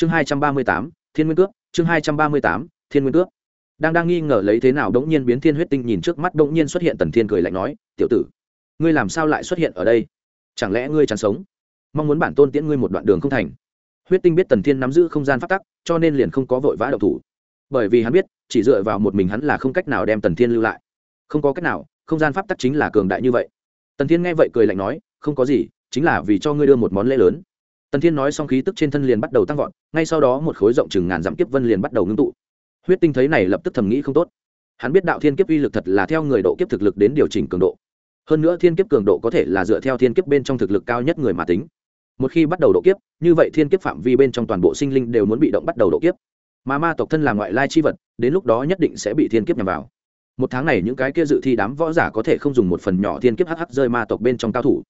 chương hai trăm ba mươi tám, thiên nguyên cước. Chương hai trăm ba mươi tám, thiên nguyên cước. Đang đang nghi ngờ lấy thế nào đống nhiên biến thiên huyết tinh nhìn trước mắt đống nhiên xuất hiện tần thiên cười lạnh nói, tiểu tử, ngươi làm sao lại xuất hiện ở đây? Chẳng lẽ ngươi chẳng sống? Mong muốn bản tôn tiễn ngươi một đoạn đường không thành. Huyết tinh biết tần thiên nắm giữ không gian phát tắc, cho nên liền không có vội vã độc thủ. Bởi vì hắn biết, chỉ dựa vào một mình hắn là không cách nào đem tần thiên lưu lại. Không có cách nào, không gian pháp tắc chính là cường đại như vậy. Tần thiên nghe vậy cười lạnh nói, không có gì, chính là vì cho ngươi đưa một món lễ lớn tần thiên nói xong khí tức trên thân liền bắt đầu tăng vọt, ngay sau đó một khối rộng chừng ngàn dặm kiếp vân liền bắt đầu ngưng tụ. Huyết tinh thấy này lập tức thầm nghĩ không tốt. Hắn biết đạo thiên kiếp uy lực thật là theo người độ kiếp thực lực đến điều chỉnh cường độ. Hơn nữa thiên kiếp cường độ có thể là dựa theo thiên kiếp bên trong thực lực cao nhất người mà tính. Một khi bắt đầu độ kiếp, như vậy thiên kiếp phạm vi bên trong toàn bộ sinh linh đều muốn bị động bắt đầu độ kiếp. Mà ma tộc thân là ngoại lai chi vật, đến lúc đó nhất định sẽ bị thiên kiếp nhằm vào. Một tháng này những cái kia dự thi đám võ giả có thể không dùng một phần nhỏ thiên kiếp hh rơi ma tộc bên trong cao thủ.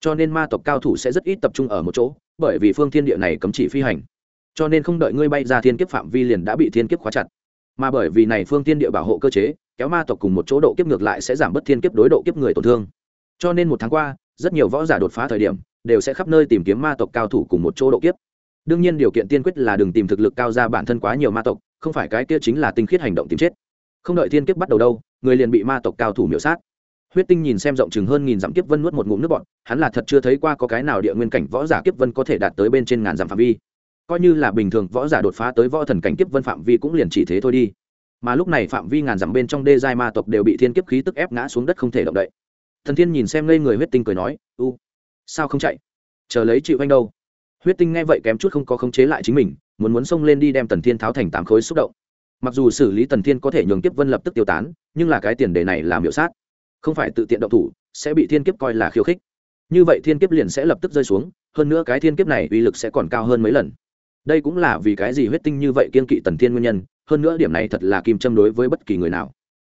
Cho nên ma tộc cao thủ sẽ rất ít tập trung ở một chỗ bởi vì phương thiên địa này cấm chỉ phi hành. Cho nên không đợi ngươi bay ra thiên kiếp phạm vi liền đã bị thiên kiếp khóa chặt. Mà bởi vì này phương thiên địa bảo hộ cơ chế, kéo ma tộc cùng một chỗ độ kiếp ngược lại sẽ giảm bớt thiên kiếp đối độ kiếp người tổn thương. Cho nên một tháng qua, rất nhiều võ giả đột phá thời điểm, đều sẽ khắp nơi tìm kiếm ma tộc cao thủ cùng một chỗ độ kiếp. Đương nhiên điều kiện tiên quyết là đừng tìm thực lực cao ra bản thân quá nhiều ma tộc, không phải cái kia chính là tinh khiết hành động tìm chết. Không đợi thiên kiếp bắt đầu đâu, người liền bị ma tộc cao thủ miểu sát huyết tinh nhìn xem rộng chừng hơn nghìn dặm kiếp vân nuốt một ngụm nước bọn hắn là thật chưa thấy qua có cái nào địa nguyên cảnh võ giả kiếp vân có thể đạt tới bên trên ngàn dặm phạm vi. Coi như là bình thường võ giả đột phá tới võ thần cảnh kiếp vân phạm vi cũng liền chỉ thế thôi đi. Mà lúc này phạm vi ngàn dặm bên trong đê giai ma tộc đều bị thiên kiếp khí tức ép ngã xuống đất không thể động đậy. Thần thiên nhìn xem ngây người huyết tinh cười nói, u, sao không chạy? Chờ lấy chịu anh đâu? Huyết tinh nghe vậy kém chút không có khống chế lại chính mình, muốn muốn xông lên đi đem tần thiên tháo thành tám khối xúc động. Mặc dù xử lý tần thiên có thể nhường kiếp vân lập tức tiêu tán, nhưng là cái tiền đề này làm hiệu sát không phải tự tiện động thủ, sẽ bị thiên kiếp coi là khiêu khích. Như vậy thiên kiếp liền sẽ lập tức rơi xuống, hơn nữa cái thiên kiếp này uy lực sẽ còn cao hơn mấy lần. Đây cũng là vì cái gì huyết tinh như vậy kiên kỵ tần thiên nguyên nhân, hơn nữa điểm này thật là kim châm đối với bất kỳ người nào.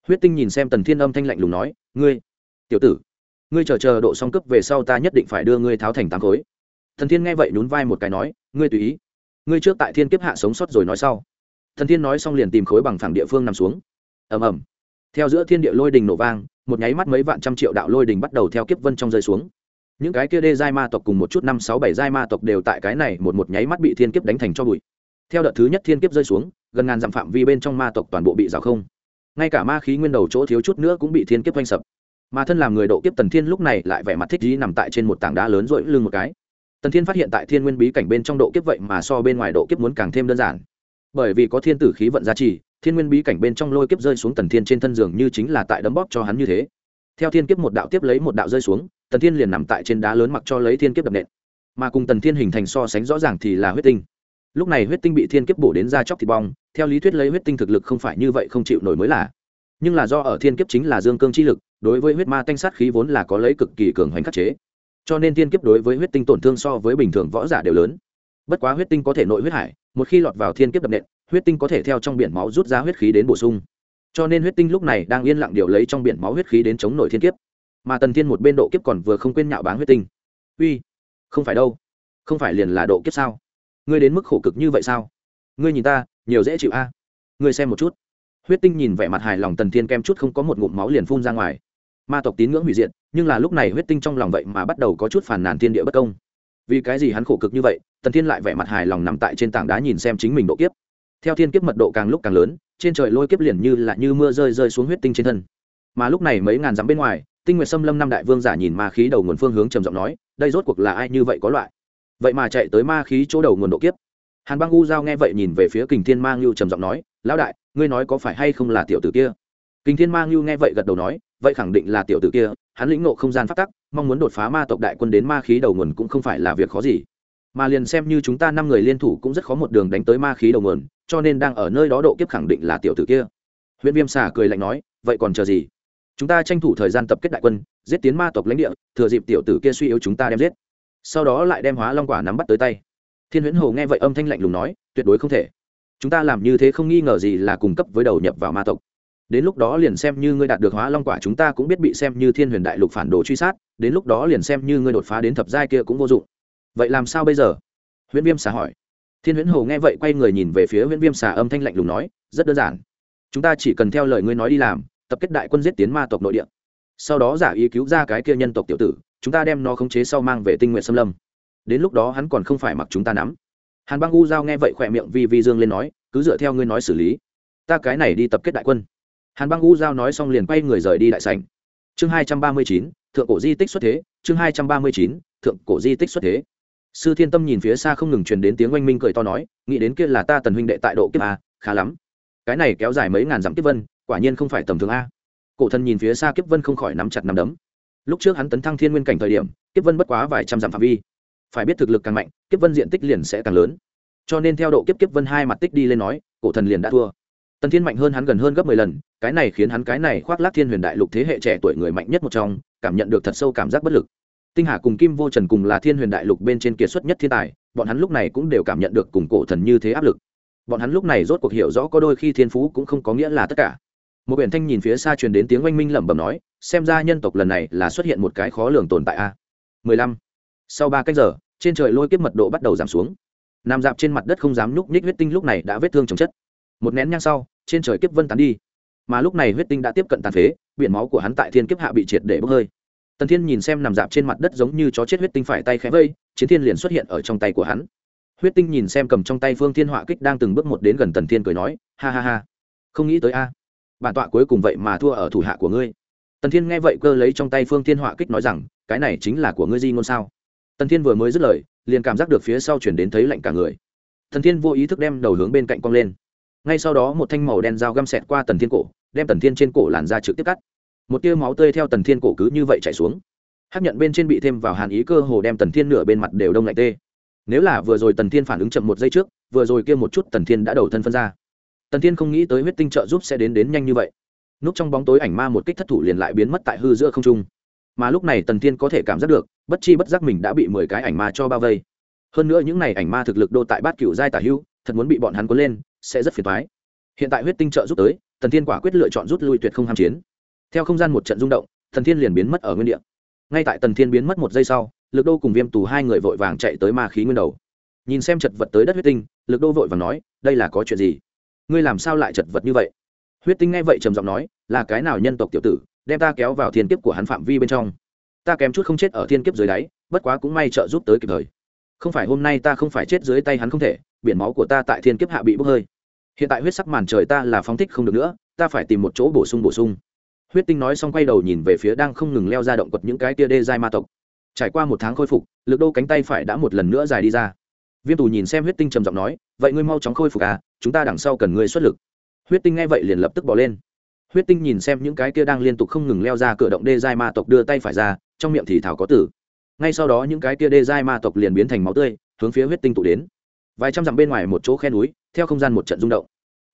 Huyết tinh nhìn xem tần thiên âm thanh lạnh lùng nói, ngươi, tiểu tử, ngươi chờ chờ độ song cấp về sau ta nhất định phải đưa ngươi tháo thành tám khối. Thần thiên nghe vậy nhún vai một cái nói, ngươi tùy ý, ngươi trước tại thiên kiếp hạ sống sót rồi nói sau. Thần thiên nói xong liền tìm khối bằng phẳng địa phương nằm xuống. Ầm ầm. Theo giữa thiên địa lôi đình nổ vang một nháy mắt mấy vạn trăm triệu đạo lôi đình bắt đầu theo kiếp vân trong rơi xuống. Những cái kia đê giai ma tộc cùng một chút năm sáu bảy giai ma tộc đều tại cái này một một nháy mắt bị thiên kiếp đánh thành cho bụi. Theo đợt thứ nhất thiên kiếp rơi xuống, gần ngàn dặm phạm vi bên trong ma tộc toàn bộ bị rào không. Ngay cả ma khí nguyên đầu chỗ thiếu chút nữa cũng bị thiên kiếp oanh sập. Mà thân làm người độ kiếp tần thiên lúc này lại vẻ mặt thích dí nằm tại trên một tảng đá lớn rỗi lưng một cái. Tần thiên phát hiện tại thiên nguyên bí cảnh bên trong độ kiếp vậy mà so bên ngoài độ kiếp muốn càng thêm đơn giản. Bởi vì có thiên tử khí vận giá trị thiên nguyên bí cảnh bên trong lôi kiếp rơi xuống tần thiên trên thân giường như chính là tại đấm bóp cho hắn như thế. Theo thiên kiếp một đạo tiếp lấy một đạo rơi xuống, tần thiên liền nằm tại trên đá lớn mặc cho lấy thiên kiếp đập nện. Mà cùng tần thiên hình thành so sánh rõ ràng thì là huyết tinh. Lúc này huyết tinh bị thiên kiếp bổ đến ra chóc thịt bong, theo lý thuyết lấy huyết tinh thực lực không phải như vậy không chịu nổi mới là. Nhưng là do ở thiên kiếp chính là dương cương chi lực, đối với huyết ma tanh sát khí vốn là có lấy cực kỳ cường hoành khắc chế. Cho nên thiên kiếp đối với huyết tinh tổn thương so với bình thường võ giả đều lớn. Bất quá huyết tinh có thể nội huyết hải, một khi lọt vào thiên kiếp đập nện huyết tinh có thể theo trong biển máu rút ra huyết khí đến bổ sung. Cho nên huyết tinh lúc này đang yên lặng điều lấy trong biển máu huyết khí đến chống nổi thiên kiếp. Mà tần thiên một bên độ kiếp còn vừa không quên nhạo báng huyết tinh. Uy, không phải đâu, không phải liền là độ kiếp sao? Ngươi đến mức khổ cực như vậy sao? Ngươi nhìn ta, nhiều dễ chịu a. Ngươi xem một chút. Huyết tinh nhìn vẻ mặt hài lòng tần thiên kem chút không có một ngụm máu liền phun ra ngoài. Ma tộc tín ngưỡng hủy diệt, nhưng là lúc này huyết tinh trong lòng vậy mà bắt đầu có chút phản nàn thiên địa bất công. Vì cái gì hắn khổ cực như vậy, tần thiên lại vẻ mặt hài lòng nằm tại trên tảng đá nhìn xem chính mình độ kiếp theo thiên kiếp mật độ càng lúc càng lớn, trên trời lôi kiếp liền như là như mưa rơi rơi xuống huyết tinh trên thân. Mà lúc này mấy ngàn dặm bên ngoài, tinh nguyệt xâm lâm năm đại vương giả nhìn ma khí đầu nguồn phương hướng trầm giọng nói, đây rốt cuộc là ai như vậy có loại? Vậy mà chạy tới ma khí chỗ đầu nguồn độ kiếp. Hàn băng u giao nghe vậy nhìn về phía kình thiên ma ngưu trầm giọng nói, lão đại, ngươi nói có phải hay không là tiểu tử kia? Kình thiên ma ngưu nghe vậy gật đầu nói, vậy khẳng định là tiểu tử kia, hắn lĩnh nộ không gian phát tắc, mong muốn đột phá ma tộc đại quân đến ma khí đầu nguồn cũng không phải là việc khó gì mà liền xem như chúng ta năm người liên thủ cũng rất khó một đường đánh tới ma khí đầu nguồn, cho nên đang ở nơi đó độ kiếp khẳng định là tiểu tử kia. Huyện viêm xả cười lạnh nói, vậy còn chờ gì? Chúng ta tranh thủ thời gian tập kết đại quân, giết tiến ma tộc lãnh địa, thừa dịp tiểu tử kia suy yếu chúng ta đem giết. Sau đó lại đem hóa long quả nắm bắt tới tay. Thiên huyễn hồ nghe vậy âm thanh lạnh lùng nói, tuyệt đối không thể. Chúng ta làm như thế không nghi ngờ gì là cung cấp với đầu nhập vào ma tộc. Đến lúc đó liền xem như ngươi đạt được hóa long quả chúng ta cũng biết bị xem như thiên huyền đại lục phản đồ truy sát, đến lúc đó liền xem như ngươi đột phá đến thập giai kia cũng vô dụng vậy làm sao bây giờ? Huyễn viêm xà hỏi. Thiên huyễn hồ nghe vậy quay người nhìn về phía huyễn viêm xà âm thanh lạnh lùng nói, rất đơn giản. Chúng ta chỉ cần theo lời ngươi nói đi làm, tập kết đại quân giết tiến ma tộc nội địa. Sau đó giả ý cứu ra cái kia nhân tộc tiểu tử, chúng ta đem nó khống chế sau mang về tinh nguyện xâm lâm. Đến lúc đó hắn còn không phải mặc chúng ta nắm. Hàn băng u giao nghe vậy khỏe miệng vi vi dương lên nói, cứ dựa theo ngươi nói xử lý. Ta cái này đi tập kết đại quân. Hàn băng u giao nói xong liền quay người rời đi đại sảnh. Chương hai trăm ba mươi chín, thượng cổ di tích xuất thế, chương hai trăm ba mươi chín, thượng cổ di tích xuất thế sư thiên tâm nhìn phía xa không ngừng truyền đến tiếng oanh minh cười to nói, nghĩ đến kia là ta tần huynh đệ tại độ kiếp a, khá lắm. Cái này kéo dài mấy ngàn dặm kiếp vân, quả nhiên không phải tầm thường a. Cổ thần nhìn phía xa kiếp vân không khỏi nắm chặt nắm đấm. Lúc trước hắn tấn thăng thiên nguyên cảnh thời điểm, kiếp vân bất quá vài trăm dặm phạm vi. Phải biết thực lực càng mạnh, kiếp vân diện tích liền sẽ càng lớn. Cho nên theo độ kiếp kiếp vân hai mặt tích đi lên nói, cổ thần liền đã thua. Tần thiên mạnh hơn hắn gần hơn gấp mười lần, cái này khiến hắn cái này khoác lác thiên huyền đại lục thế hệ trẻ tuổi người mạnh nhất một trong, cảm nhận được thật sâu cảm giác bất lực tinh hà cùng kim vô trần cùng là thiên huyền đại lục bên trên kiệt xuất nhất thiên tài, bọn hắn lúc này cũng đều cảm nhận được cùng cổ thần như thế áp lực. Bọn hắn lúc này rốt cuộc hiểu rõ có đôi khi thiên phú cũng không có nghĩa là tất cả. Một biển thanh nhìn phía xa truyền đến tiếng oanh minh lẩm bẩm nói, xem ra nhân tộc lần này là xuất hiện một cái khó lường tồn tại a. Mười lăm. Sau ba cách giờ, trên trời lôi kiếp mật độ bắt đầu giảm xuống. Nằm dạp trên mặt đất không dám nhúc nhích huyết tinh lúc này đã vết thương chồng chất. Một nén nhang sau, trên trời kiếp vân tán đi. Mà lúc này huyết tinh đã tiếp cận tàn phế, biển máu của hắn tại thiên kiếp hạ bị triệt để bốc hơi tần thiên nhìn xem nằm dạp trên mặt đất giống như chó chết huyết tinh phải tay khẽ vây, chiến thiên liền xuất hiện ở trong tay của hắn. Huyết tinh nhìn xem cầm trong tay phương thiên họa kích đang từng bước một đến gần tần thiên cười nói, ha ha ha, không nghĩ tới a, bản tọa cuối cùng vậy mà thua ở thủ hạ của ngươi. Tần thiên nghe vậy cơ lấy trong tay phương thiên họa kích nói rằng, cái này chính là của ngươi di ngôn sao? Tần thiên vừa mới dứt lời, liền cảm giác được phía sau chuyển đến thấy lạnh cả người. Tần thiên vô ý thức đem đầu hướng bên cạnh cong lên. Ngay sau đó một thanh màu đen dao găm xẹt qua tần thiên cổ, đem tần thiên trên cổ làn ra trực tiếp cắt một tia máu tươi theo tần thiên cổ cứ như vậy chảy xuống. Hắc nhận bên trên bị thêm vào hàn ý cơ hồ đem tần thiên nửa bên mặt đều đông lạnh tê. Nếu là vừa rồi tần thiên phản ứng chậm một giây trước, vừa rồi kia một chút tần thiên đã đầu thân phân ra. Tần thiên không nghĩ tới huyết tinh trợ giúp sẽ đến đến nhanh như vậy. Núp trong bóng tối ảnh ma một kích thất thủ liền lại biến mất tại hư giữa không trung. Mà lúc này tần thiên có thể cảm giác được, bất chi bất giác mình đã bị mười cái ảnh ma cho bao vây. Hơn nữa những n à y ảnh ma thực lực đô tại bát cựu giai tả hưu, thật muốn bị bọn hắn cuốn lên, sẽ rất phiền thoái hiện tại huyết tinh trợ giúp tới, tần thiên quả quyết lựa chọn rút lui tuyệt không ham chiến theo không gian một trận rung động thần thiên liền biến mất ở nguyên đ ị a ngay tại tần thiên biến mất một giây sau, lực đô cùng viêm tù hai người vội vàng chạy tới ma khí nguyên đầu. Nhìn xem chật vật tới đất huyết tinh, lực đô vội vàng nói, đây là có chuyện gì? Ngươi làm sao lại chật vật như vậy? Huyết tinh nghe vậy trầm giọng nói, là cái nào nhân tộc tiểu tử, đem ta kéo vào thiên kiếp của hắn phạm vi bên trong? Ta kém chút không chết ở thiên kiếp dưới đáy, bất quá cũng may trợ giúp tới kịp thời. Không phải hôm nay ta không phải chết dưới tay hắn không thể, biển máu của ta tại thiên kiếp hạ bị bốc hơi. Hiện tại huyết sắc màn trời ta là phóng thích không được nữa, ta phải tìm một chỗ bổ sung bổ sung huyết tinh nói xong quay đầu nhìn về phía đang không ngừng leo ra động quật những cái tia đê dai ma tộc. Trải qua một tháng khôi phục, lực đô cánh tay phải đã một lần nữa dài đi ra. Viêm tù nhìn xem huyết tinh trầm giọng nói, vậy ngươi mau chóng khôi phục à chúng ta đằng sau cần ngươi xuất lực. Huyết tinh nghe vậy liền lập tức bỏ lên. Huyết tinh nhìn xem những cái kia đang liên tục không ngừng leo ra cửa động đê giai ma tộc đưa tay phải ra, trong miệng thì thảo có tử. Ngay sau đó những cái kia đê giai ma tộc liền biến thành máu tươi, hướng phía huyết tinh tụ đến. Vài trăm dặm bên ngoài một chỗ khe núi, theo không gian một trận rung động.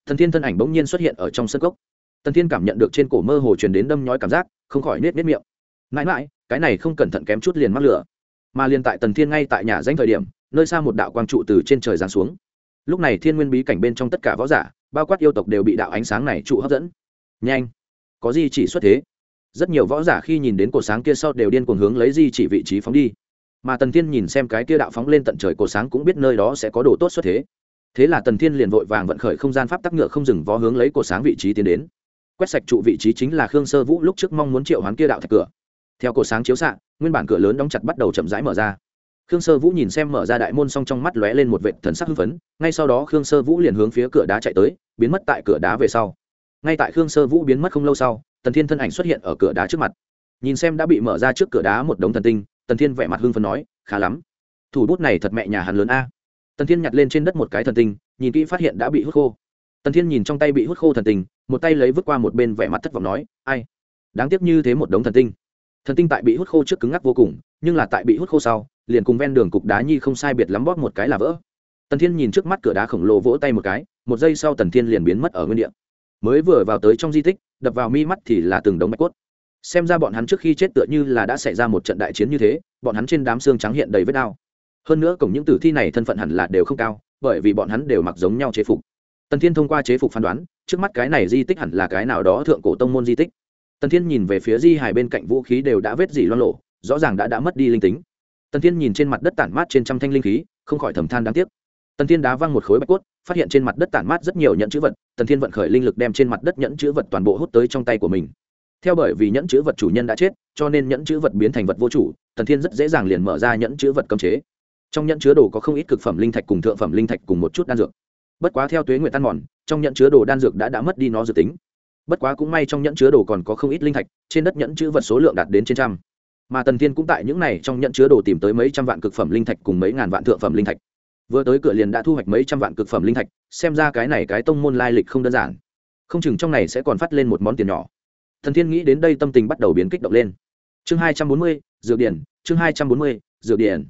Thần thiên thân ảnh bỗng nhiên xuất hiện ở trong sân cốc. Tần thiên cảm nhận được trên cổ mơ hồ truyền đến đâm nhói cảm giác, không khỏi nết nết miệng. Mãi mãi, cái này không cẩn thận kém chút liền mắc lửa. Mà liền tại tần thiên ngay tại nhà danh thời điểm, nơi xa một đạo quang trụ từ trên trời giáng xuống. Lúc này thiên nguyên bí cảnh bên trong tất cả võ giả, bao quát yêu tộc đều bị đạo ánh sáng này trụ hấp dẫn. Nhanh! Có gì chỉ xuất thế. Rất nhiều võ giả khi nhìn đến cổ sáng kia sau đều điên cuồng hướng lấy di chỉ vị trí phóng đi. Mà tần thiên nhìn xem cái kia đạo phóng lên tận trời cổ sáng cũng biết nơi đó sẽ có đồ tốt xuất thế. Thế là tần thiên liền vội vàng vận khởi không gian pháp tắc ngựa không dừng vó hướng lấy cổ sáng vị trí tiến đến quét sạch trụ vị trí chính là khương sơ vũ lúc trước mong muốn triệu hoán kia đạo thạch cửa. Theo cổ sáng chiếu xạ, nguyên bản cửa lớn đóng chặt bắt đầu chậm rãi mở ra. Khương sơ vũ nhìn xem mở ra đại môn xong trong mắt lóe lên một vệ thần sắc hưng phấn, ngay sau đó khương sơ vũ liền hướng phía cửa đá chạy tới, biến mất tại cửa đá về sau. Ngay tại khương sơ vũ biến mất không lâu sau, tần thiên thân ảnh xuất hiện ở cửa đá trước mặt. Nhìn xem đã bị mở ra trước cửa đá một đống thần tinh, tần thiên vẻ mặt hưng phấn nói, khá lắm. Thủ bút này thật mẹ nhà hắn lớn a. Tần thiên nhặt lên trên đất một cái thần tinh, nhìn kỹ phát hiện đã bị hút khô tần thiên nhìn trong tay bị hút khô thần tinh, một tay lấy vứt qua một bên vẻ mặt thất vọng nói, ai? Đáng tiếc như thế một đống thần tinh. Thần tinh tại bị hút khô trước cứng ngắc vô cùng, nhưng là tại bị hút khô sau, liền cùng ven đường cục đá nhi không sai biệt lắm bóp một cái là vỡ. Tần thiên nhìn trước mắt cửa đá khổng lồ vỗ tay một cái, một giây sau tần thiên liền biến mất ở nguyên địa. Mới vừa vào tới trong di tích, đập vào mi mắt thì là từng đống bạch cốt. Xem ra bọn hắn trước khi chết tựa như là đã xảy ra một trận đại chiến như thế, bọn hắn trên đám xương trắng hiện đầy vết đao hơn nữa cổng những tử thi này thân phận hẳn là đều không cao, bởi vì bọn hắn đều mặc giống nhau chế phục tần thiên thông qua chế phục phán đoán, trước mắt cái này di tích hẳn là cái nào đó thượng cổ tông môn di tích. Tần thiên nhìn về phía di hài bên cạnh vũ khí đều đã vết dỉ loan lộ rõ ràng đã đã mất đi linh tính. Tần thiên nhìn trên mặt đất tản mát trên trăm thanh linh khí, không khỏi thầm than đáng tiếc. Tần thiên đá văng một khối bạch cốt, phát hiện trên mặt đất tản mát rất nhiều nhẫn chữ vật, tần thiên vận khởi linh lực đem trên mặt đất nhẫn chữ vật toàn bộ hút tới trong tay của mình. Theo bởi vì nhẫn chữ vật chủ nhân đã chết, cho nên nhẫn chữ vật biến thành vật vô chủ, tần thiên rất dễ dàng liền mở ra nhẫn chữ vật cấm chế. Trong nhẫn chứa đồ có không ít cực phẩm linh thạch cùng thượng phẩm linh thạch cùng một chút đan dược bất quá theo tuế nguyện tan mòn, trong nhận chứa đồ đan dược đã đã mất đi nó dự tính. Bất quá cũng may trong nhẫn chứa đồ còn có không ít linh thạch, trên đất nhẫn chữ vật số lượng đạt đến trên trăm. Mà tần thiên cũng tại những này trong nhẫn chứa đồ tìm tới mấy trăm vạn cực phẩm linh thạch cùng mấy ngàn vạn thượng phẩm linh thạch. Vừa tới cửa liền đã thu hoạch mấy trăm vạn cực phẩm linh thạch, xem ra cái này cái tông môn lai lịch không đơn giản. Không chừng trong này sẽ còn phát lên một món tiền nhỏ. Thần thiên nghĩ đến đây tâm tình bắt đầu biến kích động lên. Chương hai trăm bốn mươi, dược điển, chương hai trăm bốn mươi, dược điển.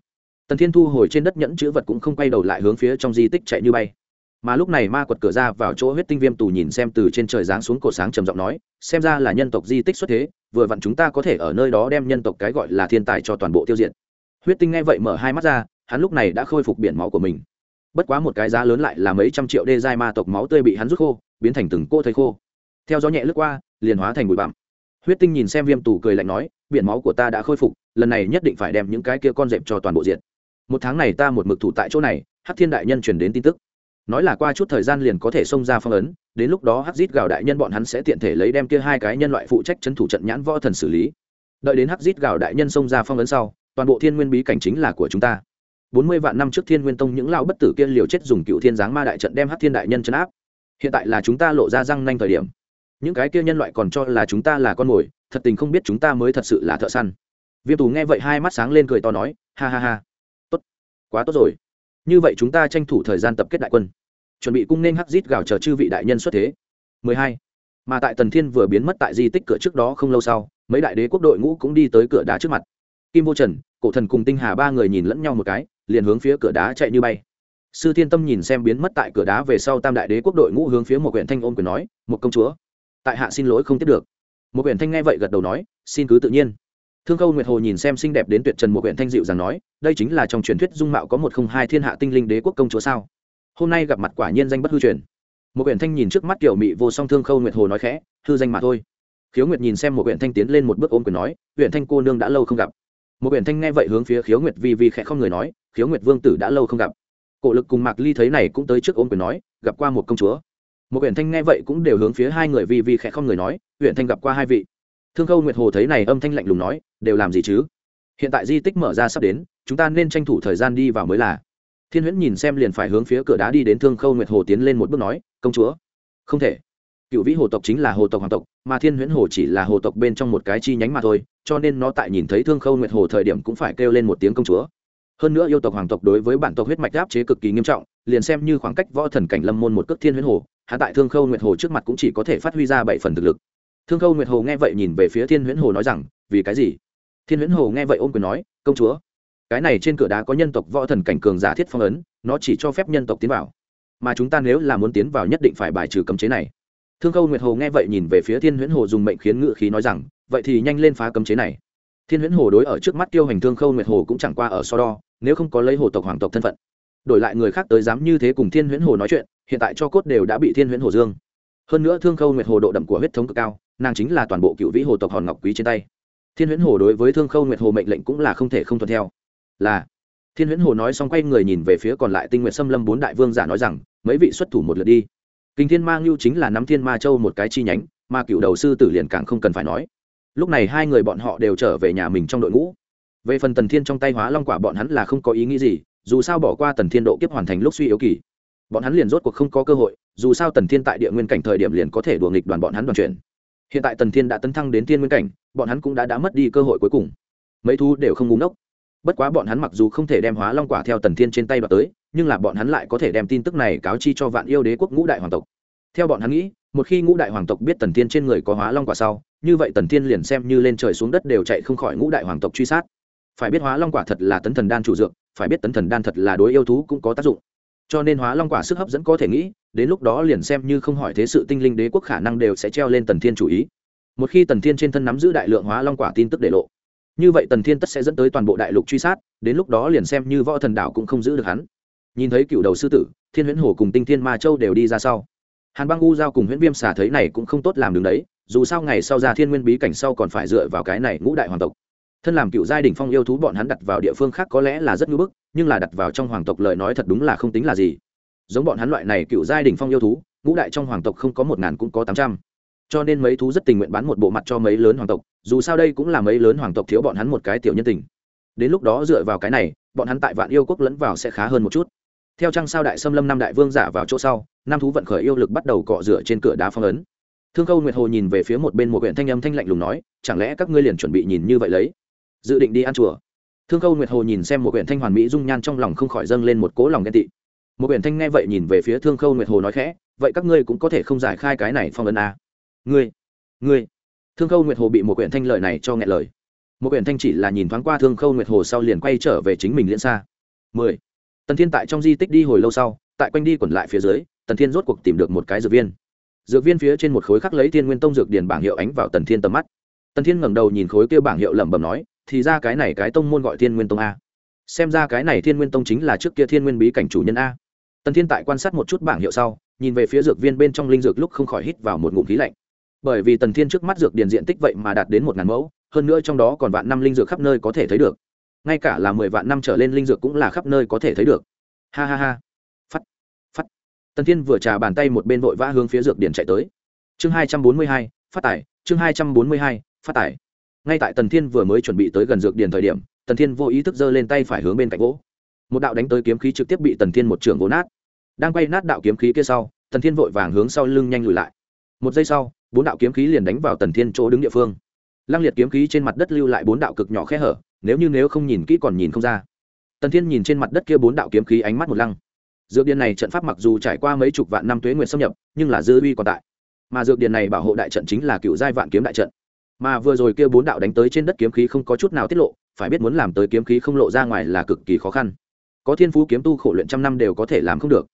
Tần thiên thu hồi trên đất nhẫn chữ vật cũng không quay đầu lại hướng phía trong di tích chạy như bay mà lúc này ma quật cửa ra vào chỗ huyết tinh viêm tù nhìn xem từ trên trời giáng xuống cổ sáng trầm giọng nói, xem ra là nhân tộc di tích xuất thế, vừa vặn chúng ta có thể ở nơi đó đem nhân tộc cái gọi là thiên tài cho toàn bộ tiêu diệt. Huyết tinh nghe vậy mở hai mắt ra, hắn lúc này đã khôi phục biển máu của mình. Bất quá một cái giá lớn lại là mấy trăm triệu đê giai ma tộc máu tươi bị hắn rút khô, biến thành từng cô thấy khô. Theo gió nhẹ lướt qua, liền hóa thành bụi bặm. Huyết tinh nhìn xem viêm tù cười lạnh nói, biển máu của ta đã khôi phục, lần này nhất định phải đem những cái kia con dẹp cho toàn bộ diện một tháng này ta một mực thủ tại chỗ này, hắc thiên đại nhân truyền đến tin tức nói là qua chút thời gian liền có thể xông ra phong ấn, đến lúc đó hắc dít gào đại nhân bọn hắn sẽ tiện thể lấy đem kia hai cái nhân loại phụ trách trấn thủ trận nhãn võ thần xử lý. Đợi đến hắc dít gào đại nhân xông ra phong ấn sau, toàn bộ thiên nguyên bí cảnh chính là của chúng ta. Bốn mươi vạn năm trước thiên nguyên tông những lão bất tử kia liều chết dùng cựu thiên giáng ma đại trận đem hắc thiên đại nhân chấn áp. Hiện tại là chúng ta lộ ra răng nanh thời điểm. Những cái kia nhân loại còn cho là chúng ta là con mồi, thật tình không biết chúng ta mới thật sự là thợ săn. Viêm tù nghe vậy hai mắt sáng lên cười to nói, ha ha ha. Tốt. Quá tốt rồi như vậy chúng ta tranh thủ thời gian tập kết đại quân. Chuẩn bị cung nên hắc rít gào chờ chư vị đại nhân xuất thế. 12. mà tại tần thiên vừa biến mất tại di tích cửa trước đó không lâu sau, mấy đại đế quốc đội ngũ cũng đi tới cửa đá trước mặt. Kim vô trần, cổ thần cùng tinh hà ba người nhìn lẫn nhau một cái, liền hướng phía cửa đá chạy như bay. Sư thiên tâm nhìn xem biến mất tại cửa đá về sau tam đại đế quốc đội ngũ hướng phía một huyện thanh ôm quyền nói, một công chúa, tại hạ xin lỗi không tiếp được. Một huyện thanh nghe vậy gật đầu nói, xin cứ tự nhiên thương khâu nguyệt hồ nhìn xem xinh đẹp đến tuyệt trần một huyện thanh dịu rằng nói, đây chính là trong truyền thuyết dung mạo có một không hai thiên hạ tinh linh đế quốc công chúa sao? Hôm nay gặp mặt quả nhiên danh bất hư truyền. Một huyện thanh nhìn trước mắt kiểu mị vô song thương khâu nguyệt hồ nói khẽ, hư danh mà thôi. Khiếu nguyệt nhìn xem một huyện thanh tiến lên một bước ôm quyền nói huyện thanh cô nương đã lâu không gặp. Một huyện thanh nghe vậy hướng phía khiếu nguyệt vi vi khẽ không người nói, khiếu nguyệt vương tử đã lâu không gặp. Cổ lực cùng mạc ly thấy này cũng tới trước ôm quyền nói, gặp qua một công chúa. Một huyện thanh nghe vậy cũng đều hướng phía hai người vi vi khẽ không người nói huyện thanh gặp qua hai vị thương khâu nguyệt hồ thấy này âm thanh lạnh lùng nói, đều làm gì chứ? Hiện tại di tích mở ra sắp đến, chúng ta nên tranh thủ thời gian đi vào mới là. Thiên huyễn nhìn xem liền phải hướng phía cửa đá đi đến thương khâu nguyệt hồ tiến lên một bước nói, công chúa. Không thể. Cựu vĩ hồ tộc chính là hồ tộc hoàng tộc, mà thiên huyễn hồ chỉ là hồ tộc bên trong một cái chi nhánh mà thôi, cho nên nó tại nhìn thấy thương khâu nguyệt hồ thời điểm cũng phải kêu lên một tiếng công chúa. Hơn nữa yêu tộc hoàng tộc đối với bản tộc huyết mạch áp chế cực kỳ nghiêm trọng, liền xem như khoảng cách võ thần cảnh lâm môn một cước thiên huyễn hồ, hạ tại thương khâu nguyệt hồ trước mặt cũng chỉ có thể phát huy ra bảy phần thực lực thương khâu nguyệt hồ nghe vậy nhìn về phía thiên huyễn hồ nói rằng, vì cái gì? Thiên huyễn hồ nghe vậy ôm quyền nói, công chúa, cái này trên cửa đá có nhân tộc võ thần cảnh cường giả thiết phong ấn, nó chỉ cho phép nhân tộc tiến vào. Mà chúng ta nếu là muốn tiến vào nhất định phải bài trừ cấm chế này. Thương khâu nguyệt hồ nghe vậy nhìn về phía thiên huyễn hồ dùng mệnh khiến ngự khí nói rằng, vậy thì nhanh lên phá cấm chế này. Thiên huyễn hồ đối ở trước mắt tiêu hành thương khâu nguyệt hồ cũng chẳng qua ở so đo, nếu không có lấy hồ tộc hoàng tộc thân phận. Đổi lại người khác tới dám như thế cùng thiên huyễn hồ nói chuyện, hiện tại cho cốt đều đã bị thiên huyễn hồ dương. Hơn nữa thương khâu nguyệt hồ độ đậm của huyết thống cực cao nàng chính là toàn bộ cựu vĩ hồ tộc hòn ngọc quý trên tay. Thiên huyễn hồ đối với thương khâu nguyệt hồ mệnh lệnh cũng là không thể không thuận theo. Là, thiên huyễn hồ nói xong quay người nhìn về phía còn lại tinh nguyện xâm lâm bốn đại vương giả nói rằng, mấy vị xuất thủ một lượt đi. Kinh thiên ma ngưu chính là nắm thiên ma châu một cái chi nhánh, mà cựu đầu sư tử liền càng không cần phải nói. Lúc này hai người bọn họ đều trở về nhà mình trong đội ngũ. Về phần tần thiên trong tay hóa long quả bọn hắn là không có ý nghĩ gì, dù sao bỏ qua tần thiên độ kiếp hoàn thành lúc suy yếu kỳ. Bọn hắn liền rốt cuộc không có cơ hội, dù sao tần thiên tại địa nguyên cảnh thời điểm liền có thể đùa nghịch đoàn bọn hắn đoàn chuyển hiện tại tần thiên đã tấn thăng đến thiên nguyên cảnh, bọn hắn cũng đã đã mất đi cơ hội cuối cùng. Mấy thu đều không ngúng ốc bất quá bọn hắn mặc dù không thể đem hóa long quả theo tần thiên trên tay đoạt tới, nhưng là bọn hắn lại có thể đem tin tức này cáo chi cho vạn yêu đế quốc ngũ đại hoàng tộc. Theo bọn hắn nghĩ, một khi ngũ đại hoàng tộc biết tần thiên trên người có hóa long quả sau, như vậy tần thiên liền xem như lên trời xuống đất đều chạy không khỏi ngũ đại hoàng tộc truy sát. Phải biết hóa long quả thật là tấn thần đan chủ dược, phải biết tấn thần đan thật là đối yêu thú cũng có tác dụng cho nên hóa long quả sức hấp dẫn có thể nghĩ, đến lúc đó liền xem như không hỏi thế sự tinh linh đế quốc khả năng đều sẽ treo lên tần thiên chủ ý. Một khi tần thiên trên thân nắm giữ đại lượng hóa long quả tin tức để lộ, như vậy tần thiên tất sẽ dẫn tới toàn bộ đại lục truy sát, đến lúc đó liền xem như võ thần đảo cũng không giữ được hắn. Nhìn thấy cựu đầu sư tử, thiên huyễn hồ cùng tinh thiên ma châu đều đi ra sau. Hàn băng u giao cùng huyễn viêm xả thấy này cũng không tốt làm đường đấy, dù sao ngày sau ra thiên nguyên bí cảnh sau còn phải dựa vào cái này ngũ đại hoàng tộc. Thân làm cựu giai đ ỉ n h phong yêu thú bọn hắn đặt vào địa phương khác có lẽ là rất ngưỡng bức nhưng là đặt vào trong hoàng tộc lời nói thật đúng là không tính là gì. Giống bọn hắn loại này cựu giai đình phong yêu thú, ngũ đại trong hoàng tộc không có một ngàn cũng có tám trăm. Cho nên mấy thú rất tình nguyện bán một bộ mặt cho mấy lớn hoàng tộc, dù sao đây cũng là mấy lớn hoàng tộc thiếu bọn hắn một cái tiểu nhân tình. Đến lúc đó dựa vào cái này, bọn hắn tại vạn yêu quốc lẫn vào sẽ khá hơn một chút. Theo trăng sao đại xâm lâm năm đại vương giả vào chỗ sau, năm thú vận khởi yêu lực bắt đầu cọ rửa trên cửa đá phong ấn. Thương khâu nguyệt hồ nhìn về phía một bên một huyện thanh âm thanh lạnh lùng nói, chẳng lẽ các ngươi liền chuẩn bị nhìn như vậy lấy? Dự định đi ăn chùa? Thương khâu nguyệt hồ nhìn xem một huyện thanh hoàn mỹ dung nhan trong lòng không khỏi dâng lên một cố lòng ghen tị. Một huyện thanh nghe vậy nhìn về phía thương khâu nguyệt hồ nói khẽ, vậy các ngươi cũng có thể không giải khai cái này phong ấn à. ngươi ngươi. Thương khâu nguyệt hồ bị một huyện thanh lời này cho nghẹn lời. Một huyện thanh chỉ là nhìn thoáng qua thương khâu nguyệt hồ sau liền quay trở về chính mình liễn xa. Mười. Tần thiên tại trong di tích đi hồi lâu sau, tại quanh đi quẩn lại phía dưới, tần thiên rốt cuộc tìm được một cái dược viên. Dược viên phía trên một khối khắc lấy thiên nguyên tông dược điền bảng hiệu ánh vào tần thiên tầm mắt. Tần thiên ngẩng đầu nhìn khối kia bảng hiệu lẩm bẩm nói thì ra cái này cái tông môn gọi thiên nguyên tông a. Xem ra cái này thiên nguyên tông chính là trước kia thiên nguyên bí cảnh chủ nhân a. Tần thiên tại quan sát một chút bảng hiệu sau, nhìn về phía dược viên bên trong linh dược lúc không khỏi hít vào một ngụm khí lạnh. Bởi vì tần thiên trước mắt dược điền diện tích vậy mà đạt đến một ngàn mẫu, hơn nữa trong đó còn vạn năm linh dược khắp nơi có thể thấy được. Ngay cả là mười vạn năm trở lên linh dược cũng là khắp nơi có thể thấy được. Ha ha ha. Phắt phắt. Tần thiên vừa trà bàn tay một bên vội vã hướng phía dược điền chạy tới. Chương hai trăm bốn mươi hai, phát tải chương hai trăm bốn mươi hai, phát tải ngay tại tần thiên vừa mới chuẩn bị tới gần dược điền thời điểm, tần thiên vô ý thức giơ lên tay phải hướng bên cạnh gỗ. Một đạo đánh tới kiếm khí trực tiếp bị tần thiên một trường gỗ nát. Đang quay nát đạo kiếm khí kia sau, tần thiên vội vàng hướng sau lưng nhanh lùi lại. Một giây sau, bốn đạo kiếm khí liền đánh vào tần thiên chỗ đứng địa phương. Lăng liệt kiếm khí trên mặt đất lưu lại bốn đạo cực nhỏ khe hở, nếu như nếu không nhìn kỹ còn nhìn không ra. Tần thiên nhìn trên mặt đất kia bốn đạo kiếm khí ánh mắt một lăng. Dược điện này trận pháp mặc dù trải qua mấy chục vạn năm tuế nguyện xâm nhập, nhưng là dư uy còn tại. Mà dược điện này bảo hộ đại trận chính là cựu giai vạn kiếm đại trận mà vừa rồi kia bốn đạo đánh tới trên đất kiếm khí không có chút nào tiết lộ, phải biết muốn làm tới kiếm khí không lộ ra ngoài là cực kỳ khó khăn. Có thiên phú kiếm tu khổ luyện trăm năm đều có thể làm không được.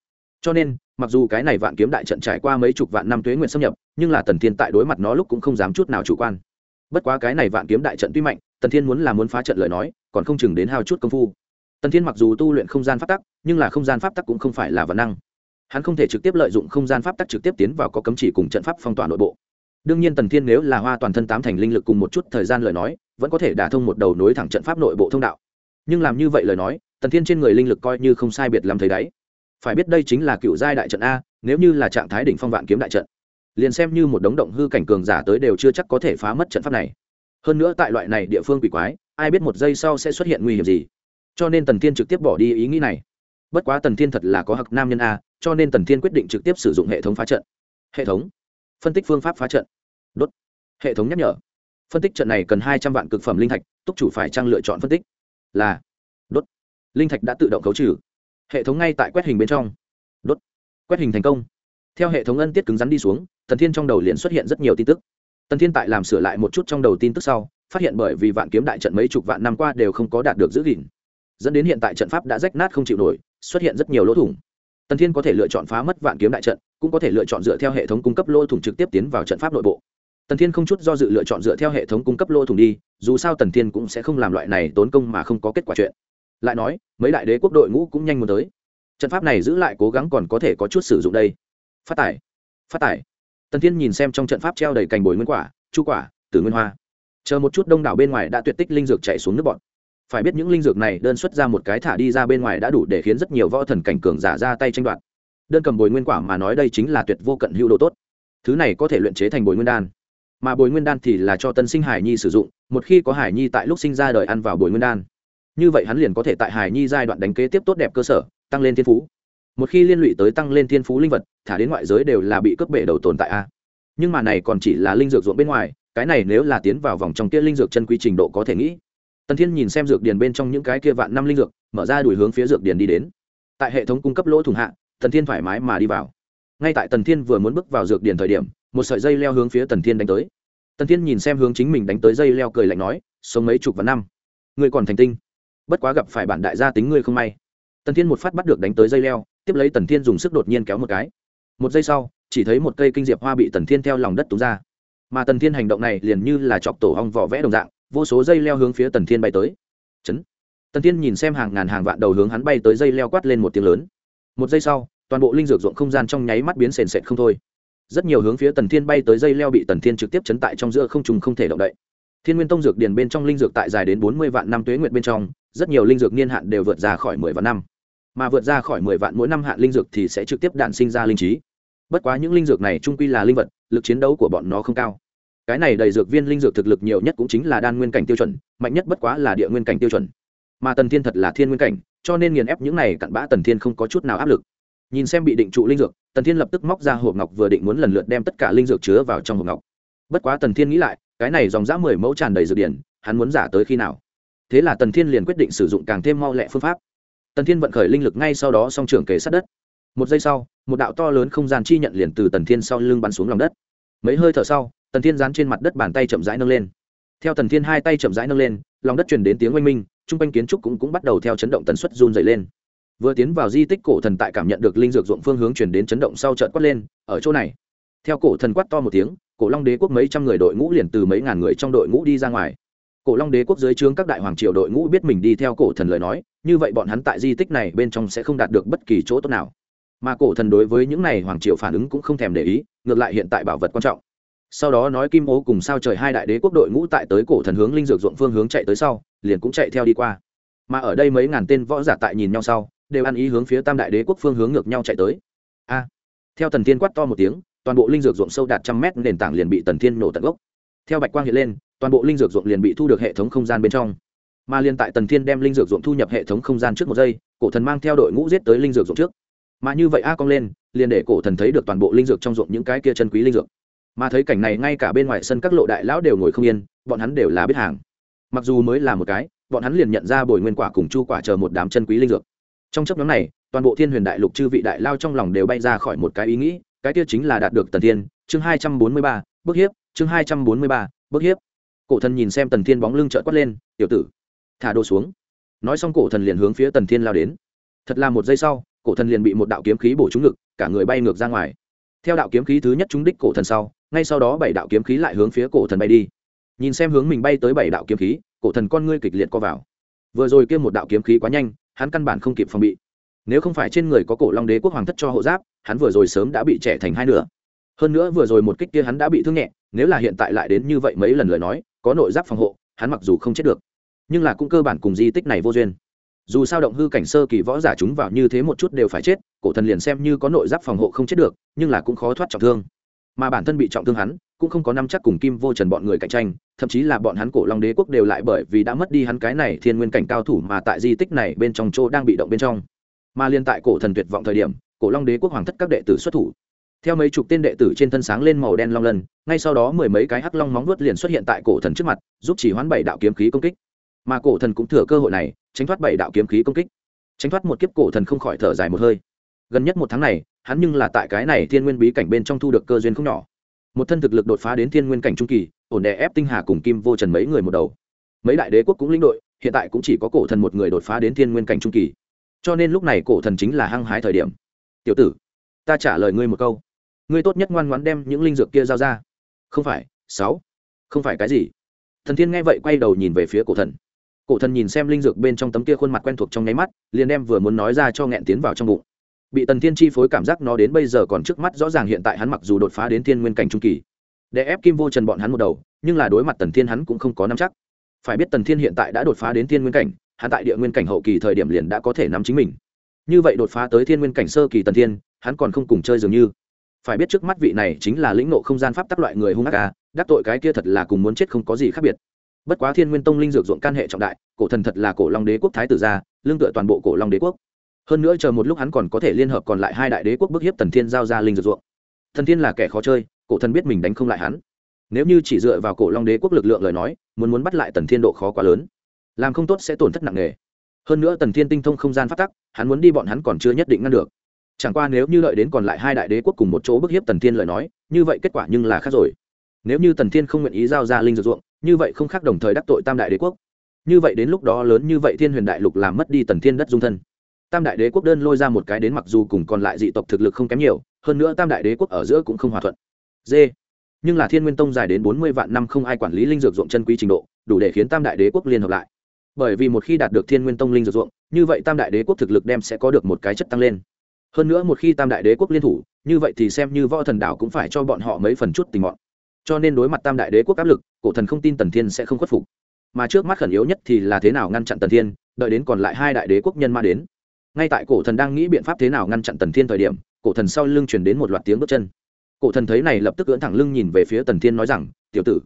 Cho nên, mặc dù cái này vạn kiếm đại trận trải qua mấy chục vạn năm tuế nguyện xâm nhập, nhưng là tần thiên tại đối mặt nó lúc cũng không dám chút nào chủ quan. Bất quá cái này vạn kiếm đại trận tuy mạnh, tần thiên muốn là muốn phá trận lời nói, còn không chừng đến hao chút công phu. Tần thiên mặc dù tu luyện không gian pháp tắc, nhưng là không gian pháp tắc cũng không phải là vật năng. Hắn không thể trực tiếp lợi dụng không gian pháp tắc trực tiếp tiến vào có cấm chỉ cùng trận pháp phong tỏa nội bộ đương nhiên tần thiên nếu là hoa toàn thân tám thành linh lực cùng một chút thời gian lời nói, vẫn có thể đả thông một đầu nối thẳng trận pháp nội bộ thông đạo. Nhưng làm như vậy lời nói, tần thiên trên người linh lực coi như không sai biệt làm thấy đáy phải biết đây chính là cựu giai đại trận a, nếu như là trạng thái đỉnh phong vạn kiếm đại trận, liền xem như một đống động hư cảnh cường giả tới đều chưa chắc có thể phá mất trận pháp này. Hơn nữa tại loại này địa phương quỷ quái, ai biết một giây sau sẽ xuất hiện nguy hiểm gì. Cho nên tần thiên trực tiếp bỏ đi ý nghĩ này. Bất quá tần thiên thật là có hặc nam nhân a, cho nên tần thiên quyết định trực tiếp sử dụng hệ thống phá trận. Hệ thống? Phân tích phương pháp phá trận. Đốt. Hệ thống nhắc nhở. Phân tích trận này cần hai trăm vạn cực phẩm linh thạch, túc chủ phải trang lựa chọn phân tích? Là. Đốt. Linh thạch đã tự động khấu trừ. Hệ thống ngay tại quét hình bên trong. Đốt. Quét hình thành công. Theo hệ thống ân tiết cứng rắn đi xuống, tần thiên trong đầu liền xuất hiện rất nhiều tin tức. Tần thiên tại làm sửa lại một chút trong đầu tin tức sau, phát hiện bởi vì vạn kiếm đại trận mấy chục vạn năm qua đều không có đạt được giữ gìn. Dẫn đến hiện tại trận pháp đã rách nát không chịu nổi, xuất hiện rất nhiều lỗ thủng tần thiên có thể lựa chọn phá mất vạn kiếm đại trận, cũng có thể lựa chọn dựa theo hệ thống cung cấp lô thủng trực tiếp tiến vào trận pháp nội bộ. Tần thiên không chút do dự lựa chọn dựa theo hệ thống cung cấp lô thủng đi, dù sao tần thiên cũng sẽ không làm loại này tốn công mà không có kết quả chuyện. Lại nói, mấy đại đế quốc đội ngũ cũng nhanh muốn tới. Trận pháp này giữ lại cố gắng còn có thể có chút sử dụng đây. Phát tải phát tải tần thiên nhìn xem trong trận pháp treo đầy cành bồi nguyên quả, chu quả, tử nguyên hoa. Chờ một chút đông đảo bên ngoài đã tuyệt tích linh dược chạy xuống nước bọn phải biết những linh dược này đơn xuất ra một cái thả đi ra bên ngoài đã đủ để khiến rất nhiều võ thần cảnh cường giả ra tay tranh đoạt. Đơn cầm bồi nguyên quả mà nói đây chính là tuyệt vô cận hữu độ tốt. Thứ này có thể luyện chế thành bồi nguyên đan. Mà bồi nguyên đan thì là cho tân sinh hải nhi sử dụng, một khi có hải nhi tại lúc sinh ra đời ăn vào bồi nguyên đan. Như vậy hắn liền có thể tại hải nhi giai đoạn đánh kế tiếp tốt đẹp cơ sở, tăng lên thiên phú. Một khi liên lụy tới tăng lên thiên phú linh vật, thả đến ngoại giới đều là bị cướp bể đầu tồn tại a. Nhưng mà này còn chỉ là linh dược ruộng bên ngoài, cái này nếu là tiến vào vòng trong kia linh dược chân quy trình độ có thể nghĩ tần thiên nhìn xem dược điền bên trong những cái kia vạn năm linh dược, mở ra đuổi hướng phía dược điền đi đến. Tại hệ thống cung cấp lỗ thủng hạ, tần thiên thoải mái mà đi vào. Ngay tại tần thiên vừa muốn bước vào dược điền thời điểm, một sợi dây leo hướng phía tần thiên đánh tới. Tần thiên nhìn xem hướng chính mình đánh tới dây leo cười lạnh nói, sống mấy chục vạn năm, ngươi còn thành tinh. Bất quá gặp phải bản đại gia tính ngươi không may. Tần thiên một phát bắt được đánh tới dây leo, tiếp lấy tần thiên dùng sức đột nhiên kéo một cái. Một giây sau, chỉ thấy một cây kinh diệp hoa bị tần thiên theo lòng đất túng ra. Mà tần thiên hành động này liền như là chọc tổ hong vỏ vẽ đồng dạng vô số dây leo hướng phía tần thiên bay tới. Chấn. Tần thiên nhìn xem hàng ngàn hàng vạn đầu hướng hắn bay tới dây leo quát lên một tiếng lớn. Một giây sau, toàn bộ linh dược ruộng không gian trong nháy mắt biến sền sệt không thôi. Rất nhiều hướng phía tần thiên bay tới dây leo bị tần thiên trực tiếp chấn tại trong giữa không trùng không thể động đậy. Thiên nguyên tông dược điền bên trong linh dược tại dài đến bốn mươi vạn năm tuế nguyện bên trong, rất nhiều linh dược niên hạn đều vượt ra khỏi mười vạn năm. Mà vượt ra khỏi mười vạn mỗi năm hạn linh dược thì sẽ trực tiếp đạn sinh ra linh trí. Bất quá những linh dược này trung quy là linh vật, lực chiến đấu của bọn nó không cao cái này đầy dược viên linh dược thực lực nhiều nhất cũng chính là đan nguyên cảnh tiêu chuẩn, mạnh nhất bất quá là địa nguyên cảnh tiêu chuẩn. Mà tần thiên thật là thiên nguyên cảnh, cho nên nghiền ép những này cặn bã tần thiên không có chút nào áp lực. Nhìn xem bị định trụ linh dược, tần thiên lập tức móc ra hộp ngọc vừa định muốn lần lượt đem tất cả linh dược chứa vào trong hộp ngọc. Bất quá tần thiên nghĩ lại, cái này dòng dã mười mẫu tràn đầy dược điển, hắn muốn giả tới khi nào? Thế là tần thiên liền quyết định sử dụng càng thêm mau lẹ phương pháp. Tần thiên vận khởi linh lực ngay sau đó song trưởng kề sát đất. Một giây sau, một đạo to lớn không gian chi nhận liền từ tần thiên sau lưng bắn xuống lòng đất. Mấy hơi thở sau tần thiên dán trên mặt đất bàn tay chậm rãi nâng lên. Theo tần thiên hai tay chậm rãi nâng lên lòng đất truyền đến tiếng oanh minh t r u n g quanh kiến trúc cũng, cũng bắt đầu theo chấn động tần suất run dày lên. Vừa tiến vào di tích cổ thần tại cảm nhận được linh dược ruộng phương hướng chuyển đến chấn động sau trợn quát lên ở chỗ này. Theo cổ thần quát to một tiếng cổ long đế quốc mấy trăm người đội ngũ liền từ mấy ngàn người trong đội ngũ đi ra ngoài. Cổ long đế quốc dưới trướng các đại hoàng triều đội ngũ biết mình đi theo cổ thần lời nói như vậy bọn hắn tại di tích này bên trong sẽ không đạt được bất kỳ chỗ tốt nào. Mà cổ thần đối với những này hoàng triều phản ứng cũng không thèm để ý ngược lại hiện tại bảo vật quan trọng sau đó nói kim ố cùng sao trời hai đại đế quốc đội ngũ tại tới cổ thần hướng linh dược ruộng phương hướng chạy tới sau, liền cũng chạy theo đi qua. Mà ở đây mấy ngàn tên võ giả tại nhìn nhau sau, đều ăn ý hướng phía tam đại đế quốc phương hướng ngược nhau chạy tới. A! Theo tần thiên quát to một tiếng, toàn bộ linh dược ruộng sâu đạt trăm mét, nền tảng liền bị tần thiên nổ tận gốc. Theo bạch quang hiện lên, toàn bộ linh dược ruộng liền bị thu được hệ thống không gian bên trong. Mà liên tại tần thiên đem linh dược ruộng thu nhập hệ thống không gian trước một giây, cổ thần mang theo đội ngũ giết tới linh dược ruộng trước. Mà như vậy a cong lên, liền để cổ thần thấy được toàn bộ linh dược trong ruộng những cái kia chân quý linh dược mà thấy cảnh này ngay cả bên ngoài sân các lộ đại lão đều ngồi không yên, bọn hắn đều là biết hàng. Mặc dù mới là một cái, bọn hắn liền nhận ra bồi nguyên quả cùng chu quả chờ một đám chân quý linh dược. Trong chấp nhóm này, toàn bộ thiên huyền đại lục chư vị đại lao trong lòng đều bay ra khỏi một cái ý nghĩ, cái tiêu chính là đạt được tần thiên, chương hai trăm bốn mươi ba bước hiếp, chương hai trăm bốn mươi ba bước hiếp. Cổ thần nhìn xem tần thiên bóng lưng trợn quát lên, tiểu tử, thả đồ xuống. Nói xong cổ thần liền hướng phía tần thiên lao đến. Thật là một giây sau, cổ thần liền bị một đạo kiếm khí bổ trúng ngực, cả người bay ngược ra ngoài. Theo đạo kiếm khí thứ nhất trúng đích cổ thần sau ngay sau đó bảy đạo kiếm khí lại hướng phía cổ thần bay đi. Nhìn xem hướng mình bay tới bảy đạo kiếm khí, cổ thần con ngươi kịch liệt co vào. Vừa rồi kia một đạo kiếm khí quá nhanh, hắn căn bản không kịp phòng bị. Nếu không phải trên người có cổ long đế quốc hoàng thất cho hộ giáp, hắn vừa rồi sớm đã bị trẻ thành hai nửa. Hơn nữa vừa rồi một kích kia hắn đã bị thương nhẹ, nếu là hiện tại lại đến như vậy mấy lần lời nói, có nội giáp phòng hộ, hắn mặc dù không chết được, nhưng là cũng cơ bản cùng di tích này vô duyên. Dù sao động hư cảnh sơ kỳ võ giả chúng vào như thế một chút đều phải chết, cổ thần liền xem như có nội giáp phòng hộ không chết được, nhưng là cũng khó thoát trọng thương mà bản thân bị trọng thương hắn, cũng không có năm chắc cùng kim vô trần bọn người cạnh tranh, thậm chí là bọn hắn cổ long đế quốc đều lại bởi vì đã mất đi hắn cái này thiên nguyên cảnh cao thủ mà tại di tích này bên trong chỗ đang bị động bên trong. Mà liên tại cổ thần tuyệt vọng thời điểm, cổ long đế quốc hoàng thất các đệ tử xuất thủ. Theo mấy chục tên đệ tử trên thân sáng lên màu đen long lần ngay sau đó mười mấy cái hắc long móng vuốt liền xuất hiện tại cổ thần trước mặt, giúp chỉ hoán bảy đạo kiếm khí công kích. Mà cổ thần cũng thừa cơ hội này, tránh thoát bảy đạo kiếm khí công kích. Tránh thoát một kiếp cổ thần không khỏi thở dài một hơi. Gần nhất một tháng này hắn nhưng là tại cái này thiên nguyên bí cảnh bên trong thu được cơ duyên không nhỏ. Một thân thực lực đột phá đến thiên nguyên cảnh trung kỳ, ổn đè ép tinh hà cùng kim vô trần mấy người một đầu. Mấy đại đế quốc cũng lĩnh đội, hiện tại cũng chỉ có cổ thần một người đột phá đến thiên nguyên cảnh trung kỳ. Cho nên lúc này cổ thần chính là hăng hái thời điểm. Tiểu tử, ta trả lời ngươi một câu. Ngươi tốt nhất ngoan ngoãn đem những linh dược kia giao ra. Không phải, sáu. Không phải cái gì. Thần thiên nghe vậy quay đầu nhìn về phía cổ thần. Cổ thần nhìn xem linh dược bên trong tấm kia khuôn mặt quen thuộc trong nháy mắt, liền đem vừa muốn nói ra cho nghẹn tiến vào trong bụng bị tần thiên chi phối cảm giác nó đến bây giờ còn trước mắt rõ ràng hiện tại hắn mặc dù đột phá đến thiên nguyên cảnh trung kỳ, để ép kim vô trần bọn hắn một đầu, nhưng là đối mặt tần thiên hắn cũng không có nắm chắc. Phải biết tần thiên hiện tại đã đột phá đến thiên nguyên cảnh, hắn tại địa nguyên cảnh hậu kỳ thời điểm liền đã có thể nắm chính mình. Như vậy đột phá tới thiên nguyên cảnh sơ kỳ tần thiên, hắn còn không cùng chơi dường như. Phải biết trước mắt vị này chính là lĩnh nộ không gian pháp tắc loại người hung ác ca đắc tội cái kia thật là cùng muốn chết không có gì khác biệt. Bất quá thiên nguyên tông linh dược ruộng can hệ trọng đại, cổ thần thật là cổ long đế quốc thái tử gia, lương tựa toàn bộ cổ long đế quốc hơn nữa chờ một lúc hắn còn có thể liên hợp còn lại hai đại đế quốc bức hiếp tần thiên giao ra linh dược ruộng. Thần thiên là kẻ khó chơi, cổ thần biết mình đánh không lại hắn. Nếu như chỉ dựa vào cổ long đế quốc lực lượng lời nói, muốn muốn bắt lại tần thiên độ khó quá lớn, làm không tốt sẽ tổn thất nặng nề. Hơn nữa tần thiên tinh thông không gian phát tắc, hắn muốn đi bọn hắn còn chưa nhất định ngăn được. Chẳng qua nếu như lợi đến còn lại hai đại đế quốc cùng một chỗ bức hiếp tần thiên lời nói, như vậy kết quả nhưng là khác rồi. Nếu như tần thiên không nguyện ý giao ra linh dược ruộng, như vậy không khác đồng thời đắc tội tam đại đế quốc. Như vậy đến lúc đó lớn như vậy thiên huyền đại lục làm mất đi tần thiên đất dung thân tam đại đế quốc đơn lôi ra một cái đến mặc dù cùng còn lại dị tộc thực lực không kém nhiều, hơn nữa tam đại đế quốc ở giữa cũng không hòa thuận. D nhưng là thiên nguyên tông dài đến bốn mươi vạn năm không ai quản lý linh dược ruộng chân quý trình độ, đủ để khiến tam đại đế quốc liên hợp lại. Bởi vì một khi đạt được thiên nguyên tông linh dược ruộng, như vậy tam đại đế quốc thực lực đem sẽ có được một cái chất tăng lên. Hơn nữa một khi tam đại đế quốc liên thủ, như vậy thì xem như võ thần đảo cũng phải cho bọn họ mấy phần chút tình bọn cho nên đối mặt tam đại đế quốc áp lực, cổ thần không tin tần thiên sẽ không khuất phục. Mà trước mắt khẩn yếu nhất thì là thế nào ngăn chặn tần thiên, đợi đến còn lại hai đại đế quốc nhân ma đến ngay tại cổ thần đang nghĩ biện pháp thế nào ngăn chặn tần thiên thời điểm, cổ thần sau lưng chuyển đến một loạt tiếng bước chân. Cổ thần thấy này lập tức cưỡn thẳng lưng nhìn về phía tần thiên nói rằng, tiểu tử,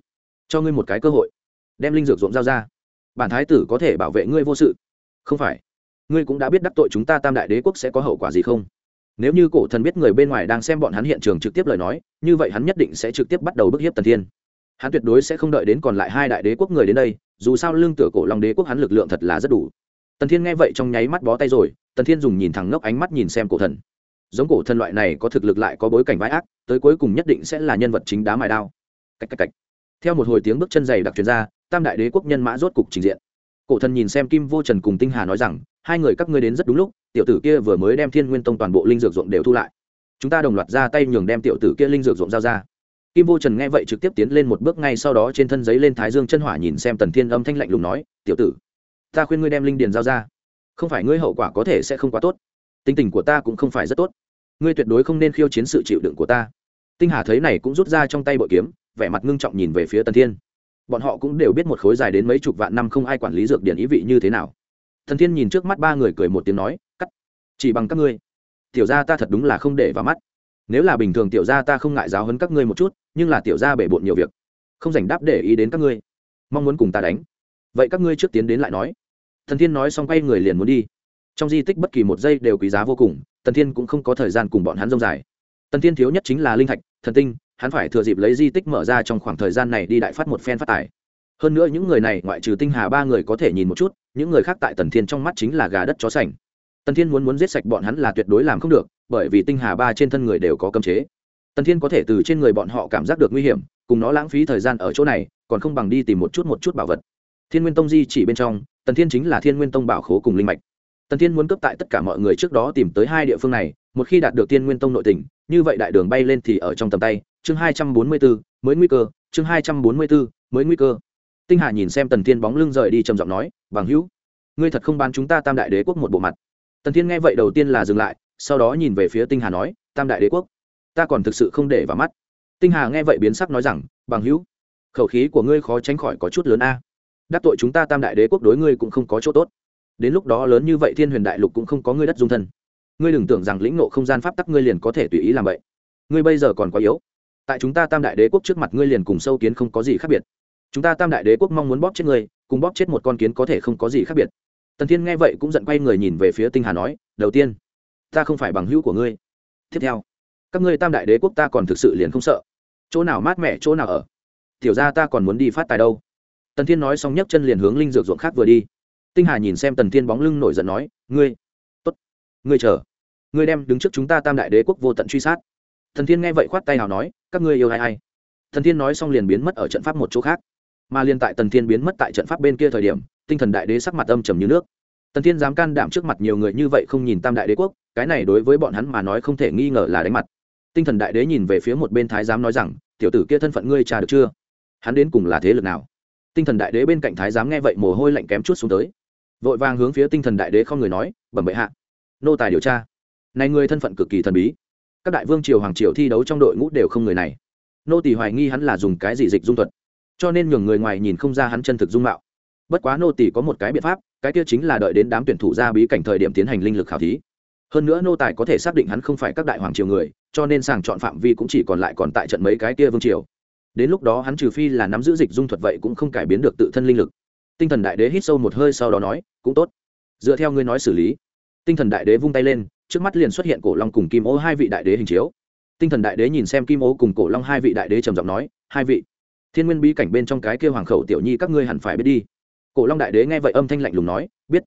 cho ngươi một cái cơ hội, đem linh dược ruộng giao ra. Bản thái tử có thể bảo vệ ngươi vô sự. Không phải. Ngươi cũng đã biết đắc tội chúng ta tam đại đế quốc sẽ có hậu quả gì không? Nếu như cổ thần biết người bên ngoài đang xem bọn hắn hiện trường trực tiếp lời nói, như vậy hắn nhất định sẽ trực tiếp bắt đầu bức hiếp tần thiên. Hắn tuyệt đối sẽ không đợi đến còn lại hai đại đế quốc người đến đây, dù sao lương tựa cổ long đế quốc hắn lực lượng thật là rất đủ. Tần thiên nghe vậy trong nháy mắt bó tay rồi tần thiên dùng nhìn thẳng ngốc ánh mắt nhìn xem cổ thần. Giống cổ thần loại này có thực lực lại có bối cảnh vai ác, tới cuối cùng nhất định sẽ là nhân vật chính đá mài đao. Cách cách cách theo một hồi tiếng bước chân dày đặc truyền ra, tam đại đế quốc nhân mã rốt cục trình diện. Cổ thần nhìn xem kim vô trần cùng tinh hà nói rằng, hai người các ngươi đến rất đúng lúc, tiểu tử kia vừa mới đem thiên nguyên tông toàn bộ linh dược ruộng đều thu lại. Chúng ta đồng loạt ra tay nhường đem tiểu tử kia linh dược ruộng giao ra. Kim vô trần nghe vậy trực tiếp tiến lên một bước ngay sau đó trên thân giấy lên thái dương chân hỏa nhìn xem tần thiên âm thanh lạnh lùng nói, tiểu tử, ta khuyên ngươi đem linh điền giao ra không phải ngươi hậu quả có thể sẽ không quá tốt. Tính tình của ta cũng không phải rất tốt. Ngươi tuyệt đối không nên khiêu chiến sự chịu đựng của ta. Tinh hà thấy này cũng rút ra trong tay bội kiếm, vẻ mặt ngưng trọng nhìn về phía tần thiên. Bọn họ cũng đều biết một khối dài đến mấy chục vạn năm không ai quản lý dược điển ý vị như thế nào. Thần thiên nhìn trước mắt ba người cười một tiếng nói, cắt, chỉ bằng các ngươi. Tiểu gia ta thật đúng là không để vào mắt. Nếu là bình thường tiểu gia ta không ngại giáo hấn các ngươi một chút, nhưng là tiểu gia bể bộn nhiều việc, không dành đáp để ý đến các ngươi. Mong muốn cùng ta đánh. Vậy các ngươi trước tiến đến lại nói thần thiên nói xong quay người liền muốn đi. Trong di tích bất kỳ một giây đều quý giá vô cùng tần thiên cũng không có thời gian cùng bọn hắn rông dài. Tần thiên thiếu nhất chính là linh thạch, thần tinh, hắn phải thừa dịp lấy di tích mở ra trong khoảng thời gian này đi đại phát một phen phát tài. Hơn nữa những người này, ngoại trừ tinh hà ba người có thể nhìn một chút, những người khác tại tần thiên trong mắt chính là gà đất chó sành. Tần thiên muốn muốn giết sạch bọn hắn là tuyệt đối làm không được, bởi vì tinh hà ba trên thân người đều có cấm chế. Tần thiên có thể từ trên người bọn họ cảm giác được nguy hiểm, cùng nó lãng phí thời gian ở chỗ này, còn không bằng đi tìm một chút một chút bảo vật. Thiên nguyên tông di chỉ bên trong tần thiên chính là thiên nguyên tông bảo khố cùng linh mạch. Tần thiên muốn cấp tại tất cả mọi người trước đó tìm tới hai địa phương này, một khi đạt được thiên nguyên tông nội tỉnh như vậy đại đường bay lên thì ở trong tầm tay, chương hai trăm bốn mươi bốn mới nguy cơ, chương hai trăm bốn mươi bốn mới nguy cơ. Tinh hà nhìn xem tần thiên bóng lưng rời đi trầm giọng nói, bằng hữu, ngươi thật không bán chúng ta tam đại đế quốc một bộ mặt. Tần thiên nghe vậy đầu tiên là dừng lại, sau đó nhìn về phía tinh hà nói, tam đại đế quốc, ta còn thực sự không để vào mắt. Tinh hà nghe vậy biến sắc nói rằng, bằng hữu, khẩu khí của ngươi khó tránh khỏi có chút lớn a đắc tội chúng ta tam đại đế quốc đối ngươi cũng không có chỗ tốt. Đến lúc đó lớn như vậy thiên huyền đại lục cũng không có ngươi đất dung thân. Ngươi đừng tưởng rằng lĩnh nộ không gian pháp tắc ngươi liền có thể tùy ý làm vậy. Ngươi bây giờ còn quá yếu. Tại chúng ta tam đại đế quốc trước mặt ngươi liền cùng sâu kiến không có gì khác biệt. Chúng ta tam đại đế quốc mong muốn bóp chết ngươi, cùng bóp chết một con kiến có thể không có gì khác biệt. Tần thiên nghe vậy cũng giận quay người nhìn về phía tinh hà nói, đầu tiên, ta không phải bằng hữu của ngươi. Tiếp theo, các ngươi tam đại đế quốc ta còn thực sự liền không sợ. Chỗ nào mát mẻ, chỗ nào ở? Tiểu ra ta còn muốn đi phát tài đâu? Tần thiên nói xong nhấc chân liền hướng linh dược ruộng khác vừa đi. Tinh hà nhìn xem tần thiên bóng lưng nổi giận nói, ngươi, tốt, ngươi chờ, ngươi đem đứng trước chúng ta tam đại đế quốc vô tận truy sát. Thần thiên nghe vậy khoát tay nào nói, các ngươi yêu ai ai? Thần thiên nói xong liền biến mất ở trận pháp một chỗ khác. Mà liên tại tần thiên biến mất tại trận pháp bên kia thời điểm, tinh thần đại đế sắc mặt âm trầm như nước. Tần thiên dám can đảm trước mặt nhiều người như vậy không nhìn tam đại đế quốc, cái này đối với bọn hắn mà nói không thể nghi ngờ là đánh mặt. Tinh thần đại đế nhìn về phía một bên thái giám nói rằng, tiểu tử kia thân phận ngươi trà được chưa? Hắn đến cùng là thế lực nào? Tinh thần đại đế bên cạnh thái giám nghe vậy mồ hôi lạnh kém chút xuống tới. Vội vàng hướng phía tinh thần đại đế không người nói, bẩm bệ hạ, nô tài điều tra. Này người thân phận cực kỳ thần bí. Các đại vương triều hoàng triều thi đấu trong đội ngũ đều không người này. Nô tỳ hoài nghi hắn là dùng cái gì dịch dung thuật, cho nên nhường người ngoài nhìn không ra hắn chân thực dung mạo. Bất quá nô tỳ có một cái biện pháp, cái kia chính là đợi đến đám tuyển thủ ra bí cảnh thời điểm tiến hành linh lực khảo thí. Hơn nữa nô tài có thể xác định hắn không phải các đại hoàng triều người, cho nên sàng chọn phạm vi cũng chỉ còn lại còn tại trận mấy cái kia vương triều đến lúc đó hắn trừ phi là nắm giữ dịch dung thuật vậy cũng không cải biến được tự thân linh lực. Tinh thần đại đế hít sâu một hơi sau đó nói, cũng tốt. Dựa theo ngươi nói xử lý. Tinh thần đại đế vung tay lên, trước mắt liền xuất hiện cổ long cùng kim ô hai vị đại đế hình chiếu. Tinh thần đại đế nhìn xem kim ô cùng cổ long hai vị đại đế trầm giọng nói, hai vị. Thiên nguyên bí cảnh bên trong cái kêu hoàng khẩu tiểu nhi các ngươi hẳn phải biết đi. Cổ long đại đế nghe vậy âm thanh lạnh lùng nói, biết.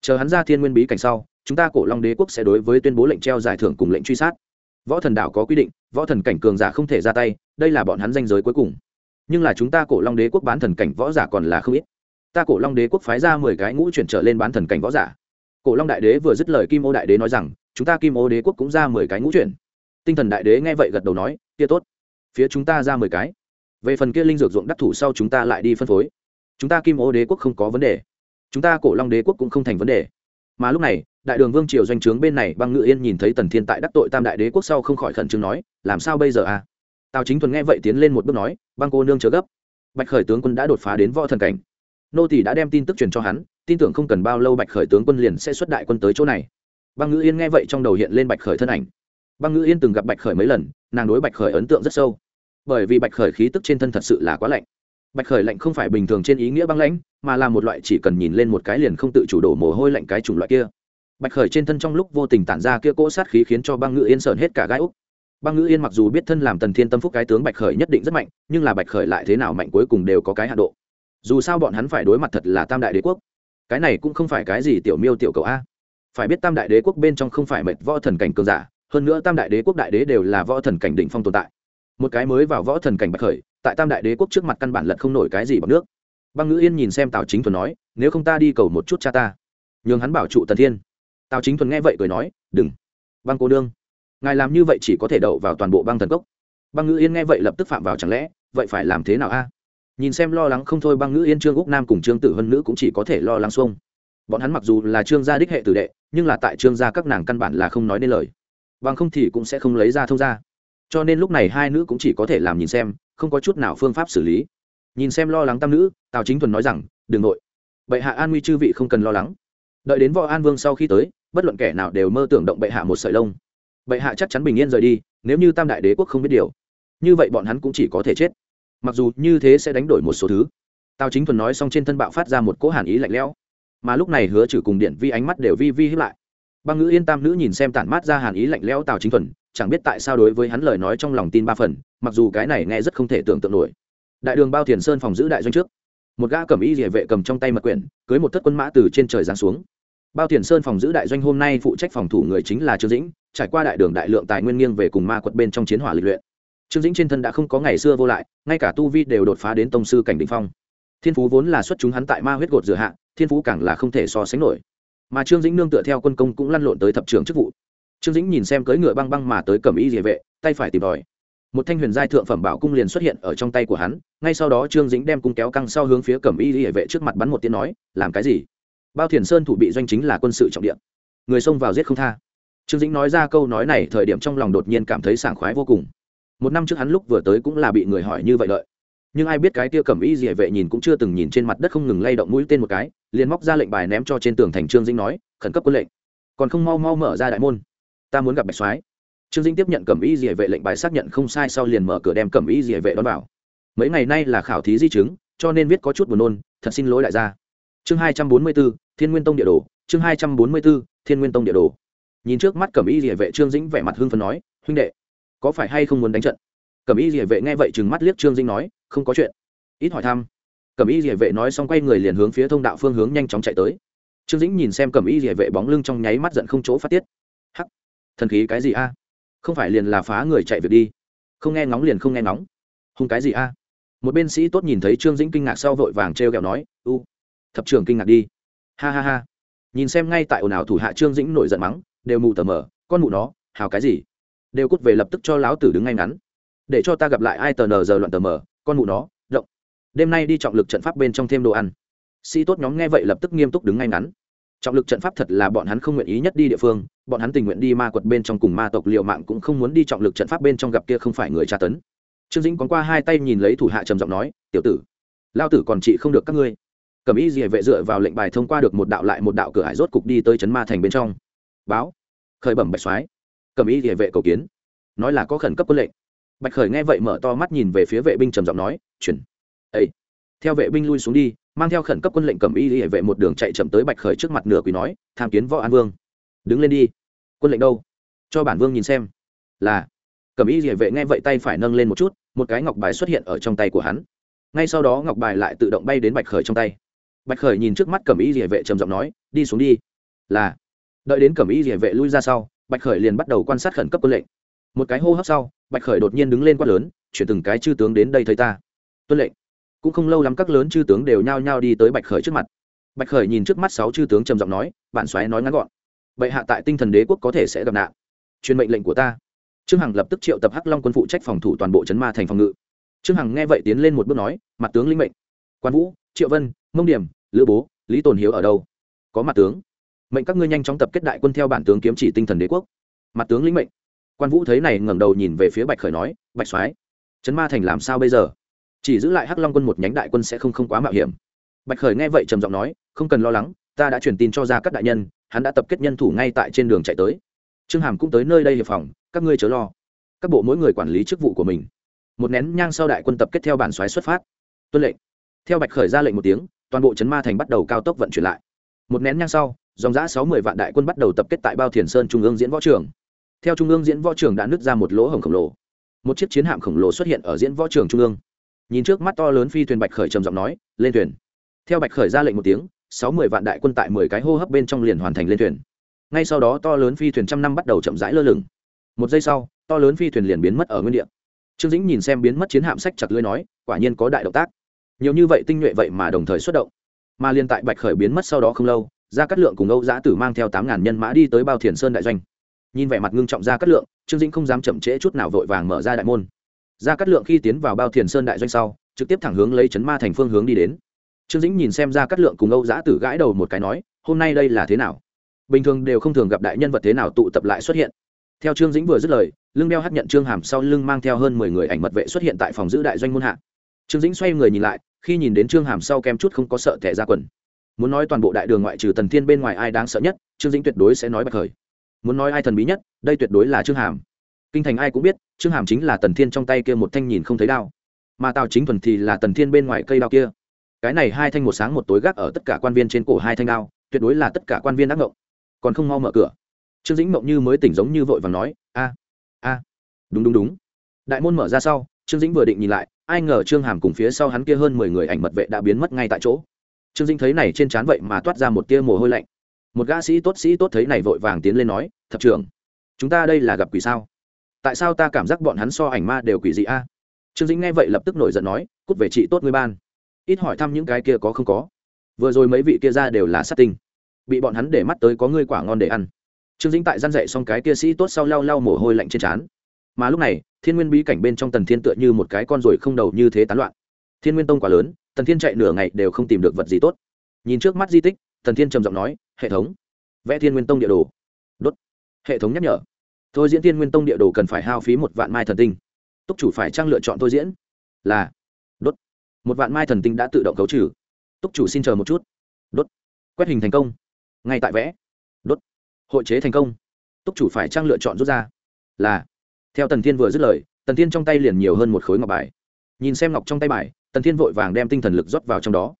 Chờ hắn ra thiên nguyên bí cảnh sau, chúng ta cổ long đế quốc sẽ đối với tuyên bố lệnh treo giải thưởng cùng lệnh truy sát võ thần đảo có quy định, võ thần cảnh cường giả không thể ra tay, đây là bọn hắn danh giới cuối cùng. Nhưng là chúng ta cổ long đế quốc bán thần cảnh võ giả còn là không ít. Ta cổ long đế quốc phái ra mười cái ngũ chuyển trở lên bán thần cảnh võ giả. Cổ long đại đế vừa dứt lời kim ô đại đế nói rằng, chúng ta kim ô đế quốc cũng ra mười cái ngũ chuyển. Tinh thần đại đế nghe vậy gật đầu nói, kia tốt. Phía chúng ta ra mười cái. Về phần kia linh dược ruộng đắc thủ sau chúng ta lại đi phân phối. Chúng ta kim ô đế quốc không có vấn đề. Chúng ta cổ long đế quốc cũng không thành vấn đề. Mà lúc này đại đường vương triều doanh trướng bên này băng ngự yên nhìn thấy tần thiên tại đắc tội tam đại đế quốc sau không khỏi khẩn trương nói, làm sao bây giờ à? Tào chính thuần nghe vậy tiến lên một bước nói, băng cô nương chờ gấp. Bạch khởi tướng quân đã đột phá đến võ thần cảnh. Nô tỷ đã đem tin tức truyền cho hắn, tin tưởng không cần bao lâu bạch khởi tướng quân liền sẽ xuất đại quân tới chỗ này. Băng ngữ yên nghe vậy trong đầu hiện lên bạch khởi thân ảnh. Băng ngữ yên từng gặp bạch khởi mấy lần, nàng đối bạch khởi ấn tượng rất sâu. Bởi vì bạch khởi khí tức trên thân thật sự là quá lạnh. Bạch khởi lạnh không phải bình thường trên ý nghĩa băng lãnh, mà là một loại chỉ cần nhìn lên một cái liền không tự chủ đổ mồ hôi lạnh cái chủng loại kia bạch khởi trên thân trong lúc vô tình tản ra kia cỗ sát khí khiến cho băng ngự yên sợn hết cả gai úc. Băng ngự yên mặc dù biết thân làm tần thiên tâm phúc cái tướng bạch khởi nhất định rất mạnh, nhưng là bạch khởi lại thế nào mạnh cuối cùng đều có cái hạ độ. Dù sao bọn hắn phải đối mặt thật là tam đại đế quốc. Cái này cũng không phải cái gì tiểu miêu tiểu cầu a. Phải biết tam đại đế quốc bên trong không phải mệt võ thần cảnh cường giả, hơn nữa tam đại đế quốc đại đế đều là võ thần cảnh đỉnh phong tồn tại. Một cái mới vào võ thần cảnh bạch khởi, tại tam đại đế quốc trước mặt căn bản lật không nổi cái gì bằng nước. Băng ngữ yên nhìn xem tào chính thuần nói, nếu không ta đi cầu một chút cha ta. Nhường hắn bảo trụ tần thiên tào chính thuần nghe vậy cười nói, đừng. Băng cô đương ngài làm như vậy chỉ có thể đậu vào toàn bộ băng thần cốc. Băng ngữ yên nghe vậy lập tức phạm vào chẳng lẽ, vậy phải làm thế nào a? Nhìn xem lo lắng không thôi băng ngữ yên, trương úc nam cùng trương tử hân nữ cũng chỉ có thể lo lắng xuông. Bọn hắn mặc dù là trương gia đích hệ tử đệ, nhưng là tại trương gia các nàng căn bản là không nói nên lời. Bằng không thì cũng sẽ không lấy ra thông ra cho nên lúc này hai nữ cũng chỉ có thể làm nhìn xem, không có chút nào phương pháp xử lý. Nhìn xem lo lắng tam nữ, tào chính thuần nói rằng, đừng nội. Bệ hạ an nguy chư vị không cần lo lắng. Đợi đến võ an vương sau khi tới bất luận kẻ nào đều mơ tưởng động bệ hạ một sợi lông. Bệ hạ chắc chắn bình yên rời đi, nếu như tam đại đế quốc không biết điều. Như vậy bọn hắn cũng chỉ có thể chết. Mặc dù như thế sẽ đánh đổi một số thứ. Tào chính thuần nói xong trên thân bạo phát ra một cỗ hàn ý lạnh lẽo. Mà lúc này hứa trừ cùng điện vi ánh mắt đều vi vi hiếp lại. Băng ngữ yên tam nữ nhìn xem tản mát ra hàn ý lạnh lẽo tào chính thuần, chẳng biết tại sao đối với hắn lời nói trong lòng tin ba phần, mặc dù cái này nghe rất không thể tưởng tượng nổi. Đại đường bao thiền sơn phòng giữ đại doanh trước. Một gã cầm y địa vệ cầm trong tay mật quyển, cưới một thất quân mã từ trên trời giáng xuống bao thiền sơn phòng giữ đại doanh hôm nay phụ trách phòng thủ người chính là trương dĩnh, trải qua đại đường đại lượng tài nguyên nghiêng về cùng ma quật bên trong chiến hỏa lịch luyện. Trương dĩnh trên thân đã không có ngày xưa vô lại, ngay cả tu vi đều đột phá đến tông sư cảnh đ phong. Thiên phú vốn là xuất chúng hắn tại ma huyết gột rửa hạ, thiên phú càng là không thể so sánh nổi. Mà trương dĩnh nương tựa theo quân công cũng lăn lộn tới thập trường chức vụ. Trương dĩnh nhìn xem cưỡi ngựa băng băng mà tới cầm y địa vệ, tay phải tìm đòi. Một thanh huyền giai thượng phẩm bảo cung liền xuất hiện ở trong tay của hắn, ngay sau đó trương dĩnh đem cung kéo căng sau hướng phía cẩm y địa vệ trước mặt bắn một tiếng nói, làm cái gì? Bao thiền sơn thủ bị doanh chính là quân sự trọng điểm người xông vào giết không tha. Trương dĩnh nói ra câu nói này thời điểm trong lòng đột nhiên cảm thấy sảng khoái vô cùng. Một năm trước hắn lúc vừa tới cũng là bị người hỏi như vậy lợi, nhưng ai biết cái tia cẩm y địa vệ nhìn cũng chưa từng nhìn trên mặt đất không ngừng lay động mũi tên một cái liền móc ra lệnh bài ném cho trên tường thành trương dĩnh nói khẩn cấp quân lệnh. Còn không mau mau mở ra đại môn. Ta muốn gặp bạch soái. Trương dĩnh tiếp nhận cẩm y địa vệ lệnh bài xác nhận không sai sau liền mở cửa đem cẩm y địa vệ đón vào. Mấy ngày nay là khảo thí di chứng cho nên viết có chút buồn nôn thật xin lỗi đại gia chương hai trăm bốn mươi b ố thiên nguyên tông địa đồ. Chương hai trăm bốn mươi b ố thiên nguyên tông địa đồ. Nhìn trước mắt cẩm y địa vệ trương dĩnh vẻ mặt hưng phấn nói, huynh đệ, có phải hay không muốn đánh trận? Cẩm y địa vệ nghe vậy chừng mắt liếc trương dĩnh nói, không có chuyện. Ít hỏi thăm. Cẩm y địa vệ nói xong quay người liền hướng phía thông đạo phương hướng nhanh chóng chạy tới. Trương dĩnh nhìn xem cẩm y địa vệ bóng lưng trong nháy mắt giận không chỗ phát tiết. Hắc, thần khí cái gì a? Không phải liền là phá người chạy việc đi. Không nghe ngóng liền không nghe ngóng. Hung cái gì a? Một bên sĩ tốt nhìn thấy trương dĩnh kinh ngạc sau vội vàng t r e o kẹo nói, u thập trường kinh ngạc đi. Ha ha ha. Nhìn xem ngay tại ồn ào thủ hạ trương dĩnh nổi giận mắng, đều mù tờ mờ, con mụ nó, hào cái gì? Đều cút về lập tức cho láo tử đứng ngay ngắn. Để cho ta gặp lại ai tờ nờ giờ loạn tờ mờ, con mụ nó, động. Đêm nay đi trọng lực trận pháp bên trong thêm đồ ăn. Sĩ tốt nhóm nghe vậy lập tức nghiêm túc đứng ngay ngắn. Trọng lực trận pháp thật là bọn hắn không nguyện ý nhất đi địa phương, bọn hắn tình nguyện đi ma quật bên trong cùng ma tộc liệu mạng cũng không muốn đi trọng lực trận pháp bên trong gặp kia không phải người tra tấn. Trương dĩnh còn qua hai tay nhìn lấy thủ hạ trầm giọng nói, tiểu tử, lao tử còn trị không được các ngươi cầm ý gì vệ dựa vào lệnh bài thông qua được một đạo lại một đạo cửa hải rốt cục đi tới trấn ma thành bên trong. Báo. Khởi bẩm bạch soái. Cầm ý gì vệ cầu kiến. Nói là có khẩn cấp quân lệnh. Bạch khởi nghe vậy mở to mắt nhìn về phía vệ binh trầm giọng nói, chuyển. Ây theo vệ binh lui xuống đi, mang theo khẩn cấp quân lệnh cầm y hệ vệ một đường chạy chậm tới bạch khởi trước mặt nửa quỳ nói, tham kiến võ an vương. Đứng lên đi. Quân lệnh đâu? Cho bản vương nhìn xem. Là. Cầm y hệ vệ nghe vậy tay phải nâng lên một chút, một cái ngọc bài xuất hiện ở trong tay của hắn. Ngay sau đó ngọc bài lại tự động bay đến bạch khởi trong tay bạch khởi nhìn trước mắt Cẩm y địa vệ trầm giọng nói, đi xuống đi. Là. Đợi đến Cẩm y địa vệ lui ra sau, bạch khởi liền bắt đầu quan sát khẩn cấp quân lệnh. Một cái hô hấp sau, bạch khởi đột nhiên đứng lên quát lớn, chuyển từng cái chư tướng đến đây thấy ta. Tuân lệnh. Cũng không lâu lắm các lớn chư tướng đều nhao nhao đi tới bạch khởi trước mặt. Bạch khởi nhìn trước mắt sáu chư tướng trầm giọng nói bản xoáy nói ngắn gọn. Bệ hạ tại tinh thần đế quốc có thể sẽ gặp nạn. Truyền mệnh lệnh của ta. Trương hằng lập tức triệu tập hắc long quân phụ trách phòng thủ toàn bộ trấn ma thành phòng ngự. Trương hằng nghe vậy tiến lên một bước nói, mặt tướng linh mệnh. Quan vũ, triệu vân mông điểm, lữ bố, lý tồn hiếu ở đâu? Có mặt tướng. Mệnh các ngươi nhanh chóng tập kết đại quân theo bản tướng kiếm chỉ tinh thần đế quốc. Mặt tướng lĩnh mệnh. Quan vũ thấy này ngẩng đầu nhìn về phía bạch khởi nói, bạch soái, trấn ma thành làm sao bây giờ? Chỉ giữ lại hắc long quân một nhánh đại quân sẽ không không quá mạo hiểm. Bạch khởi nghe vậy trầm giọng nói, không cần lo lắng, ta đã truyền tin cho ra các đại nhân, hắn đã tập kết nhân thủ ngay tại trên đường chạy tới. Trương hàm cũng tới nơi đây hiệp phòng, các ngươi chớ lo. Các bộ mỗi người quản lý chức vụ của mình. Một nén nhang sau đại quân tập kết theo bản xoáy xuất phát. Tuân lệnh. Theo bạch khởi ra lệnh một tiếng toàn bộ chấn ma thành bắt đầu cao tốc vận chuyển lại. Một nén nhang sau, dòng giã sáu mươi vạn đại quân bắt đầu tập kết tại bao thiền sơn trung ương diễn võ trường. Theo trung ương diễn võ trường đã nứt ra một lỗ hổng khổng lồ. Một chiếc chiến hạm khổng lồ xuất hiện ở diễn võ trường trung ương. Nhìn trước mắt to lớn phi thuyền bạch khởi trầm giọng nói, lên thuyền. Theo bạch khởi ra lệnh một tiếng, sáu mươi vạn đại quân tại mười cái hô hấp bên trong liền hoàn thành lên thuyền. Ngay sau đó to lớn phi thuyền trăm năm bắt đầu chậm rãi lơ lửng. Một giây sau, to lớn phi thuyền liền biến mất ở nguyên địa. Trương dĩnh nhìn xem biến mất chiến hạm sách chặt lưới nói, quả nhiên có đại động tác nhiều như vậy tinh nhuệ vậy mà đồng thời xuất động. Mà liên tại bạch khởi biến mất sau đó không lâu, gia cát lượng cùng âu giã tử mang theo tám ngàn nhân mã đi tới bao thiền sơn đại doanh. Nhìn vẻ mặt ngưng trọng gia cát lượng, trương dĩnh không dám chậm trễ chút nào vội vàng mở ra đại môn. Gia cát lượng khi tiến vào bao thiền sơn đại doanh sau, trực tiếp thẳng hướng lấy chấn ma thành phương hướng đi đến. Trương dĩnh nhìn xem gia cát lượng cùng âu giã tử gãi đầu một cái nói, hôm nay đây là thế nào? Bình thường đều không thường gặp đại nhân vật thế nào tụ tập lại xuất hiện. Theo trương dĩnh vừa dứt lời, lưng đeo hát nhận trương hàm sau lưng mang theo hơn mười người ảnh mật vệ xuất hiện tại phòng giữ đại doanh môn hạ trương dĩnh xoay người nhìn lại, khi nhìn đến trương hàm sau kem chút không có sợ thẻ ra quần. Muốn nói toàn bộ đại đường ngoại trừ tần thiên bên ngoài ai đáng sợ nhất, trương dĩnh tuyệt đối sẽ nói bạch khởi. Muốn nói ai thần bí nhất, đây tuyệt đối là trương hàm. Kinh thành ai cũng biết, trương hàm chính là tần thiên trong tay kia một thanh nhìn không thấy đao. Mà tào chính thuần thì là tần thiên bên ngoài cây đao kia. Cái này hai thanh một sáng một tối gác ở tất cả quan viên trên cổ hai thanh đao, tuyệt đối là tất cả quan viên đắc ngộng. Còn không mau mở cửa. Trương dĩnh mộng như mới tỉnh giống như vội và nói, a a, đúng đúng đúng. Đại môn mở ra sau, trương dĩnh vừa định nhìn lại ai ngờ trương hàm cùng phía sau hắn kia hơn mười người ảnh mật vệ đã biến mất ngay tại chỗ. Trương dĩnh thấy này trên trán vậy mà toát ra một tia mồ hôi lạnh. Một gã sĩ tốt sĩ tốt thấy này vội vàng tiến lên nói, thập trưởng, chúng ta đây là gặp quỷ sao? Tại sao ta cảm giác bọn hắn so ảnh ma đều quỷ dị a? Trương dĩnh nghe vậy lập tức nổi giận nói, cút về chị tốt ngươi ban. Ít hỏi thăm những cái kia có không có. Vừa rồi mấy vị kia ra đều là sát tinh. Bị bọn hắn để mắt tới có ngươi quả ngon để ăn. Trương dĩnh tại gian dạy xong cái kia sĩ tốt sau lau lau mồ hôi lạnh trên trán. Mà lúc này thiên nguyên bí cảnh bên trong tần thiên tựa như một cái con ruồi không đầu như thế tán loạn. Thiên nguyên tông quá lớn, tần thiên chạy nửa ngày đều không tìm được vật gì tốt. Nhìn trước mắt di tích, tần thiên trầm giọng nói, hệ thống, vẽ thiên nguyên tông địa đồ. Đốt. Hệ thống nhắc nhở. Thôi diễn thiên nguyên tông địa đồ cần phải hao phí một vạn mai thần tinh. Túc chủ phải trang lựa chọn thôi diễn. Là. Đốt. Một vạn mai thần tinh đã tự động cấu trừ. Túc chủ xin chờ một chút. Đốt. Quét hình thành công. Ngay tại vẽ. Đốt. Hội chế thành công. Túc chủ phải trang lựa chọn rút ra. Là theo tần thiên vừa dứt lời, tần thiên trong tay liền nhiều hơn một khối ngọc bài. Nhìn xem ngọc trong tay bài, tần thiên vội vàng đem tinh thần lực rót vào trong đó.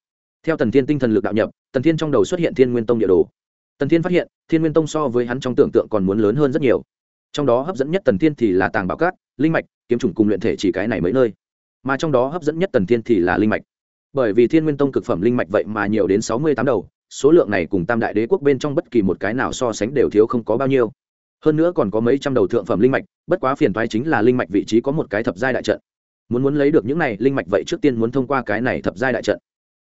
Theo tần thiên tinh thần lực đạo nhập, tần thiên trong đầu xuất hiện thiên nguyên tông địa đồ. Tần thiên phát hiện, thiên nguyên tông so với hắn trong tưởng tượng còn muốn lớn hơn rất nhiều. Trong đó hấp dẫn nhất tần thiên thì là tàng bảo cát, linh mạch, kiếm chủng cùng luyện thể chỉ cái này mấy nơi. Mà trong đó hấp dẫn nhất tần thiên thì là linh mạch. Bởi vì thiên nguyên tông cực phẩm linh mạch vậy mà nhiều đến sáu mươi tám đầu, số lượng này cùng tam đại đế quốc bên trong bất kỳ một cái nào so sánh đều thiếu không có bao nhiêu hơn nữa còn có mấy trăm đầu thượng phẩm linh mạch, bất quá phiền toái chính là linh mạch vị trí có một cái thập giai đại trận. Muốn muốn lấy được những này, linh mạch vậy trước tiên muốn thông qua cái này thập giai đại trận.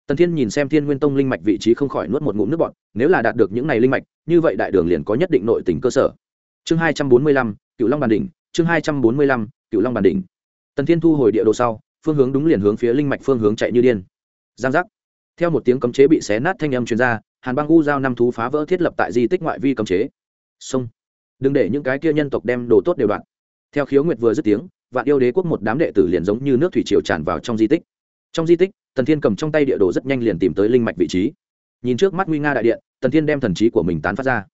Tần thiên nhìn xem thiên nguyên tông linh mạch vị trí không khỏi nuốt một ngụm nước bọt, nếu là đạt được những này linh mạch, như vậy đại đường liền có nhất định nội tình cơ sở. Chương hai trăm bốn mươi lăm cựu long bàn đỉnh, chương hai trăm bốn mươi lăm cựu long bàn đỉnh. Tần thiên thu hồi địa đồ sau, phương hướng đúng liền hướng phía linh mạch phương hướng chạy như điên. Giang giác. Theo một tiếng cấm chế bị xé nát thanh âm chuyên gia hàn băng u giao năm thú phá vỡ thiết lập tại di tích ngoại vi cấm chế. Sông đừng để những cái kia nhân tộc đem đồ tốt đều đoạn. Theo khiếu nguyệt vừa dứt tiếng, vạn yêu đế quốc một đám đệ tử liền giống như nước thủy triều tràn vào trong di tích. Trong di tích, tần thiên cầm trong tay địa đồ rất nhanh liền tìm tới linh mạch vị trí. Nhìn trước mắt nguy nga đại điện, tần thiên đem thần trí của mình tán phát ra.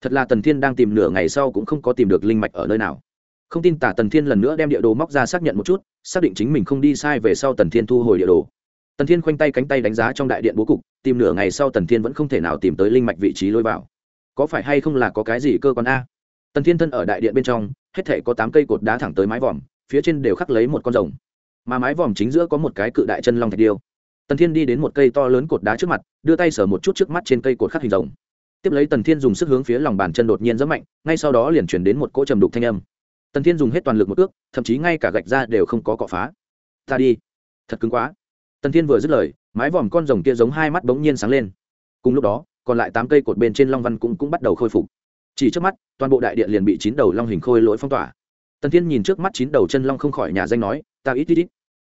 Thật là tần thiên đang tìm nửa ngày sau cũng không có tìm được linh mạch ở nơi nào. Không tin tả tần thiên lần nữa đem địa đồ móc ra xác nhận một chút, xác định chính mình không đi sai về sau tần thiên thu hồi địa đồ. Tần thiên khoanh tay cánh tay đánh giá trong đại điện bố cục, tìm nửa ngày sau tần thiên vẫn không thể nào tìm tới linh mạch vị trí lôi vào. Có phải hay không là có cái gì cơ quan a? Tần thiên thân ở đại điện bên trong hết thể có tám cây cột đá thẳng tới mái vòm phía trên đều khắc lấy một con rồng. Mà mái vòm chính giữa có một cái cự đại chân long thạch điêu. Tần thiên đi đến một cây to lớn cột đá trước mặt đưa tay sờ một chút trước mắt trên cây cột khắc hình rồng. Tiếp lấy tần thiên dùng sức hướng phía lòng bàn chân đột nhiên rất mạnh ngay sau đó liền chuyển đến một cỗ trầm đục thanh âm. Tần thiên dùng hết toàn lực một ước thậm chí ngay cả gạch ra đều không có cọ phá. Ta đi. Thật cứng quá. Tần thiên vừa dứt lời mái vòm con rồng kia giống hai mắt bỗng nhiên sáng lên. Cùng lúc đó còn lại tám cây cột bên trên long văn cũng, cũng bắt đầu khôi phục chỉ trước mắt, toàn bộ đại điện liền bị chín đầu long hình khôi lỗi phong tỏa. Tần thiên nhìn trước mắt chín đầu chân long không khỏi nhà danh nói, ta ít ít ít.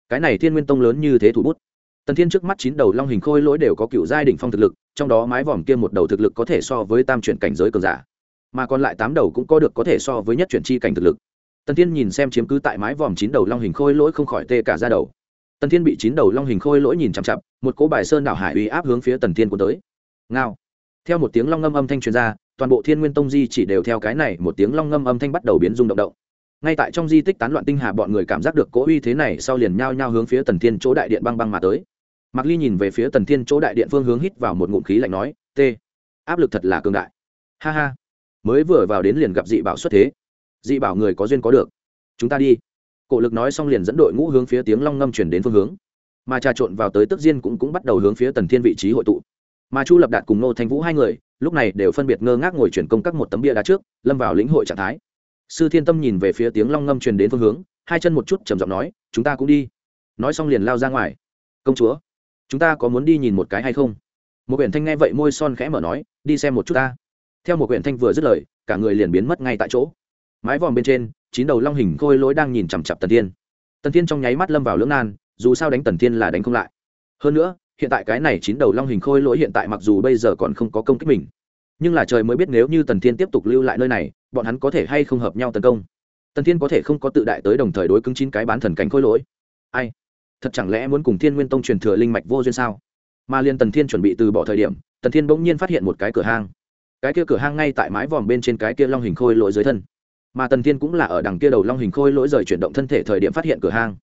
Cái này thiên nguyên tông lớn như thế thủ bút. Tần thiên trước mắt chín đầu long hình khôi lỗi đều có cựu giai đ ỉ n h phong thực lực, trong đó mái vòm kia một đầu thực lực có thể so với tam chuyển cảnh giới cường giả, mà còn lại tám đầu cũng có được có thể so với nhất chuyển chi cảnh thực lực. Tần thiên nhìn xem chiếm cứ tại mái vòm chín đầu long hình khôi lỗi không khỏi tê cả ra đầu. Tần thiên bị chín đầu long hình khôi lỗi nhìn chằm chặp một cỗ bài sơn đảo hải uy áp hướng phía tần thiên cuốn tới. Ngao theo một tiếng long ngâm âm thanh truyền ra, toàn bộ thiên nguyên tông di chỉ đều theo cái này một tiếng long ngâm âm thanh bắt đầu biến rung động động. Ngay tại trong di tích tán loạn tinh hà, bọn người cảm giác được cỗ uy thế này sau liền nhao nhao hướng phía tần thiên chỗ đại điện băng băng mà tới. Mạc ly nhìn về phía tần thiên chỗ đại điện phương hướng hít vào một ngụm khí lạnh nói, t, áp lực thật là cường đại. Ha ha, mới vừa vào đến liền gặp dị bảo xuất thế. Dị bảo người có duyên có được. Chúng ta đi. Cổ lực nói xong liền dẫn đội ngũ hướng phía tiếng long ngâm chuyển đến phương hướng. Mà trà trộn vào tới tức diên cũng cũng bắt đầu hướng phía tần thiên vị trí hội tụ mà chu lập đạt cùng nô thanh vũ hai người, lúc này đều phân biệt ngơ ngác ngồi chuyển công các một tấm bia đá trước, lâm vào lĩnh hội trạng thái. Sư thiên tâm nhìn về phía tiếng long ngâm truyền đến phương hướng, hai chân một chút trầm giọng nói, chúng ta cũng đi. Nói xong liền lao ra ngoài. Công chúa, chúng ta có muốn đi nhìn một cái hay không? Một quyển thanh nghe vậy môi son khẽ mở nói, đi xem một chút ta. Theo một quyển thanh vừa dứt lời, cả người liền biến mất ngay tại chỗ. Mái vòm bên trên, chín đầu long hình khôi lỗi đang nhìn chằm chặp tần thiên. Tần thiên trong nháy mắt lâm vào lưỡng nan, dù sao đánh tần thiên là đánh không lại. Hơn nữa hiện tại cái này chín đầu long hình khôi lỗi hiện tại mặc dù bây giờ còn không có công kích mình, nhưng là trời mới biết nếu như tần thiên tiếp tục lưu lại nơi này, bọn hắn có thể hay không hợp nhau tấn công. Tần thiên có thể không có tự đại tới đồng thời đối cứng chín cái bán thần cánh khôi lỗi. Ai? Thật chẳng lẽ muốn cùng thiên nguyên tông truyền thừa linh mạch vô duyên sao? Mà liên tần thiên chuẩn bị từ bỏ thời điểm, tần thiên bỗng nhiên phát hiện một cái cửa hang. Cái kia cửa hang ngay tại mái vòm bên trên cái kia long hình khôi lỗi dưới thân. Mà tần thiên cũng là ở đằng kia đầu long hình khôi lỗi rời chuyển động thân thể thời điểm phát hiện cửa hang.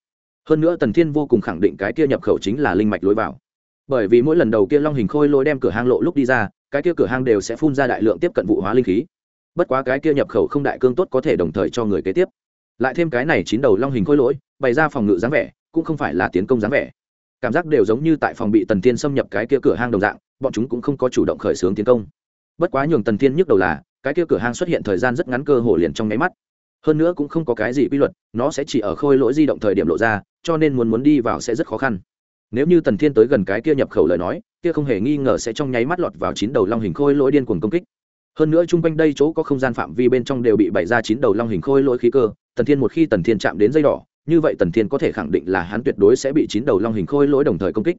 Hơn nữa tần thiên vô cùng khẳng định cái kia nhập khẩu chính là linh mạch lối vào bởi vì mỗi lần đầu kia long hình khôi lỗi đem cửa hang lộ lúc đi ra, cái kia cửa hang đều sẽ phun ra đại lượng tiếp cận vụ hóa linh khí. Bất quá cái kia nhập khẩu không đại cương tốt có thể đồng thời cho người kế tiếp. Lại thêm cái này chín đầu long hình khôi lỗi, bày ra phòng ngự dáng vẻ, cũng không phải là tiến công dáng vẻ. Cảm giác đều giống như tại phòng bị tần thiên xâm nhập cái kia cửa hang đồng dạng, bọn chúng cũng không có chủ động khởi xướng tiến công. Bất quá nhường tần thiên nhức đầu là, cái kia cửa hang xuất hiện thời gian rất ngắn cơ hồ liền trong nháy mắt. Hơn nữa cũng không có cái gì quy luật, nó sẽ chỉ ở khôi lỗi di động thời điểm lộ ra, cho nên muốn muốn đi vào sẽ rất khó khăn nếu như tần thiên tới gần cái kia nhập khẩu lời nói, kia không hề nghi ngờ sẽ trong nháy mắt lọt vào chín đầu long hình khôi lỗi điên cuồng công kích. Hơn nữa chung quanh đây chỗ có không gian phạm vi bên trong đều bị bày ra chín đầu long hình khôi lỗi khí cơ, tần thiên một khi tần thiên chạm đến dây đỏ, như vậy tần thiên có thể khẳng định là hắn tuyệt đối sẽ bị chín đầu long hình khôi lỗi đồng thời công kích.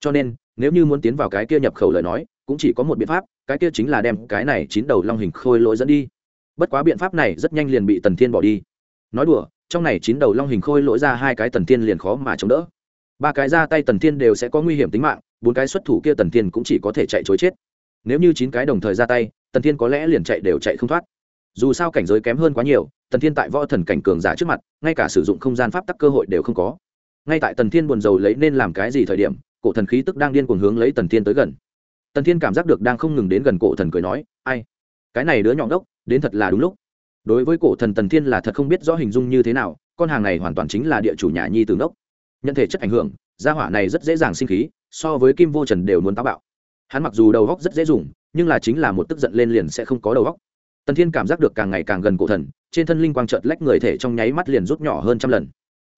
Cho nên, nếu như muốn tiến vào cái kia nhập khẩu lời nói, cũng chỉ có một biện pháp, cái kia chính là đem cái này chín đầu long hình khôi lỗi dẫn đi. Bất quá biện pháp này rất nhanh liền bị tần thiên bỏ đi. Nói đùa, trong này chín đầu long hình khôi lỗi ra hai cái tần thiên liền khó mà chống đỡ ba cái ra tay tần thiên đều sẽ có nguy hiểm tính mạng, bốn cái xuất thủ kia tần thiên cũng chỉ có thể chạy chối chết. Nếu như chín cái đồng thời ra tay, tần thiên có lẽ liền chạy đều chạy không thoát. Dù sao cảnh giới kém hơn quá nhiều, tần thiên tại võ thần cảnh cường giả trước mặt, ngay cả sử dụng không gian pháp tắc cơ hội đều không có. Ngay tại tần thiên buồn rầu lấy nên làm cái gì thời điểm, cổ thần khí tức đang điên cuồng hướng lấy tần thiên tới gần. Tần thiên cảm giác được đang không ngừng đến gần cổ thần cười nói, ai, cái này đứa nhọn đốc, đến thật là đúng lúc. Đối với cổ thần tần thiên là thật không biết rõ hình dung như thế nào, con hàng này hoàn toàn chính là địa chủ nhà nhi từ ngốc nhận thể chất ảnh hưởng, gia hỏa này rất dễ dàng sinh khí, so với kim vô trần đều muốn táo bạo. Hắn mặc dù đầu góc rất dễ dùng, nhưng là chính là một tức giận lên liền sẽ không có đầu góc. Tần thiên cảm giác được càng ngày càng gần cổ thần, trên thân linh quang trợt lách người thể trong nháy mắt liền rút nhỏ hơn trăm lần.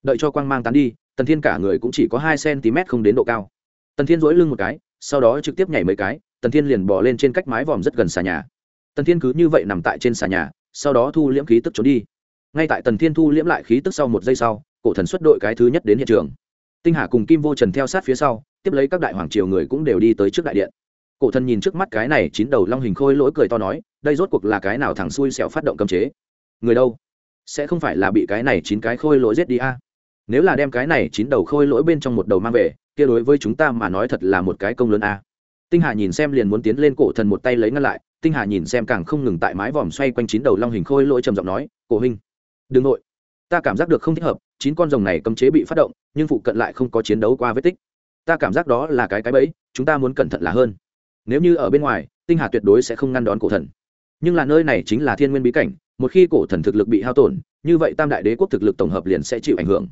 Đợi cho quang mang tán đi, tần thiên cả người cũng chỉ có hai cm không đến độ cao. Tần thiên dỗi lưng một cái, sau đó trực tiếp nhảy mấy cái, tần thiên liền bỏ lên trên cách mái vòm rất gần xà nhà. Tần thiên cứ như vậy nằm tại trên xà nhà, sau đó thu liễm khí tức trốn đi. Ngay tại tần thiên thu liễm lại khí tức sau một giây sau cổ thần xuất đội cái thứ nhất đến hiện trường. Tinh hà cùng kim vô trần theo sát phía sau, tiếp lấy các đại hoàng triều người cũng đều đi tới trước đại điện. Cổ thần nhìn trước mắt cái này chín đầu long hình khôi lỗi cười to nói, đây rốt cuộc là cái nào thằng xui xẻo phát động cấm chế? Người đâu? Sẽ không phải là bị cái này chín cái khôi lỗi giết đi a? Nếu là đem cái này chín đầu khôi lỗi bên trong một đầu mang về, kia đối với chúng ta mà nói thật là một cái công lớn a. Tinh hà nhìn xem liền muốn tiến lên cổ thần một tay lấy ngăn lại, tinh hà nhìn xem càng không ngừng tại mái vòm xoay quanh chín đầu long hình khôi lỗi trầm giọng nói, cổ hình đừng nội. Ta cảm giác được không thích hợp chín con rồng này cấm chế bị phát động, nhưng phụ cận lại không có chiến đấu qua vết tích. Ta cảm giác đó là cái cái bẫy, chúng ta muốn cẩn thận là hơn. Nếu như ở bên ngoài, tinh hà tuyệt đối sẽ không ngăn đón cổ thần. Nhưng là nơi này chính là thiên nguyên bí cảnh, một khi cổ thần thực lực bị hao tổn, như vậy tam đại đế quốc thực lực tổng hợp liền sẽ chịu ảnh hưởng.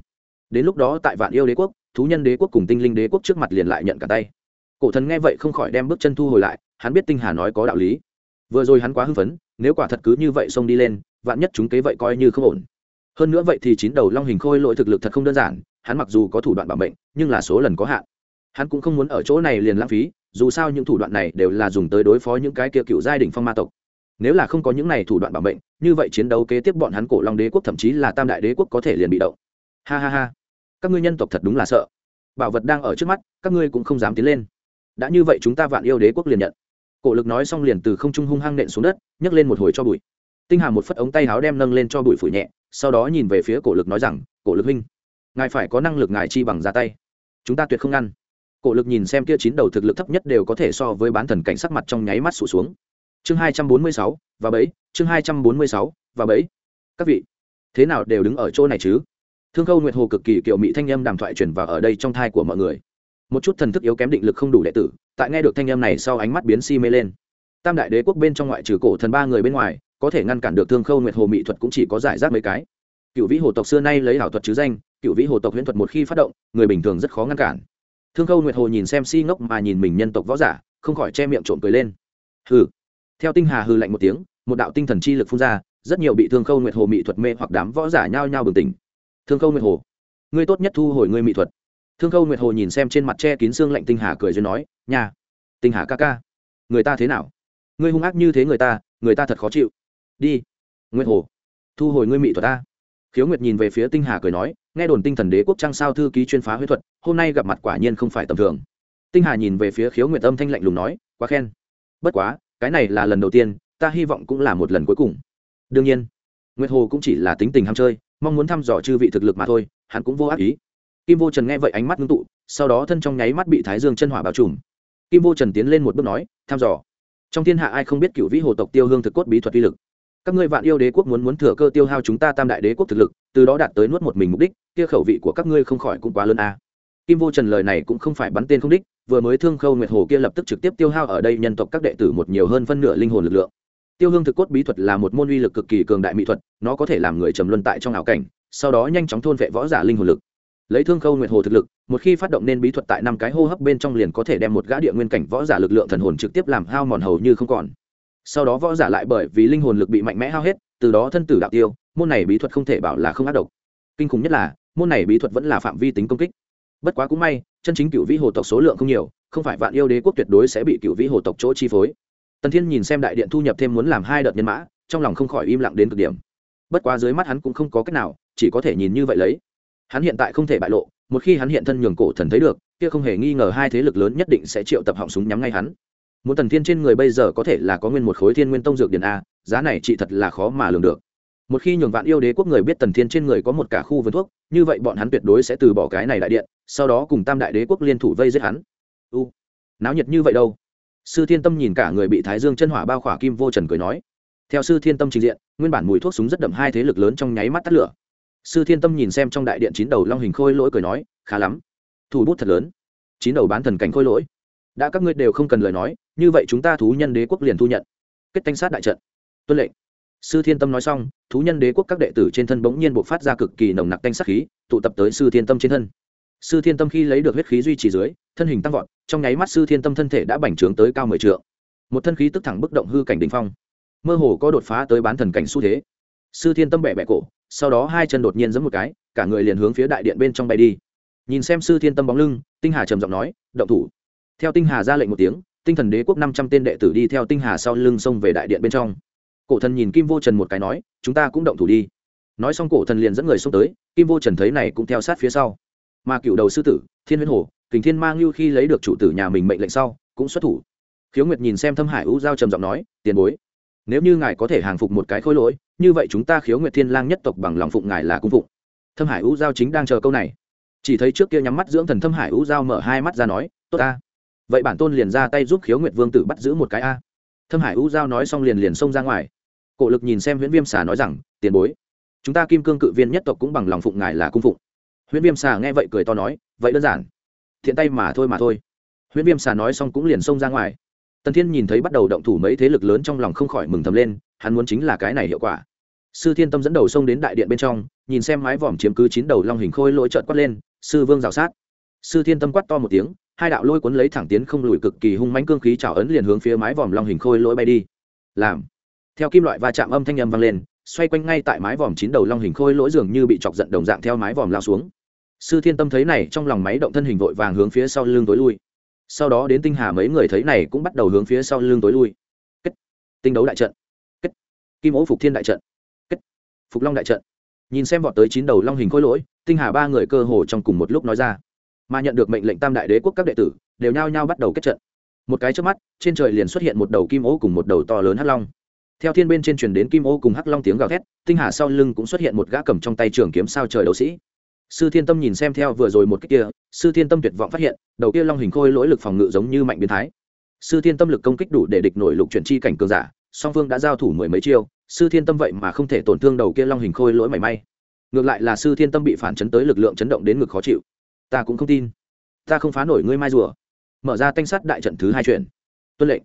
Đến lúc đó tại vạn yêu đế quốc, thú nhân đế quốc cùng tinh linh đế quốc trước mặt liền lại nhận cả tay. Cổ thần nghe vậy không khỏi đem bước chân thu hồi lại, hắn biết tinh hà nói có đạo lý. Vừa rồi hắn quá hưng phấn, nếu quả thật cứ như vậy xông đi lên, vạn nhất chúng kế vậy coi như không ổn hơn nữa vậy thì chín đầu long hình khôi lỗi thực lực thật không đơn giản, hắn mặc dù có thủ đoạn bảo mệnh, nhưng là số lần có hạn. Hắn cũng không muốn ở chỗ này liền lãng phí, dù sao những thủ đoạn này đều là dùng tới đối phó những cái kia cựu giai đình phong ma tộc. Nếu là không có những này thủ đoạn bảo mệnh, như vậy chiến đấu kế tiếp bọn hắn cổ long đế quốc thậm chí là tam đại đế quốc có thể liền bị động. Ha ha ha. Các ngươi nhân tộc thật đúng là sợ. Bảo vật đang ở trước mắt, các ngươi cũng không dám tiến lên. Đã như vậy chúng ta vạn yêu đế quốc liền nhận. Cổ lực nói xong liền từ không trung hung hăng nện xuống đất, nhấc lên một hồi cho bụi. Tinh hà một phất ống tay áo đem nâng lên cho bụi phủ nhẹ sau đó nhìn về phía cổ lực nói rằng, cổ lực huynh, ngài phải có năng lực ngài chi bằng ra tay. Chúng ta tuyệt không ngăn. Cổ lực nhìn xem kia chín đầu thực lực thấp nhất đều có thể so với bán thần cảnh sắc mặt trong nháy mắt sụt xuống. Chương hai trăm bốn mươi sáu và bẫy, chương hai trăm bốn mươi sáu và bẫy. Các vị, thế nào đều đứng ở chỗ này chứ? Thương khâu nguyệt hồ cực kỳ kiểu mỹ thanh âm đàm thoại truyền vào ở đây trong thai của mọi người. Một chút thần thức yếu kém định lực không đủ đệ tử, tại nghe được thanh âm này sau ánh mắt biến si mê lên. Tam đại đế quốc bên trong ngoại trừ cổ thần ba người bên ngoài có thể ngăn cản được thương khâu nguyệt hồ mỹ thuật cũng chỉ có giải rác mấy cái. Cựu vĩ hồ tộc xưa nay lấy ảo thuật chứ danh, cựu vĩ hồ tộc huyễn thuật một khi phát động, người bình thường rất khó ngăn cản. Thương khâu nguyệt hồ nhìn xem si ngốc mà nhìn mình nhân tộc võ giả, không khỏi che miệng trộm cười lên. Hừ. Theo tinh hà hư lạnh một tiếng, một đạo tinh thần chi lực phun ra, rất nhiều bị thương khâu nguyệt hồ mỹ thuật mê hoặc đám võ giả nhao nhao bừng tỉnh. Thương khâu nguyệt hồ, ngươi tốt nhất thu hồi ngươi mỹ thuật. Thương khâu nguyệt hồ nhìn xem trên mặt che kín xương lạnh tinh hà cười duyên nói nhà tinh hà ca ca, người ta thế nào? Ngươi hung ác như thế người ta người ta thật khó chịu đi. Nguyên hồ, thu hồi ngươi mỹ thuật ta. Khiếu nguyệt nhìn về phía tinh hà cười nói, nghe đồn tinh thần đế quốc trang sao thư ký chuyên phá huyết thuật, hôm nay gặp mặt quả nhiên không phải tầm thường. Tinh hà nhìn về phía khiếu nguyệt âm thanh lạnh lùng nói, quá khen. Bất quá, cái này là lần đầu tiên, ta hy vọng cũng là một lần cuối cùng. Đương nhiên, nguyệt hồ cũng chỉ là tính tình ham chơi, mong muốn thăm dò chư vị thực lực mà thôi, hắn cũng vô ác ý. Kim vô trần nghe vậy ánh mắt ngưng tụ, sau đó thân trong nháy mắt bị thái dương chân hỏa bao trùm. Kim vô trần tiến lên một bước nói, thăm dò. Trong thiên hạ ai không biết cựu vĩ hồ tộc tiêu hương thực cốt bí thuật uy lực các ngươi vạn yêu đế quốc muốn muốn thừa cơ tiêu hao chúng ta tam đại đế quốc thực lực, từ đó đạt tới nuốt một mình mục đích, kia khẩu vị của các ngươi không khỏi cũng quá lớn a. À. kim vô trần lời này cũng không phải bắn tên không đích, vừa mới thương khâu nguyệt hồ kia lập tức trực tiếp tiêu hao ở đây nhân tộc các đệ tử một nhiều hơn phân nửa linh hồn lực lượng. Tiêu hương thực cốt bí thuật là một môn uy lực cực kỳ cường đại mỹ thuật, nó có thể làm người trầm luân tại trong ảo cảnh, sau đó nhanh chóng thôn vệ võ giả linh hồn lực. Lấy thương khâu nguyệt hồ thực lực, một khi phát động nên bí thuật tại năm cái hô hấp bên trong liền có thể đem một gã địa nguyên cảnh võ giả lực lượng thần hồn trực tiếp làm hao mòn hầu như không còn sau đó võ giả lại bởi vì linh hồn lực bị mạnh mẽ hao hết, từ đó thân tử đạo tiêu, môn này bí thuật không thể bảo là không ác độc. Kinh khủng nhất là, môn này bí thuật vẫn là phạm vi tính công kích. Bất quá cũng may, chân chính cựu vĩ hồ tộc số lượng không nhiều, không phải vạn yêu đế quốc tuyệt đối sẽ bị cựu vĩ hồ tộc chỗ chi phối. Tần thiên nhìn xem đại điện thu nhập thêm muốn làm hai đợt nhân mã, trong lòng không khỏi im lặng đến cực điểm. Bất quá dưới mắt hắn cũng không có cách nào, chỉ có thể nhìn như vậy lấy. Hắn hiện tại không thể bại lộ, một khi hắn hiện thân nhường cổ thần thấy được, kia không hề nghi ngờ hai thế lực lớn nhất định sẽ triệu tập họng súng nhắm ngay hắn muốn tần thiên trên người bây giờ có thể là có nguyên một khối thiên nguyên tông dược điện a, giá này chị thật là khó mà lường được. Một khi nhường vạn yêu đế quốc người biết tần thiên trên người có một cả khu vườn thuốc, như vậy bọn hắn tuyệt đối sẽ từ bỏ cái này đại điện, sau đó cùng tam đại đế quốc liên thủ vây giết hắn. U, náo nhiệt như vậy đâu? Sư thiên tâm nhìn cả người bị thái dương chân hỏa bao khỏa kim vô trần cười nói. Theo sư thiên tâm trình diện, nguyên bản mùi thuốc súng rất đậm hai thế lực lớn trong nháy mắt tắt lửa. Sư thiên tâm nhìn xem trong đại điện chín đầu long hình khôi lỗi cười nói, khá lắm. Thủ bút thật lớn. Chín đầu bán thần cảnh khôi lỗi đã các ngươi đều không cần lời nói, như vậy chúng ta thú nhân đế quốc liền thu nhận. Kết thanh sát đại trận. Tuân lệnh. Sư thiên tâm nói xong, thú nhân đế quốc các đệ tử trên thân bỗng nhiên buộc phát ra cực kỳ nồng nặc thanh sát khí, tụ tập tới sư thiên tâm trên thân. Sư thiên tâm khi lấy được huyết khí duy trì dưới, thân hình tăng vọt, trong nháy mắt sư thiên tâm thân thể đã bành trướng tới cao mười trượng. Một thân khí tức thẳng bức động hư cảnh đ ỉ n h phong. Mơ hồ có đột phá tới bán thần cảnh xu thế. Sư thiên tâm bẹ bẹ cổ, sau đó hai chân đột nhiên giấm một cái, cả người liền hướng phía đại điện bên trong bay đi. Nhìn xem sư thiên tâm bóng lưng, tinh hà trầm giọng nói, động thủ theo tinh hà ra lệnh một tiếng, tinh thần đế quốc năm trăm tên đệ tử đi theo tinh hà sau lưng sông về đại điện bên trong. Cổ thần nhìn kim vô trần một cái nói, chúng ta cũng động thủ đi. Nói xong cổ thần liền dẫn người xông tới, kim vô trần thấy này cũng theo sát phía sau. Mà cựu đầu sư tử, thiên huyễn hồ, kình thiên mang lưu khi lấy được chủ tử nhà mình mệnh lệnh sau, cũng xuất thủ. Khiếu nguyệt nhìn xem thâm hải u giao trầm giọng nói, tiền bối, nếu như ngài có thể hàng phục một cái khối lỗi, như vậy chúng ta khiếu nguyệt thiên lang nhất tộc bằng lòng phụng ngài là cung phụng. Thâm hải u giao chính đang chờ câu này. Chỉ thấy trước kia nhắm mắt dưỡng thần thâm hải u giao mở hai mắt ra nói, tốt ta vậy bản tôn liền ra tay giúp khiếu nguyệt vương tử bắt giữ một cái a. Thâm hải u giao nói xong liền liền xông ra ngoài. Cổ lực nhìn xem huyễn viêm xà nói rằng, tiền bối, chúng ta kim cương cự viên nhất tộc cũng bằng lòng phụng ngài là cung phụng. Huyễn viêm xà nghe vậy cười to nói, vậy đơn giản, thiện tay mà thôi mà thôi. Huyễn viêm xà nói xong cũng liền xông ra ngoài. Tần thiên nhìn thấy bắt đầu động thủ mấy thế lực lớn trong lòng không khỏi mừng thầm lên, hắn muốn chính là cái này hiệu quả. Sư thiên tâm dẫn đầu xông đến đại điện bên trong, nhìn xem mái vòm chiếm cứ chín đầu long hình khôi lỗi trợn quát lên, sư vương rào sát. Sư thiên tâm quát to một tiếng hai đạo lôi cuốn lấy thẳng tiến không lùi cực kỳ hung mãnh cương khí trào ấn liền hướng phía mái vòm long hình khôi lỗi bay đi. Làm. Theo kim loại va chạm âm thanh âm vang lên, xoay quanh ngay tại mái vòm chín đầu long hình khôi lỗi dường như bị chọc giận đồng dạng theo mái vòm lao xuống. Sư thiên tâm thấy này, trong lòng máy động thân hình vội vàng hướng phía sau lưng tối lui. Sau đó đến tinh hà mấy người thấy này cũng bắt đầu hướng phía sau lưng tối lui. Kết. Tinh đấu đại trận. Kết. Kim ố phục thiên đại trận. Kết. Phục long đại trận. Nhìn xem vọt tới chín đầu long hình khôi lỗi, tinh hà ba người cơ hồ trong cùng một lúc nói ra mà nhận được mệnh lệnh tam đại đế quốc các đệ tử đều nhao nhao bắt đầu kết trận. Một cái trước mắt, trên trời liền xuất hiện một đầu kim ô cùng một đầu to lớn hắc long. Theo thiên bên trên truyền đến kim ô cùng hắc long tiếng gào thét, tinh hà sau lưng cũng xuất hiện một gã cầm trong tay trường kiếm sao trời đấu sĩ. Sư thiên tâm nhìn xem theo vừa rồi một cách kia, sư thiên tâm tuyệt vọng phát hiện, đầu kia long hình khôi lỗi lực phòng ngự giống như mạnh biến thái. Sư thiên tâm lực công kích đủ để địch nổi lục chuyển chi cảnh cường giả, song phương đã giao thủ mười mấy chiêu, sư thiên tâm vậy mà không thể tổn thương đầu kia long hình khôi lỗi mảy may. Ngược lại là sư thiên tâm bị phản chấn tới lực lượng chấn động đến ngực khó chịu ta cũng không tin. Ta không phá nổi ngươi mai rùa. Mở ra thanh sắt đại trận thứ hai chuyển. Tuân lệnh.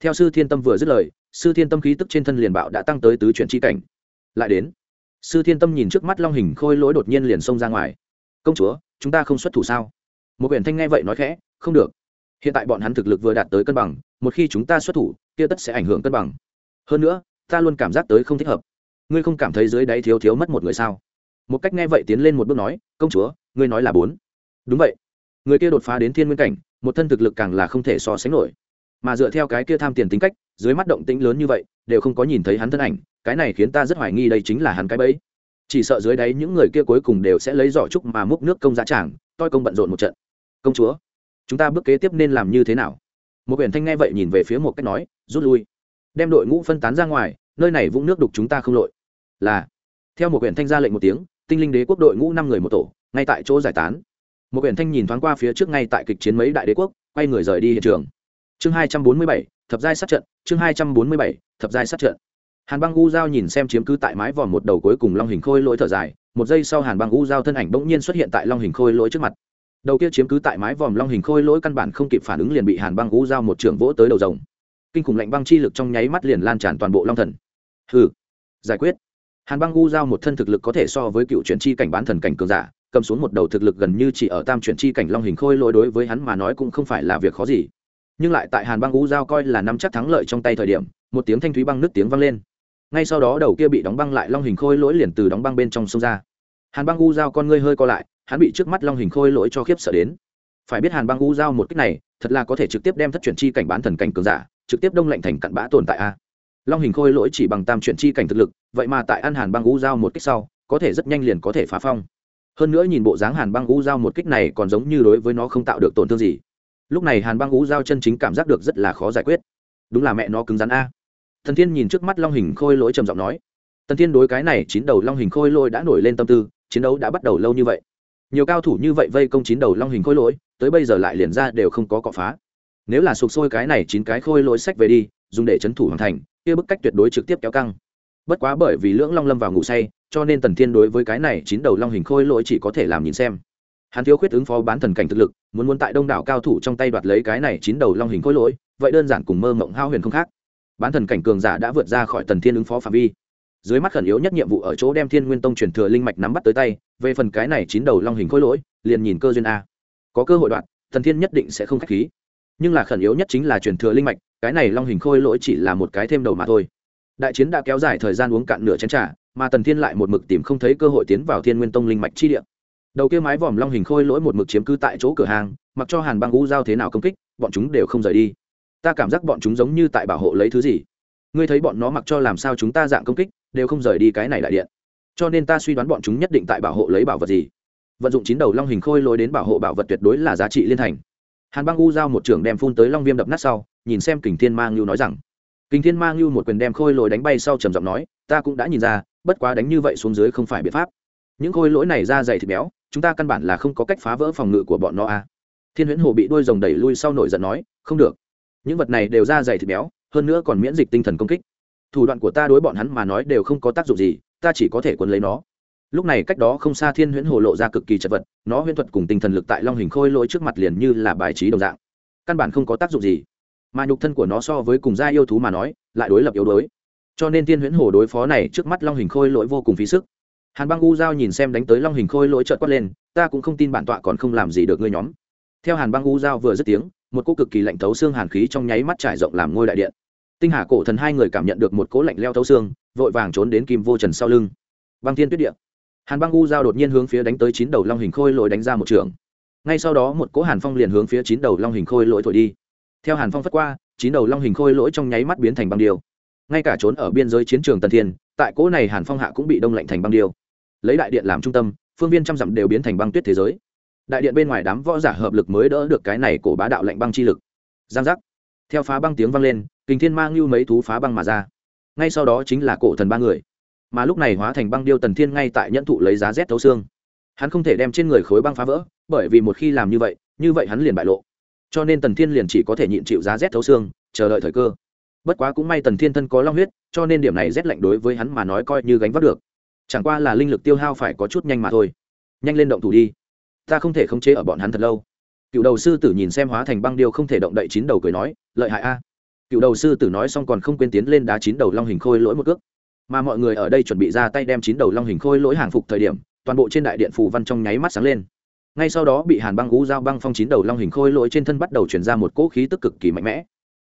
Theo sư thiên tâm vừa dứt lời, sư thiên tâm khí tức trên thân liền bạo đã tăng tới tứ chuyển chi cảnh. Lại đến, sư thiên tâm nhìn trước mắt long hình khôi lỗi đột nhiên liền xông ra ngoài. Công chúa, chúng ta không xuất thủ sao? Một quyển thanh nghe vậy nói khẽ, không được. Hiện tại bọn hắn thực lực vừa đạt tới cân bằng, một khi chúng ta xuất thủ, kia tất sẽ ảnh hưởng cân bằng. Hơn nữa, ta luôn cảm giác tới không thích hợp. Ngươi không cảm thấy dưới đáy thiếu thiếu mất một người sao? Một cách nghe vậy tiến lên một bước nói, công chúa, ngươi nói là bốn đúng vậy. Người kia đột phá đến thiên nguyên cảnh, một thân thực lực càng là không thể so sánh nổi. Mà dựa theo cái kia tham tiền tính cách, dưới mắt động tĩnh lớn như vậy, đều không có nhìn thấy hắn thân ảnh, cái này khiến ta rất hoài nghi đây chính là hắn cái bẫy. Chỉ sợ dưới đáy những người kia cuối cùng đều sẽ lấy giỏ trúc mà múc nước công giá tràng, toi công bận rộn một trận. Công chúa, chúng ta bước kế tiếp nên làm như thế nào? Một quyển thanh nghe vậy nhìn về phía một cách nói, rút lui. Đem đội ngũ phân tán ra ngoài, nơi này vũng nước đục chúng ta không lội. Là, theo một quyển thanh ra lệnh một tiếng, tinh linh đế quốc đội ngũ năm người một tổ, ngay tại chỗ giải tán một quyển thanh nhìn thoáng qua phía trước ngay tại kịch chiến mấy đại đế quốc, quay người rời đi hiện trường. Chương hai trăm bốn mươi bảy, thập giai sát trận, chương hai trăm bốn mươi bảy, thập giai sát trận. Hàn băng u giao nhìn xem chiếm cứ tại mái vòm một đầu cuối cùng long hình khôi lỗi thở dài, một giây sau hàn băng u giao thân ảnh bỗng nhiên xuất hiện tại long hình khôi lỗi trước mặt. Đầu kia chiếm cứ tại mái vòm long hình khôi lỗi căn bản không kịp phản ứng liền bị hàn băng u giao một trường vỗ tới đầu rồng. Kinh khủng lạnh băng chi lực trong nháy mắt liền lan tràn toàn bộ long thần. Hừ, giải quyết. Hàn băng u giao một thân thực lực có thể so với cựu chuyển chi cảnh bán thần cảnh cường giả cầm xuống một đầu thực lực gần như chỉ ở tam chuyển chi cảnh long hình khôi lỗi đối với hắn mà nói cũng không phải là việc khó gì. Nhưng lại tại hàn băng u giao coi là năm chắc thắng lợi trong tay thời điểm, một tiếng thanh thúy băng nước tiếng vang lên. Ngay sau đó đầu kia bị đóng băng lại long hình khôi lỗi liền từ đóng băng bên trong sông ra. Hàn băng u giao con ngươi hơi co lại, hắn bị trước mắt long hình khôi lỗi cho khiếp sợ đến. Phải biết hàn băng u giao một cách này, thật là có thể trực tiếp đem thất chuyển chi cảnh bán thần cảnh cường giả, trực tiếp đông lạnh thành cặn bã tồn tại a. Long hình khôi lỗi chỉ bằng tam chuyển chi cảnh thực lực, vậy mà tại ăn hàn băng u giao một cách sau, có thể rất nhanh liền có thể phá phong hơn nữa nhìn bộ dáng hàn băng u giao một kích này còn giống như đối với nó không tạo được tổn thương gì. Lúc này hàn băng u giao chân chính cảm giác được rất là khó giải quyết. Đúng là mẹ nó cứng rắn a. Thần thiên nhìn trước mắt long hình khôi lỗi trầm giọng nói. Thần thiên đối cái này chín đầu long hình khôi lỗi đã nổi lên tâm tư, chiến đấu đã bắt đầu lâu như vậy. Nhiều cao thủ như vậy vây công chín đầu long hình khôi lỗi, tới bây giờ lại liền ra đều không có cọ phá. Nếu là sụp sôi cái này chín cái khôi lỗi sách về đi, dùng để c thủ hoàn thành, kia bức cách tuyệt đối trực tiếp kéo căng. Bất quá bởi vì lưỡng long lâm vào ngủ say cho nên tần thiên đối với cái này chín đầu long hình khôi lỗi chỉ có thể làm nhìn xem. Hắn thiếu khuyết ứng phó bán thần cảnh thực lực, muốn muốn tại đông đảo cao thủ trong tay đoạt lấy cái này chín đầu long hình khôi lỗi, vậy đơn giản cùng mơ mộng hao huyền không khác. Bán thần cảnh cường giả đã vượt ra khỏi tần thiên ứng phó phạm vi. Dưới mắt khẩn yếu nhất nhiệm vụ ở chỗ đem thiên nguyên tông truyền thừa linh mạch nắm bắt tới tay, về phần cái này chín đầu long hình khôi lỗi, liền nhìn cơ duyên a. Có cơ hội đoạn tần thiên nhất định sẽ không k h á c h khí. Nhưng là khẩn yếu nhất chính là truyền thừa linh mạch, cái này long hình khôi lỗi chỉ là một cái thêm đầu mà thôi. Đại chiến đã kéo dài thời gian uống cạn nửa chén t r à mà tần thiên lại một mực tìm không thấy cơ hội tiến vào thiên nguyên tông linh mạch chi địa. Đầu kia mái vòm long hình khôi lỗi một mực chiếm cứ tại chỗ cửa hàng, mặc cho hàn băng u giao thế nào công kích, bọn chúng đều không rời đi. Ta cảm giác bọn chúng giống như tại bảo hộ lấy thứ gì. Ngươi thấy bọn nó mặc cho làm sao chúng ta dạng công kích, đều không rời đi cái này đại điện. Cho nên ta suy đoán bọn chúng nhất định tại bảo hộ lấy bảo vật gì. Vận dụng chín đầu long hình khôi lối đến bảo hộ bảo vật tuyệt đối là giá trị liên thành. Hàn băng u giao một trưởng đem phun tới long viêm đập nát sau, nhìn xem kình thiên mang lưu nói rằng. Kình thiên mang lưu một quyền đem khôi lối đánh bay sau trầm giọng nói, ta cũng đã nhìn ra bất quá đánh như vậy xuống dưới không phải biện pháp. Những khôi lỗi này ra dày thịt béo, chúng ta căn bản là không có cách phá vỡ phòng ngự của bọn nó a thiên huyễn hồ bị đuôi rồng đẩy lui sau nổi giận nói, không được. Những vật này đều ra dày thịt béo, hơn nữa còn miễn dịch tinh thần công kích. Thủ đoạn của ta đối bọn hắn mà nói đều không có tác dụng gì, ta chỉ có thể quấn lấy nó. Lúc này cách đó không xa thiên huyễn hồ lộ ra cực kỳ chật vật, nó huyễn thuật cùng tinh thần lực tại long hình khôi lỗi trước mặt liền như là bài trí đồng dạng. Căn bản không có tác dụng gì. Mà nhục thân của nó so với cùng gia yêu thú mà nói, lại đối lập yếu đuối cho nên thiên huyễn hồ đối phó này trước mắt long hình khôi lỗi vô cùng phí sức. Hàn băng u giao nhìn xem đánh tới long hình khôi lỗi trợt quát lên, ta cũng không tin bản tọa còn không làm gì được ngươi nhóm. Theo hàn băng u giao vừa dứt tiếng, một cô cực kỳ lạnh thấu xương hàn khí trong nháy mắt trải rộng làm ngôi đại điện. Tinh hà cổ thần hai người cảm nhận được một cố lạnh leo thấu xương, vội vàng trốn đến kim vô trần sau lưng. Băng thiên tuyết điện hàn băng u giao đột nhiên hướng phía đánh tới chín đầu long hình khôi lỗi đánh ra một trường. Ngay sau đó một cỗ hàn phong liền hướng phía chín đầu long hình khôi lỗi thổi đi. Theo hàn phong phất qua, chín đầu long hình khôi lỗi trong nháy mắt biến thành băng điều ngay cả trốn ở biên giới chiến trường tần thiên, tại cỗ này hàn phong hạ cũng bị đông lạnh thành băng điêu. Lấy đại điện làm trung tâm, phương viên trăm dặm đều biến thành băng tuyết thế giới. Đại điện bên ngoài đám võ giả hợp lực mới đỡ được cái này cổ bá đạo lạnh băng chi lực. Giang giác. Theo phá băng tiếng vang lên, kình thiên mang lưu mấy thú phá băng mà ra. Ngay sau đó chính là cổ thần ba người. Mà lúc này hóa thành băng điêu tần thiên ngay tại nhẫn thụ lấy giá rét thấu xương. Hắn không thể đem trên người khối băng phá vỡ, bởi vì một khi làm như vậy như vậy hắn liền bại lộ. Cho nên tần thiên liền chỉ có thể nhịn chịu giá rét thấu xương, chờ đợi thời cơ bất quá cũng may tần thiên thân có long huyết, cho nên điểm này rét lạnh đối với hắn mà nói coi như gánh vác được. Chẳng qua là linh lực tiêu hao phải có chút nhanh mà thôi. Nhanh lên động thủ đi. Ta không thể khống chế ở bọn hắn thật lâu. Cựu đầu sư tử nhìn xem hóa thành băng điêu không thể động đậy chín đầu cười nói, lợi hại a. Cựu đầu sư tử nói xong còn không quên tiến lên đá chín đầu long hình khôi lỗi một cước. Mà mọi người ở đây chuẩn bị ra tay đem chín đầu long hình khôi lỗi hàng phục thời điểm, toàn bộ trên đại điện phù văn trong nháy mắt sáng lên. Ngay sau đó bị hàn băng gú dao băng phong chín đầu long hình khôi lỗi trên thân bắt đầu chuyển ra một cỗ khí tức cực kỳ mạnh mẽ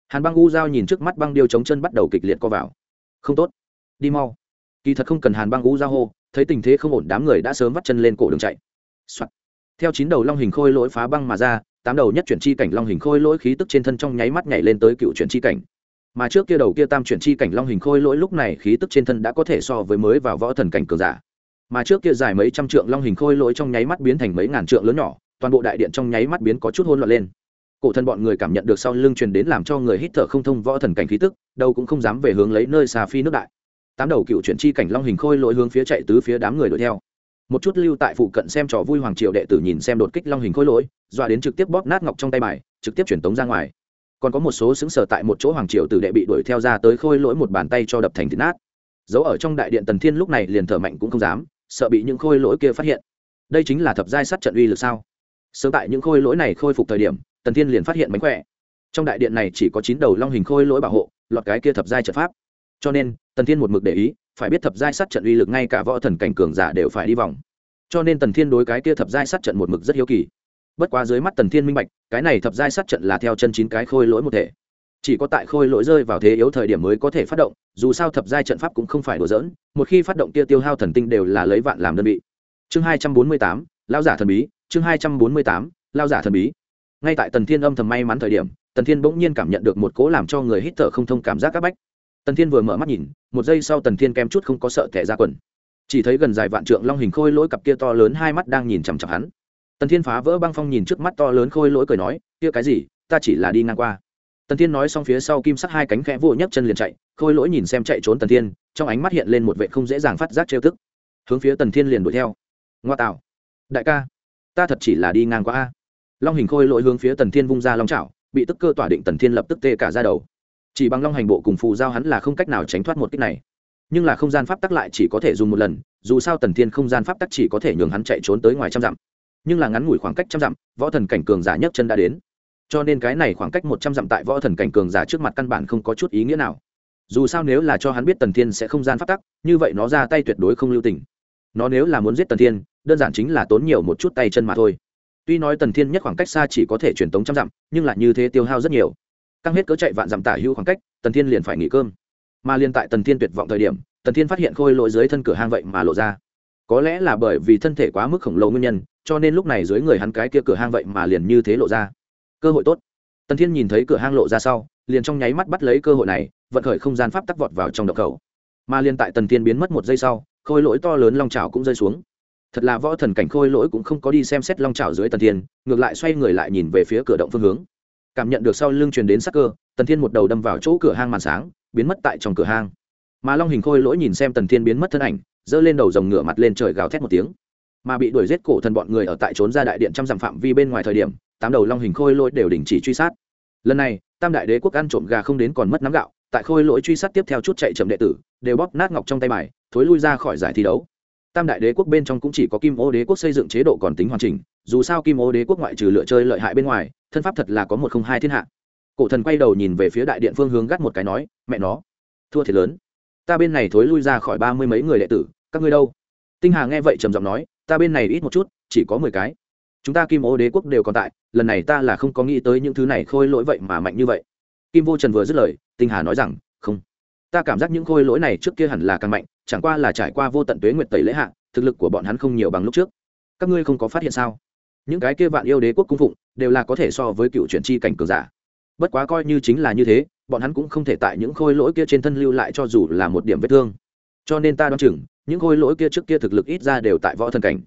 hàn băng u dao nhìn trước mắt băng điêu chống chân bắt đầu kịch liệt co vào. Không tốt. Đi mau. Kỳ thật không cần hàn băng u dao hô, thấy tình thế không ổn đám người đã sớm vắt chân lên cổ đường chạy、Soạn. theo chín đầu long hình khôi lỗi phá băng mà ra, tám đầu nhất chuyển chi cảnh long hình khôi lỗi khí tức trên thân trong nháy mắt nhảy lên tới cựu chuyển chi cảnh. Mà trước kia đầu kia tam chuyển chi cảnh long hình khôi lỗi lúc này khí tức trên thân đã có thể so với mới vào võ thần cảnh cường giả. Mà trước kia dài mấy trăm trượng long hình khôi lỗi trong nháy mắt biến thành mấy ngàn trượng lớn nhỏ, toàn bộ đại điện trong nháy mắt biến có chút hôn loạn lên cổ thân bọn người cảm nhận được sau lưng truyền đến làm cho người hít thở không thông võ thần cảnh khí tức, đâu cũng không dám về hướng lấy nơi xà phi nước đại. Tám đầu cựu chuyển chi cảnh long hình khôi lỗi hướng phía chạy tứ phía đám người đuổi theo. Một chút lưu tại phụ cận xem trò vui hoàng triều đệ tử nhìn xem đột kích long hình khôi lỗi, dọa đến trực tiếp bóp nát ngọc trong tay bài, trực tiếp chuyển tống ra ngoài. Còn có một số xứng sở tại một chỗ hoàng triều tử đệ bị đuổi theo ra tới khôi lỗi một bàn tay cho đập thành thịt nát. Giấu ở trong đại điện tần thiên lúc này liền thở mạnh cũng không dám, sợ bị những khôi lỗi kia phát hiện. Đây chính là thập giai sát trận uy lực sao? Sớm tại những khôi lỗi này khôi phục thời điểm tần thiên liền phát hiện mánh khỏe. Trong đại điện này chỉ có chín đầu long hình khôi lỗi bảo hộ, lọt cái kia thập giai trận pháp. Cho nên, tần thiên một mực để ý, phải biết thập giai sát trận uy lực ngay cả võ thần cảnh cường giả đều phải đi vòng. Cho nên tần thiên đối cái kia thập giai sát trận một mực rất hiếu kỳ. Bất quá dưới mắt tần thiên minh bạch, cái này thập giai sát trận là theo chân chín cái khôi lỗi một thể. Chỉ có tại khôi lỗi rơi vào thế yếu thời điểm mới có thể phát động, dù sao thập giai trận pháp cũng không phải đùa dỡn một khi phát động kia tiêu hao thần tinh đều là lấy vạn làm đơn vị. Chương hai trăm bốn mươi tám lao giả thần bí, chương hai trăm bốn mươi tám lao giả thần bí ngay tại tần thiên âm thầm may mắn thời điểm, tần thiên bỗng nhiên cảm nhận được một cố làm cho người hít thở không thông cảm giác c áp bách. Tần thiên vừa mở mắt nhìn, một giây sau tần thiên kem chút không có sợ thẻ ra quần. Chỉ thấy gần dài vạn trượng long hình khôi lỗi cặp kia to lớn hai mắt đang nhìn chằm chặp hắn. Tần thiên phá vỡ băng phong nhìn trước mắt to lớn khôi lỗi cười nói, kia cái gì, ta chỉ là đi ngang qua. Tần thiên nói xong phía sau kim sắc hai cánh khẽ vỗ nhấc chân liền chạy, khôi lỗi nhìn xem chạy trốn tần thiên, trong ánh mắt hiện lên một vệ không dễ dàng phát giác trêu tức. Hướng phía tần thiên liền đuổi theo. Ngoa tạo, đại ca, ta thật chỉ là đi ngang qua a long hình khôi lỗi hướng phía tần thiên vung ra long trào bị tức cơ tỏa định tần thiên lập tức tê cả ra đầu. Chỉ bằng long hành bộ cùng phù giao hắn là không cách nào tránh thoát một cách này. Nhưng là không gian pháp tắc lại chỉ có thể dùng một lần, dù sao tần thiên không gian pháp tắc chỉ có thể nhường hắn chạy trốn tới ngoài trăm dặm. Nhưng là ngắn ngủi khoảng cách trăm dặm, võ thần cảnh cường giả nhất chân đã đến. Cho nên cái này khoảng cách một trăm dặm tại võ thần cảnh cường giả trước mặt căn bản không có chút ý nghĩa nào. Dù sao nếu là cho hắn biết tần thiên sẽ không gian pháp tắc, như vậy nó ra tay tuyệt đối không lưu tình. Nó nếu là muốn giết tần thiên, đơn giản chính là tốn nhiều một chút tay chân mà thôi tuy nói tần thiên nhất khoảng cách xa chỉ có thể truyền tống trăm dặm, nhưng lại như thế tiêu hao rất nhiều. Căng hết cỡ chạy vạn dặm tả hữu khoảng cách, tần thiên liền phải nghỉ cơm. Mà liên tại tần thiên tuyệt vọng thời điểm, tần thiên phát hiện khôi lỗi dưới thân cửa hang vậy mà lộ ra. Có lẽ là bởi vì thân thể quá mức khổng lồ nguyên nhân, cho nên lúc này dưới người hắn cái kia cửa hang vậy mà liền như thế lộ ra. Cơ hội tốt. Tần thiên nhìn thấy cửa hang lộ ra sau, liền trong nháy mắt bắt lấy cơ hội này, vận khởi không gian pháp tắc vọt vào trong độc khẩu. Mà liên tại tần thiên biến mất một giây sau, khôi lỗi to lớn long trào cũng rơi xuống thật là võ thần cảnh khôi lỗi cũng không có đi xem xét long trào dưới tần thiên, ngược lại xoay người lại nhìn về phía cửa động phương hướng. Cảm nhận được sau lưng truyền đến sắc cơ, tần thiên một đầu đâm vào chỗ cửa hang màn sáng, biến mất tại trong cửa hang. Mà long hình khôi lỗi nhìn xem tần thiên biến mất thân ảnh, giơ lên đầu rồng ngửa mặt lên trời gào thét một tiếng. Mà bị đuổi giết cổ thần bọn người ở tại trốn ra đại điện trăm dặm phạm vi bên ngoài thời điểm, tám đầu long hình khôi lỗi đều đình chỉ truy sát. Lần này, tam đại đế quốc ăn trộm gà không đến còn mất nắm gạo, tại khôi lỗi truy sát tiếp theo chút chạy chậm đệ tử, đều bóp nát ngọc trong tay bài, thối lui ra khỏi giải thi đấu tam đại đế quốc bên trong cũng chỉ có kim ô đế quốc xây dựng chế độ còn tính hoàn chỉnh, dù sao kim ô đế quốc ngoại trừ lựa chơi lợi hại bên ngoài, thân pháp thật là có một không hai thiên hạ. Cổ thần quay đầu nhìn về phía đại điện phương hướng gắt một cái nói, mẹ nó, thua thiệt lớn. Ta bên này thối lui ra khỏi ba mươi mấy người đệ tử, các ngươi đâu? Tinh hà nghe vậy trầm giọng nói, ta bên này ít một chút, chỉ có mười cái. Chúng ta kim ô đế quốc đều còn tại, lần này ta là không có nghĩ tới những thứ này khôi lỗi vậy mà mạnh như vậy. Kim vô trần vừa dứt lời, tinh hà nói rằng ta cảm giác những khôi lỗi này trước kia hẳn là càng mạnh, chẳng qua là trải qua vô tận tuế nguyệt tẩy lễ hạ, thực lực của bọn hắn không nhiều bằng lúc trước. Các ngươi không có phát hiện sao? Những cái kia vạn yêu đế quốc cung phụng, đều là có thể so với cựu chuyển chi cảnh cường giả. Bất quá coi như chính là như thế, bọn hắn cũng không thể tại những khôi lỗi kia trên thân lưu lại cho dù là một điểm vết thương. Cho nên ta đoán chừng, những khôi lỗi kia trước kia thực lực ít ra đều tại võ thần cảnh.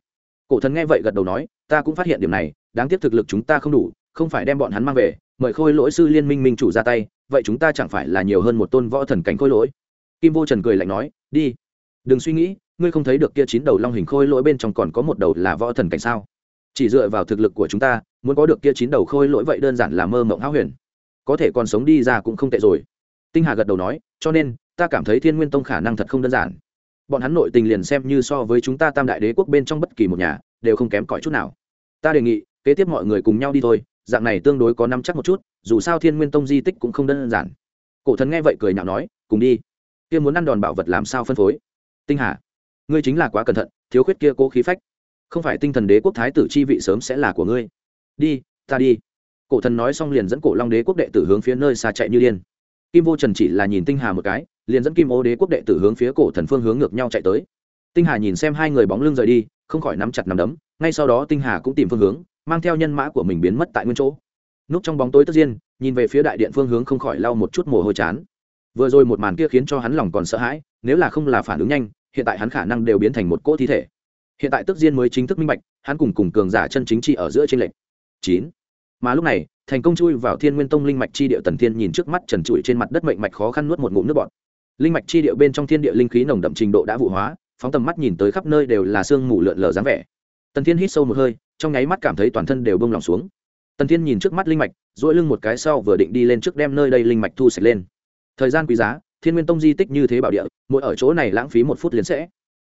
Cổ thần nghe vậy gật đầu nói, ta cũng phát hiện điểm này, đáng tiếc thực lực chúng ta không đủ, không phải đem bọn hắn mang về, mời khôi lỗi sư liên minh minh chủ ra tay vậy chúng ta chẳng phải là nhiều hơn một tôn võ thần cảnh khôi lỗi? Kim vô trần cười lạnh nói, đi. Đừng suy nghĩ, ngươi không thấy được kia chín đầu long hình khôi lỗi bên trong còn có một đầu là võ thần cảnh sao? Chỉ dựa vào thực lực của chúng ta, muốn có được kia chín đầu khôi lỗi vậy đơn giản là mơ mộng háo huyền. Có thể còn sống đi ra cũng không tệ rồi. Tinh hà gật đầu nói, cho nên, ta cảm thấy thiên nguyên tông khả năng thật không đơn giản. Bọn hắn nội tình liền xem như so với chúng ta tam đại đế quốc bên trong bất kỳ một nhà, đều không kém cỏi chút nào. Ta đề nghị, kế tiếp mọi người cùng nhau đi thôi dạng này tương đối có năm chắc một chút, dù sao thiên nguyên tông di tích cũng không đơn giản. Cổ thần nghe vậy cười nhạo nói, cùng đi. Kia muốn ăn đòn bảo vật làm sao phân phối? Tinh hà, ngươi chính là quá cẩn thận, thiếu khuyết kia cố khí phách. Không phải tinh thần đế quốc thái tử chi vị sớm sẽ là của ngươi. Đi, ta đi. Cổ thần nói xong liền dẫn cổ long đế quốc đệ tử hướng phía nơi xa chạy như điên. Kim vô trần chỉ là nhìn tinh hà một cái, liền dẫn kim ô đế quốc đệ tử hướng phía cổ thần phương hướng ngược nhau chạy tới. Tinh hà nhìn xem hai người bóng lưng rời đi, không khỏi nắm chặt nắm đấm, ngay sau đó tinh hà cũng tìm phương hướng mang theo nhân mã của mình biến mất tại nguyên chỗ. Núp trong bóng tối tất nhiên, nhìn về phía đại điện phương hướng không khỏi lau một chút mồ hôi chán. Vừa rồi một màn kia khiến cho hắn lòng còn sợ hãi, nếu là không là phản ứng nhanh, hiện tại hắn khả năng đều biến thành một cỗ thi thể. Hiện tại tức diên mới chính thức minh bạch, hắn cùng cùng cường giả chân chính trị ở giữa trên lệnh chín. Mà lúc này, thành công chui vào thiên nguyên tông linh mạch chi địa tần thiên nhìn trước mắt trần trụi trên mặt đất mệnh mạch khó khăn nuốt một ngụm nước bọt. Linh mạch chi địa bên trong thiên địa linh khí nồng đậm trình độ đã vụ hóa, phóng tầm mắt nhìn tới khắp nơi đều là sương mù lượn lờ dáng vẻ. Tần thiên hít sâu một hơi trong nháy mắt cảm thấy toàn thân đều bông lòng xuống. Tần thiên nhìn trước mắt linh mạch dỗi lưng một cái sau vừa định đi lên trước đem nơi đây linh mạch thu sạch lên. Thời gian quý giá, thiên nguyên tông di tích như thế bảo địa, mỗi ở chỗ này lãng phí một phút liền sẽ.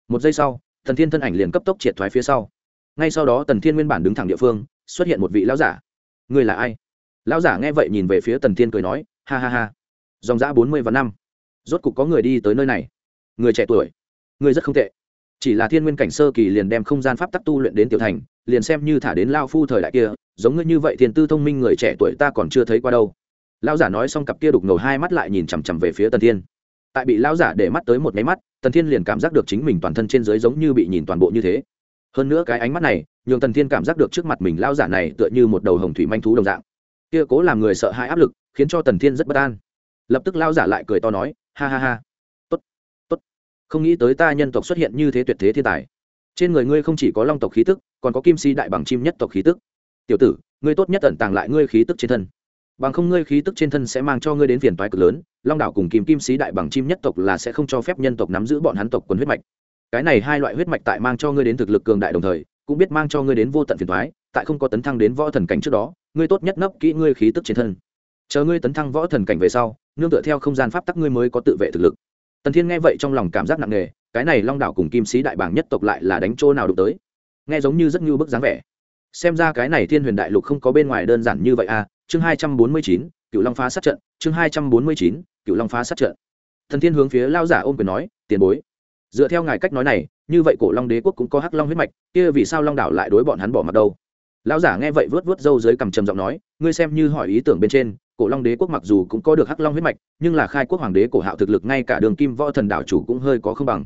Một giây sau, tần thiên thân ảnh liền cấp tốc triệt thoái phía sau. Ngay sau đó tần thiên nguyên bản đứng thẳng địa phương, xuất hiện một vị lão giả. Người là ai? Lão giả nghe vậy nhìn về phía tần thiên cười nói, ha ha ha. Dòng giã bốn mươi và năm. Rốt cục có người đi tới nơi này. Người trẻ tuổi. Người rất không tệ chỉ là thiên nguyên cảnh sơ kỳ liền đem không gian pháp tắc tu luyện đến tiểu thành, liền xem như thả đến lao phu thời đại kia, giống ngươi như vậy thiên tư thông minh người trẻ tuổi ta còn chưa thấy qua đâu. Lão giả nói xong cặp kia đục ngầu hai mắt lại nhìn chằm chằm về phía tần thiên. Tại bị lão giả để mắt tới một máy mắt, tần thiên liền cảm giác được chính mình toàn thân trên dưới giống như bị nhìn toàn bộ như thế. Hơn nữa cái ánh mắt này, nhường tần thiên cảm giác được trước mặt mình lão giả này tựa như một đầu hồng thủy manh thú đồng dạng. Kia cố làm người sợ hãi áp lực, khiến cho tần thiên rất bất an. Lập tức lão giả lại cười to nói, ha ha ha không nghĩ tới ta nhân tộc xuất hiện như thế tuyệt thế thiên tài. Trên người ngươi không chỉ có long tộc khí tức, còn có kim si đại bằng chim nhất tộc khí tức. Tiểu tử, ngươi tốt nhất ẩn tàng lại ngươi khí tức trên thân. Bằng không ngươi khí tức trên thân sẽ mang cho ngươi đến phiền toái cực lớn, long đảo cùng kim kim sĩ đại bằng chim nhất tộc là sẽ không cho phép nhân tộc nắm giữ bọn hắn tộc quần huyết mạch. Cái này hai loại huyết mạch tại mang cho ngươi đến thực lực cường đại đồng thời, cũng biết mang cho ngươi đến vô tận phiền toái, tại không có tấn thăng đến võ thần cảnh trước đó, ngươi tốt nhất nấp kỹ ngươi khí tức trên thân. Chờ ngươi tấn thăng võ thần cảnh về sau, nương tựa theo không gian pháp tắc ngươi mới có tự vệ thực lực tần thiên nghe vậy trong lòng cảm giác nặng nề, cái này long đảo cùng kim sĩ đại bảng nhất tộc lại là đánh chỗ nào đụng tới? Nghe giống như rất như bức dáng vẻ. Xem ra cái này thiên huyền đại lục không có bên ngoài đơn giản như vậy à? Chương hai trăm bốn mươi chín cựu long phá sát trận, chương hai trăm bốn mươi chín cựu long phá sát trận. Thần thiên hướng phía lao giả ôm quyền nói, tiền bối. Dựa theo ngài cách nói này, như vậy cổ long đế quốc cũng có hắc long huyết mạch, kia vì sao long đảo lại đối bọn hắn bỏ mặt đâu? Lão giả nghe vậy vớt vớt râu dưới cằm trầm giọng nói, ngươi xem như hỏi ý tưởng bên trên cổ long đế quốc mặc dù cũng có được hắc long huyết mạch, nhưng là khai quốc hoàng đế cổ hạo thực lực ngay cả đường kim võ thần đảo chủ cũng hơi có không bằng.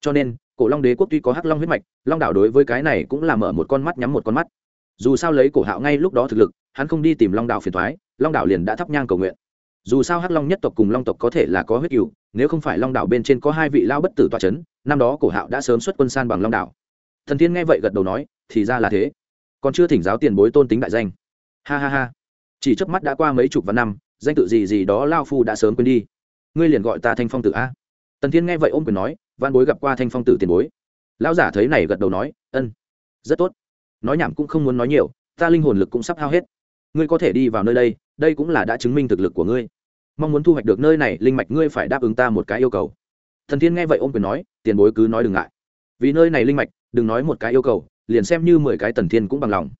Cho nên, cổ long đế quốc tuy có hắc long huyết mạch, long đảo đối với cái này cũng là mở một con mắt nhắm một con mắt. Dù sao lấy cổ hạo ngay lúc đó thực lực, hắn không đi tìm long đảo phiền thoái long đảo liền đã thắp nhang cầu nguyện. Dù sao hắc long nhất tộc cùng long tộc có thể là có huyết cựu nếu không phải long đảo bên trên có hai vị lao bất tử toa c h ấ n năm đó cổ hạo đã sớm xuất quân san bằng long đảo. Thần thiên nghe vậy gật đầu nói, thì ra là thế. Còn chưa thỉnh giáo tiền bối tôn tính đại danh. Ha ha ha chỉ trước mắt đã qua mấy chục vạn năm, danh tự gì gì đó lao phu đã sớm quên đi. Ngươi liền gọi ta thanh phong tử a. Tần thiên nghe vậy ôm quyền nói văn bối gặp qua thanh phong tử tiền bối. Lão giả thấy này gật đầu nói, ân, rất tốt. Nói nhảm cũng không muốn nói nhiều, ta linh hồn lực cũng sắp hao hết. Ngươi có thể đi vào nơi đây đây cũng là đã chứng minh thực lực của ngươi. Mong muốn thu hoạch được nơi này, linh mạch ngươi phải đáp ứng ta một cái yêu cầu. Thần thiên nghe vậy ôm quyền nói, tiền bối cứ nói đừng ngại. Vì nơi này linh mạch, đừng nói một cái yêu cầu, liền xem như mười cái tần thiên cũng bằng lòng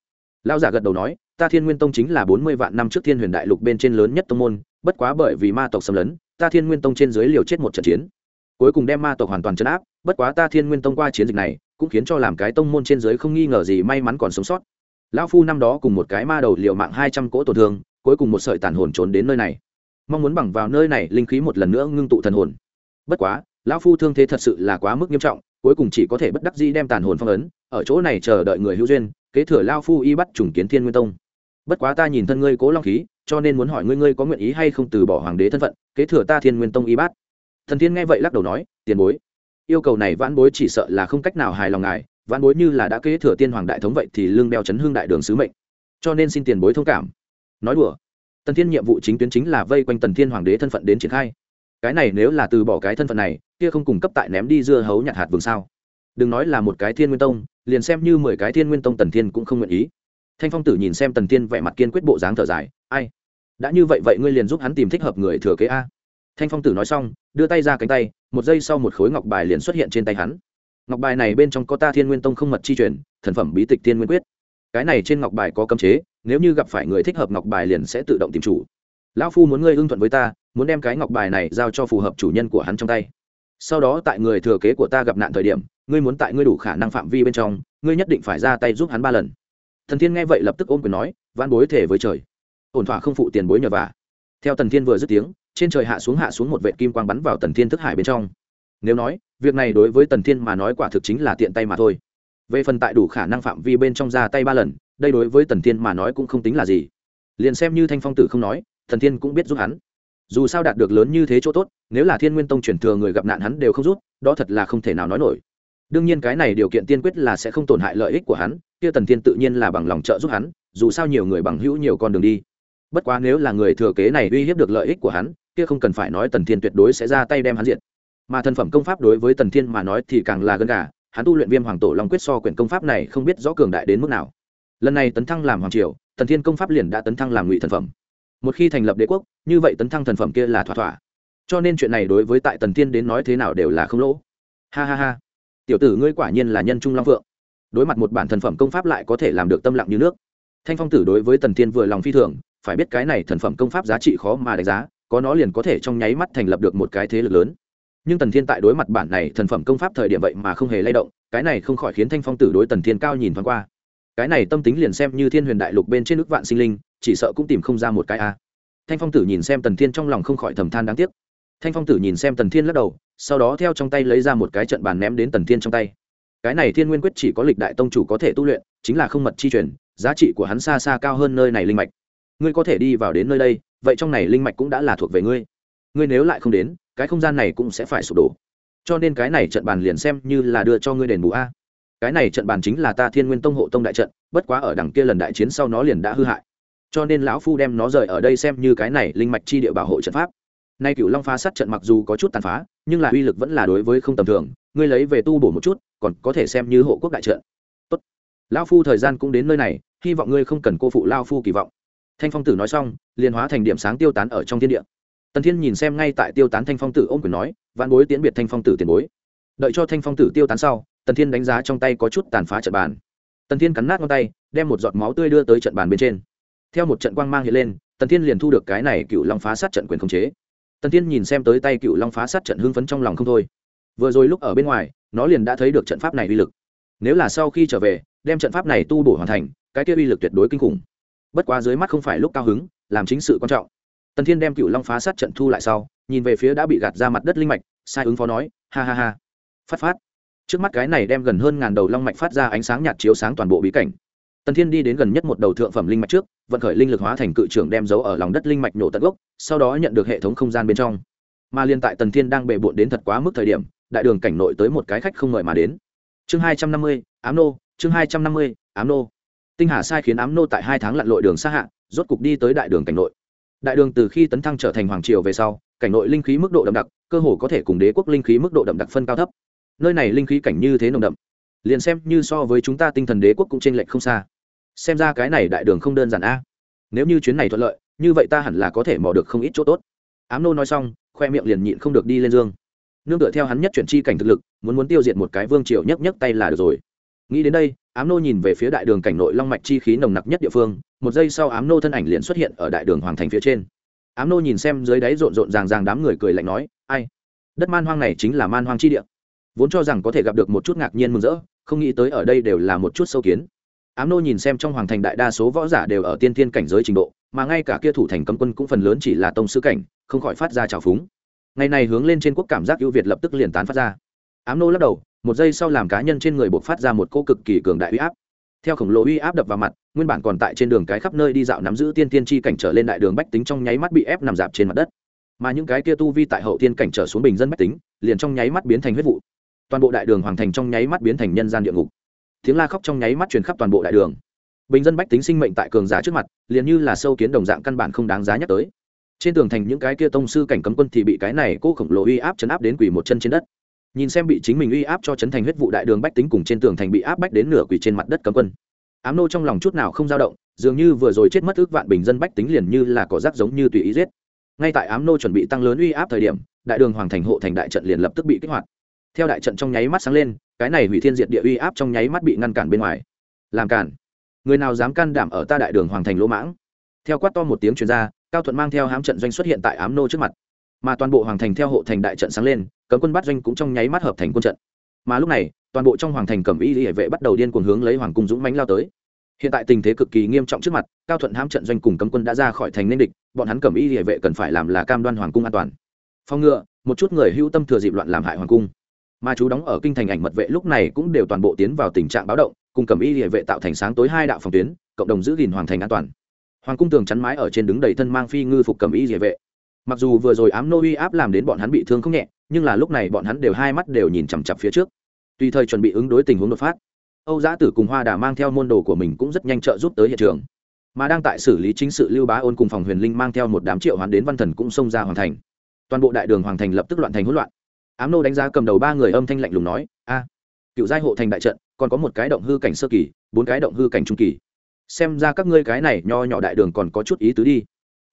lão giả gật đầu nói, ta thiên nguyên tông chính là bốn mươi vạn năm trước thiên huyền đại lục bên trên lớn nhất tông môn, bất quá bởi vì ma tộc xâm lấn, ta thiên nguyên tông trên dưới liều chết một trận chiến. Cuối cùng đem ma tộc hoàn toàn chấn áp, bất quá ta thiên nguyên tông qua chiến dịch này, cũng khiến cho làm cái tông môn trên dưới không nghi ngờ gì may mắn còn sống sót. Lão phu năm đó cùng một cái ma đầu liều mạng hai trăm cỗ tổn thương, cuối cùng một sợi tàn hồn trốn đến nơi này. Mong muốn bằng vào nơi này, linh khí một lần nữa ngưng tụ thần hồn. Bất quá, lão phu thương thế thật sự là quá mức nghiêm trọng, cuối cùng chỉ có thể bất đắc dĩ đem tàn hồn phong ấn, ở chỗ này chờ đợi người hữu duyên kế thừa lao phu y bắt trùng kiến thiên nguyên tông. Bất quá ta nhìn thân ngươi cố long khí, cho nên muốn hỏi ngươi ngươi có nguyện ý hay không từ bỏ hoàng đế thân phận, kế thừa ta thiên nguyên tông y bát. Thần thiên nghe vậy lắc đầu nói, tiền bối, yêu cầu này vãn bối chỉ sợ là không cách nào hài lòng ngài, vãn bối như là đã kế thừa tiên hoàng đại thống vậy thì lương đeo chấn hương đại đường sứ mệnh. Cho nên xin tiền bối thông cảm. Nói đùa. Tần thiên nhiệm vụ chính tuyến chính là vây quanh tần thiên hoàng đế thân phận đến triển khai. Cái này nếu là từ bỏ cái thân phận này, kia không cung cấp tại ném đi dưa hấu nhặt hạt vườn sao? Đừng nói là một cái thiên nguyên tông liền xem như mười cái thiên nguyên tông tần thiên cũng không nguyện ý. Thanh phong tử nhìn xem tần thiên vẻ mặt kiên quyết bộ dáng thở dài, ai? Đã như vậy vậy ngươi liền giúp hắn tìm thích hợp người thừa kế a? Thanh phong tử nói xong, đưa tay ra cánh tay, một giây sau một khối ngọc bài liền xuất hiện trên tay hắn. Ngọc bài này bên trong có ta thiên nguyên tông không mật chi truyền, thần phẩm bí tịch thiên nguyên quyết. Cái này trên ngọc bài có cấm chế, nếu như gặp phải người thích hợp ngọc bài liền sẽ tự động tìm chủ. Lão phu muốn ngươi hưng thuận với ta, muốn đem cái ngọc bài này giao cho phù hợp chủ nhân của hắn trong tay. Sau đó tại người thừa kế của ta gặp nạn thời điểm ngươi muốn tại ngươi đủ khả năng phạm vi bên trong, ngươi nhất định phải ra tay giúp hắn ba lần. Thần thiên nghe vậy lập tức ôm quyền nói van bối thể với trời. Ổn thỏa không phụ tiền bối nhờ vả. Theo tần thiên vừa dứt tiếng, trên trời hạ xuống hạ xuống một vệ kim quang bắn vào tần thiên thức hải bên trong. Nếu nói, việc này đối với tần thiên mà nói quả thực chính là tiện tay mà thôi. Về phần tại đủ khả năng phạm vi bên trong ra tay ba lần, đây đối với tần thiên mà nói cũng không tính là gì. Liền xem như thanh phong tử không nói, thần thiên cũng biết giúp hắn. Dù sao đạt được lớn như thế chỗ tốt, nếu là thiên nguyên tông chuyển thừa người gặp nạn hắn đều không rút đó thật là không thể nào nói nổi đương nhiên cái này điều kiện tiên quyết là sẽ không tổn hại lợi ích của hắn kia tần thiên tự nhiên là bằng lòng trợ giúp hắn dù sao nhiều người bằng hữu nhiều con đường đi. Bất quá nếu là người thừa kế này uy hiếp được lợi ích của hắn kia không cần phải nói tần thiên tuyệt đối sẽ ra tay đem hắn diện, mà thần phẩm công pháp đối với tần thiên mà nói thì càng là gần cả hắn tu luyện viêm hoàng tổ long quyết so quyển công pháp này không biết rõ cường đại đến mức nào. Lần này tấn thăng làm hoàng triều tần thiên công pháp liền đã tấn thăng làm ngụy thần phẩm. Một khi thành lập đế quốc như vậy tấn thăng thần phẩm kia là thỏa thỏa. Cho nên chuyện này đối với tại tần thiên đến nói thế nào đều là không lỗ. Ha ha ha tiểu tử ngươi quả nhiên là nhân trung long phượng. Đối mặt một bản thần phẩm công pháp lại có thể làm được tâm lặng như nước. Thanh phong tử đối với tần thiên vừa lòng phi thường, phải biết cái này thần phẩm công pháp giá trị khó mà đánh giá, có nó liền có thể trong nháy mắt thành lập được một cái thế lực lớn. Nhưng tần thiên tại đối mặt bản này thần phẩm công pháp thời điểm vậy mà không hề lay động, cái này không khỏi khiến thanh phong tử đối tần thiên cao nhìn thoáng qua. Cái này tâm tính liền xem như thiên huyền đại lục bên trên nước vạn sinh linh, chỉ sợ cũng tìm không ra một cái a. Thanh phong tử nhìn xem tần thiên trong lòng không khỏi thầm than đáng tiếc thanh phong tử nhìn xem tần thiên lắc đầu, sau đó theo trong tay lấy ra một cái trận bàn ném đến tần thiên trong tay. Cái này thiên nguyên quyết chỉ có lịch đại tông chủ có thể tu luyện, chính là không mật chi truyền, giá trị của hắn xa xa cao hơn nơi này linh mạch. Ngươi có thể đi vào đến nơi đây, vậy trong này linh mạch cũng đã là thuộc về ngươi. Ngươi nếu lại không đến, cái không gian này cũng sẽ phải sụp đổ. Cho nên cái này trận bàn liền xem như là đưa cho ngươi đền bù a. Cái này trận bàn chính là ta thiên nguyên tông hộ tông đại trận, bất quá ở đằng kia lần đại chiến sau nó liền đã hư hại. Cho nên lão phu đem nó rời ở đây xem như cái này linh mạch chi địa bảo hộ trận pháp nay cựu long phá sát trận mặc dù có chút tàn phá, nhưng là uy lực vẫn là đối với không tầm thường. Ngươi lấy về tu bổ một chút, còn có thể xem như hộ quốc đại trận. Tốt. Lão phu thời gian cũng đến nơi này, hy vọng ngươi không cần cô phụ lao phu kỳ vọng. Thanh phong tử nói xong, liền hóa thành điểm sáng tiêu tán ở trong thiên địa. Tần thiên nhìn xem ngay tại tiêu tán thanh phong tử, ôm quyền nói, vạn bối tiễn biệt thanh phong tử tiền bối. Đợi cho thanh phong tử tiêu tán sau, tần thiên đánh giá trong tay có chút tàn phá trận bàn. Tần thiên cắn nát ngón tay, đem một giọt máu tươi đưa tới trận bàn bên trên. Theo một trận quang mang hiện lên, tần thiên liền thu được cái này cựu long phá sát trận quyền khống chế tần thiên nhìn xem tới tay cựu long phá sát trận hưng phấn trong lòng không thôi. Vừa rồi lúc ở bên ngoài, nó liền đã thấy được trận pháp này uy lực. Nếu là sau khi trở về, đem trận pháp này tu bổ hoàn thành, cái kia uy lực tuyệt đối kinh khủng. Bất quá dưới mắt không phải lúc cao hứng, làm chính sự quan trọng. Tần thiên đem cựu long phá sát trận thu lại sau, nhìn về phía đã bị gạt ra mặt đất linh mạch, sai ứng phó nói, ha ha ha. Phát phát. Trước mắt cái này đem gần hơn ngàn đầu long mạch phát ra ánh sáng nhạt chiếu sáng toàn bộ bí cảnh tần thiên đi đến gần nhất một đầu thượng phẩm linh mạch trước, vận khởi linh lực hóa thành cự trưởng đem dấu ở lòng đất linh mạch nổ tận gốc, sau đó nhận được hệ thống không gian bên trong. Mà liên tại tần thiên đang bề bộn đến thật quá mức thời điểm, đại đường cảnh nội tới một cái khách không mời mà đến. Chương hai trăm năm mươi, ám nô, chương hai trăm năm mươi, ám nô. Tinh hà sai khiến ám nô tại hai tháng lặn lội đường xa hạ, rốt cục đi tới đại đường cảnh nội. Đại đường từ khi tấn thăng trở thành hoàng triều về sau, cảnh nội linh khí mức độ đậm đặc, cơ hồ có thể cùng đế quốc linh khí mức độ đậm đặc phân cao thấp. Nơi này linh khí cảnh như thế nồng đậm. Liền xem như so với chúng ta tinh thần đế quốc cũng chênh lệch không xa xem ra cái này đại đường không đơn giản a. Nếu như chuyến này thuận lợi, như vậy ta hẳn là có thể mò được không ít chỗ tốt. Ám nô nói xong, khoe miệng liền nhịn không được đi lên dương. Nương tựa theo hắn nhất chuyển chi cảnh thực lực, muốn muốn tiêu diệt một cái vương triều nhấc nhấc tay là được rồi. Nghĩ đến đây, ám nô nhìn về phía đại đường cảnh nội long mạch chi khí nồng nặc nhất địa phương, một giây sau ám nô thân ảnh liền xuất hiện ở đại đường hoàng thành phía trên. Ám nô nhìn xem dưới đáy rộn rộn ràng ràng đám người cười lạnh nói, ai? Đất man hoang này chính là man hoang chi địa. Vốn cho rằng có thể gặp được một chút ngạc nhiên mừng rỡ, không nghĩ tới ở đây đều là một chút sâu kiến ám nô nhìn xem trong hoàng thành đại đa số võ giả đều ở tiên tiên cảnh giới trình độ, mà ngay cả kia thủ thành cấm quân cũng phần lớn chỉ là tông sư cảnh, không khỏi phát ra trào phúng. Ngày này hướng lên trên quốc cảm giác ưu việt lập tức liền tán phát ra. Ám nô lắc đầu, một giây sau làm cá nhân trên người buộc phát ra một cô cực kỳ cường đại uy áp. Theo khổng lồ uy áp đập vào mặt, nguyên bản còn tại trên đường cái khắp nơi đi dạo nắm giữ tiên tiên chi cảnh trở lên đại đường bách tính trong nháy mắt bị ép nằm dạp trên mặt đất. Mà những cái kia tu vi tại hậu tiên cảnh trở xuống bình dân bách tính, liền trong nháy mắt biến thành huyết vụ. Toàn bộ đại đường hoàng thành trong nháy mắt biến thành nhân gian địa ngục tiếng la khóc trong nháy mắt truyền khắp toàn bộ đại đường. Bình dân bách tính sinh mệnh tại cường giả trước mặt, liền như là sâu kiến đồng dạng căn bản không đáng giá nhắc tới. Trên tường thành những cái kia tông sư cảnh cấm quân thì bị cái này cô khổng lồ uy áp chấn áp đến quỳ một chân trên đất. Nhìn xem bị chính mình uy áp cho chấn thành huyết vụ đại đường bách tính cùng trên tường thành bị áp bách đến nửa quỳ trên mặt đất cấm quân. Ám nô trong lòng chút nào không dao động, dường như vừa rồi chết mất ước vạn bình dân bách tính liền như là cỏ rác giống như tùy ý giết. Ngay tại ám nô chuẩn bị tăng lớn uy áp thời điểm, đại đường hoàng thành hộ thành đại trận liền lập tức bị kích hoạt. Theo đại trận trong nháy mắt sáng lên cái này hủy thiên diệt địa uy áp trong nháy mắt bị ngăn cản bên ngoài. Làm cản. Người nào dám can đảm ở ta đại đường hoàng thành lỗ mãng? Theo quát to một tiếng chuyên gia cao thuận mang theo hám trận doanh xuất hiện tại ám nô trước mặt. Mà toàn bộ hoàng thành theo hộ thành đại trận sáng lên cấm quân bắt doanh cũng trong nháy mắt hợp thành quân trận. Mà lúc này toàn bộ trong hoàng thành cẩm y hệ vệ bắt đầu điên cuồng hướng lấy hoàng cung dũng mánh lao tới. Hiện tại tình thế cực kỳ nghiêm trọng trước mặt cao thuận hám trận doanh cùng cấm quân đã ra khỏi thành nên địch bọn hắn cẩm y hệ vệ cần phải làm là cam đoan hoàng cung an toàn. Phòng ngựa, một chút người hưu tâm thừa dịp loạn làm hại hoàng cung mà chú đóng ở kinh thành ảnh mật vệ lúc này cũng đều toàn bộ tiến vào tình trạng báo động, cùng cầm y địa vệ tạo thành sáng tối hai đạo phòng tuyến, cộng đồng giữ gìn hoàng thành an toàn. Hoàng cung tường chắn mái ở trên đứng đầy thân mang phi ngư phục cầm y địa vệ. Mặc dù vừa rồi ám nô uy áp làm đến bọn hắn bị thương không nhẹ, nhưng là lúc này bọn hắn đều hai mắt đều nhìn chằm chặp phía trước. Tùy thời chuẩn bị ứng đối tình huống đột phát, âu giã tử cùng hoa đà mang theo môn đồ của mình cũng rất nhanh trợ giúp tới hiện trường. Mà đang tại xử lý chính sự lưu bá ôn cùng phòng huyền linh mang theo một đám triệu hoán đến văn thần cũng xông ra hoàn thành. Toàn bộ đại đường hoàng thành lập tức loạn thành hỗn loạn ám nô đánh giá cầm đầu ba người âm thanh lạnh lùng nói, a, cựu giai hộ thành đại trận, còn có một cái động hư cảnh sơ kỳ, bốn cái động hư cảnh trung kỳ. Xem ra các ngươi cái này nho nhỏ đại đường còn có chút ý tứ đi.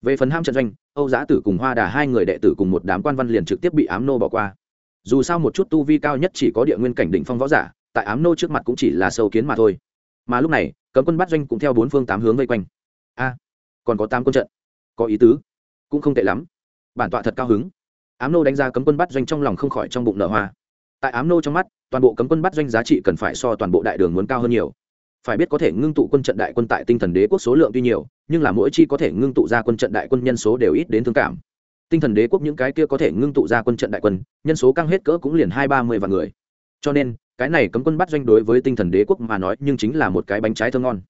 Về phần ham trận doanh, âu giã tử cùng hoa đà hai người đệ tử cùng một đám quan văn liền trực tiếp bị ám nô bỏ qua. Dù sao một chút tu vi cao nhất chỉ có địa nguyên cảnh đỉnh phong võ giả, tại ám nô trước mặt cũng chỉ là sâu kiến mà thôi. Mà lúc này, cấm quân bắt doanh cũng theo bốn phương tám hướng vây quanh. A, còn có tám quân trận. Có ý tứ. Cũng không tệ lắm. Bản tọa thật cao hứng ám nô đánh ra cấm quân bắt doanh trong lòng không khỏi trong bụng nở hoa. Tại ám nô trong mắt, toàn bộ cấm quân bắt doanh giá trị cần phải so toàn bộ đại đường muốn cao hơn nhiều. Phải biết có thể ngưng tụ quân trận đại quân tại tinh thần đế quốc số lượng tuy nhiều, nhưng là mỗi chi có thể ngưng tụ ra quân trận đại quân nhân số đều ít đến thương cảm. Tinh thần đế quốc những cái kia có thể ngưng tụ ra quân trận đại quân, nhân số căng hết cỡ cũng liền hai ba mươi vạn người. Cho nên, cái này cấm quân bắt doanh đối với tinh thần đế quốc mà nói nhưng chính là một cái bánh trái thơ ngon.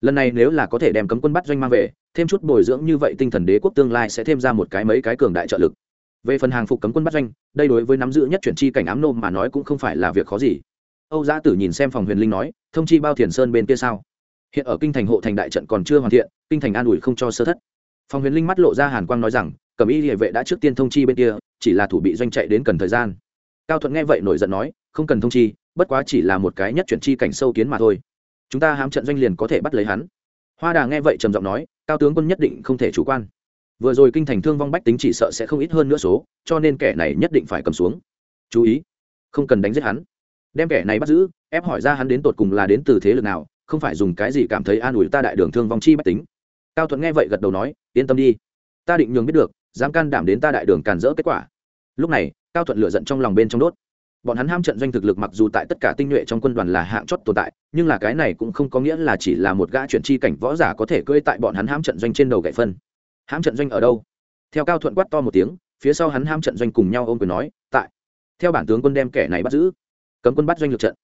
Lần này nếu là có thể đem cấm quân bắt doanh mang về, thêm chút bồi dưỡng như vậy tinh thần đế quốc tương lai sẽ thêm ra một cái mấy cái cường đại trợ lực về phần hàng phục cấm quân bắt doanh, đây đối với nắm giữ nhất chuyển chi cảnh ám nô mà nói cũng không phải là việc khó gì. Âu giã tử nhìn xem phòng huyền linh nói, thông chi bao thiền sơn bên kia sao? Hiện ở kinh thành hộ thành đại trận còn chưa hoàn thiện, kinh thành an ủi không cho sơ thất. Phòng huyền linh mắt lộ ra hàn quang nói rằng, cẩm y địa vệ đã trước tiên thông chi bên kia, chỉ là thủ bị doanh chạy đến cần thời gian. Cao thuận nghe vậy nổi giận nói, không cần thông chi, bất quá chỉ là một cái nhất chuyển chi cảnh sâu kiến mà thôi. Chúng ta hám trận doanh liền có thể bắt lấy hắn. Hoa đà nghe vậy trầm giọng nói, cao tướng quân nhất định không thể chủ quan vừa rồi kinh thành thương vong bách tính chỉ sợ sẽ không ít hơn nữa số, cho nên kẻ này nhất định phải cầm xuống. Chú ý, không cần đánh giết hắn. Đem kẻ này bắt giữ, ép hỏi ra hắn đến tột cùng là đến từ thế lực nào, không phải dùng cái gì cảm thấy an ủi ta đại đường thương vong chi bách tính. Cao thuận nghe vậy gật đầu nói, yên tâm đi. Ta định nhường biết được, dám can đảm đến ta đại đường càn rỡ kết quả. Lúc này, cao thuận lựa giận trong lòng bên trong đốt. Bọn hắn ham trận doanh thực lực mặc dù tại tất cả tinh nhuệ trong quân đoàn là hạng chót tồn tại, nhưng là cái này cũng không có nghĩa là chỉ là một gã chuyển chi cảnh võ giả có thể cưỡi tại bọn hắn ham trận doanh trên đầu gậy phân hãm trận doanh ở đâu? Theo cao thuận quát to một tiếng, phía sau hắn ham trận doanh cùng nhau ôm quyền nói, tại. Theo bản tướng quân đem kẻ này bắt giữ. Cấm quân bắt doanh lực trận.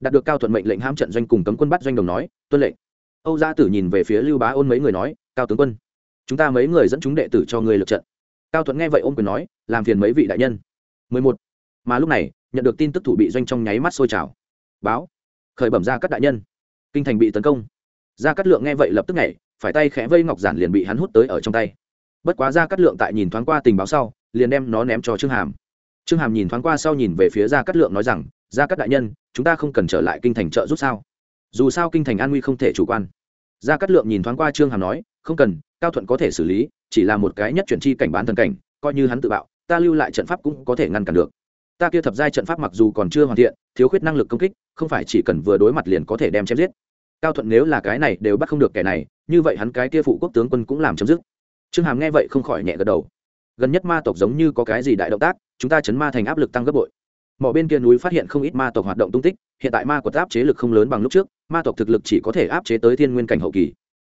Đạt được cao thuận mệnh lệnh ham trận doanh cùng cấm quân bắt doanh đồng nói, tuân lệnh. Âu gia tử nhìn về phía lưu bá ôn mấy người nói, cao tướng quân, chúng ta mấy người dẫn chúng đệ tử cho người lực trận. Cao thuận nghe vậy ôm quyền nói, làm phiền mấy vị đại nhân. 11. mà lúc này, nhận được tin tức thủ bị doanh trong nháy mắt sôi trào. Báo. Khởi bẩm ra các đại nhân. Kinh thành bị tấn công. Ra cát lượng nghe vậy lập tức nhảy phải tay khẽ vây ngọc giản liền bị hắn hút tới ở trong tay. Bất quá ra cắt lượng tại nhìn thoáng qua tình báo sau, liền đem nó ném cho trương hàm. Trương hàm nhìn thoáng qua sau nhìn về phía ra cắt lượng nói rằng ra cắt đại nhân, chúng ta không cần trở lại kinh thành trợ giúp sao? Dù sao kinh thành an nguy không thể chủ quan. Ra cắt lượng nhìn thoáng qua trương hàm nói, không cần, cao thuận có thể xử lý, chỉ là một cái nhất chuyển chi cảnh bán thần cảnh, coi như hắn tự bạo, ta lưu lại trận pháp cũng có thể ngăn cản được. Ta kia thập giai trận pháp mặc dù còn chưa hoàn thiện, thiếu khuyết năng lực công kích, không phải chỉ cần vừa đối mặt liền có thể đem chém giết. Cao thuận nếu là cái này đều bắt không được kẻ này như vậy hắn cái kia phụ quốc tướng quân cũng làm chấm dứt. Trương hàm nghe vậy không khỏi nhẹ gật đầu. Gần nhất ma tộc giống như có cái gì đại động tác, chúng ta chấn ma thành áp lực tăng gấp bội. Mỏ bên kia núi phát hiện không ít ma tộc hoạt động tung tích, hiện tại ma quật áp chế lực không lớn bằng lúc trước, ma tộc thực lực chỉ có thể áp chế tới thiên nguyên cảnh hậu kỳ.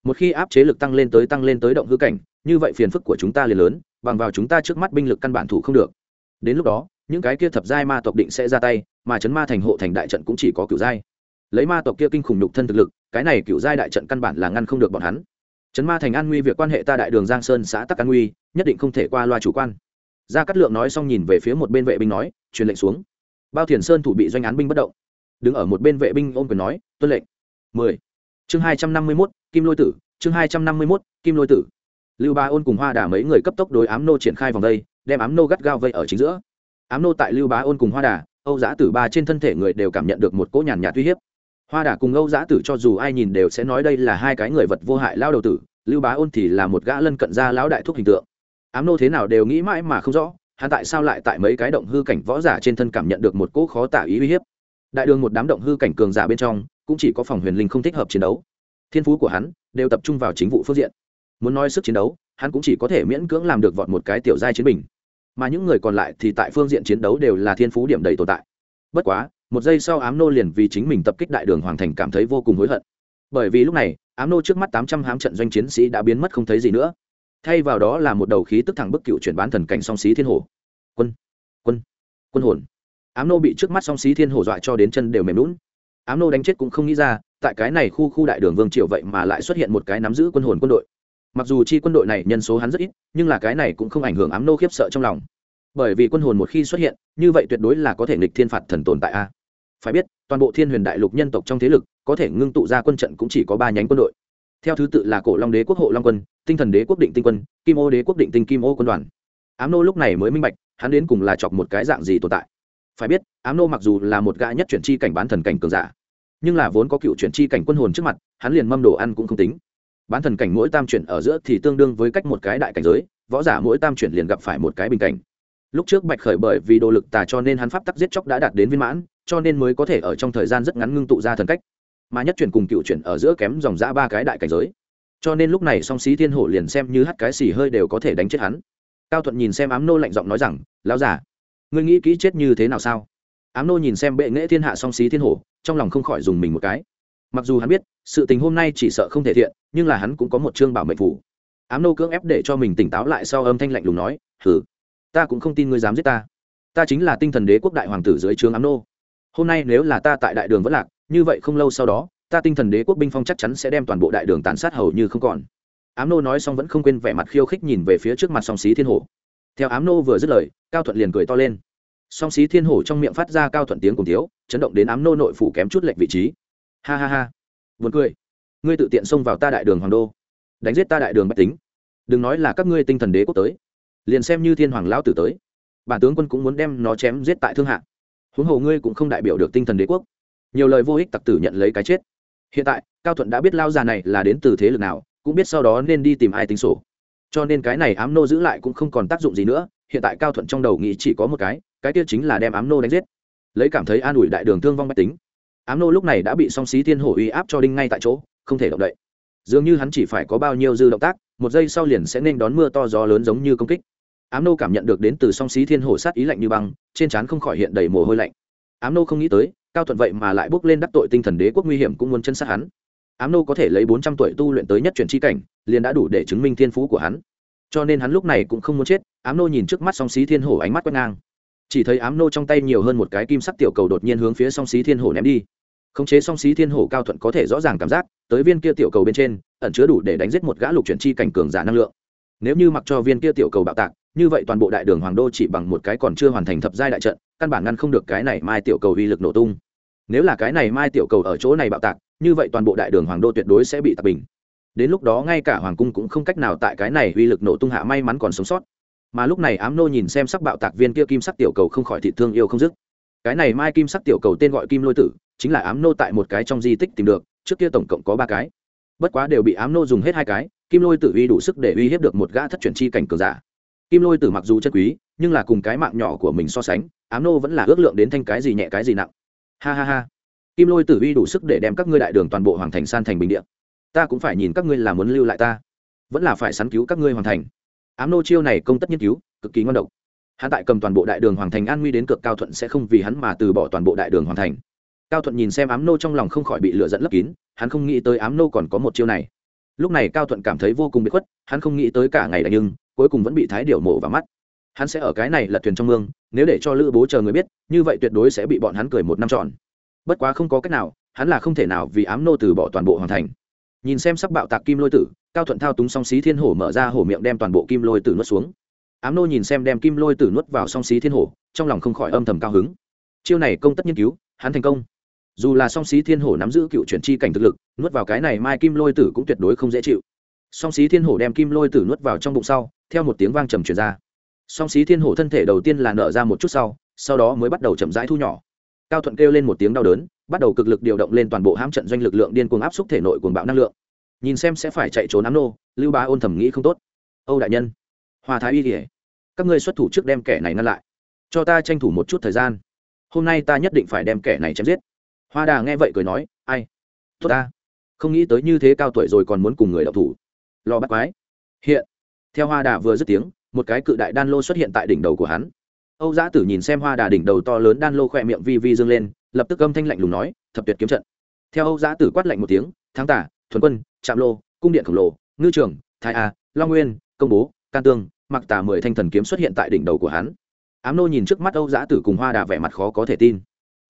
Một khi áp chế lực tăng lên tới tăng lên tới động hư cảnh, như vậy phiền phức của chúng ta liền lớn, bằng vào chúng ta trước mắt binh lực căn bản thủ không được. Đến lúc đó, những cái kia thập giai ma tộc định sẽ ra tay, mà chấn ma thành hộ thành đại trận cũng chỉ có cửu giai lấy ma tộc kia kinh khủng nhục thân thực lực, cái này cựu giai đại trận căn bản là ngăn không được bọn hắn. Trấn ma thành an nguy việc quan hệ ta đại đường giang sơn xã tắc an nguy, nhất định không thể qua loa chủ quan. Gia cát lượng nói xong nhìn về phía một bên vệ binh nói, truyền lệnh xuống. Bao thiền sơn thủ bị doanh án binh bất động. Đứng ở một bên vệ binh ôm quyền nói, tuân lệnh. Mười. Chương hai trăm năm mươi mốt, kim lôi tử, chương hai trăm năm mươi mốt, kim lôi tử. Lưu ba ôn cùng hoa đà mấy người cấp tốc đối ám nô triển khai vòng đây, đem ám nô gắt gao vây ở chính giữa. Ám nô tại lưu bá ôn cùng hoa đà, âu giã tử ba trên thân thể người đều cảm nhận được một cỗ nhàn nhạt uy hiếp hoa đà cùng âu giã tử cho dù ai nhìn đều sẽ nói đây là hai cái người vật vô hại lao đầu tử, lưu bá ôn thì là một gã lân cận gia lão đại thúc hình tượng. Ám nô thế nào đều nghĩ mãi mà không rõ, hắn tại sao lại tại mấy cái động hư cảnh võ giả trên thân cảm nhận được một cỗ khó tả ý uy hiếp. Đại đường một đám động hư cảnh cường giả bên trong, cũng chỉ có phòng huyền linh không thích hợp chiến đấu. Thiên phú của hắn đều tập trung vào chính vụ phương diện. Muốn nói sức chiến đấu, hắn cũng chỉ có thể miễn cưỡng làm được vọt một cái tiểu giai chiến bình mà những người còn lại thì tại phương diện chiến đấu đều là thiên phú điểm đầy tồn tại. Bất quá một giây sau ám nô liền vì chính mình tập kích đại đường hoàng thành cảm thấy vô cùng hối hận. Bởi vì lúc này, ám nô trước mắt tám trăm hám trận doanh chiến sĩ đã biến mất không thấy gì nữa. Thay vào đó là một đầu khí tức thẳng bức cựu chuyển bán thần cảnh song xí thiên hồ. Quân quân quân hồn. Ám nô bị trước mắt song xí thiên hồ dọa cho đến chân đều mềm lún. Ám nô đánh chết cũng không nghĩ ra, tại cái này khu khu đại đường vương triều vậy mà lại xuất hiện một cái nắm giữ quân hồn quân đội. Mặc dù chi quân đội này nhân số hắn rất ít, nhưng là cái này cũng không ảnh hưởng ám nô khiếp sợ trong lòng. Bởi vì quân hồn một khi xuất hiện, như vậy tuyệt đối là có thể nghịch thiên phạt thần tồn tại a phải biết, toàn bộ thiên huyền đại lục nhân tộc trong thế lực, có thể ngưng tụ ra quân trận cũng chỉ có ba nhánh quân đội. Theo thứ tự là cổ long đế quốc hộ long quân, tinh thần đế quốc định tinh quân, kim ô đế quốc định tinh kim ô quân đoàn. Ám nô lúc này mới minh bạch, hắn đến cùng là chọc một cái dạng gì tồn tại. Phải biết, ám nô mặc dù là một gã nhất chuyển chi cảnh bán thần cảnh cường giả, nhưng là vốn có cựu chuyển chi cảnh quân hồn trước mặt, hắn liền mâm đồ ăn cũng không tính. Bán thần cảnh mỗi tam chuyển ở giữa thì tương đương với cách một cái đại cảnh giới, võ giả mỗi tam chuyển liền gặp phải một cái bình cảnh. Lúc trước bạch khởi bởi vì đồ lực tà cho nên hắn pháp tắc giết chóc đã đạt đến viên mãn cho nên mới có thể ở trong thời gian rất ngắn ngưng tụ ra thần cách, mà nhất chuyển cùng cựu chuyển ở giữa kém dòng giã ba cái đại cảnh giới. Cho nên lúc này song xí thiên hổ liền xem như hắt cái xì hơi đều có thể đánh chết hắn. Cao thuận nhìn xem ám nô lạnh giọng nói rằng, lão giả ngươi nghĩ kỹ chết như thế nào sao? Ám nô nhìn xem bệ nghệ thiên hạ song xí thiên hổ, trong lòng không khỏi dùng mình một cái. Mặc dù hắn biết, sự tình hôm nay chỉ sợ không thể thiện, nhưng là hắn cũng có một chương bảo mệnh phủ ám nô cưỡng ép để cho mình tỉnh táo lại sau âm thanh lạnh lùng nói hử ta cũng không tin ngươi dám giết ta. Ta chính là tinh thần đế quốc đại hoàng tử dưới trướng ám nô hôm nay nếu là ta tại đại đường vẫn lạc, như vậy không lâu sau đó, ta tinh thần đế quốc binh phong chắc chắn sẽ đem toàn bộ đại đường tàn sát hầu như không còn. Ám nô nói xong vẫn không quên vẻ mặt khiêu khích nhìn về phía trước mặt song xí thiên hổ. Theo ám nô vừa dứt lời, cao thuận liền cười to lên. Song xí thiên hổ trong miệng phát ra cao thuận tiếng cùng thiếu, chấn động đến ám nô nội phủ kém chút lệnh vị trí. Ha ha ha. Vượt cười. Ngươi tự tiện xông vào ta đại đường hoàng đô. Đánh giết ta đại đường bách tính. Đừng nói là các ngươi tinh thần đế quốc tới. Liền xem như thiên hoàng lão tử tới. Bản tướng quân cũng muốn đem nó chém giết tại thương hạ huống hồ ngươi cũng không đại biểu được tinh thần đế quốc. Nhiều lời vô ích tặc tử nhận lấy cái chết. Hiện tại, cao thuận đã biết lao già này là đến từ thế lực nào, cũng biết sau đó nên đi tìm ai tính sổ. Cho nên cái này ám nô giữ lại cũng không còn tác dụng gì nữa, hiện tại cao thuận trong đầu nghĩ chỉ có một cái cái kia chính là đem ám nô đánh giết. Lấy cảm thấy an ủi đại đường thương vong bách tính. Ám nô lúc này đã bị song xí thiên hổ uy áp cho đinh ngay tại chỗ, không thể động đậy. Dường như hắn chỉ phải có bao nhiêu dư động tác, một giây sau liền sẽ nên đón mưa to gió lớn giống như công kích ám nô cảm nhận được đến từ song xí thiên hổ sát ý lạnh như băng, trên trán không khỏi hiện đầy mồ hôi lạnh. Ám nô không nghĩ tới, cao thuận vậy mà lại bước lên đắc tội tinh thần đế quốc nguy hiểm cũng muốn chân sát hắn. Ám nô có thể lấy bốn trăm tuổi tu luyện tới nhất chuyển chi cảnh, liền đã đủ để chứng minh thiên phú của hắn. Cho nên hắn lúc này cũng không muốn chết, ám nô nhìn trước mắt song xí thiên hổ ánh mắt quét ngang. Chỉ thấy ám nô trong tay nhiều hơn một cái kim sắc tiểu cầu đột nhiên hướng phía song xí thiên hổ ném đi. Khống chế song xí thiên hổ cao thuận có thể rõ ràng cảm giác, tới viên kia tiểu cầu bên trên, ẩn chứa đủ để đánh giết một gã lục chuyển chi cảnh cường giả năng lượng. Nếu như mặc cho viên kia tiểu cầu bạo tạc như vậy toàn bộ đại đường hoàng đô chỉ bằng một cái còn chưa hoàn thành thập giai đại trận, căn bản ngăn không được cái này mai tiểu cầu uy lực nổ tung. Nếu là cái này mai tiểu cầu ở chỗ này bạo tạc, như vậy toàn bộ đại đường hoàng đô tuyệt đối sẽ bị tạc bình. Đến lúc đó ngay cả hoàng cung cũng không cách nào tại cái này uy lực nổ tung hạ may mắn còn sống sót. Mà lúc này ám nô nhìn xem sắc bạo tạc viên kia kim sắc tiểu cầu không khỏi thị thương yêu không dứt. Cái này mai kim sắc tiểu cầu tên gọi kim lôi tử, chính là ám nô tại một cái trong di tích tìm được, trước kia tổng cộng có ba cái. Bất quá đều bị ám nô dùng hết hai cái, kim lôi tử uy đủ sức để uy hiếp được một gã thất truyền chi cảnh cường giả kim lôi tử mặc dù chân quý, nhưng là cùng cái mạng nhỏ của mình so sánh, ám nô vẫn là ước lượng đến thanh cái gì nhẹ cái gì nặng. Ha ha ha. Kim lôi tử uy đủ sức để đem các ngươi đại đường toàn bộ hoàng thành san thành bình địa. Ta cũng phải nhìn các ngươi là muốn lưu lại ta. Vẫn là phải sắn cứu các ngươi hoàn thành. Ám nô chiêu này công tất nghiên cứu, cực kỳ ngon độc. Hắn tại cầm toàn bộ đại đường hoàng thành an nguy đến cực cao thuận sẽ không vì hắn mà từ bỏ toàn bộ đại đường hoàng thành. Cao thuận nhìn xem ám nô trong lòng không khỏi bị lựa dẫn lấp kín, hắn không nghĩ tới ám nô còn có một chiêu này. Lúc này cao thuận cảm thấy vô cùng bị khuất, hắn không nghĩ tới cả ngày đại nhưng cuối cùng vẫn bị thái điểu mổ vào mắt. Hắn sẽ ở cái này lật thuyền trong mương, nếu để cho lữ bố chờ người biết, như vậy tuyệt đối sẽ bị bọn hắn cười một năm trọn. Bất quá không có cách nào, hắn là không thể nào vì ám nô từ bỏ toàn bộ hoàn thành. Nhìn xem sắc bạo tạc kim lôi tử, cao thuận thao túng song xí thiên hổ mở ra hổ miệng đem toàn bộ kim lôi tử nuốt xuống. Ám nô nhìn xem đem kim lôi tử nuốt vào song xí thiên hổ, trong lòng không khỏi âm thầm cao hứng. Chiêu này công tất nghiên cứu, hắn thành công. Dù là song xí thiên hổ nắm giữ cựu chuyển chi cảnh thực lực, nuốt vào cái này mai kim lôi tử cũng tuyệt đối không dễ chịu song xí thiên hổ đem kim lôi tử nuốt vào trong bụng sau, theo một tiếng vang trầm truyền ra. Song xí thiên hổ thân thể đầu tiên là nở ra một chút sau sau đó mới bắt đầu chậm rãi thu nhỏ. Cao thuận kêu lên một tiếng đau đớn, bắt đầu cực lực điều động lên toàn bộ hãm trận doanh lực lượng điên cuồng áp xúc thể nội cuồng bạo năng lượng. Nhìn xem sẽ phải chạy trốn ám nô, lưu bá ôn thầm nghĩ không tốt. Âu đại nhân hòa thái y kể các ngươi xuất thủ trước đem kẻ này ngăn lại. Cho ta tranh thủ một chút thời gian. Hôm nay ta nhất định phải đem kẻ này chém giết. Hoa đà nghe vậy cười nói, ai, tốt ta. Không nghĩ tới như thế cao tuổi rồi còn muốn cùng người đọc thủ lò bắt quái. Hiện, theo hoa đà vừa dứt tiếng, một cái cự đại đan lô xuất hiện tại đỉnh đầu của hắn. Âu giã tử nhìn xem hoa đà đỉnh đầu to lớn đan lô khỏe miệng vi vi dương lên, lập tức âm thanh lạnh lùng nói, thập tuyệt kiếm trận. Theo âu giã tử quát lạnh một tiếng, thắng tả thuần quân, trạm lô, cung điện khổng lồ, ngư trường, thái a, long nguyên, công bố, can tương, mặc tà mười thanh thần kiếm xuất hiện tại đỉnh đầu của hắn. Ám nô nhìn trước mắt âu giã tử cùng hoa đà vẻ mặt khó có thể tin.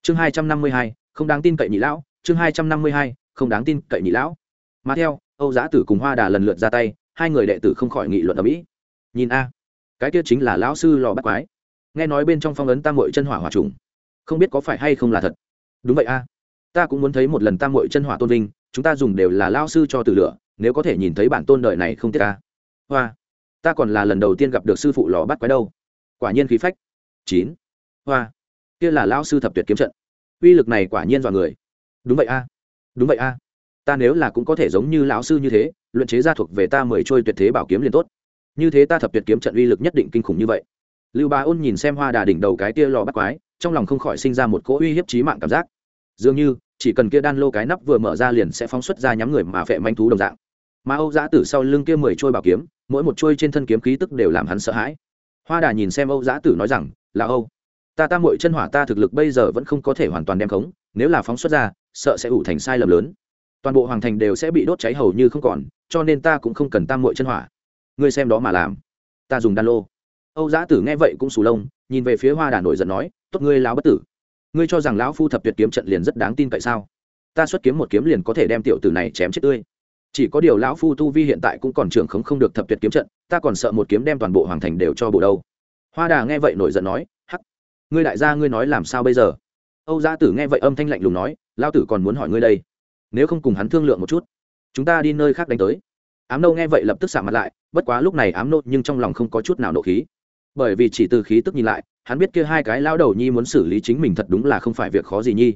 Chương hai trăm năm mươi hai, không đáng tin cậy nhị lão, chương hai trăm năm mươi hai, không đáng tin cậy nhị lão mà theo âu giã tử cùng hoa đà lần lượt ra tay hai người đệ tử không khỏi nghị luận ở mỹ. Nhìn a cái kia chính là lão sư lò bắt quái. Nghe nói bên trong phong ấn tam mội chân hỏa hỏa trùng. Không biết có phải hay không là thật. Đúng vậy a ta cũng muốn thấy một lần tam mội chân hỏa tôn vinh chúng ta dùng đều là lao sư cho từ lửa nếu có thể nhìn thấy bản tôn đời này không tiếc a, hoa ta còn là lần đầu tiên gặp được sư phụ lò bắt quái đâu. Quả nhiên khí phách. Chín. Hoa kia là lao sư thập tuyệt kiếm trận. Uy lực này quả nhiên dọa người. Đúng vậy a. Đúng vậy a ta nếu là cũng có thể giống như lão sư như thế, luyện chế ra thuộc về ta mười trôi tuyệt thế bảo kiếm liền tốt. Như thế ta thập tuyệt kiếm trận uy lực nhất định kinh khủng như vậy. Lưu bá ôn nhìn xem hoa đà đỉnh đầu cái tia lò bắt quái, trong lòng không khỏi sinh ra một cỗ uy hiếp trí mạng cảm giác. Dường như, chỉ cần kia đan lô cái nắp vừa mở ra liền sẽ phóng xuất ra nhắm người mà phệ manh thú đồng dạng. Mà âu giã tử sau lưng kia mười trôi bảo kiếm, mỗi một trôi trên thân kiếm khí tức đều làm hắn sợ hãi. Hoa đà nhìn xem âu giã tử nói rằng, là âu, ta ta mội chân hỏa ta thực lực bây giờ vẫn không có thể hoàn toàn đem khống, nếu là phóng xuất ra, sợ sẽ ủ thành sai lầm lớn toàn bộ hoàng thành đều sẽ bị đốt cháy hầu như không còn, cho nên ta cũng không cần tam mội chân hỏa. Ngươi xem đó mà làm. Ta dùng đan lô. Âu giã tử nghe vậy cũng sù lông, nhìn về phía hoa đà nổi giận nói, tốt ngươi lão bất tử. Ngươi cho rằng lão phu thập tuyệt kiếm trận liền rất đáng tin cậy sao? Ta xuất kiếm một kiếm liền có thể đem tiểu tử này chém chết tươi. Chỉ có điều lão phu tu vi hiện tại cũng còn trưởng khống không được thập tuyệt kiếm trận, ta còn sợ một kiếm đem toàn bộ hoàng thành đều cho bộ đâu. Hoa đà nghe vậy nổi giận nói, hắc, ngươi đại gia ngươi nói làm sao bây giờ? Âu gia tử nghe vậy âm thanh lạnh lùng nói lao tử còn muốn hỏi ngươi đây nếu không cùng hắn thương lượng một chút, chúng ta đi nơi khác đánh tới. Ám nâu nghe vậy lập tức xả mặt lại, bất quá lúc này ám nô nhưng trong lòng không có chút nào nộ khí. Bởi vì chỉ từ khí tức nhìn lại, hắn biết kia hai cái lao đầu nhi muốn xử lý chính mình thật đúng là không phải việc khó gì nhi.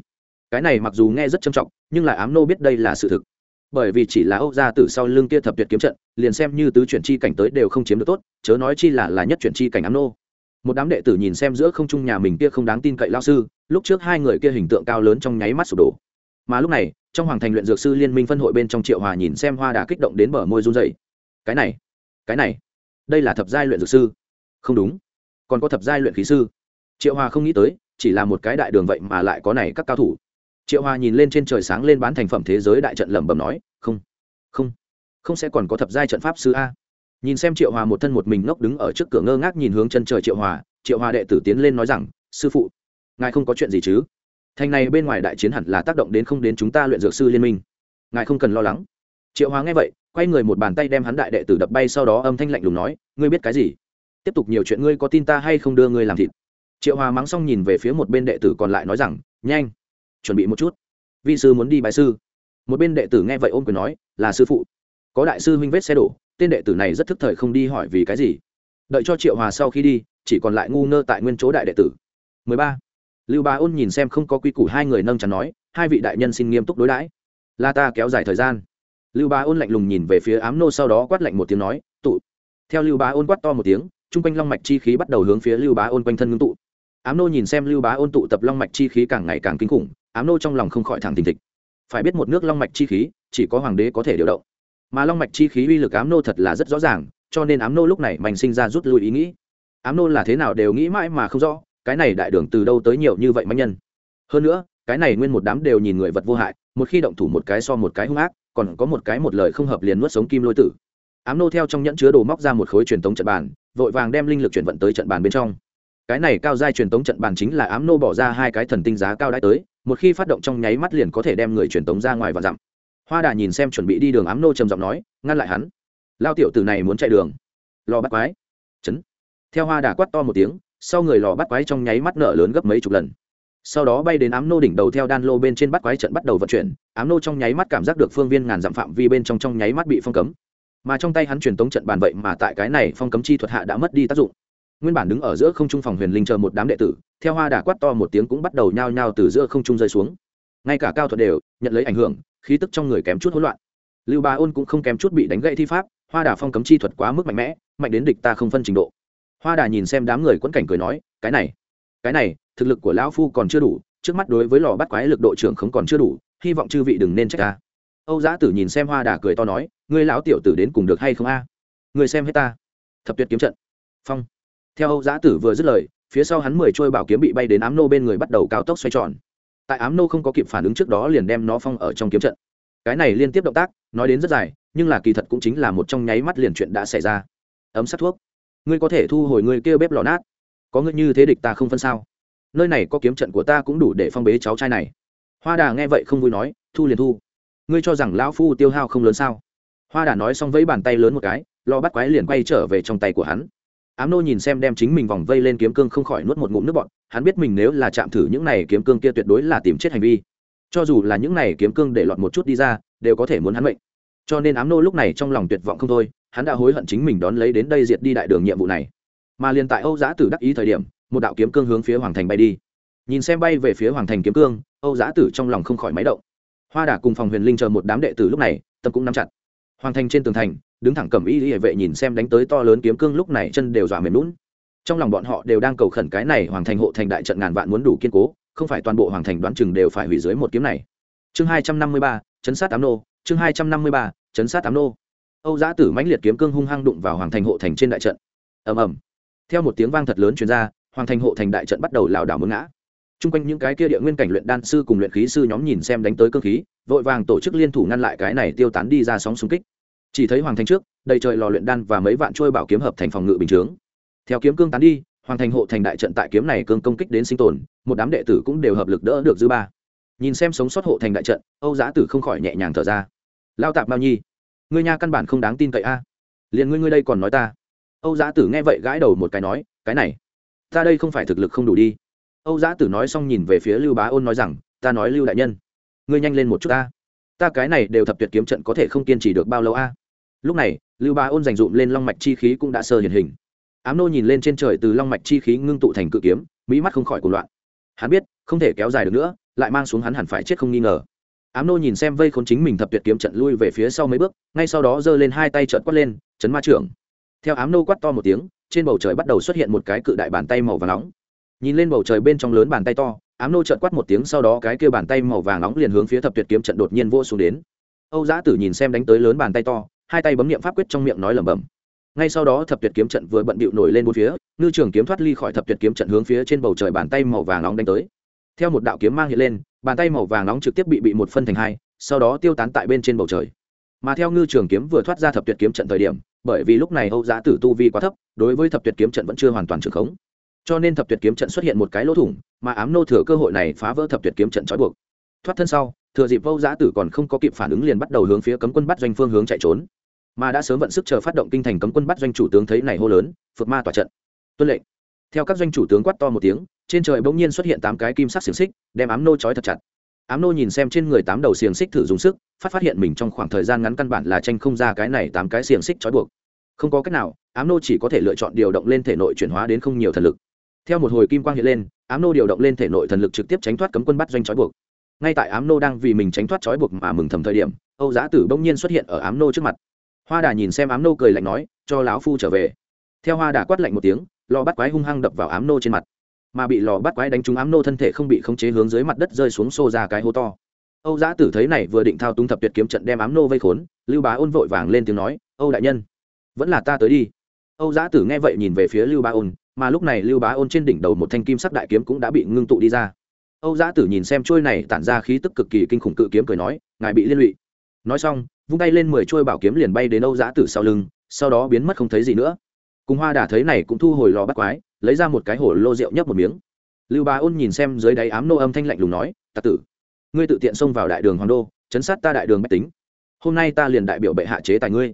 Cái này mặc dù nghe rất trầm trọng, nhưng lại ám nô biết đây là sự thực. Bởi vì chỉ là âu gia tử sau lưng kia thập tuyệt kiếm trận, liền xem như tứ chuyển chi cảnh tới đều không chiếm được tốt, chớ nói chi là là nhất chuyển chi cảnh ám nô. Một đám đệ tử nhìn xem giữa không trung nhà mình kia không đáng tin cậy lao sư, lúc trước hai người kia hình tượng cao lớn trong nháy mắt sụp đổ mà lúc này, trong hoàng thành luyện dược sư liên minh phân hội bên trong triệu hòa nhìn xem hoa đã kích động đến bờ môi run dày cái này cái này, đây là thập giai luyện dược sư. Không đúng, còn có thập giai luyện khí sư. Triệu hòa không nghĩ tới, chỉ là một cái đại đường vậy mà lại có này các cao thủ. Triệu hòa nhìn lên trên trời sáng lên bán thành phẩm thế giới đại trận lẩm bẩm nói, không không không sẽ còn có thập giai trận pháp sư a. Nhìn xem triệu hòa một thân một mình ngốc đứng ở trước cửa ngơ ngác nhìn hướng chân trời triệu hòa triệu hòa đệ tử tiến lên nói rằng, sư phụ, ngài không có chuyện gì chứ? Thành này bên ngoài đại chiến hẳn là tác động đến không đến chúng ta luyện dược sư liên minh. Ngài không cần lo lắng. Triệu hóa nghe vậy, quay người một bàn tay đem hắn đại đệ tử đập bay sau đó âm thanh lạnh lùng nói, ngươi biết cái gì? Tiếp tục nhiều chuyện ngươi có tin ta hay không đưa ngươi làm thịt? Triệu hòa mắng xong nhìn về phía một bên đệ tử còn lại nói rằng, nhanh, chuẩn bị một chút. Vi sư muốn đi bài sư. Một bên đệ tử nghe vậy ôm quyền nói, là sư phụ. Có đại sư huynh vết xe đổ, tên đệ tử này rất thức thời không đi hỏi vì cái gì. Đợi cho triệu hòa sau khi đi, chỉ còn lại ngu ngơ tại nguyên chỗ đại đệ tử. 13 lưu Bá ôn nhìn xem không có quy củ hai người nâng chắn nói, hai vị đại nhân xin nghiêm túc đối đãi. La ta kéo dài thời gian. Lưu Bá ôn lạnh lùng nhìn về phía ám nô sau đó quát lạnh một tiếng nói, tụ. Theo lưu Bá ôn quát to một tiếng chung quanh long mạch chi khí bắt đầu hướng phía lưu bá ôn quanh thân ngưng tụ. Ám nô nhìn xem lưu bá ôn tụ tập long mạch chi khí càng ngày càng kinh khủng, ám nô trong lòng không khỏi thẳng tình thịch. Phải biết một nước long mạch chi khí, chỉ có hoàng đế có thể điều động. Mà long mạch chi khí uy lực ám nô thật là rất rõ ràng, cho nên ám nô lúc này mạnh sinh ra rút lui ý nghĩ. Ám nô là thế nào đều nghĩ mãi mà không rõ cái này đại đường từ đâu tới nhiều như vậy mạnh nhân? Hơn nữa, cái này nguyên một đám đều nhìn người vật vô hại, một khi động thủ một cái so một cái hung ác, còn có một cái một lời không hợp liền nuốt sống kim lôi tử. Ám nô theo trong nhẫn chứa đồ móc ra một khối truyền tống trận bàn, vội vàng đem linh lực chuyển vận tới trận bàn bên trong. Cái này cao giai truyền tống trận bàn chính là ám nô bỏ ra hai cái thần tinh giá cao đã tới, một khi phát động trong nháy mắt liền có thể đem người truyền tống ra ngoài và dặm. Hoa đà nhìn xem chuẩn bị đi đường ám nô trầm giọng nói, ngăn lại hắn. Lao tiểu tử này muốn chạy đường. Lò bắt quái. Chấn. Theo hoa đà quát to một tiếng sau người lò bắt quái trong nháy mắt nở lớn gấp mấy chục lần. Sau đó bay đến ám nô đỉnh đầu theo đan lô bên trên bắt quái trận bắt đầu vận chuyển, ám nô trong nháy mắt cảm giác được phương viên ngàn dặm phạm vi bên trong trong nháy mắt bị phong cấm. Mà trong tay hắn truyền tống trận bàn vậy mà tại cái này phong cấm chi thuật hạ đã mất đi tác dụng. Nguyên bản đứng ở giữa không trung phòng huyền linh chờ một đám đệ tử, theo hoa đà quát to một tiếng cũng bắt đầu nhao nhao từ giữa không trung rơi xuống. Ngay cả cao thuật đều nhận lấy ảnh hưởng, khí tức trong người kém chút hỗn loạn. Lưu ba ôn cũng không kém chút bị đánh gậy thi pháp, hoa đà phong cấm chi thuật quá mức mạnh mẽ, mạnh đến địch ta không phân trình độ hoa đà nhìn xem đám người quẫn cảnh cười nói, cái này cái này, thực lực của lão phu còn chưa đủ, trước mắt đối với lò bắt quái lực độ trưởng không còn chưa đủ, hy vọng chư vị đừng nên trách ta. Âu giã tử nhìn xem hoa đà cười to nói, ngươi lão tiểu tử đến cùng được hay không a? Ngươi xem hết ta. Thập tuyệt kiếm trận. Phong. Theo âu giã tử vừa dứt lời, phía sau hắn mười trôi bảo kiếm bị bay đến ám nô bên người bắt đầu cao tốc xoay tròn. Tại ám nô không có kịp phản ứng trước đó liền đem nó phong ở trong kiếm trận. Cái này liên tiếp động tác, nói đến rất dài, nhưng là kỳ thật cũng chính là một trong nháy mắt liền chuyện đã xảy ra. Ấm sát thuốc ngươi có thể thu hồi ngươi kia bếp lò nát. Có ngươi như thế địch ta không phân sao? Nơi này có kiếm trận của ta cũng đủ để phong bế cháu trai này. Hoa đà nghe vậy không vui nói, thu liền thu. Ngươi cho rằng lão phu tiêu hao không lớn sao? Hoa đà nói xong vẫy bàn tay lớn một cái lo bắt quái liền quay trở về trong tay của hắn. Ám nô nhìn xem đem chính mình vòng vây lên kiếm cương không khỏi nuốt một ngụm nước bọt, hắn biết mình nếu là chạm thử những này kiếm cương kia tuyệt đối là tìm chết hành vi. Cho dù là những này kiếm cương để lọt một chút đi ra, đều có thể muốn hắn mệnh. Cho nên ám nô lúc này trong lòng tuyệt vọng không thôi hắn đã hối hận chính mình đón lấy đến đây diệt đi đại đường nhiệm vụ này. Mà liền tại âu giã tử đắc ý thời điểm, một đạo kiếm cương hướng phía hoàng thành bay đi. Nhìn xem bay về phía hoàng thành kiếm cương, âu giã tử trong lòng không khỏi máy động. Hoa đà cùng phòng huyền linh chờ một đám đệ tử lúc này, tâm cũng nắm chặt. Hoàng thành trên tường thành, đứng thẳng cầm y hệ vệ nhìn xem đánh tới to lớn kiếm cương lúc này chân đều dọa mềm lún trong lòng bọn họ đều đang cầu khẩn cái này hoàng thành hộ thành đại trận ngàn vạn muốn đủ kiên cố, không phải toàn bộ hoàng thành đoán chừng đều phải hủy dưới một kiếm này. Chương hai trăm năm mươi ba, chấn sát tám nô, chương hai trăm năm mươi ba, chấn sát tám nô âu giã tử mãnh liệt kiếm cương hung hăng đụng vào hoàng thành hộ thành trên đại trận ầm ầm theo một tiếng vang thật lớn truyền ra hoàng thành hộ thành đại trận bắt đầu lảo đảo mướn ngã Trung quanh những cái kia địa nguyên cảnh luyện đan sư cùng luyện khí sư nhóm nhìn xem đánh tới cương khí, vội vàng tổ chức liên thủ ngăn lại cái này tiêu tán đi ra sóng xung kích. Chỉ thấy hoàng thành trước, đầy trời lò luyện đan và mấy vạn trôi bảo kiếm hợp thành phòng ngự bình chướng. Theo kiếm cương tán đi, hoàng thành hộ thành đại trận tại kiếm này cương công kích đến sinh tồn, một đám đệ tử cũng đều hợp lực đỡ được dư ba. Nhìn xem sống sót hộ thành đại trận, Âu Giá Tử không khỏi nhẹ nhàng thở ra. Lao tạp bao nhi, ngươi nha căn bản không đáng tin cậy a. Liền ngươi ngươi đây còn nói ta. Âu Giá Tử nghe vậy gãi đầu một cái nói, cái này, ta đây không phải thực lực không đủ đi. Âu giã tử nói xong nhìn về phía lưu bá ôn nói rằng ta nói lưu đại nhân ngươi nhanh lên một chút ta. Ta cái này đều thập tuyệt kiếm trận có thể không kiên trì được bao lâu a? Lúc này lưu bá ôn dành dụm lên long mạch chi khí cũng đã sơ hiện hình. Ám nô nhìn lên trên trời từ long mạch chi khí ngưng tụ thành cự kiếm mỹ mắt không khỏi cuộc loạn. Hắn biết không thể kéo dài được nữa lại mang xuống hắn hẳn phải chết không nghi ngờ ám nô nhìn xem vây khốn chính mình thập tuyệt kiếm trận lui về phía sau mấy bước, ngay sau đó giơ lên hai tay trợn quát lên, chấn ma trưởng. Theo ám nô quát to một tiếng, trên bầu trời bắt đầu xuất hiện một cái cự đại bàn tay màu và nóng. Nhìn lên bầu trời bên trong lớn bàn tay to, ám nô trợn quát một tiếng, sau đó cái kia bàn tay màu vàng nóng liền hướng phía thập tuyệt kiếm trận đột nhiên vô xuống đến. Âu giã tử nhìn xem đánh tới lớn bàn tay to, hai tay bấm nghiệm pháp quyết trong miệng nói lẩm bẩm. Ngay sau đó thập tuyệt kiếm trận vừa bận bịu nổi lên bốn phía, ngư trường kiếm thoát ly khỏi thập tuyệt kiếm trận hướng phía trên bầu trời bàn tay màu vàng nóng đánh tới. Theo một đạo kiếm mang hiện lên bàn tay màu vàng nóng trực tiếp bị bị một phân thành hai, sau đó tiêu tán tại bên trên bầu trời. Mà theo ngư trường kiếm vừa thoát ra thập tuyệt kiếm trận thời điểm, bởi vì lúc này âu giá tử tu vi quá thấp, đối với thập tuyệt kiếm trận vẫn chưa hoàn toàn trưởng khống. Cho nên thập tuyệt kiếm trận xuất hiện một cái lỗ thủng, mà ám nô thừa cơ hội này phá vỡ thập tuyệt kiếm trận trói buộc. Thoát thân sau, thừa dịp âu giá tử còn không có kịp phản ứng liền bắt đầu hướng phía cấm quân bắt doanh phương hướng chạy trốn. Mà đã sớm vận sức chờ phát động kinh thành cấm quân bắt doanh chủ tướng thấy này hô lớn phượt ma tỏa trận. Tuân lệnh. Theo các doanh chủ tướng quát to một tiếng trên trời bỗng nhiên xuất hiện tám cái kim sắc xiềng xích, đem ám nô trói thật chặt. Ám nô nhìn xem trên người tám đầu xiềng xích thử dùng sức, phát phát hiện mình trong khoảng thời gian ngắn căn bản là tranh không ra cái này tám cái xiềng xích trói buộc. Không có cách nào, ám nô chỉ có thể lựa chọn điều động lên thể nội chuyển hóa đến không nhiều thần lực. Theo một hồi kim quang hiện lên, ám nô điều động lên thể nội thần lực trực tiếp tránh thoát cấm quân bắt doanh trói buộc. Ngay tại ám nô đang vì mình tránh thoát trói buộc mà mừng thầm thời điểm, âu giá tử bỗng nhiên xuất hiện ở ám nô trước mặt. Hoa đà nhìn xem ám nô cười lạnh nói, cho lão phu trở về. Theo hoa đà quát lạnh một tiếng lò bắt quái hung hăng đập vào ám nô trên mặt mà bị lò bắt quái đánh trúng ám nô thân thể không bị khống chế hướng dưới mặt đất rơi xuống xô ra cái hố to. Âu giã tử thấy này vừa định thao túng thập tuyệt kiếm trận đem ám nô vây khốn, lưu bá ôn vội vàng lên tiếng nói, âu đại nhân, vẫn là ta tới đi. Âu giã tử nghe vậy nhìn về phía lưu bá ôn, mà lúc này lưu bá ôn trên đỉnh đầu một thanh kim sắc đại kiếm cũng đã bị ngưng tụ đi ra. Âu giã tử nhìn xem trôi này tản ra khí tức cực kỳ kinh khủng cự kiếm cười nói, ngài bị liên lụy. Nói xong, vung tay lên mười trôi bảo kiếm liền bay đến âu giã tử sau lưng, sau đó biến mất không thấy gì nữa. Cùng hoa đà thấy này cũng thu hồi lò bắt quái lấy ra một cái hổ lô rượu nhấp một miếng. Lưu bá ôn nhìn xem dưới đáy ám nô âm thanh lạnh lùng nói, tặc tử, ngươi tự tiện xông vào đại đường hoàng đô, chấn sát ta đại đường bách tính. Hôm nay ta liền đại biểu bệ hạ chế tài ngươi.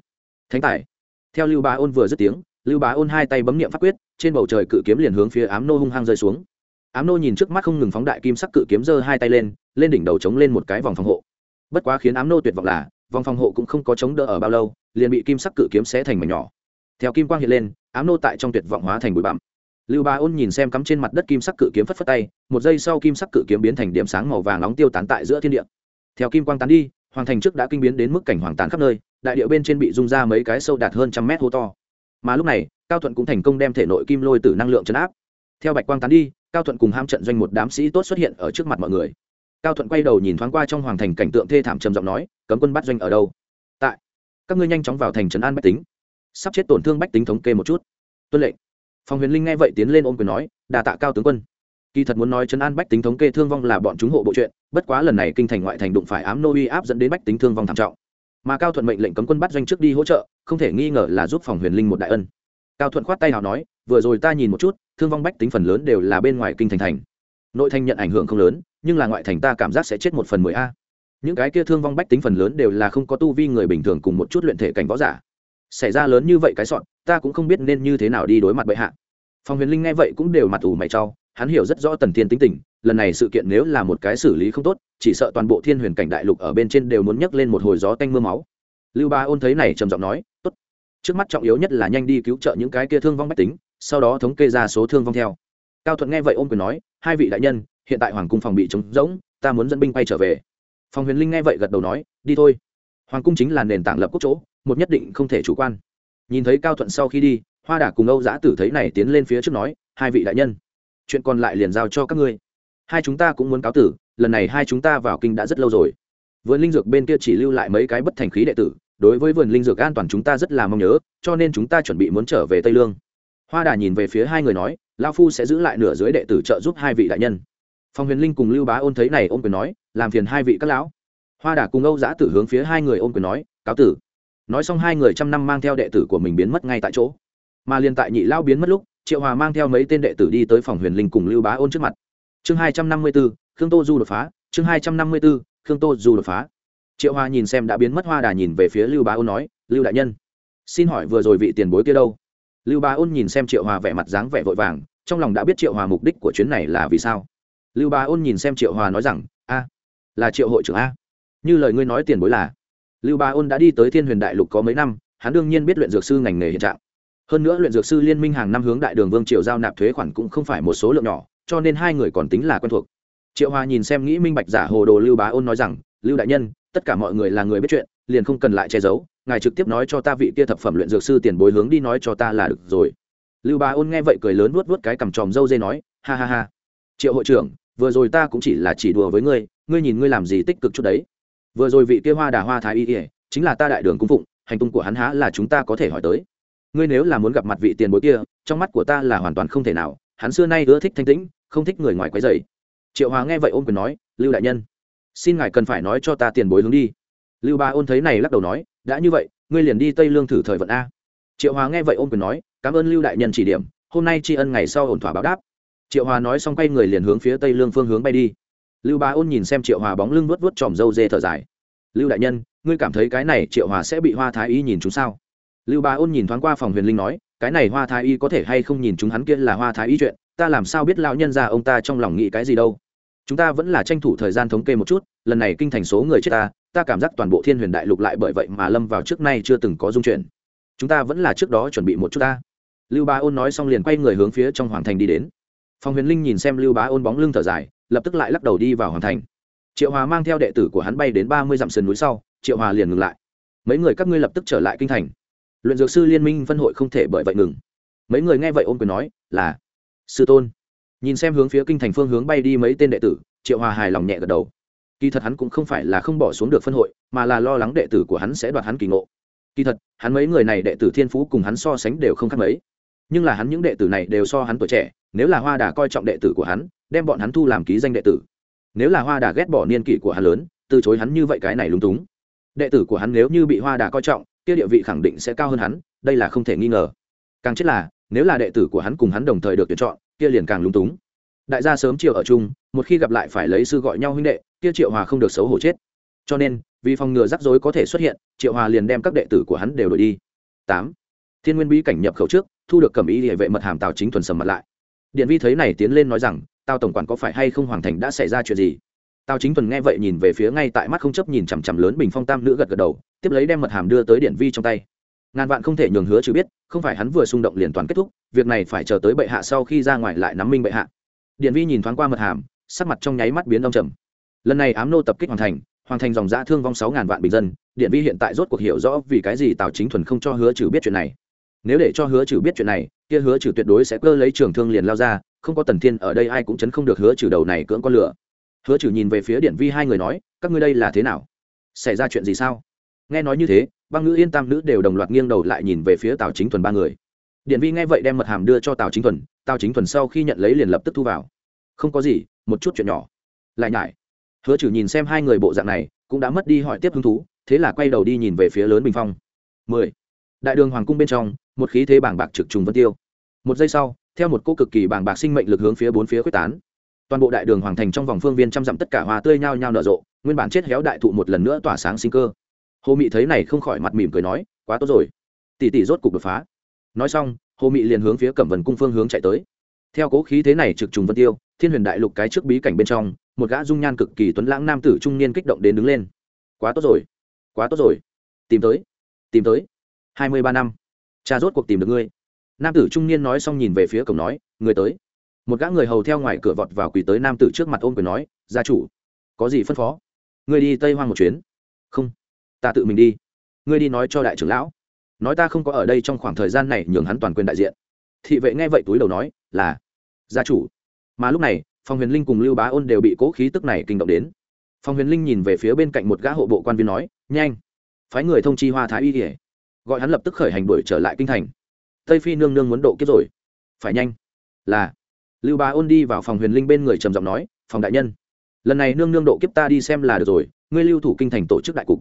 Thánh tài. Theo lưu bá ôn vừa dứt tiếng, lưu bá ôn hai tay bấm niệm pháp quyết, trên bầu trời cự kiếm liền hướng phía ám nô hung hăng rơi xuống. Ám nô nhìn trước mắt không ngừng phóng đại kim sắc cự kiếm giơ hai tay lên lên đỉnh đầu chống lên một cái vòng phòng hộ. Bất quá khiến ám nô tuyệt vọng là, vòng phòng hộ cũng không có chống đỡ ở bao lâu, liền bị kim sắc cự kiếm xé thành mảnh nhỏ. Theo kim quang hiện lên, ám nô tại trong tuyệt vọng hóa thành bụi bặm lưu Ba ôn nhìn xem cắm trên mặt đất kim sắc cự kiếm phất phất tay, một giây sau kim sắc cự kiếm biến thành điểm sáng màu vàng nóng tiêu tán tại giữa thiên địa. Theo kim quang tán đi, hoàng thành trước đã kinh biến đến mức cảnh hoàng tán khắp nơi, đại điệu bên trên bị rung ra mấy cái sâu đạt hơn trăm mét hố to. Mà lúc này, cao thuận cũng thành công đem thể nội kim lôi tử năng lượng chấn áp. Theo bạch quang tán đi, cao thuận cùng ham trận doanh một đám sĩ tốt xuất hiện ở trước mặt mọi người. Cao thuận quay đầu nhìn thoáng qua trong hoàng thành cảnh tượng thê thảm trầm giọng nói, cấm quân bắt doanh ở đâu? Tại. Các ngươi nhanh chóng vào thành trấn an bách tính. Sắp chết tổn thương bách tính thống kê một chút. Tuân lệnh phòng huyền linh nghe vậy tiến lên ôm quyền nói đà tạ cao tướng quân. Kỳ thật muốn nói chấn an bách tính thống kê thương vong là bọn chúng hộ bộ chuyện, bất quá lần này kinh thành ngoại thành đụng phải ám nô uy áp dẫn đến bách tính thương vong thảm trọng. Mà cao thuận mệnh lệnh cấm quân bắt doanh trước đi hỗ trợ, không thể nghi ngờ là giúp phòng huyền linh một đại ân. Cao thuận khoát tay nào nói, vừa rồi ta nhìn một chút, thương vong bách tính phần lớn đều là bên ngoài kinh thành thành. Nội thành nhận ảnh hưởng không lớn, nhưng là ngoại thành ta cảm giác sẽ chết một phần mười a. Những cái kia thương vong bách tính phần lớn đều là không có tu vi người bình thường cùng một chút luyện thể cảnh võ giả xảy ra lớn như vậy cái sọn ta cũng không biết nên như thế nào đi đối mặt bệ hạ. Phòng huyền linh nghe vậy cũng đều mặt ủ mày trao, hắn hiểu rất rõ tần thiên tính tình lần này sự kiện nếu là một cái xử lý không tốt chỉ sợ toàn bộ thiên huyền cảnh đại lục ở bên trên đều muốn nhấc lên một hồi gió tanh m ư a máu. Lưu ba ôn thấy này trầm giọng nói tốt. Trước mắt trọng yếu nhất là nhanh đi cứu trợ những cái kia thương vong bách tính sau đó thống kê ra số thương vong theo. Cao thuận nghe vậy ôm quyền nói hai vị đại nhân hiện tại hoàng cung phòng bị trống rỗng ta muốn dẫn binh bay trở về. Phòng huyền linh nghe vậy gật đầu nói đi thôi. Hoàng cung chính là nền tảng lập quốc chỗ một nhất định không thể chủ quan. Nhìn thấy cao thuận sau khi đi, hoa đà cùng âu giã tử thấy này tiến lên phía trước nói, hai vị đại nhân, chuyện còn lại liền giao cho các ngươi. Hai chúng ta cũng muốn cáo tử, lần này hai chúng ta vào kinh đã rất lâu rồi. Vườn linh dược bên kia chỉ lưu lại mấy cái bất thành khí đệ tử, đối với vườn linh dược an toàn chúng ta rất là mong nhớ, cho nên chúng ta chuẩn bị muốn trở về tây lương. Hoa đà nhìn về phía hai người nói lao phu sẽ giữ lại nửa dưới đệ tử trợ giúp hai vị đại nhân. Phòng huyền linh cùng lưu bá ôn thấy này ôm quyền nói, làm phiền hai vị các lão. Hoa đà cùng âu giã tử hướng phía hai người ôm quyền nói, cáo tử nói xong hai người trăm năm mang theo đệ tử của mình biến mất ngay tại chỗ. Mà liền tại nhị lao biến mất lúc, triệu hòa mang theo mấy tên đệ tử đi tới phòng huyền linh cùng lưu bá ôn trước mặt. Chương hai trăm năm mươi b ố khương tô du đột phá. Chương hai trăm năm mươi b ố khương tô du đột phá. Triệu hòa nhìn xem đã biến mất hoa đà nhìn về phía lưu bá ôn nói, lưu đại nhân, xin hỏi vừa rồi vị tiền bối kia đâu? Lưu bá ôn nhìn xem triệu hòa vẻ mặt dáng vẻ vội vàng, trong lòng đã biết triệu hòa mục đích của chuyến này là vì sao. Lưu bá ôn nhìn xem triệu hòa nói rằng, a, là triệu hội trưởng a. Như lời ngươi nói tiền bối là lưu bá ôn đã đi tới thiên huyền đại lục có mấy năm, hắn đương nhiên biết luyện dược sư ngành nghề hiện trạng. Hơn nữa luyện dược sư liên minh hàng năm hướng đại đường vương triều giao nạp thuế khoản cũng không phải một số lượng nhỏ, cho nên hai người còn tính là quen thuộc. Triệu hòa nhìn xem nghĩ minh bạch giả hồ đồ lưu bá ôn nói rằng, lưu đại nhân, tất cả mọi người là người biết chuyện, liền không cần lại che giấu, ngài trực tiếp nói cho ta vị kia thập phẩm luyện dược sư tiền bối hướng đi nói cho ta là được rồi. Lưu bá ôn nghe vậy cười lớn vuốt vuốt cái cằm tròm râu dê nói, ha ha ha. Triệu hội trưởng, vừa rồi ta cũng chỉ là chỉ đùa với ngươi ngươi nhìn ngươi làm gì tích cực chút đấy vừa rồi vị kia hoa đà hoa thái y ỉa chính là ta đại đường cung phụng, hành tung của hắn há là chúng ta có thể hỏi tới. Ngươi nếu là muốn gặp mặt vị tiền bối kia, trong mắt của ta là hoàn toàn không thể nào, hắn xưa nay ưa thích thanh tĩnh, không thích người ngoài quấy dày triệu hòa nghe vậy ôm quyền nói, lưu đại nhân, xin ngài cần phải nói cho ta tiền bối hướng đi. Lưu ba ôn thấy này lắc đầu nói, đã như vậy, ngươi liền đi tây lương thử thời vận a. Triệu hòa nghe vậy ôm quyền nói, cảm ơn lưu đại nhân chỉ điểm, hôm nay tri ân ngày sau ổn thỏa báo đáp. Triệu hòa nói xong quay người liền hướng phía tây lương phương hướng bay đi lưu Bá ôn nhìn xem triệu hòa bóng lưng vuốt vuốt tròm râu dê thở dài. Lưu đại nhân, ngươi cảm thấy cái này triệu hòa sẽ bị hoa thái y nhìn chúng sao? Lưu Bá ôn nhìn thoáng qua phòng huyền linh nói, cái này hoa thái y có thể hay không nhìn chúng hắn kia là hoa thái y chuyện, ta làm sao biết lão nhân ra ông ta trong lòng nghĩ cái gì đâu? Chúng ta vẫn là tranh thủ thời gian thống kê một chút, lần này kinh thành số người chết ta ta cảm giác toàn bộ thiên huyền đại lục lại bởi vậy mà lâm vào trước nay chưa từng có dung chuyển chúng ta vẫn là trước đó chuẩn bị một chút ta. Lưu bá ôn nói xong liền quay người hướng phía trong hoàng thành đi đến. Phòng huyền linh nhìn xem lưu bá ôn bóng lưng thở dài lập tức lại lắc đầu đi vào hoàn thành. Triệu hòa mang theo đệ tử của hắn bay đến ba mươi dặm sườn núi sau, triệu hòa liền ngừng lại. Mấy người các ngươi lập tức trở lại kinh thành. Luyện dược sư liên minh phân hội không thể bởi vậy ngừng. Mấy người nghe vậy ôm quyền nói, là, sư tôn. Nhìn xem hướng phía kinh thành phương hướng bay đi mấy tên đệ tử, triệu hòa hài lòng nhẹ gật đầu. Kỳ thật hắn cũng không phải là không bỏ xuống được phân hội, mà là lo lắng đệ tử của hắn sẽ đoạt hắn kỳ ngộ. Kỳ thật, hắn mấy người này đệ tử thiên phú cùng hắn so sánh đều không khác mấy. Nhưng là hắn những đệ tử này đều so hắn tuổi trẻ, nếu là hoa đà coi trọng đệ tử của hắn đem bọn hắn thu làm ký danh đệ tử. Nếu là hoa đà ghét bỏ niên kỷ của hắn lớn, từ chối hắn như vậy cái này lúng túng. Đệ tử của hắn nếu như bị hoa đà coi trọng, kia địa vị khẳng định sẽ cao hơn hắn, đây là không thể nghi ngờ. Càng chết là, nếu là đệ tử của hắn cùng hắn đồng thời được tuyển chọn, kia liền càng lúng túng. Đại gia sớm chiều ở chung, một khi gặp lại phải lấy sư gọi nhau huynh đệ, kia triệu hòa không được xấu hổ chết. Cho nên, vì phòng ngừa rắc rối có thể xuất hiện, triệu hòa liền đem các đệ tử của hắn đều đổi đi. Tám. Thiên nguyên bí cảnh nhập khẩu trước, thu được cầm ý địa vệ mật hàm tào chính thuần sầm mặt lại. Điện vi thấy này tiến lên nói rằng tào tổng quản có phải hay không hoàng thành đã xảy ra chuyện gì? Tào chính thuần nghe vậy nhìn về phía ngay tại mắt không chấp nhìn chằm chằm lớn bình phong tam nữ gật gật đầu, tiếp lấy đem mật hàm đưa tới điện vi trong tay. Ngàn vạn không thể nhường hứa chứ biết, không phải hắn vừa xung động liền toàn kết thúc, việc này phải chờ tới bệ hạ sau khi ra ngoài lại nắm minh bệ hạ. Điện vi nhìn thoáng qua mật hàm, sắc mặt trong nháy mắt biến đông trầm. Lần này ám nô tập kích hoàn thành hoàn thành dòng giã thương vong sáu ngàn vạn bình dân, điện vi hiện tại rốt cuộc hiểu rõ vì cái gì tào chính thuần không cho hứa trừ biết chuyện này nếu để cho hứa trừ biết chuyện này, kia hứa trừ tuyệt đối sẽ cơ lấy trường thương liền lao ra, không có tần thiên ở đây ai cũng chấn không được hứa trừ đầu này cưỡng con lửa. Hứa trừ nhìn về phía điện vi hai người nói, các ngươi đây là thế nào? Xảy ra chuyện gì sao? Nghe nói như thế, băng nữ yên tam nữ đều đồng loạt nghiêng đầu lại nhìn về phía tào chính thuần ba người. Điện vi nghe vậy đem mật hàm đưa cho tào chính thuần, tào chính thuần sau khi nhận lấy liền lập tức thu vào. Không có gì, một chút chuyện nhỏ. Lại nhải. Hứa trừ nhìn xem hai người bộ dạng này, cũng đã mất đi hỏi tiếp hứng thú, thế là quay đầu đi nhìn về phía lớn bình phong. Mười. Đại đường hoàng cung bên trong một khí thế bảng bạc trực trùng vân tiêu. Một giây sau, theo một cô cực kỳ bảng bạc sinh mệnh lực hướng phía bốn phía quyết tán. Toàn bộ đại đường hoàng thành trong vòng phương viên trăm dặm tất cả hoa tươi nhao nhao nở rộ, nguyên bản chết héo đại thụ một lần nữa tỏa sáng sinh cơ. Hồ mị thấy này không khỏi mặt mỉm cười nói, quá tốt rồi. Tỷ tỷ rốt cục đột phá. Nói xong, hồ mị liền hướng phía cẩm vần cung phương hướng chạy tới. Theo cố khí thế này trực trùng vân tiêu, thiên huyền đại lục cái trước bí cảnh bên trong, một gã dung nhan cực kỳ tuấn lãng nam tử trung niên kích động đến đứng lên. Quá tốt rồi, quá tốt rồi. Tìm tới tìm tới. Hai mươi ba năm cha rốt cuộc tìm được ngươi. Nam tử trung niên nói xong nhìn về phía cổng nói, người tới. Một gã người hầu theo ngoài cửa vọt vào quỳ tới nam tử trước mặt ôm quyền nói, gia chủ, có gì phân phó? Người đi tây hoang một chuyến. Không, ta tự mình đi. Ngươi đi nói cho đại trưởng lão. Nói ta không có ở đây trong khoảng thời gian này nhường hắn toàn quyền đại diện. Thị vệ nghe vậy túi đầu nói, là, gia chủ. Mà lúc này phòng huyền linh cùng lưu bá ôn đều bị cố khí tức này kinh động đến. Phòng huyền linh nhìn về phía bên cạnh một gã hộ bộ quan viên nói, nhanh, phái người thông chi hoa thái y kể gọi hắn lập tức khởi hành đuổi trở lại kinh thành. Tây phi nương nương muốn độ kiếp rồi. Phải nhanh. Là. Lưu bá ôn đi vào phòng huyền linh bên người trầm giọng nói, phòng đại nhân, lần này nương nương độ kiếp ta đi xem là được rồi, ngươi lưu thủ kinh thành tổ chức đại cục.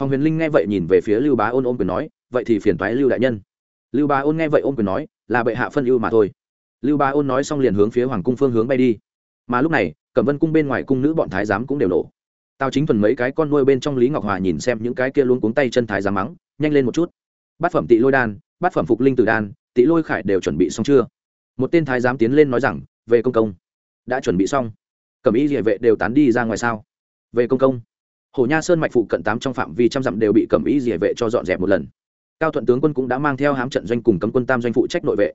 Phòng huyền linh nghe vậy nhìn về phía lưu bá ôn ôm quyền nói, vậy thì phiền thoái lưu đại nhân. Lưu bá ôn nghe vậy ôm quyền nói, là bệ hạ phân ưu mà thôi. Lưu bá ôn nói xong liền hướng phía hoàng cung phương hướng bay đi. Mà lúc này, cẩm vân cung bên ngoài cung nữ bọn thái giám cũng đều nổ. Tao chính thuần mấy cái con nuôi bên trong lý ngọc hòa nhìn xem những cái kia luôn cuống tay chân thái giám mắng, nhanh lên một chút bát phẩm tị lôi đan, bát phẩm phục linh tử đan, tị lôi khải đều chuẩn bị xong chưa? Một tên thái giám tiến lên nói rằng, về công công. Đã chuẩn bị xong. Cẩm y địa vệ đều tán đi ra ngoài sao? Về công công. Hồ nha sơn mạch phụ cận tám trong phạm vi trăm dặm đều bị cẩm y địa vệ cho dọn dẹp một lần. Cao thuận tướng quân cũng đã mang theo hám trận doanh cùng cấm quân tam doanh phụ trách nội vệ.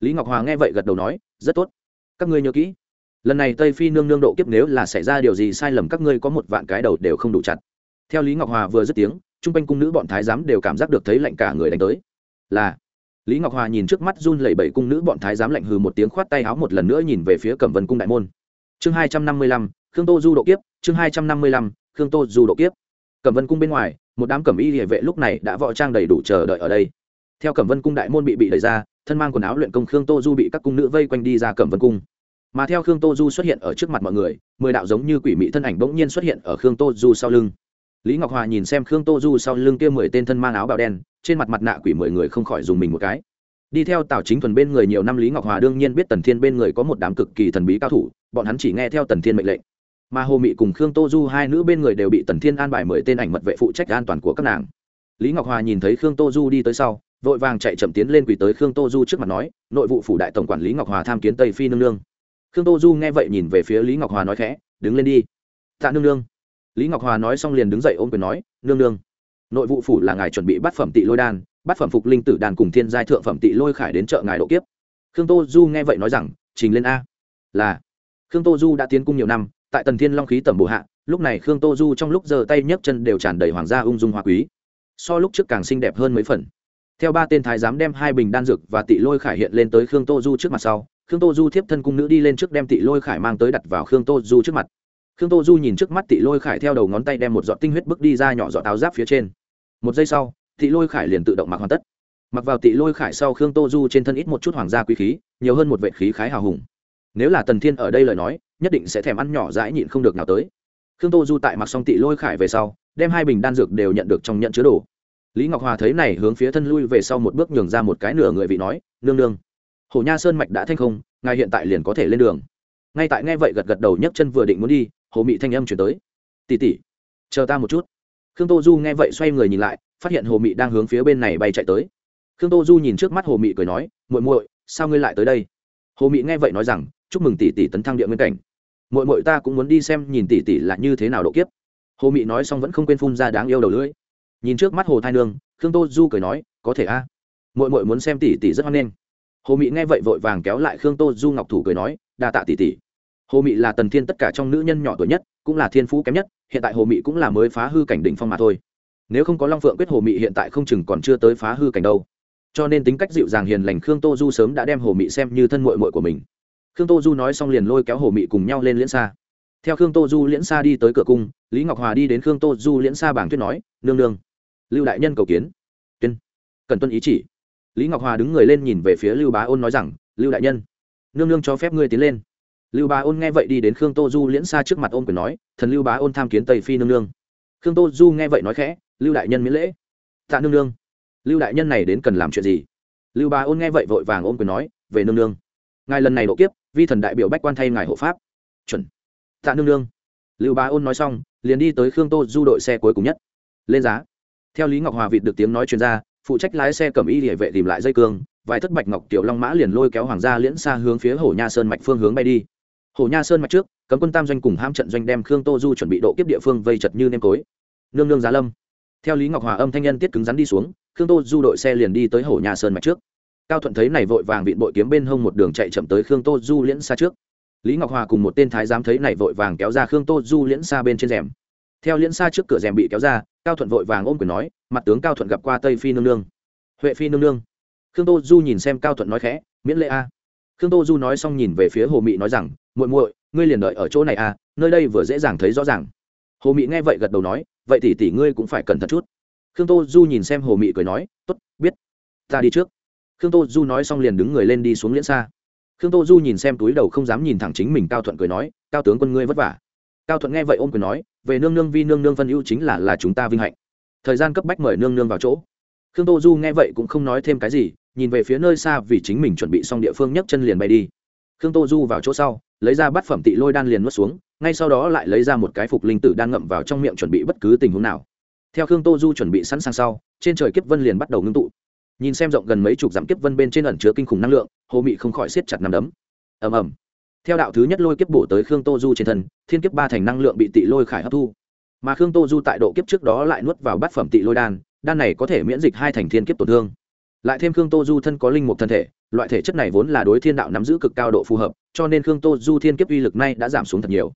Lý ngọc hòa nghe vậy gật đầu nói, rất tốt. Các ngươi nhớ kỹ, lần này tây phi nương nương độ kiếp nếu là xảy ra điều gì sai lầm, các ngươi có một vạn cái đầu đều không đủ chặt. Theo lý ngọc hòa vừa dứt tiếng chung quanh cung nữ bọn thái giám đều cảm giác được thấy lạnh cả người đánh tới. Là, lý ngọc hòa nhìn trước mắt run lẩy bẩy cung nữ bọn thái giám lạnh hừ một tiếng khoát tay áo một lần nữa nhìn về phía cẩm vân cung đại môn. Chương hai trăm năm mươi lăm, khương tô du độ kiếp, chương hai trăm năm mươi lăm, khương tô du độ kiếp. Cẩm vân cung bên ngoài, một đám cẩm y địa vệ lúc này đã võ trang đầy đủ chờ đợi ở đây. Theo cẩm vân cung đại môn bị bị đẩy ra, thân mang quần áo luyện công khương tô du bị các cung nữ vây quanh đi ra cẩm vân cung. Mà theo khương tô du xuất hiện ở trước mặt mọi người, mười đạo giống như quỷ mị thân ảnh bỗng nhiên xuất hiện ở khương tô du sau lưng lý ngọc hòa nhìn xem khương tô du sau lưng kia mười tên thân mang áo bào đen, trên mặt mặt nạ quỷ mười người không khỏi dùng mình một cái. Đi theo tào chính thuần bên người nhiều năm lý ngọc hòa đương nhiên biết tần thiên bên người có một đám cực kỳ thần bí cao thủ, bọn hắn chỉ nghe theo tần thiên mệnh lệnh. Mà hồ mị cùng khương tô du hai nữ bên người đều bị tần thiên an bài mười tên ảnh mật vệ phụ trách an toàn của các nàng. Lý ngọc hòa nhìn thấy khương tô du đi tới sau, vội vàng chạy chậm tiến lên quỳ tới khương tô du trước mặt nói, nội vụ phủ đại tổng quản lý ngọc hòa tham kiến tây phi nương nương. Khương tô du nghe vậy nhìn về phía lý ngọc hòa nói khẽ, đứng lên đi. Tạ nương nương lý ngọc hòa nói xong liền đứng dậy ôm quyền nói, nương nương, nội vụ phủ là ngài chuẩn bị bát phẩm tị lôi đan, bát phẩm phục linh tử đàn cùng thiên giai thượng phẩm tị lôi khải đến chợ ngài độ kiếp. Khương tô du nghe vậy nói rằng, trình lên a. Là, khương tô du đã tiến cung nhiều năm, tại tần thiên long khí tẩm bổ hạ, lúc này khương tô du trong lúc giơ tay nhấc chân đều tràn đầy hoàng gia ung dung hoa quý. So lúc trước càng xinh đẹp hơn mấy phần. Theo ba tên thái giám đem hai bình đan dược và tị lôi khải hiện lên tới khương tô du trước mặt sau, khương tô du thiếp thân cung nữ đi lên trước đem tị lôi khải mang tới đặt vào khương tô du trước mặt khương tô du nhìn trước mắt tị lôi khải theo đầu ngón tay đem một giọt tinh huyết bước đi ra nhỏ giọt áo giáp phía trên. Một giây sau, tị lôi khải liền tự động mặc hoàn tất. Mặc vào tị lôi khải sau, khương tô du trên thân ít một chút hoàng gia quý khí, nhiều hơn một vệ khí khái hào hùng. Nếu là tần thiên ở đây lời nói, nhất định sẽ thèm ăn nhỏ dãi nhịn không được nào tới. Khương tô du tại mặc xong tị lôi khải về sau, đem hai bình đan dược đều nhận được trong nhận chứa đồ. Lý ngọc hòa thấy này hướng phía thân lui về sau một bước nhường ra một cái nửa người vị nói, nương nương, hồ nha sơn mạch đã thanh không, ngài hiện tại liền có thể lên đường. Ngay tại nghe vậy gật gật đầu nhấc chân vừa định muốn đi hồ mị thanh âm chuyển tới. Tỉ tỉ chờ ta một chút. Khương tô du nghe vậy xoay người nhìn lại, phát hiện hồ mị đang hướng phía bên này bay chạy tới. Khương tô du nhìn trước mắt hồ mị cười nói, muội muội, sao ngươi lại tới đây? Hồ mị nghe vậy nói rằng, chúc mừng tỷ tỷ tấn thăng địa nguyên cảnh. Muội muội ta cũng muốn đi xem nhìn tỷ tỷ là như thế nào độ kiếp. Hồ mị nói xong vẫn không quên phun ra đáng yêu đầu lưỡi. Nhìn trước mắt hồ thai nương, khương tô du cười nói, có thể a. À? muội muội muốn xem tỷ tỷ rất hoan nghênh. Hồ mị nghe vậy vội vàng kéo lại khương tô du ngọc thủ cười nói, đa tạ tỷ tỷ hồ mị là tần thiên tất cả trong nữ nhân nhỏ tuổi nhất, cũng là thiên phú kém nhất, hiện tại hồ mị cũng là mới phá hư cảnh đỉnh phong mà thôi. Nếu không có long phượng quyết hồ mị hiện tại không chừng còn chưa tới phá hư cảnh đâu. Cho nên tính cách dịu dàng hiền lành khương tô du sớm đã đem hồ mị xem như thân mội mội của mình. Khương tô du nói xong liền lôi kéo hồ mị cùng nhau lên liễn xa. Theo khương tô du liễn xa đi tới cửa cung, lý ngọc hòa đi đến khương tô du liễn xa bảng tuyết nói, nương nương, lưu đại nhân cầu kiến. Tuyên, cần tuân ý chỉ. Lý ngọc hòa đứng người lên nhìn về phía lưu bá ôn nói rằng, lưu đại nhân, nương nương cho phép ngươi tiến lên lưu bá ôn nghe vậy đi đến khương tô du liễn xa trước mặt ôn quyền nói, thần lưu bá ôn tham kiến tây phi nương nương. Khương tô du nghe vậy nói khẽ, lưu đại nhân miễn lễ. Tạ nương nương. Lưu đại nhân này đến cần làm chuyện gì? Lưu bá ôn nghe vậy vội vàng ôn quyền nói, về nương nương. Ngài lần này độ kiếp, vi thần đại biểu bách quan thay ngài hộ pháp. Chuẩn. Tạ nương nương. Lưu bá ôn nói xong, liền đi tới khương tô du đội xe cuối cùng nhất. Lên giá. Theo lý ngọc hòa vịt được tiếng nói chuyên gia phụ trách lái xe cầm y địa vệ tìm lại dây cương, vài thất bạch ngọc tiểu long mã liền lôi kéo hoàng gia liễn xa hướng phía Hổ nha sơn mạch phương hướng bay đi hồ nha sơn mạch trước, cấm quân tam doanh cùng ham trận doanh đem khương tô du chuẩn bị độ kiếp địa phương vây chật như nêm cối nương nương giá lâm. Theo lý ngọc hòa âm thanh nhân tiết cứng rắn đi xuống, khương tô du đội xe liền đi tới hồ nha sơn mạch trước. Cao thuận thấy này vội vàng vịn bội kiếm bên hông một đường chạy chậm tới khương tô du liễn xa trước. Lý ngọc hòa cùng một tên thái giám thấy này vội vàng kéo ra khương tô du liễn xa bên trên rèm. Theo liễn xa trước cửa rèm bị kéo ra, cao thuận vội vàng ôm quyền nói, mặt tướng cao thuận gặp qua tây phi nương nương. Huệ phi nương nương. Khương tô du nhìn xem cao thuận nói khẽ, miễn lễ a. Khương tô du nói xong nhìn về phía hồ mị nói rằng muội muội, ngươi liền đợi ở chỗ này a nơi đây vừa dễ dàng thấy rõ ràng. Hồ mị nghe vậy gật đầu nói, vậy thì tỷ ngươi cũng phải cẩn thận chút. Khương tô du nhìn xem hồ mị cười nói t ố t biết, ta đi trước. Khương tô du nói xong liền đứng người lên đi xuống liễn xa. Khương tô du nhìn xem túi đầu không dám nhìn thẳng chính mình cao thuận cười nói, cao tướng quân ngươi vất vả. Cao thuận nghe vậy ôm cười nói, về nương nương vi nương nương phân ưu chính là là chúng ta vinh hạnh. Thời gian cấp bách mời nương nương vào chỗ. Khương tô du nghe vậy cũng không nói thêm cái gì, nhìn về phía nơi xa vì chính mình chuẩn bị xong địa phương nhấc chân liền bay đi. Khương tô du vào chỗ sau lấy ra bát phẩm tị lôi đan liền nuốt xuống, ngay sau đó lại lấy ra một cái phục linh tử đan ngậm vào trong miệng chuẩn bị bất cứ tình huống nào. Theo khương tô du chuẩn bị sẵn sàng sau, trên trời kiếp vân liền bắt đầu ngưng tụ. Nhìn xem rộng gần mấy chục dặm kiếp vân bên trên ẩn chứa kinh khủng năng lượng, hồ mị không khỏi siết chặt nằm đấm. Ầm ầm. Theo đạo thứ nhất lôi kiếp bổ tới khương tô du trên thân, thiên kiếp ba thành năng lượng bị tị lôi khải hấp thu. Mà khương tô du tại độ kiếp trước đó lại nuốt vào bát phẩm tị lôi đan đan này có thể miễn dịch hai thành thiên kiếp tổn thương. Lại thêm khương tô du thân có linh mục thân thể loại thể chất này vốn là đối thiên đạo nắm giữ cực cao độ phù hợp, cho nên khương tô du thiên kiếp uy lực nay đã giảm xuống thật nhiều.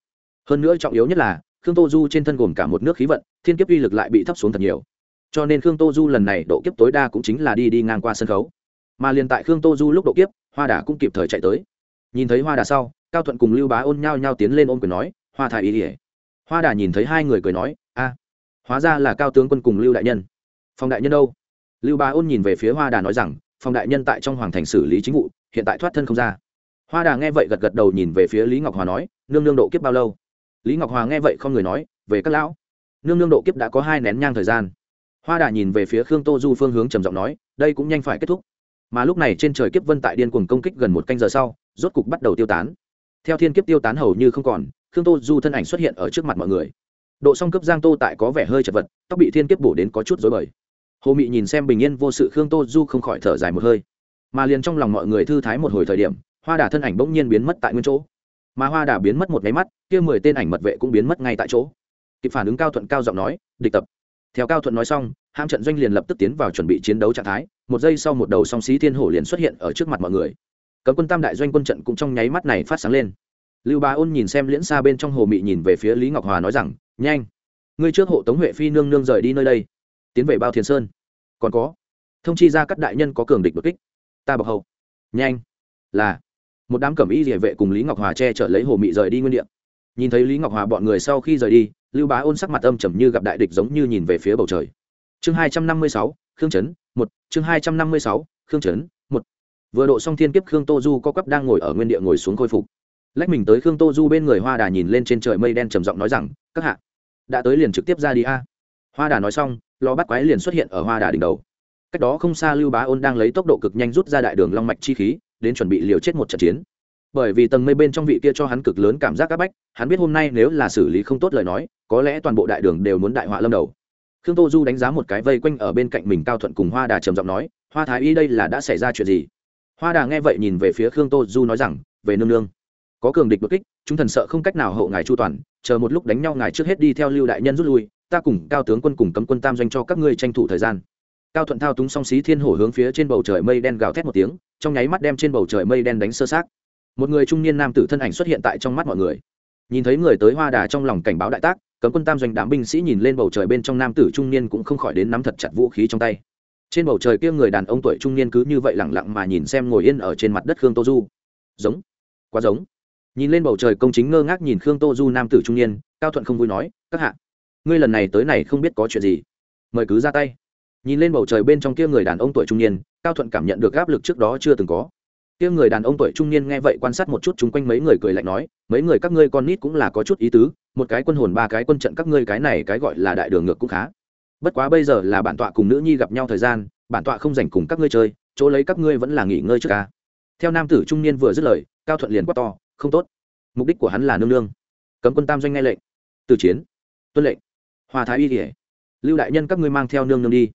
Hơn nữa trọng yếu nhất là, khương tô du trên thân gồm cả một nước khí vận, thiên kiếp uy lực lại bị thấp xuống thật nhiều. Cho nên khương tô du lần này độ kiếp tối đa cũng chính là đi đi ngang qua sân khấu. Mà liền tại khương tô du lúc độ kiếp, hoa đà cũng kịp thời chạy tới. Nhìn thấy hoa đà sau, cao thuận cùng lưu bá ôn nhau nhau tiến lên ôm quyền nói, hoa thái ý ỉa hoa đà nhìn thấy hai người cười nói, a, hóa ra là cao tướng quân cùng lưu đại nhân. Phòng đại nhân đâu? Lưu bá ôn nhìn về phía hoa đà nói rằng phòng đại nhân tại trong hoàng thành xử lý chính vụ, hiện tại thoát thân không ra. Hoa đà nghe vậy gật gật đầu nhìn về phía lý ngọc hòa nói, nương nương độ kiếp bao lâu? Lý ngọc hòa nghe vậy không người nói, về các lão. Nương nương độ kiếp đã có hai nén nhang thời gian. Hoa đà nhìn về phía khương tô du phương hướng trầm giọng nói, đây cũng nhanh phải kết thúc. Mà lúc này trên trời kiếp vân tại điên cuồng công kích gần một canh giờ sau, rốt cục bắt đầu tiêu tán. Theo thiên kiếp tiêu tán hầu như không còn, khương tô du thân ảnh xuất hiện ở trước mặt mọi người. Độ song cấp giang tô tại có vẻ hơi chật vật, tóc bị thiên kiếp bổ đến có chút dối bời hồ mị nhìn xem bình yên vô sự khương tô du không khỏi thở dài một hơi. Mà liền trong lòng mọi người thư thái một hồi thời điểm, hoa đà thân ảnh bỗng nhiên biến mất tại nguyên chỗ. Mà hoa đà biến mất một máy mắt, kia mười tên ảnh mật vệ cũng biến mất ngay tại chỗ. Kịp phản ứng cao thuận cao giọng nói, địch tập. Theo cao thuận nói xong ham trận doanh liền lập tức tiến vào chuẩn bị chiến đấu trạng thái, một giây sau một đầu song xí thiên hổ liền xuất hiện ở trước mặt mọi người. Cấm quân tam đại doanh quân trận cũng trong nháy mắt này phát sáng lên. Lưu bá ôn nhìn xem liễn xa bên trong hồ mị nhìn về phía lý ngọc hòa nói rằng, nhanh, ngươi trước hộ tống huệ phi nương nương rời đi nơi đây tiến về bao thiền sơn còn có thông chi ra các đại nhân có cường địch đột kích ta bọc hậu nhanh là một đám cẩm y địa vệ cùng lý ngọc hòa che chở lấy hồ mị rời đi nguyên địa nhìn thấy lý ngọc hòa bọn người sau khi rời đi lưu bá ôn sắc mặt âm trầm như gặp đại địch giống như nhìn về phía bầu trời chương hai trăm năm mươi sáu khương trấn một chương hai trăm năm mươi sáu khương trấn một vừa độ xong thiên kiếp khương tô du có cấp đang ngồi ở nguyên địa ngồi xuống khôi phục lách mình tới khương tô du bên người hoa đà nhìn lên trên trời mây đen trầm giọng nói rằng các hạ đã tới liền trực tiếp ra đi a hoa đà nói xong, lò bắt quái liền xuất hiện ở hoa đà đỉnh đầu. Cách đó không xa lưu bá ôn đang lấy tốc độ cực nhanh rút ra đại đường long mạch chi khí, đến chuẩn bị liều chết một trận chiến. Bởi vì tầng mây bên trong vị kia cho hắn cực lớn cảm giác áp bách, hắn biết hôm nay nếu là xử lý không tốt lời nói, có lẽ toàn bộ đại đường đều muốn đại họa lâm đầu. Khương tô du đánh giá một cái vây quanh ở bên cạnh mình cao thuận cùng hoa đà trầm giọng nói, hoa thái y đây là đã xảy ra chuyện gì? Hoa đà nghe vậy nhìn về phía khương tô du nói rằng, về nương nương. Có cường địch bất kích, chúng thần sợ không cách nào hậu ngài chu toàn, chờ một lúc đánh nhau ngài trước hết đi theo lưu đại nhân rút lui ta cùng cao tướng quân cùng cấm quân tam doanh cho các ngươi tranh thủ thời gian. Cao thuận thao túng song xí thiên hổ hướng phía trên bầu trời mây đen gào thét một tiếng, trong nháy mắt đem trên bầu trời mây đen đánh sơ sát một người trung niên nam tử thân ảnh xuất hiện tại trong mắt mọi người. Nhìn thấy người tới hoa đà trong lòng cảnh báo đại tác, cấm quân tam doanh đám binh sĩ nhìn lên bầu trời bên trong nam tử trung niên cũng không khỏi đến nắm thật chặt vũ khí trong tay. Trên bầu trời kia người đàn ông tuổi trung niên cứ như vậy lẳng lặng mà nhìn xem ngồi yên ở trên mặt đất khương tô du. Giống, quá giống. Nhìn lên bầu trời công chính ngơ ngác nhìn khương tô du nam tử trung niên, cao thuận không vui nói, các hạ ngươi lần này tới này không biết có chuyện gì. Mời cứ ra tay. Nhìn lên bầu trời bên trong kia người đàn ông tuổi trung niên, cao thuận cảm nhận được áp lực trước đó chưa từng có. Kia người đàn ông tuổi trung niên nghe vậy quan sát một chút chung quanh mấy người cười lạnh nói, mấy người các ngươi con nít cũng là có chút ý tứ, một cái quân hồn ba cái quân trận các ngươi cái này cái gọi là đại đường ngược cũng khá. Bất quá bây giờ là bản tọa cùng nữ nhi gặp nhau thời gian, bản tọa không dành cùng các ngươi chơi, chỗ lấy các ngươi vẫn là nghỉ ngơi trước ca. Theo nam tử trung niên vừa dứt lời, cao thuận liền quát to, không tốt. Mục đích của hắn là nương nương. Cấm quân tam doanh nghe lệnh. Từ chiến. Tuân lệnh hòa thái y kể lưu đại nhân các ngươi mang theo nương nương đi.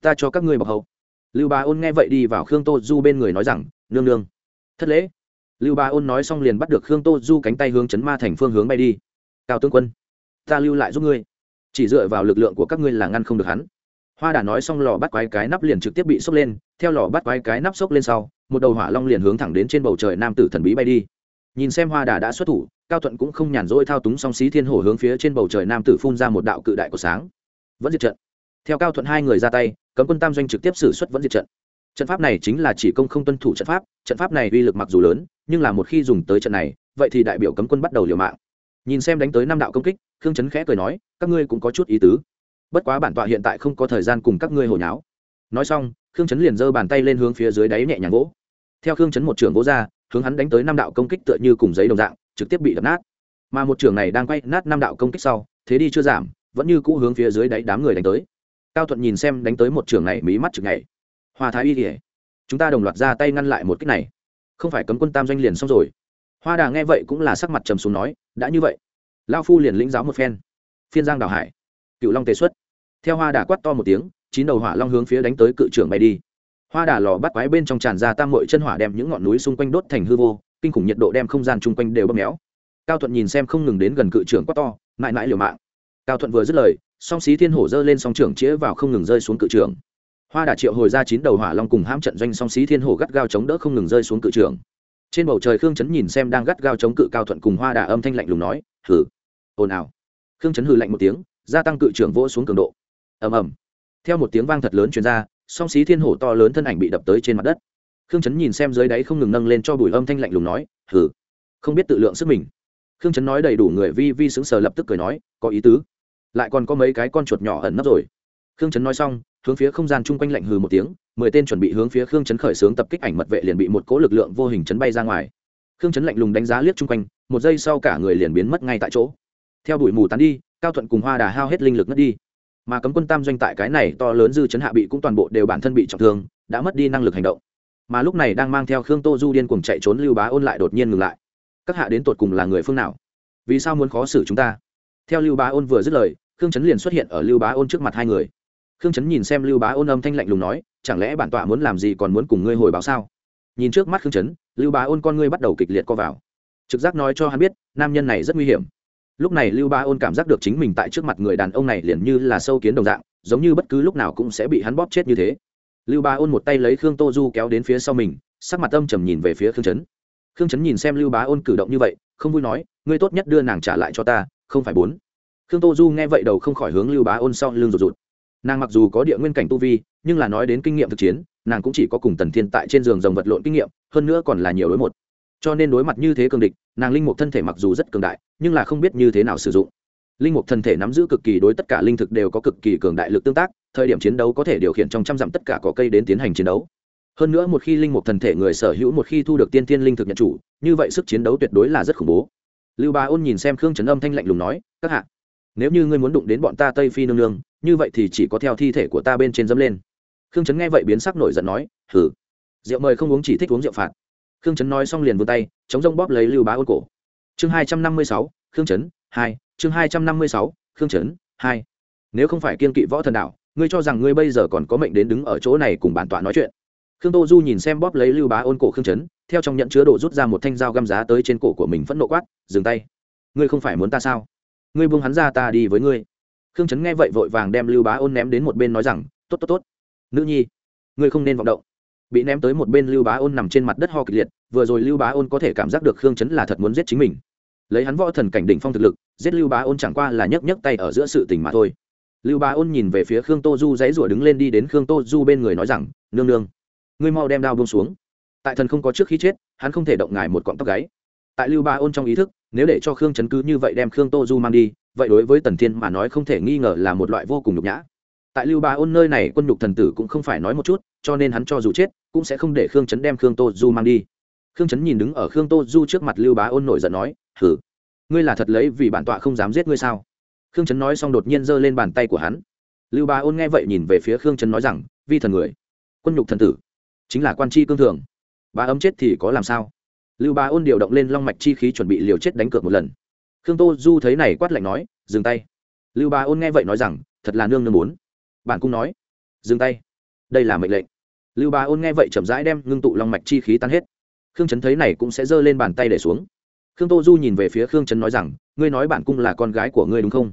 Ta cho các ngươi bọc hậu. Lưu bá ôn nghe vậy đi vào khương tô du bên người nói rằng, nương nương. Thất lễ. Lưu bá ôn nói xong liền bắt được khương tô du cánh tay hướng chấn ma thành phương hướng bay đi. Cao tướng quân, ta lưu lại giúp ngươi. Chỉ dựa vào lực lượng của các ngươi là ngăn không được hắn. Hoa đà nói xong lò bắt quái cái nắp liền trực tiếp bị sốc lên. Theo lò bắt quái cái nắp sốc lên sau, một đầu hỏa long liền hướng thẳng đến trên bầu trời nam tử thần bí bay đi. Nhìn xem hoa đà đã xuất thủ cao thuận cũng không nhàn rỗi thao túng song xí thiên hổ hướng phía trên bầu trời nam tử phun ra một đạo cự đại của sáng. Vẫn diệt trận. Theo cao thuận hai người ra tay, cấm quân tam doanh trực tiếp xử suất vẫn diệt trận. Trận pháp này chính là chỉ công không tuân thủ trận pháp trận pháp này uy lực mặc dù lớn, nhưng là một khi dùng tới trận này, vậy thì đại biểu cấm quân bắt đầu liều mạng. Nhìn xem đánh tới năm đạo công kích, khương trấn khẽ cười nói, các ngươi cũng có chút ý tứ. Bất quá bản tọa hiện tại không có thời gian cùng các ngươi hồi nháo. Nói xong, khương trấn liền giơ bàn tay lên hướng phía dưới đáy nhẹ nhàng gỗ theo khương trấn một trường gỗ ra, hướng hắn đánh tới năm đạo công kích tựa như cùng giấy đồng dạng trực tiếp bị đập nát. Mà một trường này đang quay nát năm đạo công kích sau, thế đi chưa giảm, vẫn như cũ hướng phía dưới đáy đám người đánh tới. Cao thuận nhìn xem đánh tới một trường này mí mắt chực ngày hoa thái y kỉa chúng ta đồng loạt ra tay ngăn lại một kích này. Không phải cấm quân tam doanh liền xong rồi. Hoa đà nghe vậy cũng là sắc mặt trầm xuống nói, đã như vậy. Lao phu liền lĩnh giáo một phen. Phiên giang đào hải, cựu long tề xuất. Theo hoa đà quát to một tiếng, chín đầu hỏa long hướng phía đánh tới cự trưởng bay đi. Hoa đà lò bắt quái bên trong tràn ra tam mội chân hỏa đem những ngọn núi xung quanh đốt thành hư vô kinh khủng nhiệt độ đem không gian chung quanh đều bóp méo. Cao thuận nhìn xem không ngừng đến gần cự trưởng quát to, mãi mãi liều mạng. Cao thuận vừa dứt lời, song xí thiên hổ giơ lên song trưởng chĩa vào không ngừng rơi xuống cự trưởng. Hoa đà triệu hồi ra chín đầu hỏa long cùng hãm trận doanh song xí thiên hổ gắt gao chống đỡ không ngừng rơi xuống cự trưởng. Trên bầu trời khương chấn nhìn xem đang gắt gao chống cự cao thuận cùng hoa đà âm thanh lạnh lùng nói, hử, ồn ào. Khương chấn hừ lạnh một tiếng, gia tăng cự trưởng vỗ xuống cường độ. Ầm ầm. Theo một tiếng vang thật lớn chuyển ra, song xí thiên hổ to lớn thân ảnh bị đập tới trên mặt đất khương chấn nhìn xem dưới đáy không ngừng nâng lên cho bùi âm thanh lạnh lùng nói hừ, không biết tự lượng sức mình. Khương chấn nói đầy đủ người vi vi sững sờ lập tức cười nói có ý tứ. Lại còn có mấy cái con chuột nhỏ ẩn nấp rồi. Khương chấn nói xong hướng phía không gian chung quanh lạnh hừ một tiếng mười tên chuẩn bị hướng phía khương chấn khởi xướng tập kích ảnh mật vệ liền bị một cỗ lực lượng vô hình chấn bay ra ngoài. Khương chấn lạnh lùng đánh giá liếc chung quanh một giây sau cả người liền biến mất ngay tại chỗ. Theo đuổi mù tán đi cao thuận cùng hoa đà hao hết linh lực mất đi. Mà cấm quân tam doanh tại cái này to lớn dư chấn hạ bị cũng toàn bộ đều bản thân bị trọng thương đã mất đi năng lực hành động mà lúc này đang mang theo khương tô du điên cuồng chạy trốn lưu bá ôn lại đột nhiên ngừng lại. Các hạ đến tột cùng là người phương nào? Vì sao muốn khó xử chúng ta? Theo lưu bá ôn vừa dứt lời, khương chấn liền xuất hiện ở lưu bá ôn trước mặt hai người. Khương chấn nhìn xem lưu bá ôn âm thanh lạnh lùng nói, chẳng lẽ bản tọa muốn làm gì còn muốn cùng ngươi hồi báo sao? Nhìn trước mắt khương chấn, lưu bá ôn con ngươi bắt đầu kịch liệt co vào. Trực giác nói cho hắn biết, nam nhân này rất nguy hiểm. Lúc này lưu bá ôn cảm giác được chính mình tại trước mặt người đàn ông này liền như là sâu kiến đồng dạng, giống như bất cứ lúc nào cũng sẽ bị hắn bóp chết như thế lưu Bá ôn một tay lấy khương tô du kéo đến phía sau mình, sắc mặt âm trầm nhìn về phía khương trấn khương trấn nhìn xem lưu bá ôn cử động như vậy, không vui nói, ngươi tốt nhất đưa nàng trả lại cho ta, không phải bốn. Khương tô du nghe vậy đầu không khỏi hướng lưu bá ôn sau lưng rụt rụt. Nàng mặc dù có địa nguyên cảnh tu vi, nhưng là nói đến kinh nghiệm thực chiến, nàng cũng chỉ có cùng tần thiên tại trên giường rồng vật lộn kinh nghiệm, hơn nữa còn là nhiều đối một. Cho nên đối mặt như thế cường địch, nàng linh mục thân thể mặc dù rất cường đại, nhưng là không biết như thế nào sử dụng. Linh mục thân thể nắm giữ cực kỳ đối tất cả linh thực đều có cực kỳ cường đại lực tương tác thời điểm chiến đấu có thể điều khiển trong trăm dặm tất cả cỏ cây đến tiến hành chiến đấu. Hơn nữa một khi linh mục thần thể người sở hữu một khi thu được tiên tiên linh thực nhận chủ, như vậy sức chiến đấu tuyệt đối là rất khủng bố. Lưu ba ôn nhìn xem khương trấn âm thanh lạnh lùng nói, các hạ, nếu như ngươi muốn đụng đến bọn ta tây phi nương nương, như vậy thì chỉ có theo thi thể của ta bên trên dâm lên. Khương trấn nghe vậy biến sắc nổi giận nói hử rượu mời không uống chỉ thích uống rượu phạt. Khương trấn nói xong liền vươn tay, chống rông bóp lấy lưu bá ôn cổ. Chương hai trăm năm mươi sáu, khương trấn hai, chương hai trăm năm mươi sáu, khương trấn hai. Nếu không phải kiên kỵ võ thần đạo ngươi cho rằng ngươi bây giờ còn có mệnh đến đứng ở chỗ này cùng bản tọa nói chuyện. Khương tô du nhìn xem bóp lấy lưu bá ôn cổ khương trấn theo trong nhận chứa đồ rút ra một thanh dao găm giá tới trên cổ của mình phẫn nộ quát, dừng tay. Ngươi không phải muốn ta sao? Ngươi buông hắn ra ta đi với ngươi. Khương trấn nghe vậy vội vàng đem lưu bá ôn ném đến một bên nói rằng, tốt tốt tốt. Nữ nhi, ngươi không nên vọng động. Bị ném tới một bên lưu bá ôn nằm trên mặt đất ho kịch liệt, vừa rồi lưu bá ôn có thể cảm giác được khương chấn là thật muốn giết chính mình. Lấy hắn võ thần cảnh đỉnh phong thực lực, giết lưu bá ôn chẳng qua là nhấc nhấc tay ở giữa sự tình mà thôi lưu bá ôn nhìn về phía khương tô du dãy rủa đứng lên đi đến khương tô du bên người nói rằng, nương nương, ngươi mau đem đao buông xuống. Tại thần không có trước khi chết, hắn không thể động ngài một cọng tóc gáy. Tại lưu ba ôn trong ý thức, nếu để cho khương Chấn cứ như vậy đem khương tô du mang đi, vậy đối với tần thiên mà nói không thể nghi ngờ là một loại vô cùng nhục nhã. Tại lưu ba ôn nơi này, quân nhục thần tử cũng không phải nói một chút, cho nên hắn cho dù chết, cũng sẽ không để khương Chấn đem khương tô du mang đi. Khương Chấn nhìn đứng ở khương tô du trước mặt lưu bá ôn nổi giận nói hử ngươi là thật lấy vì bản tọa không dám giết ngươi sao? Khương trấn nói xong đột nhiên giơ lên bàn tay của hắn. Lưu bá ôn nghe vậy nhìn về phía khương trấn nói rằng, vi thần người, quân nhục thần tử, chính là quan chi cương thường. Bá ấm chết thì có làm sao? Lưu bá ôn điều động lên long mạch chi khí chuẩn bị liều chết đánh cược một lần. Khương tô du thấy này quát lạnh nói, dừng tay. Lưu bá ôn nghe vậy nói rằng, thật là nương nương muốn. Bản cung nói, dừng tay. Đây là mệnh lệnh. Lưu bá ôn nghe vậy chậm rãi đem ngưng tụ long mạch chi khí tan hết. Khương trấn thấy này cũng sẽ giơ lên bàn tay để xuống. Khương tô du nhìn về phía khương trấn nói rằng, ngươi nói bản cung là con gái của ngươi đúng không?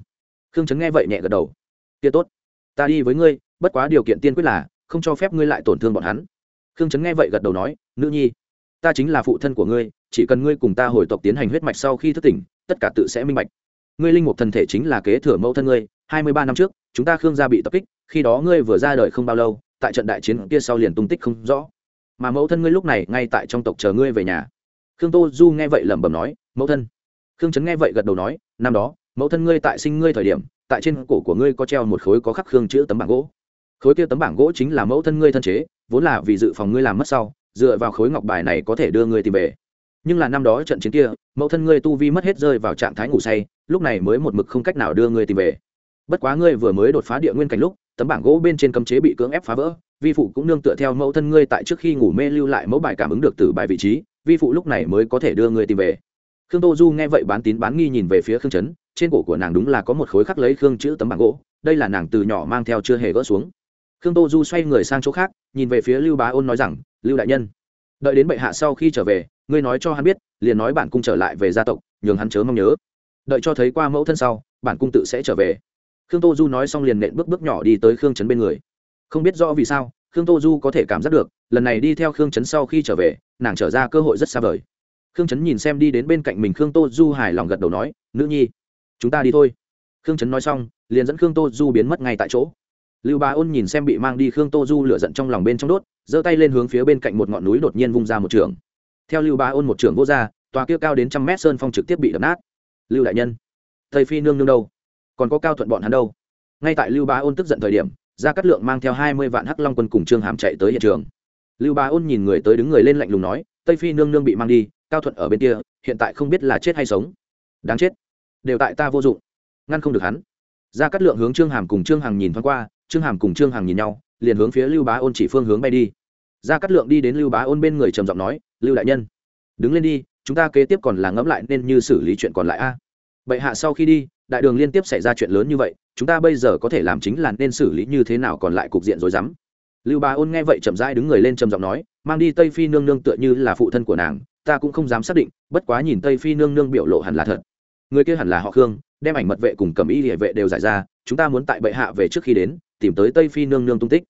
Khương trấn nghe vậy nhẹ gật đầu. Kia tốt, ta đi với ngươi, bất quá điều kiện tiên quyết là, không cho phép ngươi lại tổn thương bọn hắn. Khương trấn nghe vậy gật đầu nói, nữ nhi, ta chính là phụ thân của ngươi, chỉ cần ngươi cùng ta hồi tộc tiến hành huyết mạch sau khi thức tỉnh, tất cả tự sẽ minh bạch. Ngươi linh mục thần thể chính là kế thừa mẫu thân ngươi, hai mươi ba năm trước, chúng ta khương gia bị tập kích, khi đó ngươi vừa ra đời không bao lâu, tại trận đại chiến kia sau liền tung tích không rõ. Mà mẫu thân ngươi lúc này ngay tại trong tộc chờ ngươi về nhà. Khương tô du nghe vậy lẩm bẩm nói, mẫu thân. Khương trấn nghe vậy gật đầu nói, năm đó mẫu thân ngươi tại sinh ngươi thời điểm, tại trên cổ của ngươi có treo một khối có khắc khương chữ tấm bảng gỗ. Khối kia tấm bảng gỗ chính là mẫu thân ngươi thân chế, vốn là vì dự phòng ngươi làm mất sau, dựa vào khối ngọc bài này có thể đưa ngươi tìm về. Nhưng là năm đó trận chiến kia, mẫu thân ngươi tu vi mất hết rơi vào trạng thái ngủ say, lúc này mới một mực không cách nào đưa ngươi tìm về. Bất quá ngươi vừa mới đột phá địa nguyên cảnh lúc, tấm bảng gỗ bên trên cấm chế bị cưỡng ép phá vỡ, vi phụ cũng nương tựa theo mẫu thân ngươi tại trước khi ngủ mê lưu lại mẫu bài cảm ứng được từ bài vị trí, vi phụ lúc này mới có thể đưa ngươi tìm về. Khương tô du nghe vậy bán tín bán nghi nhìn về phía khương trấn trên cổ của nàng đúng là có một khối khắc lấy khương chữ tấm bảng gỗ, đây là nàng từ nhỏ mang theo chưa hề gỡ xuống. Khương tô du xoay người sang chỗ khác, nhìn về phía lưu bá ôn nói rằng, lưu đại nhân, đợi đến bệ hạ sau khi trở về, ngươi nói cho hắn biết, liền nói bản cung trở lại về gia tộc, nhường hắn chớ mong nhớ. Đợi cho thấy qua mẫu thân sau, bản cung tự sẽ trở về. Khương tô du nói xong liền nện bước bước nhỏ đi tới khương trấn bên người. Không biết rõ vì sao, khương tô du có thể cảm giác được, lần này đi theo khương trấn sau khi trở về, nàng trở ra cơ hội rất xa vời. Khương trấn nhìn xem đi đến bên cạnh mình, khương tô du hài lòng gật đầu nói, nữ nhi chúng ta đi thôi. Khương trấn nói xong, liền dẫn khương tô du biến mất ngay tại chỗ. Lưu ba ôn nhìn xem bị mang đi khương tô du lửa giận trong lòng bên trong đốt, giơ tay lên hướng phía bên cạnh một ngọn núi đột nhiên vung ra một trường. Theo lưu ba ôn một trường vô ra, tòa kia cao đến trăm mét sơn phong trực tiếp bị đập nát. Lưu đại nhân thầy phi nương nương đâu? Còn có cao thuận bọn hắn đâu? Ngay tại lưu ba ôn tức giận thời điểm, gia cát lượng mang theo hai mươi vạn hắc long quân cùng trương hàm chạy tới hiện trường. Lưu ba ôn nhìn người tới đứng người lên lạnh lùng nói, tây phi nương nương bị mang đi, cao thuận ở bên kia, hiện tại không biết là chết hay sống. Đáng chết đều tại ta vô dụng. Ngăn không được hắn. Gia cát lượng hướng trương hàm cùng trương hằng nhìn thoáng qua, trương hàm cùng trương hằng nhìn nhau, liền hướng phía lưu bá ôn chỉ phương hướng bay đi. Gia cát lượng đi đến lưu bá ôn bên người trầm giọng nói, lưu đại nhân, đứng lên đi, chúng ta kế tiếp còn là ngẫm lại nên như xử lý chuyện còn lại a. Bệ hạ sau khi đi, đại đường liên tiếp xảy ra chuyện lớn như vậy, chúng ta bây giờ có thể làm chính là nên xử lý như thế nào còn lại cục diện rồi dám lưu bá ôn nghe vậy chậm rãi đứng người lên trầm giọng nói, mang đi tây phi nương nương tựa như là phụ thân của nàng, ta cũng không dám xác định, bất quá nhìn tây phi nương nương biểu lộ hẳn là thật người kia hẳn là họ khương, đem ảnh mật vệ cùng cầm y địa vệ đều giải ra, chúng ta muốn tại bệ hạ về trước khi đến, tìm tới tây phi nương nương tung tích.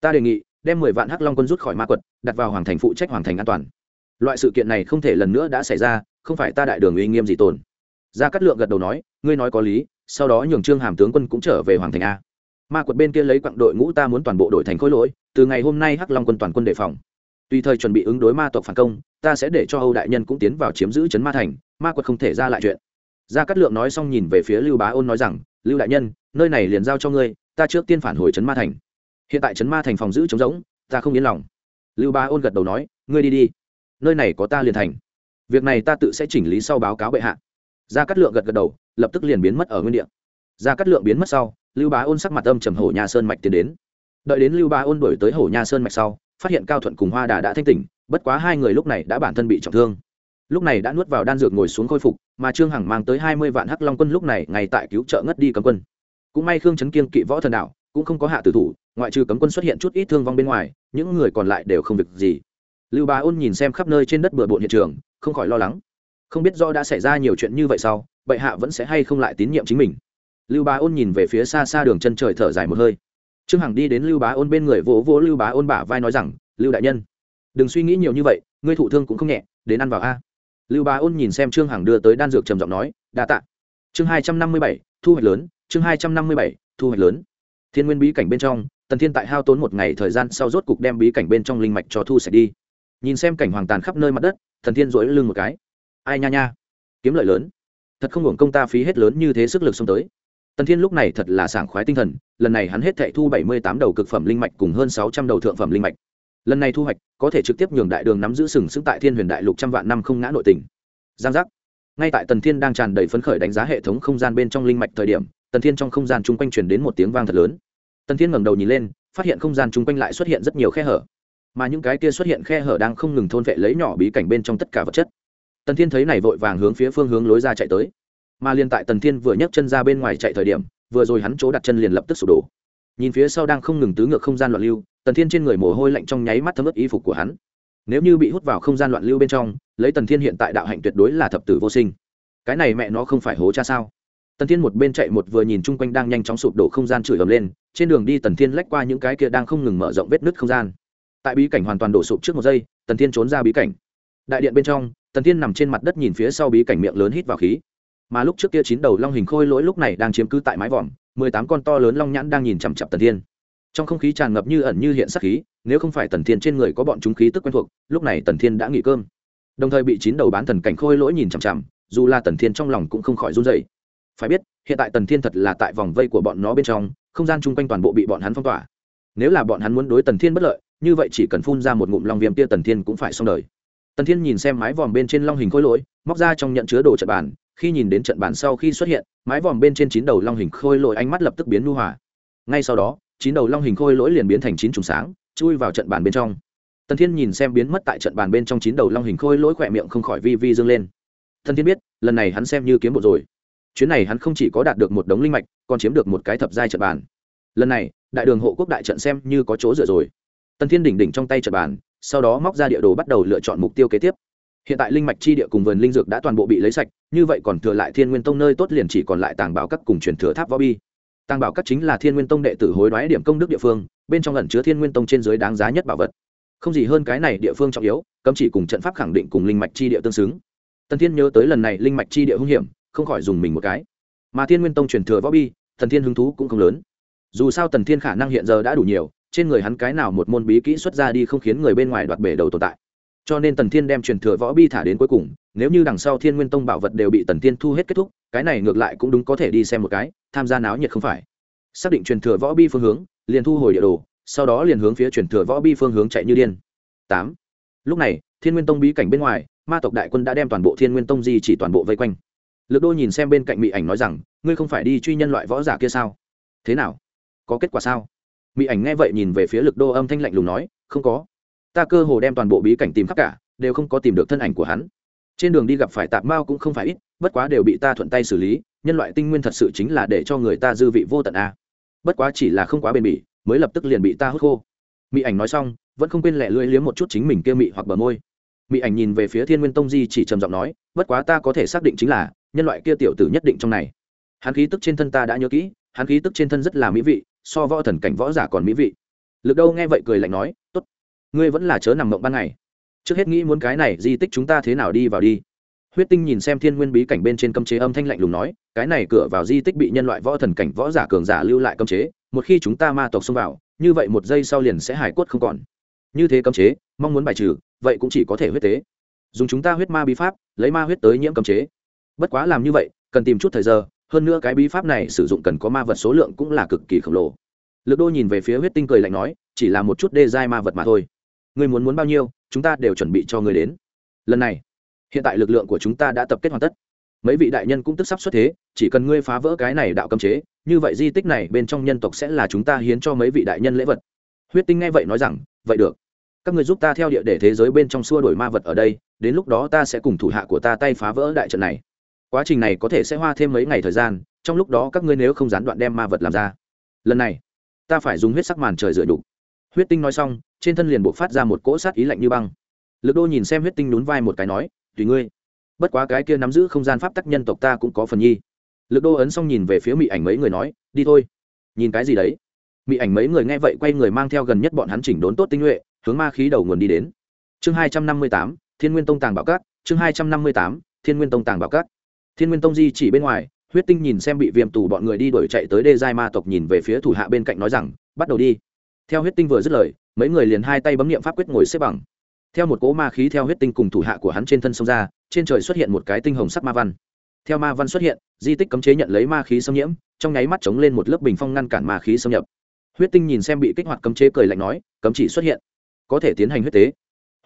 Ta đề nghị, đem mười vạn hắc long quân rút khỏi ma quật, đặt vào hoàng thành phụ trách hoàng thành an toàn. Loại sự kiện này không thể lần nữa đã xảy ra, không phải ta đại đường uy nghiêm gì tồn. Gia cát lượng gật đầu nói, ngươi nói có lý, sau đó nhường trương hàm tướng quân cũng trở về hoàng thành a. Ma quật bên kia lấy quặng đội ngũ ta muốn toàn bộ đội thành khối lỗi, từ ngày hôm nay hắc long quân toàn quân đề phòng. Tùy thời chuẩn bị ứng đối ma tộc phản công, ta sẽ để cho âu đại nhân cũng tiến vào chiếm giữ trấn ma thành, ma quật không thể ra lại chuyện gia cát lượng nói xong nhìn về phía lưu bá ôn nói rằng, lưu đại nhân, nơi này liền giao cho ngươi, ta trước tiên phản hồi trấn ma thành. Hiện tại trấn ma thành phòng giữ trống rỗng, ta không yên lòng. Lưu bá ôn gật đầu nói, ngươi đi đi, nơi này có ta liền thành. Việc này ta tự sẽ chỉnh lý sau báo cáo bệ hạ. Gia cát lượng gật gật đầu, lập tức liền biến mất ở nguyên địa. Gia cát lượng biến mất sau, lưu bá ôn sắc mặt âm trầm hổ nha sơn mạch tiến đến. Đợi đến lưu bá ôn đổi tới hổ nha sơn mạch sau, phát hiện cao thuận cùng hoa đà đã thanh tỉnh, bất quá hai người lúc này đã bản thân bị trọng thương. Lúc này đã nuốt vào đan dược ngồi xuống khôi phục mà trương hằng mang tới hai mươi vạn hắc long quân lúc này ngay tại cứu trợ ngất đi cấm quân. Cũng may khương trấn kiên kỵ võ thần đạo, cũng không có hạ tử thủ, ngoại trừ cấm quân xuất hiện chút ít thương vong bên ngoài, những người còn lại đều không việc gì. Lưu bá ôn nhìn xem khắp nơi trên đất bừa bộn hiện trường, không khỏi lo lắng. Không biết do đã xảy ra nhiều chuyện như vậy sau, bệ hạ vẫn sẽ hay không lại tín nhiệm chính mình. Lưu bá ôn nhìn về phía xa xa đường chân trời thở dài một hơi. Trương hằng đi đến lưu bá ôn bên người vỗ vỗ lưu bá ôn bả vai nói rằng, lưu đại nhân, đừng suy nghĩ nhiều như vậy, ngươi thụ thương cũng không nhẹ, đến ăn vào a lưu bá ôn nhìn xem trương hằng đưa tới đan dược trầm giọng nói, đa tạ. Chương hai trăm năm mươi bảy, thu hoạch lớn, chương hai trăm năm mươi bảy, thu hoạch lớn. Thiên nguyên bí cảnh bên trong, tần thiên tại hao tốn một ngày thời gian sau rốt cục đem bí cảnh bên trong linh mạch cho thu sạch đi. Nhìn xem cảnh hoàng tàn khắp nơi mặt đất thần thiên dỗi lưng một cái. Ai nha nha, kiếm lợi lớn. Thật không hưởng công ta phí hết lớn như thế sức lực xông tới. Tần thiên lúc này thật là sảng khoái tinh thần, lần này hắn hết thệ thu bảy mươi tám đầu cực phẩm linh mạch cùng hơn sáu trăm đầu thượng phẩm linh mạch lần này thu hoạch, có thể trực tiếp nhường đại đường nắm giữ sừng sững tại thiên huyền đại lục trăm vạn năm không ngã nội tình. Giang giác. Ngay tại tần thiên đang tràn đầy phấn khởi đánh giá hệ thống không gian bên trong linh mạch thời điểm, tần thiên trong không gian chung quanh truyền đến một tiếng vang thật lớn. Tần thiên ngẩng đầu nhìn lên, phát hiện không gian chung quanh lại xuất hiện rất nhiều khe hở. Mà những cái kia xuất hiện khe hở đang không ngừng thôn vệ lấy nhỏ bí cảnh bên trong tất cả vật chất. Tần thiên thấy này vội vàng hướng phía phương hướng lối ra chạy tới. Mà liền tại tần thiên vừa nhấc chân ra bên ngoài chạy thời điểm, vừa rồi hắn chỗ đặt chân liền lập tức sụp đổ. Nhìn phía sau đang không ngừng tứ ngược không gian loạn lưu tần thiên trên người mồ hôi lạnh trong nháy mắt thấm ướt y phục của hắn. Nếu như bị hút vào không gian loạn lưu bên trong, lấy tần thiên hiện tại đạo hạnh tuyệt đối là thập tử vô sinh. Cái này mẹ nó không phải hố cha sao? Tần thiên một bên chạy một vừa nhìn chung quanh đang nhanh chóng sụp đổ không gian chửi ầm lên, trên đường đi tần thiên lách qua những cái kia đang không ngừng mở rộng vết nứt không gian. Tại bí cảnh hoàn toàn đổ sụp trước một giây, tần thiên trốn ra bí cảnh. Đại điện bên trong, tần thiên nằm trên mặt đất nhìn phía sau bí cảnh miệng lớn hít vào khí. Mà lúc trước kia chín đầu long hình khôi lỗi lúc này đang chiếm cứ tại mái vòm, mười tám con to lớn long nhãn đang nhìn chằm chặp tần thiên trong không khí tràn ngập như ẩn như hiện sắc khí, nếu không phải tần thiên trên người có bọn chúng khí tức quen thuộc, lúc này tần thiên đã nghỉ cơm. Đồng thời bị chín đầu bán thần cảnh khôi lỗi nhìn chằm chằm, dù là tần thiên trong lòng cũng không khỏi run dậy phải biết, hiện tại tần thiên thật là tại vòng vây của bọn nó bên trong, không gian chung quanh toàn bộ bị bọn hắn phong tỏa. Nếu là bọn hắn muốn đối tần thiên bất lợi, như vậy chỉ cần phun ra một ngụm long viêm tia tần thiên cũng phải xong đời. Tần thiên nhìn xem mái vòm bên trên long hình khôi lỗi, móc ra trong nhận chứa đồ trận bàn, khi nhìn đến trận bàn sau khi xuất hiện, mái vòm bên trên chín đầu long hình khôi lỗi ánh mắt lập tức biến nu hòa. Ngay sau đó chín đầu long hình khôi lỗi liền biến thành chín trùng sáng, chui vào trận bàn bên trong. Tần thiên nhìn xem biến mất tại trận bàn bên trong chín đầu long hình khôi lỗi khỏe miệng không khỏi vi vi dâng lên. Tần thiên biết, lần này hắn xem như kiếm bộ rồi. Chuyến này hắn không chỉ có đạt được một đống linh mạch, còn chiếm được một cái thập giai trận bàn. Lần này, đại đường hộ quốc đại trận xem như có chỗ dựa rồi. Tần thiên đỉnh đỉnh trong tay trận bàn, sau đó móc ra địa đồ bắt đầu lựa chọn mục tiêu kế tiếp. Hiện tại linh mạch chi địa cùng vườn linh dược đã toàn bộ bị lấy sạch, như vậy còn thừa lại thiên nguyên tông nơi tốt liền chỉ còn lại tàng bảo các cùng truyền thừa tháp võ bi tàng bảo các chính là thiên nguyên tông đệ tử hối đoái điểm công đức địa phương, bên trong ẩn chứa thiên nguyên tông trên dưới đáng giá nhất bảo vật. Không gì hơn cái này địa phương trọng yếu, cấm chỉ cùng trận pháp khẳng định cùng linh mạch chi địa tương xứng. Tần thiên nhớ tới lần này linh mạch chi địa hung hiểm, không khỏi dùng mình một cái. Mà thiên nguyên tông truyền thừa võ bi, thần thiên hứng thú cũng không lớn. Dù sao tần thiên khả năng hiện giờ đã đủ nhiều, trên người hắn cái nào một môn bí kỹ xuất ra đi không khiến người bên ngoài đoạt bể đầu tồn tại. Cho nên tần thiên đem truyền thừa võ bi thả đến cuối cùng nếu như đằng sau thiên nguyên tông bảo vật đều bị tần Tiên thu hết kết thúc, cái này ngược lại cũng đúng có thể đi xem một cái, tham gia náo nhiệt không phải. Xác định truyền thừa võ bi phương hướng, liền thu hồi địa đồ, sau đó liền hướng phía truyền thừa võ bi phương hướng chạy như điên. Tám. Lúc này, thiên nguyên tông bí cảnh bên ngoài, ma tộc đại quân đã đem toàn bộ thiên nguyên tông di chỉ toàn bộ vây quanh. Lực đô nhìn xem bên cạnh mỹ ảnh nói rằng, ngươi không phải đi truy nhân loại võ giả kia sao? Thế nào? Có kết quả sao? Mỹ ảnh nghe vậy nhìn về phía lực đô âm thanh lạnh lùng nói, không có. Ta cơ hồ đem toàn bộ bí cảnh tìm khắp cả, đều không có tìm được thân ảnh của hắn trên đường đi gặp phải tạp mao cũng không phải ít, bất quá đều bị ta thuận tay xử lý, nhân loại tinh nguyên thật sự chính là để cho người ta dư vị vô tận a. Bất quá chỉ là không quá bền bỉ, mới lập tức liền bị ta hút khô. Mỹ ảnh nói xong, vẫn không quên lẹ lưỡi liếm một chút chính mình kia mị hoặc bờ môi. Mỹ ảnh nhìn về phía thiên nguyên tông di chỉ trầm giọng nói, bất quá ta có thể xác định chính là, nhân loại kia tiểu tử nhất định trong này. Hắn khí tức trên thân ta đã nhớ kỹ, hắn khí tức trên thân rất là mỹ vị, so võ thần cảnh võ giả còn mỹ vị. Lực đâu nghe vậy cười lạnh nói, tốt, ngươi vẫn là chớ nằm mộng ban ngày trước hết nghĩ muốn cái này di tích chúng ta thế nào đi vào đi. Huyết tinh nhìn xem thiên nguyên bí cảnh bên trên cấm chế âm thanh lạnh lùng nói, cái này cửa vào di tích bị nhân loại võ thần cảnh võ giả cường giả lưu lại cấm chế, một khi chúng ta ma tộc xông vào, như vậy một giây sau liền sẽ hải quất không còn. Như thế cấm chế, mong muốn bài trừ, vậy cũng chỉ có thể huyết tế. Dùng chúng ta huyết ma bí pháp, lấy ma huyết tới nhiễm cấm chế. Bất quá làm như vậy, cần tìm chút thời giờ, hơn nữa cái bí pháp này sử dụng cần có ma vật số lượng cũng là cực kỳ khổng lồ. Lực đô nhìn về phía huyết tinh cười lạnh nói, chỉ là một chút đê giai ma vật mà thôi ngươi muốn muốn bao nhiêu, chúng ta đều chuẩn bị cho ngươi đến. Lần này, hiện tại lực lượng của chúng ta đã tập kết hoàn tất. Mấy vị đại nhân cũng tức sắp xuất thế, chỉ cần ngươi phá vỡ cái này đạo cấm chế, như vậy di tích này bên trong nhân tộc sẽ là chúng ta hiến cho mấy vị đại nhân lễ vật. Huyết tinh nghe vậy nói rằng, vậy được. Các ngươi giúp ta theo địa để thế giới bên trong xua đổi ma vật ở đây, đến lúc đó ta sẽ cùng thủ hạ của ta tay phá vỡ đại trận này. Quá trình này có thể sẽ hoa thêm mấy ngày thời gian, trong lúc đó các ngươi nếu không gián đoạn đem ma vật làm ra. Lần này, ta phải dùng huyết sắc màn trời rửa đục huyết tinh nói xong, trên thân liền buộc phát ra một cỗ sát ý lạnh như băng. Lực đô nhìn xem huyết tinh nhún vai một cái nói, tùy ngươi. Bất quá cái kia nắm giữ không gian pháp tắc nhân tộc ta cũng có phần nhi. Lực đô ấn xong nhìn về phía mỹ ảnh mấy người nói, đi thôi. Nhìn cái gì đấy? Mỹ ảnh mấy người nghe vậy quay người mang theo gần nhất bọn hắn chỉnh đốn tốt tinh nhuệ, hướng ma khí đầu nguồn đi đến. Chương hai trăm năm mươi tám, thiên nguyên tông tàng bảo cát chương hai trăm năm mươi tám, thiên nguyên tông tàng bảo cát thiên nguyên tông di chỉ bên ngoài, huyết tinh nhìn xem bị viêm tù bọn người đi đuổi chạy tới đê giai ma tộc nhìn về phía thủ hạ bên cạnh nói rằng, bắt đầu đi theo huyết tinh vừa dứt lời, mấy người liền hai tay bấm nghiệm pháp quyết ngồi xếp bằng. Theo một cỗ ma khí theo huyết tinh cùng thủ hạ của hắn trên thân sông ra, trên trời xuất hiện một cái tinh hồng sắc ma văn. Theo ma văn xuất hiện, di tích cấm chế nhận lấy ma khí xâm nhiễm, trong nháy mắt chống lên một lớp bình phong ngăn cản ma khí xâm nhập. Huyết tinh nhìn xem bị kích hoạt cấm chế cười lạnh nói, cấm chỉ xuất hiện, có thể tiến hành huyết tế.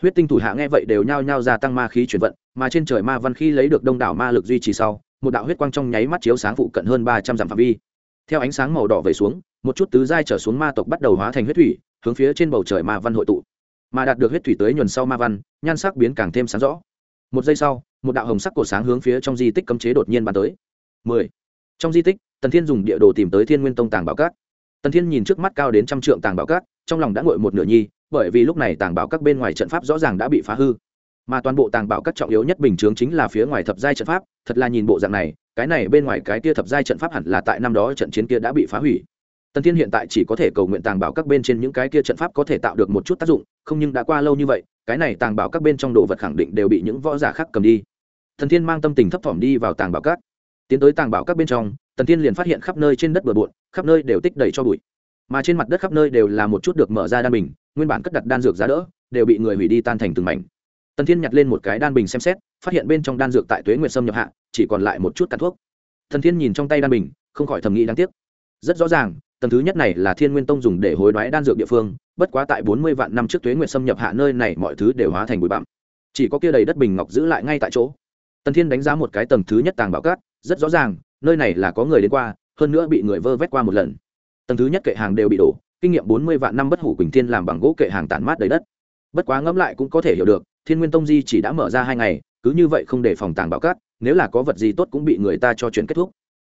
Huyết tinh thủ hạ nghe vậy đều nhao nhao gia tăng ma khí chuyển vận, mà trên trời ma văn khi lấy được đông đảo ma lực duy trì sau, một đạo huyết quang trong nháy mắt chiếu sáng phụ cận hơn ba trăm dặm phạm vi theo ánh sáng màu đỏ về xuống, một chút tứ giai trở xuống ma tộc bắt đầu hóa thành huyết thủy, hướng phía trên bầu trời ma văn hội tụ. Mà đạt được huyết thủy tới nhuần sau ma văn, nhan sắc biến càng thêm sáng rõ. Một giây sau, một đạo hồng sắc cổ sáng hướng phía trong di tích cấm chế đột nhiên bắn tới. Mười. Trong di tích, tần thiên dùng địa đồ tìm tới thiên nguyên tông tàng bảo cát tần thiên nhìn trước mắt cao đến trăm trượng tàng bảo cát trong lòng đã ngội một nửa nhi, bởi vì lúc này tàng bảo các bên ngoài trận pháp rõ ràng đã bị phá hư. Mà toàn bộ tàng bảo các trọng yếu nhất bình chướng chính là phía ngoài thập giai trận pháp, thật là nhìn bộ dạng này cái này bên ngoài cái kia thập giai trận pháp hẳn là tại năm đó trận chiến kia đã bị phá hủy. Tần thiên hiện tại chỉ có thể cầu nguyện tàng bảo các bên trên những cái kia trận pháp có thể tạo được một chút tác dụng, không nhưng đã qua lâu như vậy, cái này tàng bảo các bên trong đồ vật khẳng định đều bị những võ giả khác cầm đi. Thần thiên mang tâm tình thấp thỏm đi vào tàng bảo các. Tiến tới tàng bảo các bên trong, tần thiên liền phát hiện khắp nơi trên đất bừa bộn, khắp nơi đều tích đầy cho bụi. Mà trên mặt đất khắp nơi đều là một chút được mở ra đan bình, nguyên bản cất đặt đan dược giá đỡ, đều bị người hủy đi tan thành từng mảnh. Tần thiên nhặt lên một cái đan bình xem xét, phát hiện bên trong đan dược tại tuế nguyệt sâm nhập hạ chỉ còn lại một chút cắn thuốc. Thần thiên nhìn trong tay đan bình, không khỏi thầm nghĩ đáng tiếc. Rất rõ ràng, tầng thứ nhất này là thiên nguyên tông dùng để hối đoái đan dược địa phương, bất quá tại bốn mươi vạn năm trước tuế nguyệt xâm nhập hạ nơi này mọi thứ đều hóa thành bụi bặm. Chỉ có kia đầy đất bình ngọc giữ lại ngay tại chỗ. Tần thiên đánh giá một cái tầng thứ nhất tàng bảo cát, rất rõ ràng, nơi này là có người đến qua, hơn nữa bị người vơ vét qua một lần. Tầng thứ nhất kệ hàng đều bị đổ, kinh nghiệm bốn mươi vạn năm bất hủ quỳnh thiên làm bằng gỗ kệ hàng tản mát đầy đất. Bất quá ngẫm lại cũng có thể hiểu được, thiên nguyên tông di chỉ đã mở ra hai ngày, cứ như vậy không để phòng tàng bảo cát nếu là có vật gì tốt cũng bị người ta cho chuyển kết thúc.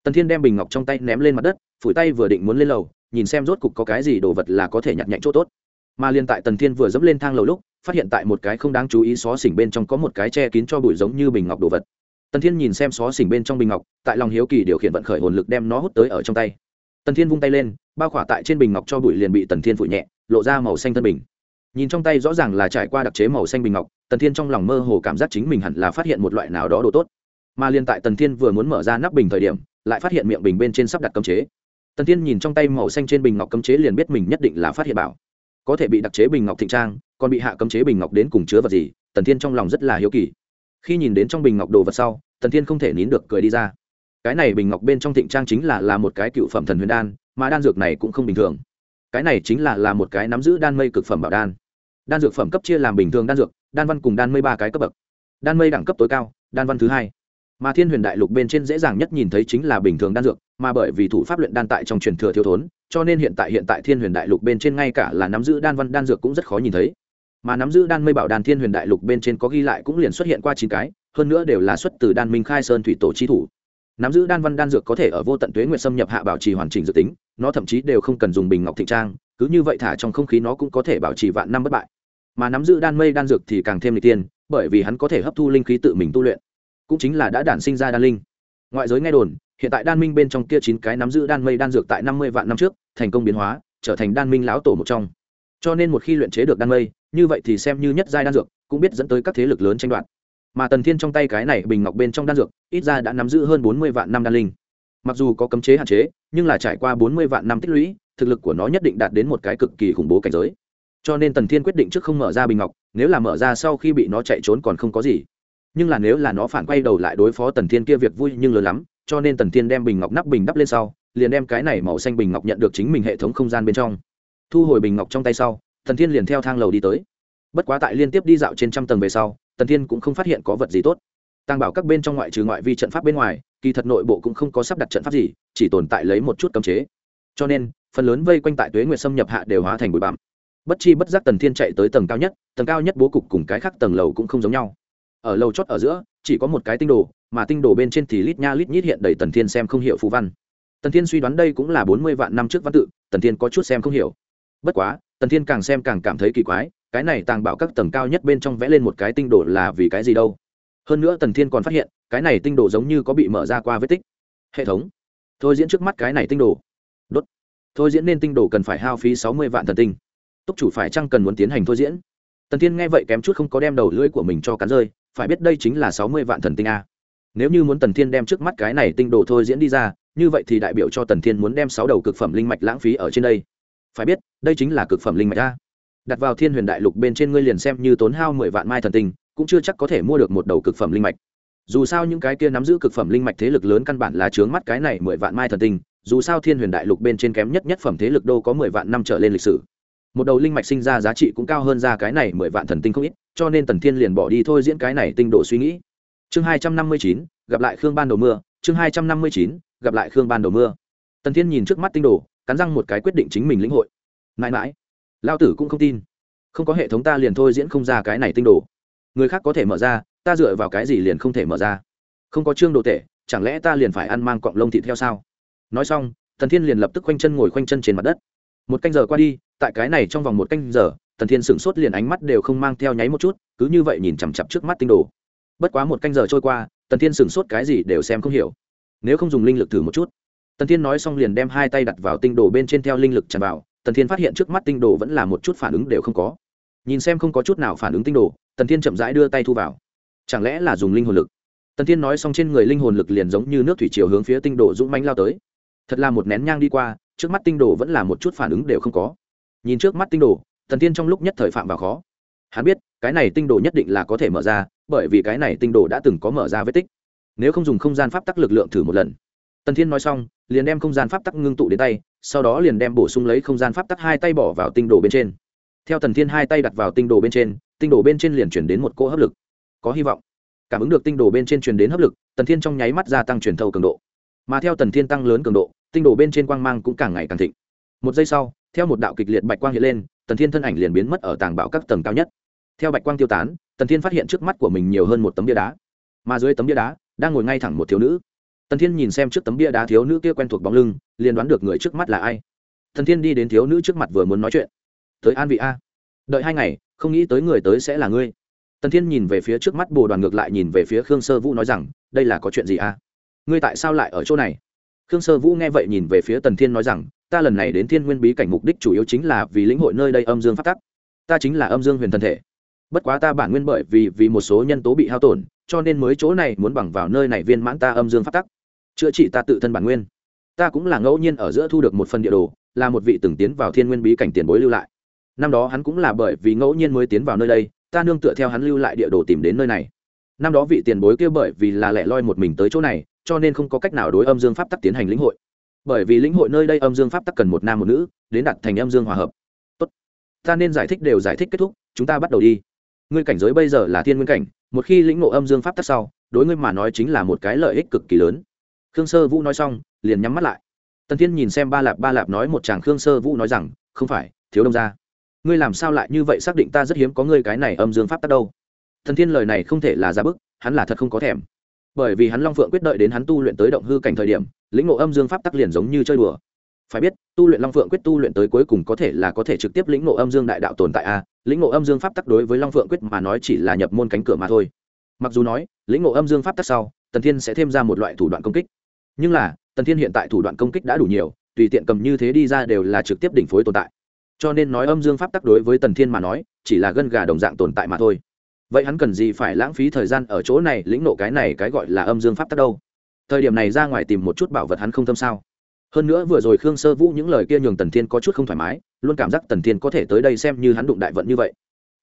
Tần thiên đem bình ngọc trong tay ném lên mặt đất, phủi tay vừa định muốn lên lầu, nhìn xem rốt cục có cái gì đồ vật là có thể nhặt nhạnh chỗ tốt. Mà liên tại tần thiên vừa dẫm lên thang lầu lúc, phát hiện tại một cái không đáng chú ý xó xỉnh bên trong có một cái che kín cho bụi giống như bình ngọc đồ vật. Tần thiên nhìn xem xó xỉnh bên trong bình ngọc, tại lòng hiếu kỳ điều khiển vận khởi hồn lực đem nó hút tới ở trong tay. Tần thiên vung tay lên bao khỏa tại trên bình ngọc cho bụi liền bị tần thiên phụi nhẹ, lộ ra màu xanh thân bình. Nhìn trong tay rõ ràng là trải qua đặc chế màu xanh bình ngọc, tần thiên trong lòng mơ hồ cảm giác chính mình hẳn là phát hiện một loại nào đó đồ tốt mà liên tại tần thiên vừa muốn mở ra nắp bình thời điểm, lại phát hiện miệng bình bên trên sắp đặt cấm chế. Tần thiên nhìn trong tay màu xanh trên bình ngọc cấm chế liền biết mình nhất định là phát hiện bảo. Có thể bị đặc chế bình ngọc thịnh trang, còn bị hạ cấm chế bình ngọc đến cùng chứa vật gì, tần thiên trong lòng rất là hiếu kỳ. Khi nhìn đến trong bình ngọc đồ vật sau, tần thiên không thể nín được cười đi ra. Cái này bình ngọc bên trong thịnh trang chính là là một cái cựu phẩm thần huyền đan, mà đan dược này cũng không bình thường. Cái này chính là là một cái nắm giữ đan mây cực phẩm bảo đan. Đan dược phẩm cấp chia làm bình thường đan dược, đan văn cùng đan mây ba cái cấp bậc. Đan mây đẳng cấp tối cao, đan văn thứ hai mà thiên huyền đại lục bên trên dễ dàng nhất nhìn thấy chính là bình thường đan dược, mà bởi vì thủ pháp luyện đan tại trong truyền thừa thiếu thốn, cho nên hiện tại hiện tại thiên huyền đại lục bên trên ngay cả là nắm giữ đan văn đan dược cũng rất khó nhìn thấy. Mà nắm giữ đan mây bảo đan thiên huyền đại lục bên trên có ghi lại cũng liền xuất hiện qua chín cái, hơn nữa đều là xuất từ đan minh khai sơn thủy tổ chi thủ. Nắm giữ đan văn đan dược có thể ở vô tận tuế nguyện xâm nhập hạ bảo trì hoàn chỉnh dự tính, nó thậm chí đều không cần dùng bình ngọc thịnh trang, cứ như vậy thả trong không khí nó cũng có thể bảo trì vạn năm bất bại. Mà nắm giữ đan mây đan dược thì càng thêm lịch tiên, bởi vì hắn có thể hấp thu linh khí tự mình tu luyện cũng chính là đã đản sinh ra đan linh. Ngoại giới nghe đồn, hiện tại đan minh bên trong kia chín cái nắm giữ đan mây đan dược tại năm mươi vạn năm trước, thành công biến hóa, trở thành đan minh lão tổ một trong. Cho nên một khi luyện chế được đan mây, như vậy thì xem như nhất giai đan dược, cũng biết dẫn tới các thế lực lớn tranh đoạt. Mà tần thiên trong tay cái này bình ngọc bên trong đan dược, ít ra đã nắm giữ hơn bốn mươi vạn năm đan linh. Mặc dù có cấm chế hạn chế, nhưng là trải qua bốn mươi vạn năm tích lũy, thực lực của nó nhất định đạt đến một cái cực kỳ khủng bố cảnh giới. Cho nên tần thiên quyết định trước không mở ra bình ngọc, nếu là mở ra sau khi bị nó chạy trốn còn không có gì nhưng là nếu là nó phản quay đầu lại đối phó tần thiên kia việc vui nhưng lớn lắm, cho nên tần thiên đem bình ngọc nắp bình đắp lên sau, liền đem cái này màu xanh bình ngọc nhận được chính mình hệ thống không gian bên trong. Thu hồi bình ngọc trong tay sau, tần thiên liền theo thang lầu đi tới. Bất quá tại liên tiếp đi dạo trên trăm tầng về sau, tần thiên cũng không phát hiện có vật gì tốt. Tăng bảo các bên trong ngoại trừ ngoại vi trận pháp bên ngoài, kỳ thật nội bộ cũng không có sắp đặt trận pháp gì, chỉ tồn tại lấy một chút cấm chế. Cho nên, phần lớn vây quanh tại tuế nguyệt xâm nhập hạ đều hóa thành bụi bặm. Bất chi bất giác tần thiên chạy tới tầng cao nhất, tầng cao nhất bố cục cùng cái khác tầng lầu cũng không giống nhau ở lầu chót ở giữa, chỉ có một cái tinh đồ, mà tinh đồ bên trên thì lít nha lít nhít hiện đầy tần thiên xem không hiểu phù văn. Tần thiên suy đoán đây cũng là bốn mươi vạn năm trước văn tự, tần thiên có chút xem không hiểu. Bất quá, tần thiên càng xem càng cảm thấy kỳ quái, cái này tàng bảo các tầng cao nhất bên trong vẽ lên một cái tinh đồ là vì cái gì đâu? Hơn nữa tần thiên còn phát hiện, cái này tinh đồ giống như có bị mở ra qua vết tích. Hệ thống. Thôi diễn trước mắt cái này tinh đồ. Đốt. Thôi diễn nên tinh đồ cần phải hao phí sáu mươi vạn thần tinh. Túc chủ phải chăng cần muốn tiến hành thôi diễn? Tần thiên nghe vậy kém chút không có đem đầu lưỡi của mình cho cắn rơi phải biết đây chính là sáu mươi vạn thần tinh a. Nếu như muốn tần thiên đem trước mắt cái này tinh đồ thôi diễn đi ra, như vậy thì đại biểu cho tần thiên muốn đem sáu đầu cực phẩm linh mạch lãng phí ở trên đây. Phải biết, đây chính là cực phẩm linh mạch a. Đặt vào thiên huyền đại lục bên trên ngươi liền xem như tốn hao mười vạn mai thần tinh, cũng chưa chắc có thể mua được một đầu cực phẩm linh mạch. Dù sao những cái kia nắm giữ cực phẩm linh mạch thế lực lớn căn bản là chướng mắt cái này mười vạn mai thần tinh, dù sao thiên huyền đại lục bên trên kém nhất nhất phẩm thế lực đô có mười vạn năm trở lên lịch sử. Một đầu linh mạch sinh ra giá trị cũng cao hơn ra cái này mười vạn thần tinh không ít cho nên tần thiên liền bỏ đi thôi diễn cái này tinh độ suy nghĩ. Chương hai trăm năm mươi chín, gặp lại khương ban đầu mưa. Chương hai trăm năm mươi chín, gặp lại khương ban đầu mưa. Tần thiên nhìn trước mắt tinh đồ, cắn răng một cái quyết định chính mình lĩnh hội. Mãi mãi, lao tử cũng không tin. Không có hệ thống ta liền thôi diễn không ra cái này tinh đồ. Người khác có thể mở ra, ta dựa vào cái gì liền không thể mở ra? Không có chương đồ tệ, chẳng lẽ ta liền phải ăn mang cọng lông thịt theo sao? Nói xong thần thiên liền lập tức khoanh chân ngồi khoanh chân trên mặt đất. Một canh giờ qua đi, tại cái này trong vòng một canh giờ tần thiên sửng sốt liền ánh mắt đều không mang theo nháy một chút, cứ như vậy nhìn chằm chặp trước mắt tinh đồ. Bất quá một canh giờ trôi qua, tần thiên sửng sốt cái gì đều xem không hiểu. Nếu không dùng linh lực thử một chút. Tần thiên nói xong liền đem hai tay đặt vào tinh đồ bên trên theo linh lực tràn vào, tần thiên phát hiện trước mắt tinh đồ vẫn là một chút phản ứng đều không có. Nhìn xem không có chút nào phản ứng tinh đồ, tần thiên chậm rãi đưa tay thu vào. Chẳng lẽ là dùng linh hồn lực? Tần thiên nói xong trên người linh hồn lực liền giống như nước thủy chiều hướng phía tinh đồ dũng manh lao tới. Thật là một nén nhang đi qua, trước mắt tinh đồ vẫn là một chút phản ứng đều không có. Nhìn trước mắt tinh đồ Thần thiên trong lúc nhất thời phạm vào khó. Hắn biết, cái này tinh đồ nhất định là có thể mở ra, bởi vì cái này tinh đồ đã từng có mở ra vết tích. Nếu không dùng không gian pháp tắc lực lượng thử một lần. Tần thiên nói xong, liền đem không gian pháp tắc ngưng tụ đến tay, sau đó liền đem bổ sung lấy không gian pháp tắc hai tay bỏ vào tinh đồ bên trên. Theo tần thiên hai tay đặt vào tinh đồ bên trên, tinh đồ bên trên liền chuyển đến một cỗ hấp lực. Có hy vọng. Cảm ứng được tinh đồ bên trên truyền đến hấp lực, tần thiên trong nháy mắt gia tăng truyền thâu cường độ. Mà theo tần thiên tăng lớn cường độ, tinh đồ bên trên quang mang cũng càng ngày càng thịnh. Một giây sau, theo một đạo kịch liệt bạch quang hiện lên tần thiên thân ảnh liền biến mất ở tàng bạo các tầng cao nhất. Theo bạch quang tiêu tán, tần thiên phát hiện trước mắt của mình nhiều hơn một tấm bia đá. Mà dưới tấm bia đá, đang ngồi ngay thẳng một thiếu nữ. Tần thiên nhìn xem trước tấm bia đá thiếu nữ kia quen thuộc bóng lưng, liền đoán được người trước mắt là ai. Tần thiên đi đến thiếu nữ trước mặt vừa muốn nói chuyện. Tới an vị a. Đợi hai ngày, không nghĩ tới người tới sẽ là ngươi. Tần thiên nhìn về phía trước mắt bồ đoàn ngược lại nhìn về phía khương sơ vũ nói rằng, đây là có chuyện gì a? Ngươi tại sao lại ở chỗ này? Khương sơ vũ nghe vậy nhìn về phía tần thiên nói rằng ta lần này đến thiên nguyên bí cảnh mục đích chủ yếu chính là vì lĩnh hội nơi đây âm dương phát tắc. Ta chính là âm dương huyền thân thể. Bất quá ta bản nguyên bởi vì vì một số nhân tố bị hao tổn, cho nên mới chỗ này muốn bằng vào nơi này viên mãn ta âm dương phát tắc. Chữa trị ta tự thân bản nguyên. Ta cũng là ngẫu nhiên ở giữa thu được một phần địa đồ, là một vị từng tiến vào thiên nguyên bí cảnh tiền bối lưu lại. Năm đó hắn cũng là bởi vì ngẫu nhiên mới tiến vào nơi đây, ta nương tựa theo hắn lưu lại địa đồ tìm đến nơi này. Năm đó vị tiền bối kia bởi vì là lẻ loi một mình tới chỗ này, cho nên không có cách nào đối âm dương pháp tắc tiến hành lĩnh hội bởi vì lĩnh hội nơi đây âm dương pháp tắc cần một nam một nữ, đến đặt thành âm dương hòa hợp. Tốt. ta nên giải thích đều giải thích kết thúc, chúng ta bắt đầu đi. Ngươi cảnh giới bây giờ là thiên nguyên cảnh, một khi lĩnh ngộ âm dương pháp tắc sau, đối ngươi mà nói chính là một cái lợi ích cực kỳ lớn. Khương sơ vũ nói xong, liền nhắm mắt lại. Tần thiên nhìn xem ba lạp ba lạp nói một chàng khương sơ vũ nói rằng, không phải, thiếu đông ra ngươi làm sao lại như vậy xác định ta rất hiếm có ngươi cái này âm dương pháp tắc đâu? Thần thiên lời này không thể là ra bức, hắn là thật không có thèm. Bởi vì hắn long phượng quyết đợi đến hắn tu luyện tới động hư cảnh thời điểm lĩnh ngộ âm dương pháp tắc liền giống như chơi đùa. Phải biết, tu luyện long phượng quyết tu luyện tới cuối cùng có thể là có thể trực tiếp lĩnh ngộ âm dương đại đạo tồn tại a, lĩnh ngộ âm dương pháp tắc đối với long phượng quyết mà nói chỉ là nhập môn cánh cửa mà thôi. Mặc dù nói, lĩnh ngộ âm dương pháp tắc sau, tần thiên sẽ thêm ra một loại thủ đoạn công kích. Nhưng là, tần thiên hiện tại thủ đoạn công kích đã đủ nhiều, tùy tiện cầm như thế đi ra đều là trực tiếp đỉnh phối tồn tại. Cho nên nói âm dương pháp tắc đối với tần thiên mà nói, chỉ là gân gà đồng dạng tồn tại mà thôi. Vậy hắn cần gì phải lãng phí thời gian ở chỗ này lĩnh nộ cái này cái gọi là âm dương pháp tắc đâu? Thời điểm này ra ngoài tìm một chút bảo vật hắn không tâm sao. Hơn nữa vừa rồi khương sơ vũ những lời kia nhường tần thiên có chút không thoải mái, luôn cảm giác tần thiên có thể tới đây xem như hắn đụng đại vận như vậy.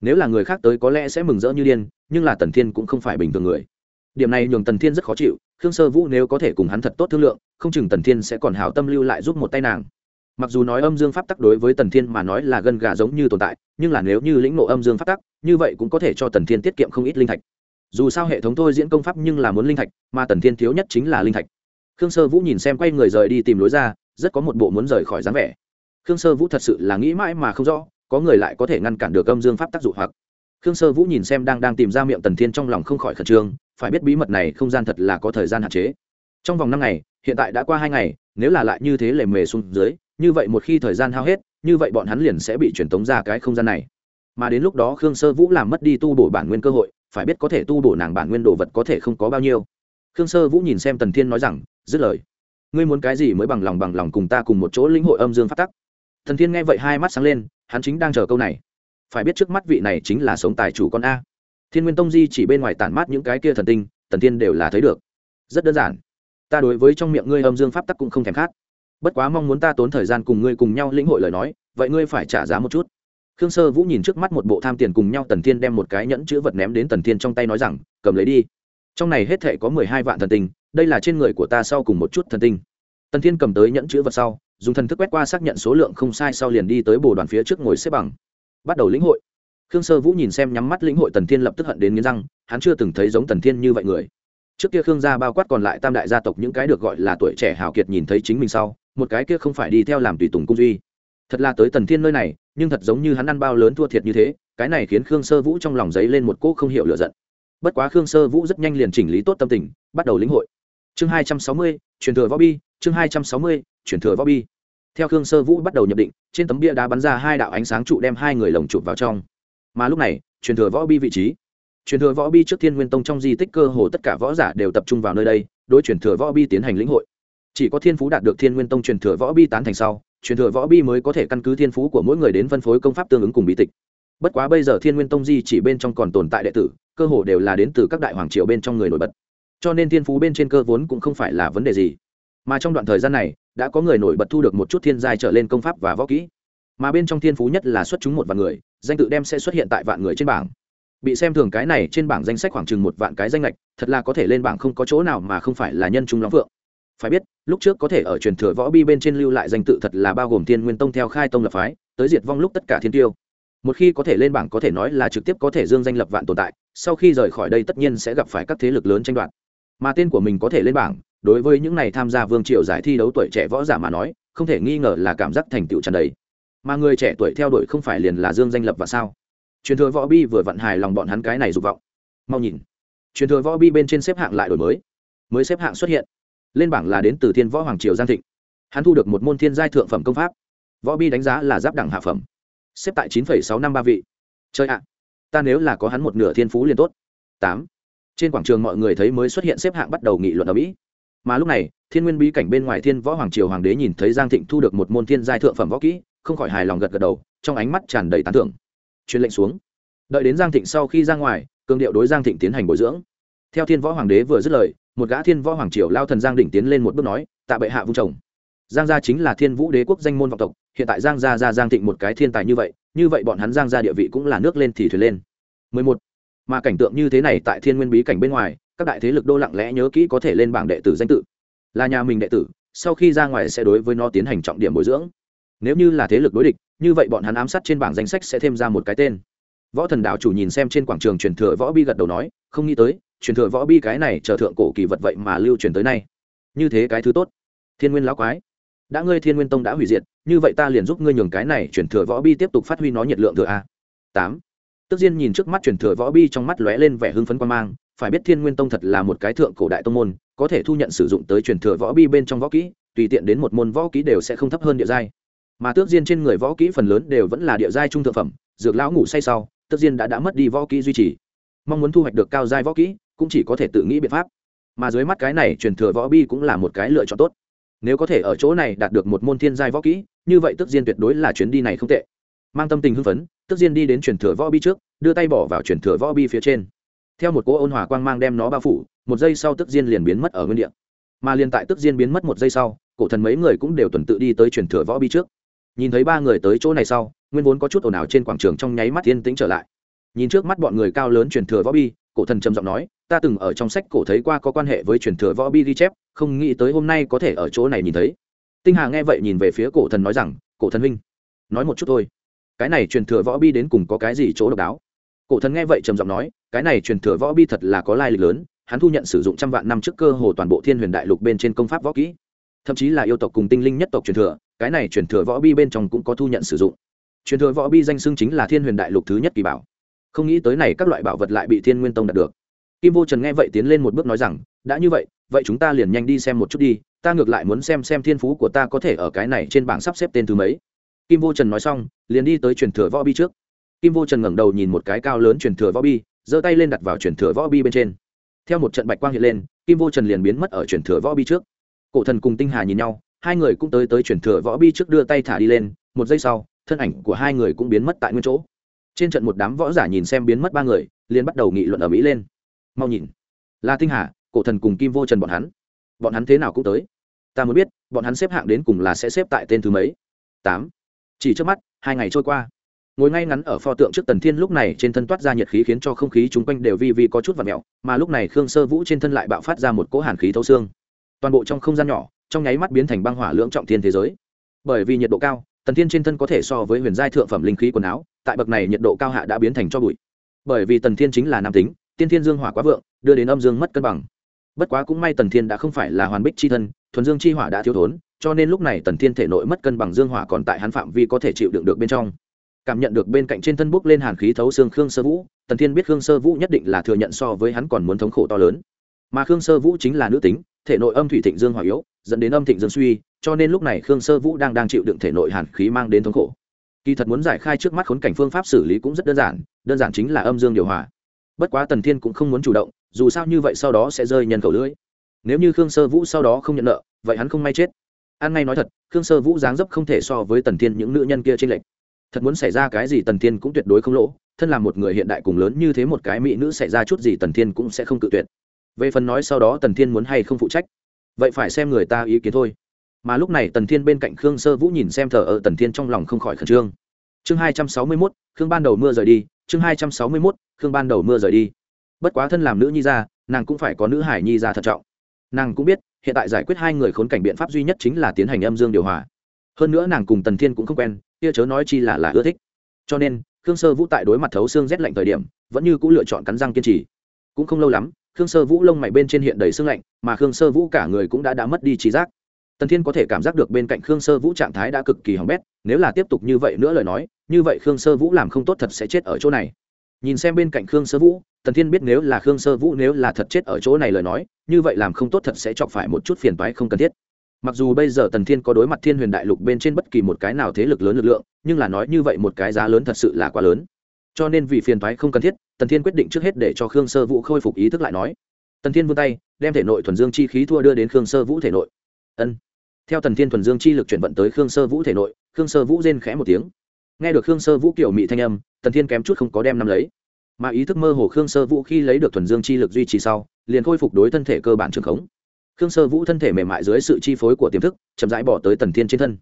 Nếu là người khác tới có lẽ sẽ mừng rỡ như điên, nhưng là tần thiên cũng không phải bình thường người. Điểm này nhường tần thiên rất khó chịu, khương sơ vũ nếu có thể cùng hắn thật tốt thương lượng, không chừng tần thiên sẽ còn hảo tâm lưu lại giúp một tay nàng. Mặc dù nói âm dương pháp tắc đối với tần thiên mà nói là gân gà giống như tồn tại, nhưng là nếu như lĩnh ngộ âm dương pháp tắc, như vậy cũng có thể cho tần thiên tiết kiệm không ít linh thạch dù sao hệ thống thôi diễn công pháp nhưng là muốn linh thạch, mà tần thiên thiếu nhất chính là linh thạch. Khương sơ vũ nhìn xem quay người rời đi tìm lối ra, rất có một bộ muốn rời khỏi dáng vẻ. Khương sơ vũ thật sự là nghĩ mãi mà không rõ, có người lại có thể ngăn cản được âm dương pháp tác dụng hoặc. Khương sơ vũ nhìn xem đang đang tìm ra miệng tần thiên trong lòng không khỏi khẩn trương, phải biết bí mật này không gian thật là có thời gian hạn chế. Trong vòng năm ngày, hiện tại đã qua hai ngày, nếu là lại như thế lề mề xuống dưới, như vậy một khi thời gian hao hết, như vậy bọn hắn liền sẽ bị truyền tống ra cái không gian này. Mà đến lúc đó khương sơ vũ làm mất đi tu bổ bản nguyên cơ hội phải biết có thể tu bổ nàng bản nguyên đồ vật có thể không có bao nhiêu. Khương sơ vũ nhìn xem tần thiên nói rằng, dứt lời. Ngươi muốn cái gì mới bằng lòng bằng lòng cùng ta cùng một chỗ lĩnh hội âm dương phát tắc? Thần thiên nghe vậy hai mắt sáng lên, hắn chính đang chờ câu này. Phải biết trước mắt vị này chính là sống tài chủ con a. Thiên nguyên tông di chỉ bên ngoài tản mát những cái kia thần tinh thần thiên đều là thấy được. Rất đơn giản. Ta đối với trong miệng ngươi âm dương pháp tắc cũng không thèm khát. Bất quá mong muốn ta tốn thời gian cùng ngươi cùng nhau lĩnh hội lời nói, vậy ngươi phải trả giá một chút khương sơ vũ nhìn trước mắt một bộ tham tiền cùng nhau tần thiên đem một cái nhẫn chữ vật ném đến tần thiên trong tay nói rằng, cầm lấy đi. Trong này hết thể có mười hai vạn thần tinh, đây là trên người của ta sau cùng một chút thần tinh. Tần thiên cầm tới nhẫn chữ vật sau, dùng thần thức quét qua xác nhận số lượng không sai sau liền đi tới bồ đoàn phía trước ngồi xếp bằng. Bắt đầu lĩnh hội. Khương sơ vũ nhìn xem nhắm mắt lĩnh hội tần thiên lập tức hận đến nghiến răng, hắn chưa từng thấy giống tần thiên như vậy người. Trước kia khương gia bao quát còn lại tam đại gia tộc những cái được gọi là tuổi trẻ hào kiệt nhìn thấy chính mình sau, một cái kia không phải đi theo làm tùy tùng cung duy. Thật là tới tần thiên nơi này nhưng thật giống như hắn ăn bao lớn thua thiệt như thế, cái này khiến khương sơ vũ trong lòng giấy lên một cỗ không hiểu lựa giận. Bất quá khương sơ vũ rất nhanh liền chỉnh lý tốt tâm tình, bắt đầu lĩnh hội. Chương hai trăm sáu mươi, truyền thừa võ bi, chương hai trăm sáu mươi, truyền thừa võ bi. Theo khương sơ vũ bắt đầu nhập định, trên tấm bia đá bắn ra hai đạo ánh sáng trụ đem hai người lồng chụp vào trong. Mà lúc này, truyền thừa võ bi vị trí. Truyền thừa võ bi trước thiên nguyên tông trong di tích cơ hồ tất cả võ giả đều tập trung vào nơi đây, đối truyền thừa võ bi tiến hành lĩnh hội. Chỉ có thiên phú đạt được thiên nguyên tông truyền thừa võ bi tán thành sau truyền thừa võ bi mới có thể căn cứ thiên phú của mỗi người đến phân phối công pháp tương ứng cùng bí tịch. Bất quá bây giờ thiên nguyên tông di chỉ bên trong còn tồn tại đệ tử, cơ hồ đều là đến từ các đại hoàng triều bên trong người nổi bật. Cho nên thiên phú bên trên cơ vốn cũng không phải là vấn đề gì. Mà trong đoạn thời gian này, đã có người nổi bật thu được một chút thiên giai trở lên công pháp và võ kỹ. Mà bên trong thiên phú nhất là xuất chúng một vạn người, danh tự đem sẽ xuất hiện tại vạn người trên bảng. Bị xem thường cái này trên bảng danh sách khoảng chừng một vạn cái danh lệch thật là có thể lên bảng không có chỗ nào mà không phải là nhân trung lắm vượng phải biết, lúc trước có thể ở truyền thừa võ bi bên trên lưu lại danh tự thật là bao gồm thiên nguyên tông theo khai tông lập phái, tới diệt vong lúc tất cả thiên tiêu. Một khi có thể lên bảng có thể nói là trực tiếp có thể dương danh lập vạn tồn tại, sau khi rời khỏi đây tất nhiên sẽ gặp phải các thế lực lớn tranh đoạt. Mà tên của mình có thể lên bảng, đối với những này tham gia vương triều giải thi đấu tuổi trẻ võ giả mà nói, không thể nghi ngờ là cảm giác thành tựu tràn đầy. Mà người trẻ tuổi theo đuổi không phải liền là dương danh lập và sao? Truyền thừa võ bi vừa vận hài lòng bọn hắn cái này dục vọng. Mau nhìn. Truyền thừa võ bi bên trên xếp hạng lại đổi mới. Mới xếp hạng xuất hiện lên bảng là đến từ thiên võ hoàng triều giang thịnh. Hắn thu được một môn thiên giai thượng phẩm công pháp. Võ bi đánh giá là giáp đẳng hạ phẩm. Xếp tại chín sáu năm ba vị. Chơi ạ. Ta nếu là có hắn một nửa thiên phú liền tốt. Tám. Trên quảng trường mọi người thấy mới xuất hiện xếp hạng bắt đầu nghị luận ở mỹ. Mà lúc này, thiên nguyên bí cảnh bên ngoài thiên võ hoàng triều hoàng đế nhìn thấy giang thịnh thu được một môn thiên giai thượng phẩm võ kỹ, không khỏi hài lòng gật gật đầu, trong ánh mắt tràn đầy tán thưởng. Truyền lệnh xuống. Đợi đến giang thịnh sau khi ra ngoài cương điệu đối giang thịnh tiến hành bồi dưỡng. Theo thiên võ hoàng đế vừa dứt lời một gã thiên võ hoàng triều lao thần giang đỉnh tiến lên một bước nói, tạ bệ hạ vung chồng. Giang gia chính là thiên vũ đế quốc danh môn vọng tộc, hiện tại giang gia ra giang thịnh một cái thiên tài như vậy như vậy bọn hắn giang gia địa vị cũng là nước lên thì thuyền lên. 11. mà cảnh tượng như thế này tại thiên nguyên bí cảnh bên ngoài, các đại thế lực đô lặng lẽ nhớ kỹ có thể lên bảng đệ tử danh tự. Là nhà mình đệ tử, sau khi ra ngoài sẽ đối với nó tiến hành trọng điểm bồi dưỡng. Nếu như là thế lực đối địch, như vậy bọn hắn ám sát trên bảng danh sách sẽ thêm ra một cái tên. Võ thần đạo chủ nhìn xem trên quảng trường truyền thừa võ bi gật đầu nói, không nghĩ tới truyền thừa võ bi cái này chờ thượng cổ kỳ vật vậy mà lưu truyền tới nay. Như thế cái thứ tốt. Thiên nguyên lão quái. Đã ngươi thiên nguyên tông đã hủy diệt, như vậy ta liền giúp ngươi nhường cái này truyền thừa võ bi tiếp tục phát huy nó nhiệt lượng thừa a. Tám. Tức diên nhìn trước mắt truyền thừa võ bi trong mắt lóe lên vẻ hưng phấn quan mang, phải biết thiên nguyên tông thật là một cái thượng cổ đại tông môn, có thể thu nhận sử dụng tới truyền thừa võ bi bên trong võ kỹ, tùy tiện đến một môn võ kỹ đều sẽ không thấp hơn địa giai. Mà tước diên trên người võ kỹ phần lớn đều vẫn là địa giai trung thượng phẩm, dược lão ngủ say sau, tước diên đã đã mất đi võ kỹ duy trì. Mong muốn thu hoạch được cao giai võ kỹ cũng chỉ có thể tự nghĩ biện pháp. Mà dưới mắt cái này truyền thừa võ bi cũng là một cái lựa chọn tốt. Nếu có thể ở chỗ này đạt được một môn thiên giai võ kỹ, như vậy tước diên tuyệt đối là chuyến đi này không tệ. Mang tâm tình hưng phấn tước diên đi đến truyền thừa võ bi trước, đưa tay bỏ vào truyền thừa võ bi phía trên. Theo một cỗ ôn hòa quang mang đem nó bao phủ, một giây sau tức diên liền biến mất ở nguyên địa. Mà liền tại tức diên biến mất một giây sau, cổ thần mấy người cũng đều tuần tự đi tới truyền thừa võ bi trước. Nhìn thấy ba người tới chỗ này sau, nguyên vốn có chút ồn ào trên quảng trường trong nháy mắt yên tĩnh trở lại. Nhìn trước mắt bọn người cao lớn truyền thừa võ bi cổ thần trầm giọng nói, ta từng ở trong sách cổ thấy qua có quan hệ với truyền thừa võ bi ghi chép, không nghĩ tới hôm nay có thể ở chỗ này nhìn thấy. Tinh hà nghe vậy nhìn về phía cổ thần nói rằng, cổ thần huynh, nói một chút thôi. Cái này truyền thừa võ bi đến cùng có cái gì chỗ độc đáo? Cổ thần nghe vậy trầm giọng nói, cái này truyền thừa võ bi thật là có lai lịch lớn, hắn thu nhận sử dụng trăm vạn năm trước cơ hồ toàn bộ thiên huyền đại lục bên trên công pháp võ kỹ, thậm chí là yêu tộc cùng tinh linh nhất tộc truyền thừa, cái này truyền thừa võ bi bên trong cũng có thu nhận sử dụng. Truyền thừa võ bi danh xưng chính là thiên huyền đại lục thứ nhất kỳ bảo không nghĩ tới này các loại bảo vật lại bị thiên nguyên tông đạt được. Kim vô trần nghe vậy tiến lên một bước nói rằng, đã như vậy vậy chúng ta liền nhanh đi xem một chút đi, ta ngược lại muốn xem xem thiên phú của ta có thể ở cái này trên bảng sắp xếp tên thứ mấy. Kim vô trần nói xong, liền đi tới truyền thừa võ bi trước. Kim vô trần ngẩng đầu nhìn một cái cao lớn truyền thừa võ bi, giơ tay lên đặt vào truyền thừa võ bi bên trên. Theo một trận bạch quang hiện lên, kim vô trần liền biến mất ở truyền thừa võ bi trước. Cổ thần cùng tinh hà nhìn nhau, hai người cũng tới tới truyền thừa võ bi trước đưa tay thả đi lên, một giây sau, thân ảnh của hai người cũng biến mất tại nguyên chỗ trên trận một đám võ giả nhìn xem biến mất ba người, liền bắt đầu nghị luận ở mỹ lên. Mau nhìn. Là tinh hà, cổ thần cùng kim vô trần bọn hắn. Bọn hắn thế nào cũng tới. Ta muốn biết, bọn hắn xếp hạng đến cùng là sẽ xếp tại tên thứ mấy? Tám. Chỉ trước mắt, hai ngày trôi qua. Ngồi ngay ngắn ở pho tượng trước tần thiên lúc này trên thân toát ra nhiệt khí khiến cho không khí chung quanh đều vi vi có chút và mẹo mà lúc này khương sơ vũ trên thân lại bạo phát ra một cỗ hàn khí thấu xương. Toàn bộ trong không gian nhỏ, trong nháy mắt biến thành băng hỏa lưỡng trọng thiên thế giới. Bởi vì nhiệt độ cao tần thiên trên thân có thể so với huyền giai thượng phẩm linh khí quần áo, tại bậc này nhiệt độ cao hạ đã biến thành cho bụi. Bởi vì tần thiên chính là nam tính, tiên thiên dương hỏa quá vượng, đưa đến âm dương mất cân bằng. Bất quá cũng may tần thiên đã không phải là hoàn bích c h i thân, thuần dương chi hỏa đã thiếu thốn, cho nên lúc này tần thiên thể nội mất cân bằng dương hỏa còn tại hắn phạm vi có thể chịu đựng được bên trong. Cảm nhận được bên cạnh trên thân bốc lên hàn khí thấu xương khương sơ vũ, tần thiên biết khương sơ vũ nhất định là thừa nhận so với hắn còn muốn thống khổ to lớn. Mà khương sơ vũ chính là nữ tính, thể nội âm thủy thịnh dương hỏa yếu, dẫn đến âm thịnh dương suy cho nên lúc này khương sơ vũ đang đang chịu đựng thể nội hàn khí mang đến thống khổ. Kỳ thật muốn giải khai trước mắt khốn cảnh phương pháp xử lý cũng rất đơn giản đơn giản chính là âm dương điều hòa. Bất quá tần thiên cũng không muốn chủ động, dù sao như vậy sau đó sẽ rơi nhân khẩu lưỡi. Nếu như khương sơ vũ sau đó không nhận nợ, vậy hắn không may chết. An ngay nói thật, khương sơ vũ dáng dấp không thể so với tần thiên những nữ nhân kia trên lệnh thật muốn xảy ra cái gì tần thiên cũng tuyệt đối không lỗ, thân là một người hiện đại cùng lớn như thế một cái mỹ nữ xảy ra chút gì tần thiên cũng sẽ không cự tuyệt. Về phần nói sau đó tần thiên muốn hay không phụ trách, vậy phải xem người ta ý kiến thôi mà lúc này tần thiên bên cạnh khương sơ vũ nhìn xem thờ ở tần thiên trong lòng không khỏi khẩn trương. Chương hai trăm sáu mươi mốt, khương ban đầu mưa rời đi, chương hai trăm sáu mươi mốt, khương ban đầu mưa rời đi. Bất quá thân làm nữ nhi ra, nàng cũng phải có nữ hải nhi ra thận trọng. Nàng cũng biết, hiện tại giải quyết hai người khốn cảnh biện pháp duy nhất chính là tiến hành âm dương điều hòa. Hơn nữa nàng cùng tần thiên cũng không quen, kia chớ nói chi là là ưa thích. Cho nên, khương sơ vũ tại đối mặt thấu xương rét lạnh thời điểm, vẫn như cũng lựa chọn cắn răng kiên trì. Cũng không lâu lắm, khương sơ vũ lông mày bên trên hiện đầy sương lạnh, mà khương sơ vũ cả người cũng đã đã mất đi trí giác tần thiên có thể cảm giác được bên cạnh khương sơ vũ trạng thái đã cực kỳ hỏng bét, nếu là tiếp tục như vậy nữa lời nói, như vậy khương sơ vũ làm không tốt thật sẽ chết ở chỗ này. Nhìn xem bên cạnh khương sơ vũ, tần thiên biết nếu là khương sơ vũ nếu là thật chết ở chỗ này lời nói, như vậy làm không tốt thật sẽ chọc phải một chút phiền toái không cần thiết. Mặc dù bây giờ tần thiên có đối mặt thiên huyền đại lục bên trên bất kỳ một cái nào thế lực lớn lực lượng, nhưng là nói như vậy một cái giá lớn thật sự là quá lớn. Cho nên vì phiền toái không cần thiết, tần thiên quyết định trước hết để cho khương sơ vũ khôi phục ý thức lại nói. Tần thiên vươn tay, đem thể nội thuần dương chi khí thua đưa đến khương sơ vũ thể nội. Ân theo tần thiên thuần dương chi lực chuyển vận tới khương sơ vũ thể nội, khương sơ vũ rên khẽ một tiếng. Nghe được khương sơ vũ kiểu mị thanh âm, tần thiên kém chút không có đem nắm lấy. Mà ý thức mơ hồ khương sơ vũ khi lấy được thuần dương chi lực duy trì sau, liền khôi phục đối thân thể cơ bản trường khống. Khương sơ vũ thân thể mềm mại dưới sự chi phối của tiềm thức, chậm rãi bỏ tới tần thiên trên thân.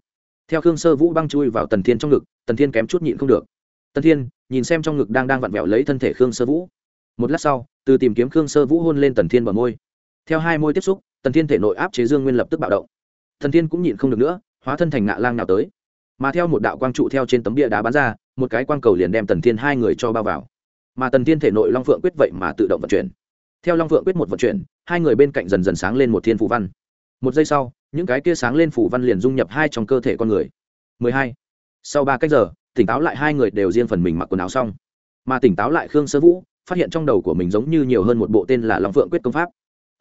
Theo khương sơ vũ băng chui vào tần thiên trong ngực, tần thiên kém chút nhịn không được. Tần thiên, nhìn xem trong ngực đang đang vặn vẹo lấy thân thể khương sơ vũ. Một lát sau, từ tìm kiếm khương sơ vũ hôn lên tần thiên bờ môi. Theo hai môi tiếp xúc, tần thiên thể nội áp chế dương nguyên lập tức bạo động. Thần thiên cũng nhịn không được nữa, hóa thân thành ngạ lang nào tới. Mà theo một đạo quang trụ theo trên tấm bia đá bắn ra, một cái quang cầu liền đem tần thiên hai người cho bao vào. Mà tần thiên thể nội long phượng quyết vậy mà tự động vận chuyển. Theo long phượng quyết một vận chuyển, hai người bên cạnh dần dần sáng lên một thiên phủ văn. Một giây sau, những cái kia sáng lên phủ văn liền dung nhập hai trong cơ thể con người. 12. sau ba cách giờ, tỉnh táo lại hai người đều riêng phần mình mặc quần áo xong. Mà tỉnh táo lại khương sơ vũ, phát hiện trong đầu của mình giống như nhiều hơn một bộ tên là long phượng quyết công pháp.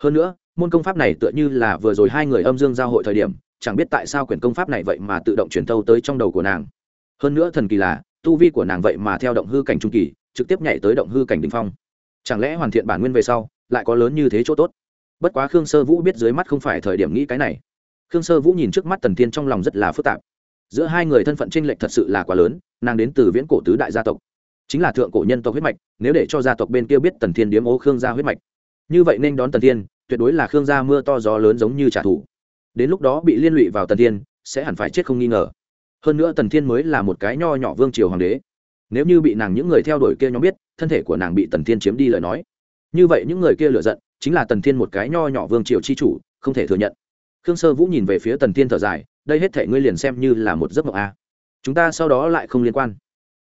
Hơn nữa môn công pháp này tựa như là vừa rồi hai người âm dương giao hội thời điểm, chẳng biết tại sao quyển công pháp này vậy mà tự động truyền thâu tới trong đầu của nàng. Hơn nữa thần kỳ là, tu vi của nàng vậy mà theo động hư cảnh trung kỳ, trực tiếp nhảy tới động hư cảnh đ ỉ n h phong. Chẳng lẽ hoàn thiện bản nguyên về sau, lại có lớn như thế chỗ tốt? Bất quá khương sơ vũ biết dưới mắt không phải thời điểm nghĩ cái này. Khương sơ vũ nhìn trước mắt tần thiên trong lòng rất là phức tạp. Giữa hai người thân phận tranh lệch thật sự là quá lớn, nàng đến từ viễn cổ tứ đại gia tộc. Chính là thượng cổ nhân tộc huyết mạch, nếu để cho gia tộc bên kia biết tần thiên điếm ô khương gia huyết mạch. Như vậy nên đón tần thiên tuyệt đối là khương gia mưa to gió lớn giống như trả thù. Đến lúc đó bị liên lụy vào tần thiên, sẽ hẳn phải chết không nghi ngờ. Hơn nữa tần thiên mới là một cái nho nhỏ vương triều hoàng đế. Nếu như bị nàng những người theo đuổi kia nhóm biết, thân thể của nàng bị tần thiên chiếm đi lời nói. Như vậy những người kia lựa giận, chính là tần thiên một cái nho nhỏ vương triều chi chủ, không thể thừa nhận. Khương sơ vũ nhìn về phía tần thiên thở dài, đây hết thể ngươi liền xem như là một giấc mộng a. Chúng ta sau đó lại không liên quan.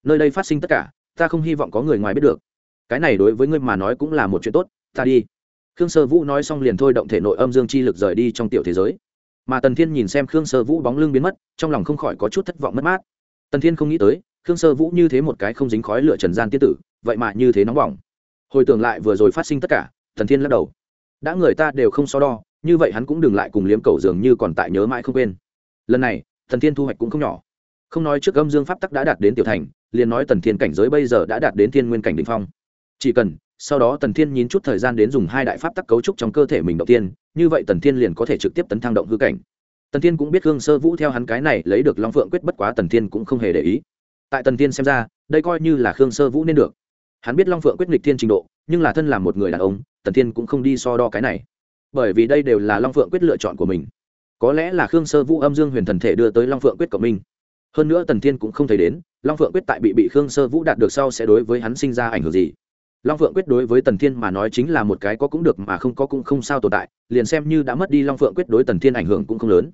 Nơi đây phát sinh tất cả, ta không hy vọng có người ngoài biết được. Cái này đối với ngươi mà nói cũng là một chuyện tốt, ta đi khương sơ vũ nói xong liền thôi động thể nội âm dương chi lực rời đi trong tiểu thế giới. Mà tần thiên nhìn xem khương sơ vũ bóng lưng biến mất, trong lòng không khỏi có chút thất vọng mất mát. Tần thiên không nghĩ tới, khương sơ vũ như thế một cái không dính khói lửa trần gian tiết tử, vậy mà như thế nóng bỏng. Hồi tưởng lại vừa rồi phát sinh tất cả, tần thiên lắc đầu. Đã người ta đều không so đo, như vậy hắn cũng đừng lại cùng liếm cầu dường như còn tại nhớ mãi không quên. Lần này, tần thiên thu hoạch cũng không nhỏ. Không nói trước âm dương pháp tắc đã đạt đến tiểu thành, liền nói tần thiên cảnh giới bây giờ đã đạt đến thiên nguyên cảnh đ ỉ n h phong. Chỉ cần sau đó tần thiên nhín chút thời gian đến dùng hai đại pháp tắc cấu trúc trong cơ thể mình đầu tiên như vậy tần thiên liền có thể trực tiếp tấn thang động hư cảnh. Tần thiên cũng biết hương sơ vũ theo hắn cái này lấy được long phượng quyết bất quá tần thiên cũng không hề để ý. Tại tần thiên xem ra, đây coi như là khương sơ vũ nên được. Hắn biết long phượng quyết nghịch thiên trình độ, nhưng là thân là một người đàn ông, tần thiên cũng không đi so đo cái này. Bởi vì đây đều là long phượng quyết lựa chọn của mình. Có lẽ là khương sơ vũ âm dương huyền thần thể đưa tới long phượng quyết của mình. Hơn nữa tần thiên cũng không thấy đến, long phượng quyết tại bị bị khương sơ vũ đạt được sau sẽ đối với hắn sinh ra ảnh hưởng gì long phượng quyết đối với tần thiên mà nói chính là một cái có cũng được mà không có cũng không sao tồn tại, liền xem như đã mất đi long phượng quyết đối tần thiên ảnh hưởng cũng không lớn.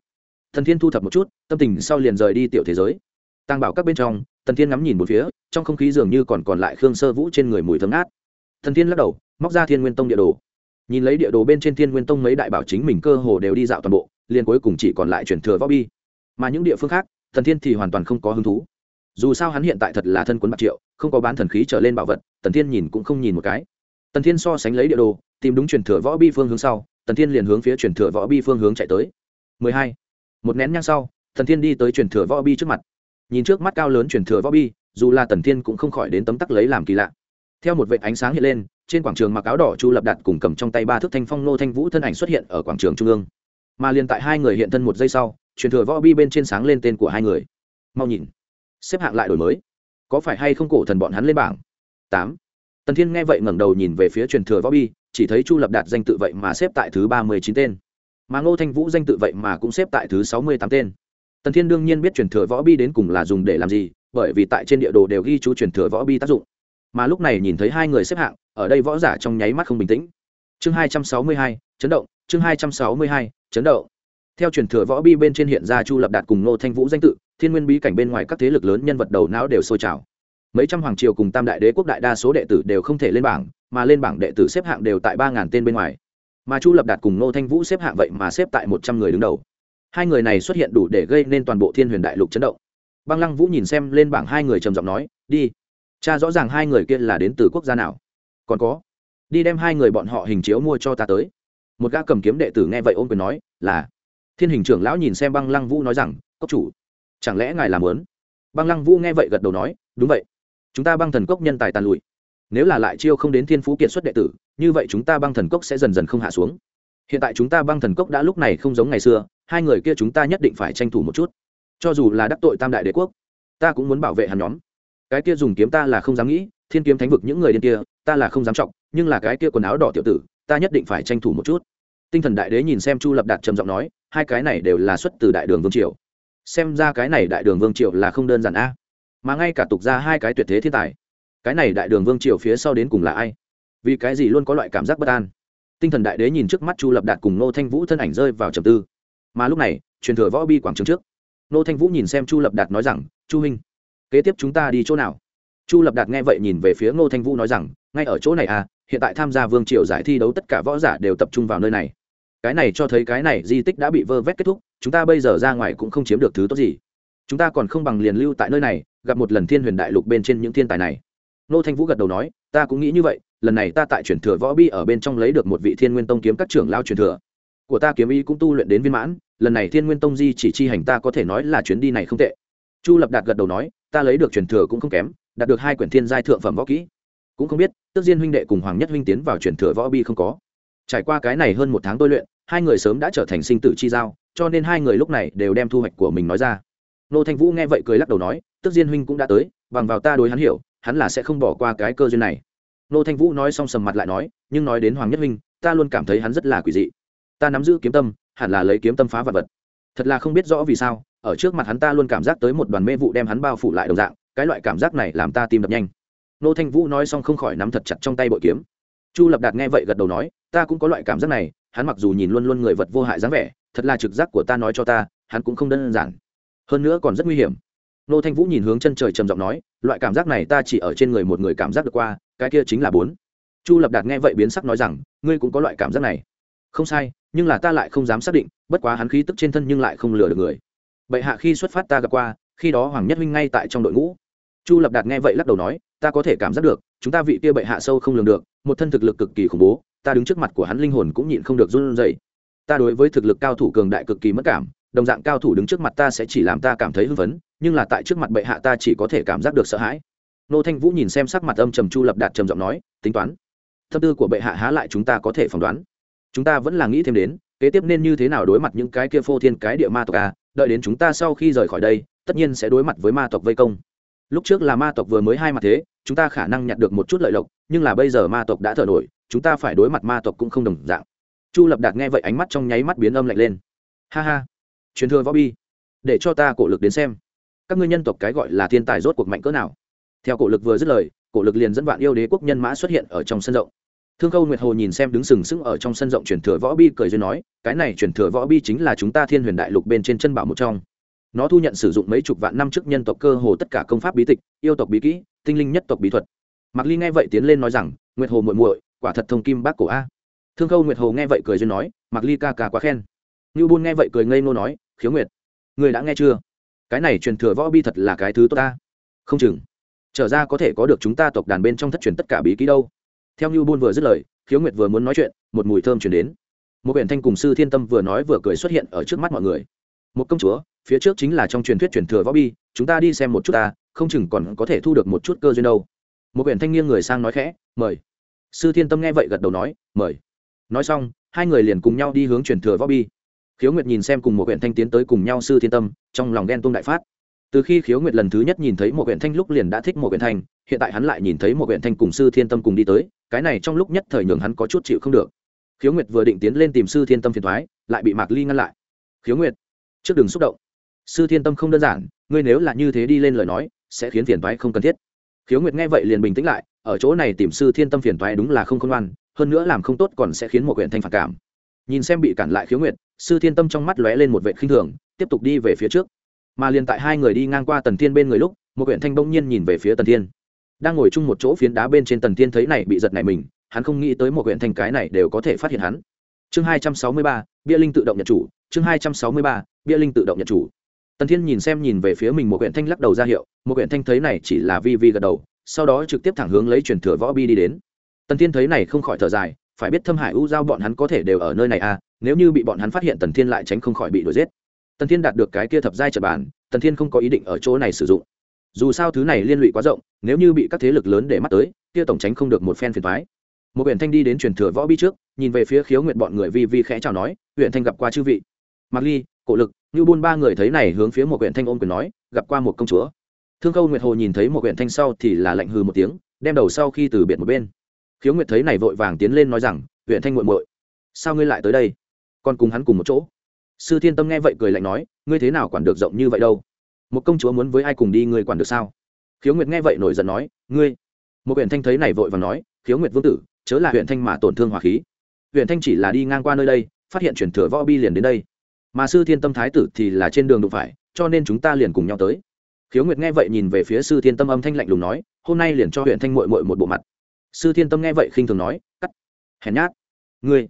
Thần thiên thu thập một chút, tâm tình sau liền rời đi tiểu thế giới. Tăng bảo các bên trong, tần thiên ngắm nhìn một phía, trong không khí dường như còn còn lại khương sơ vũ trên người mùi thấm át thần thiên lắc đầu, móc ra thiên nguyên tông địa đồ. Nhìn lấy địa đồ bên trên thiên nguyên tông mấy đại bảo chính mình cơ hồ đều đi dạo toàn bộ, liền cuối cùng chỉ còn lại chuyển thừa võ bi. Mà những địa phương khác thần thiên thì hoàn toàn không có hứng thú dù sao hắn hiện tại thật là thân quấn bạc triệu, không có bán thần khí trở lên bảo vật, tần thiên nhìn cũng không nhìn một cái. Tần thiên so sánh lấy địa đồ, tìm đúng truyền thừa võ bi phương hướng sau, tần thiên liền hướng phía truyền thừa võ bi phương hướng chạy tới. 12. một nén nhang sau, tần thiên đi tới truyền thừa võ bi trước mặt. Nhìn trước mắt cao lớn truyền thừa võ bi, dù là tần thiên cũng không khỏi đến tấm tắc lấy làm kỳ lạ. Theo một vệ ánh sáng hiện lên, trên quảng trường mặc áo đỏ chu lập đạt cùng cầm trong tay ba thước thanh phong nô thanh vũ thân ảnh xuất hiện ở quảng trường trung ương. Mà liền tại hai người hiện thân một giây sau, truyền thừa võ bi bên trên sáng lên tên của hai người. Mau nhìn xếp hạng lại đổi mới. Có phải hay không cổ thần bọn hắn lên bảng? Tám. Tần thiên nghe vậy ngẩng đầu nhìn về phía truyền thừa võ bi, chỉ thấy chu lập đạt danh tự vậy mà xếp tại thứ ba mươi chín tên. Mà ngô thanh vũ danh tự vậy mà cũng xếp tại thứ sáu mươi tám tên. Tần thiên đương nhiên biết truyền thừa võ bi đến cùng là dùng để làm gì, bởi vì tại trên địa đồ đều ghi chú truyền thừa võ bi tác dụng. Mà lúc này nhìn thấy hai người xếp hạng, ở đây võ giả trong nháy mắt không bình tĩnh. Chương hai trăm sáu mươi hai, chấn động, chương hai trăm sáu mươi hai, chấn động theo truyền thừa võ bi bên trên hiện ra chu lập đạt cùng nô thanh vũ danh tự, thiên nguyên bí cảnh bên ngoài các thế lực lớn nhân vật đầu não đều sôi trào. Mấy trăm hoàng triều cùng tam đại đế quốc đại đa số đệ tử đều không thể lên bảng, mà lên bảng đệ tử xếp hạng đều tại ba ngàn tên bên ngoài. Mà chu lập đạt cùng nô thanh vũ xếp hạng vậy mà xếp tại một trăm người đứng đầu. Hai người này xuất hiện đủ để gây nên toàn bộ thiên huyền đại lục chấn động. Băng lăng vũ nhìn xem lên bảng hai người trầm giọng nói, đi. Cha rõ ràng hai người kia là đến từ quốc gia nào? Còn có. Đi đem hai người bọn họ hình chiếu mua cho ta tới. Một gã cầm kiếm đệ tử nghe vậy ôm quyền nói, là thiên hình trưởng lão nhìn xem băng lăng vũ nói rằng, cốc chủ, chẳng lẽ ngài làm lớn băng lăng vũ nghe vậy gật đầu nói, đúng vậy. Chúng ta băng thần cốc nhân tài tàn lụi. Nếu là lại chiêu không đến thiên phú kiệt xuất đệ tử, như vậy chúng ta băng thần cốc sẽ dần dần không hạ xuống. Hiện tại chúng ta băng thần cốc đã lúc này không giống ngày xưa, hai người kia chúng ta nhất định phải tranh thủ một chút. Cho dù là đắc tội tam đại đế quốc, ta cũng muốn bảo vệ hắn nhóm. Cái kia dùng kiếm ta là không dám nghĩ, thiên kiếm thánh vực những người điên kia, ta là không dám trọng, nhưng là cái kia quần áo đỏ tiểu tử, ta nhất định phải tranh thủ một chút. Tinh thần đại đế nhìn xem chu lập đạt trầm giọng nói hai cái này đều là xuất từ đại đường vương triều. Xem ra cái này đại đường vương triều là không đơn giản a. Mà ngay cả tục ra hai cái tuyệt thế thiên tài, cái này đại đường vương triều phía sau đến cùng là ai? Vì cái gì luôn có loại cảm giác bất an? Tinh thần đại đế nhìn trước mắt chu lập đạt cùng nô thanh vũ thân ảnh rơi vào trầm tư. Mà lúc này, truyền thừa võ bi quảng trường trước, nô thanh vũ nhìn xem chu lập đạt nói rằng, chu huynh, kế tiếp chúng ta đi chỗ nào? Chu lập đạt nghe vậy nhìn về phía ngô thanh vũ nói rằng, ngay ở chỗ này à hiện tại tham gia vương triều giải thi đấu tất cả võ giả đều tập trung vào nơi này cái này cho thấy cái này di tích đã bị vơ vét kết thúc, chúng ta bây giờ ra ngoài cũng không chiếm được thứ tốt gì. Chúng ta còn không bằng liền lưu tại nơi này, gặp một lần thiên huyền đại lục bên trên những thiên tài này. Nô thanh vũ gật đầu nói, ta cũng nghĩ như vậy, lần này ta tại truyền thừa võ bi ở bên trong lấy được một vị thiên nguyên tông kiếm các trưởng lao truyền thừa. Của ta kiếm ý cũng tu luyện đến viên mãn, lần này thiên nguyên tông di chỉ chi hành ta có thể nói là chuyến đi này không tệ. Chu lập đạt gật đầu nói, ta lấy được truyền thừa cũng không kém, đạt được hai quyển thiên giai thượng phẩm võ kỹ. Cũng không biết tức diên huynh đệ cùng hoàng nhất huynh tiến vào truyền thừa võ bi không có trải qua cái này hơn một tháng tôi luyện, hai người sớm đã trở thành sinh tử chi giao, cho nên hai người lúc này đều đem thu hoạch của mình nói ra. Nô thanh vũ nghe vậy cười lắc đầu nói, tức diên huynh cũng đã tới, bằng vào ta đối hắn hiểu, hắn là sẽ không bỏ qua cái cơ duyên này. Nô thanh vũ nói xong sầm mặt lại nói, nhưng nói đến hoàng nhất huynh, ta luôn cảm thấy hắn rất là quỷ dị. Ta nắm giữ kiếm tâm, hẳn là lấy kiếm tâm phá vật vật. Thật là không biết rõ vì sao, ở trước mặt hắn ta luôn cảm giác tới một đoàn mê vụ đem hắn bao phủ lại đồng dạng, cái loại cảm giác này làm ta tim đập nhanh. Nô thanh vũ nói xong không khỏi nắm thật chặt trong tay bội kiếm. Chu lập đạt nghe vậy gật đầu nói ta cũng có loại cảm giác này, hắn mặc dù nhìn luôn luôn người vật vô hại dáng vẻ, thật là trực giác của ta nói cho ta, hắn cũng không đơn giản. Hơn nữa còn rất nguy hiểm. Nô thanh vũ nhìn hướng chân trời trầm giọng nói, loại cảm giác này ta chỉ ở trên người một người cảm giác được qua, cái kia chính là bốn. Chu lập đạt nghe vậy biến sắc nói rằng, ngươi cũng có loại cảm giác này. Không sai, nhưng là ta lại không dám xác định, bất quá hắn khí tức trên thân nhưng lại không lừa được người. Bệ hạ khi xuất phát ta gặp qua, khi đó hoàng nhất huynh ngay tại trong đội ngũ. Chu lập đạt nghe vậy lắc đầu nói, ta có thể cảm giác được, chúng ta vị kia bệ hạ sâu không lường được, một thân thực lực cực kỳ khủng bố ta đứng trước mặt của hắn linh hồn cũng nhịn không được run rẩy. Ta đối với thực lực cao thủ cường đại cực kỳ mất cảm, đồng dạng cao thủ đứng trước mặt ta sẽ chỉ làm ta cảm thấy hưng phấn, nhưng là tại trước mặt bệ hạ ta chỉ có thể cảm giác được sợ hãi. Nô thanh vũ nhìn xem sắc mặt âm trầm chu lập đạt trầm giọng nói, tính toán, tâm tư của bệ hạ há lại chúng ta có thể phỏng đoán. Chúng ta vẫn là nghĩ thêm đến, kế tiếp nên như thế nào đối mặt những cái kia phô thiên cái địa ma tộc a đợi đến chúng ta sau khi rời khỏi đây, tất nhiên sẽ đối mặt với ma tộc vây công. Lúc trước là ma tộc vừa mới hai mặt thế, chúng ta khả năng nhặt được một chút lợi lộc, nhưng là bây giờ ma tộc đã thở nổi chúng ta phải đối mặt ma tộc cũng không đồng dạng. Chu lập đạt nghe vậy ánh mắt trong nháy mắt biến âm lạnh lên. Ha ha, truyền thừa võ bi, để cho ta cổ lực đến xem. Các ngươi nhân tộc cái gọi là thiên tài rốt cuộc mạnh cỡ nào? Theo cổ lực vừa dứt lời, cổ lực liền dẫn vạn yêu đế quốc nhân mã xuất hiện ở trong sân rộng. Thương khâu nguyệt hồ nhìn xem đứng sừng sững ở trong sân rộng truyền thừa võ bi cười duyên nói, cái này truyền thừa võ bi chính là chúng ta thiên huyền đại lục bên trên chân bảo một trong. Nó thu nhận sử dụng mấy chục vạn năm trước nhân tộc cơ hồ tất cả công pháp bí tịch, yêu tộc bí kỹ, tinh linh nhất tộc bí thuật. Mặc ly nghe vậy tiến lên nói rằng, nguyệt hồ muội muội quả thật thông kim bác cổ a. Thương khâu nguyệt hồ nghe vậy cười duyên nói mặc ly ca ca quá khen. Ngưu bôn nghe vậy cười ngây ngô nói, khiếu nguyệt, người đã nghe chưa? Cái này truyền thừa võ bi thật là cái thứ tốt ta. Không chừng. Trở ra có thể có được chúng ta tộc đàn bên trong thất truyền tất cả bí ký đâu. Theo như bun vừa dứt lời, khiếu nguyệt vừa muốn nói chuyện, một mùi thơm chuyển đến. Một huyện thanh cùng sư thiên tâm vừa nói vừa cười xuất hiện ở trước mắt mọi người. Một công chúa, phía trước chính là trong truyền thuyết truyền thừa võ bi, chúng ta đi xem một chút ta, không chừng còn có thể thu được một chút cơ duyên đâu. Một huyện thanh nghiêng người sang nói khẽ, mời sư thiên tâm nghe vậy gật đầu nói, mời. Nói xong, hai người liền cùng nhau đi hướng truyền thừa võ bi. Khiếu nguyệt nhìn xem cùng một huyện thanh tiến tới cùng nhau sư thiên tâm, trong lòng ghen tuông đại phát. Từ khi khiếu nguyệt lần thứ nhất nhìn thấy một huyện thanh lúc liền đã thích một huyện thanh, hiện tại hắn lại nhìn thấy một huyện thanh cùng sư thiên tâm cùng đi tới, cái này trong lúc nhất thời nhường hắn có chút chịu không được. Khiếu nguyệt vừa định tiến lên tìm sư thiên tâm phiền thoái lại bị mạc ly ngăn lại. Khiếu nguyệt, trước đừng xúc động. Sư thiên tâm không đơn giản, ngươi nếu là như thế đi lên lời nói, sẽ khiến phiền thoái không cần thiết khiếu nguyệt nghe vậy liền bình tĩnh lại, ở chỗ này tìm sư thiên tâm phiền thoái đúng là không công ngoan, hơn nữa làm không tốt còn sẽ khiến một huyện thanh phản cảm. Nhìn xem bị cản lại khiếu nguyệt, sư thiên tâm trong mắt lóe lên một vệ khinh thường, tiếp tục đi về phía trước. Mà liền tại hai người đi ngang qua tần thiên bên người lúc, một huyện thanh bỗng nhiên nhìn về phía tần thiên. Đang ngồi chung một chỗ phiến đá bên trên tần thiên thấy này bị giật này mình, hắn không nghĩ tới một huyện thanh cái này đều có thể phát hiện hắn. Chương hai trăm sáu mươi ba, bia linh tự động nhận chủ, chương hai trăm sáu mươi ba, bia linh tự động nhận chủ. Tần thiên nhìn xem nhìn về phía mình một huyện thanh lắc đầu ra hiệu một huyện thanh thấy này chỉ là vi vi gật đầu, sau đó trực tiếp thẳng hướng lấy truyền thừa võ bi đi đến. Tần thiên thấy này không khỏi thở dài, phải biết thâm hải u giao bọn hắn có thể đều ở nơi này à nếu như bị bọn hắn phát hiện tần thiên lại tránh không khỏi bị đuổi giết. Tần thiên đạt được cái kia thập giai trật bàn, tần thiên không có ý định ở chỗ này sử dụng. Dù sao thứ này liên lụy quá rộng, nếu như bị các thế lực lớn để mắt tới, kia tổng tránh không được một phen phiền thoái một huyện thanh đi đến truyền thừa võ bi trước, nhìn về phía khiếu nguyện bọn người vi vi khẽ chào nói huyện thanh gặp qua chư vị. Mặc ly, cổ lực như buôn ba người thấy này hướng phía một huyện thanh ôm quyền nói, gặp qua một công chúa thương câu nguyệt hồ nhìn thấy một huyện thanh sau thì là lạnh hừ một tiếng, đem đầu sau khi từ biệt một bên. Khiếu nguyệt thấy này vội vàng tiến lên nói rằng, huyện thanh muội muội, sao ngươi lại tới đây? Con cùng hắn cùng một chỗ. Sư thiên tâm nghe vậy cười lạnh nói, ngươi thế nào quản được rộng như vậy đâu? Một công chúa muốn với ai cùng đi ngươi quản được sao? Khiếu nguyệt nghe vậy nổi giận nói, ngươi. Một huyện thanh thấy này vội vàng nói, khiếu nguyệt vương tử, chớ là huyện thanh mà tổn thương hỏa khí. Huyện thanh chỉ là đi ngang qua nơi đây, phát hiện chuyển thừa võ bi liền đến đây. Mà sư thiên tâm thái tử thì là trên đường đụng phải, cho nên chúng ta liền cùng nhau tới khiếu nguyệt nghe vậy nhìn về phía sư thiên tâm âm thanh lạnh lùng nói, hôm nay liền cho huyện thanh mội mội một bộ mặt. Sư thiên tâm nghe vậy khinh thường nói, cắt, hèn nhát. Ngươi?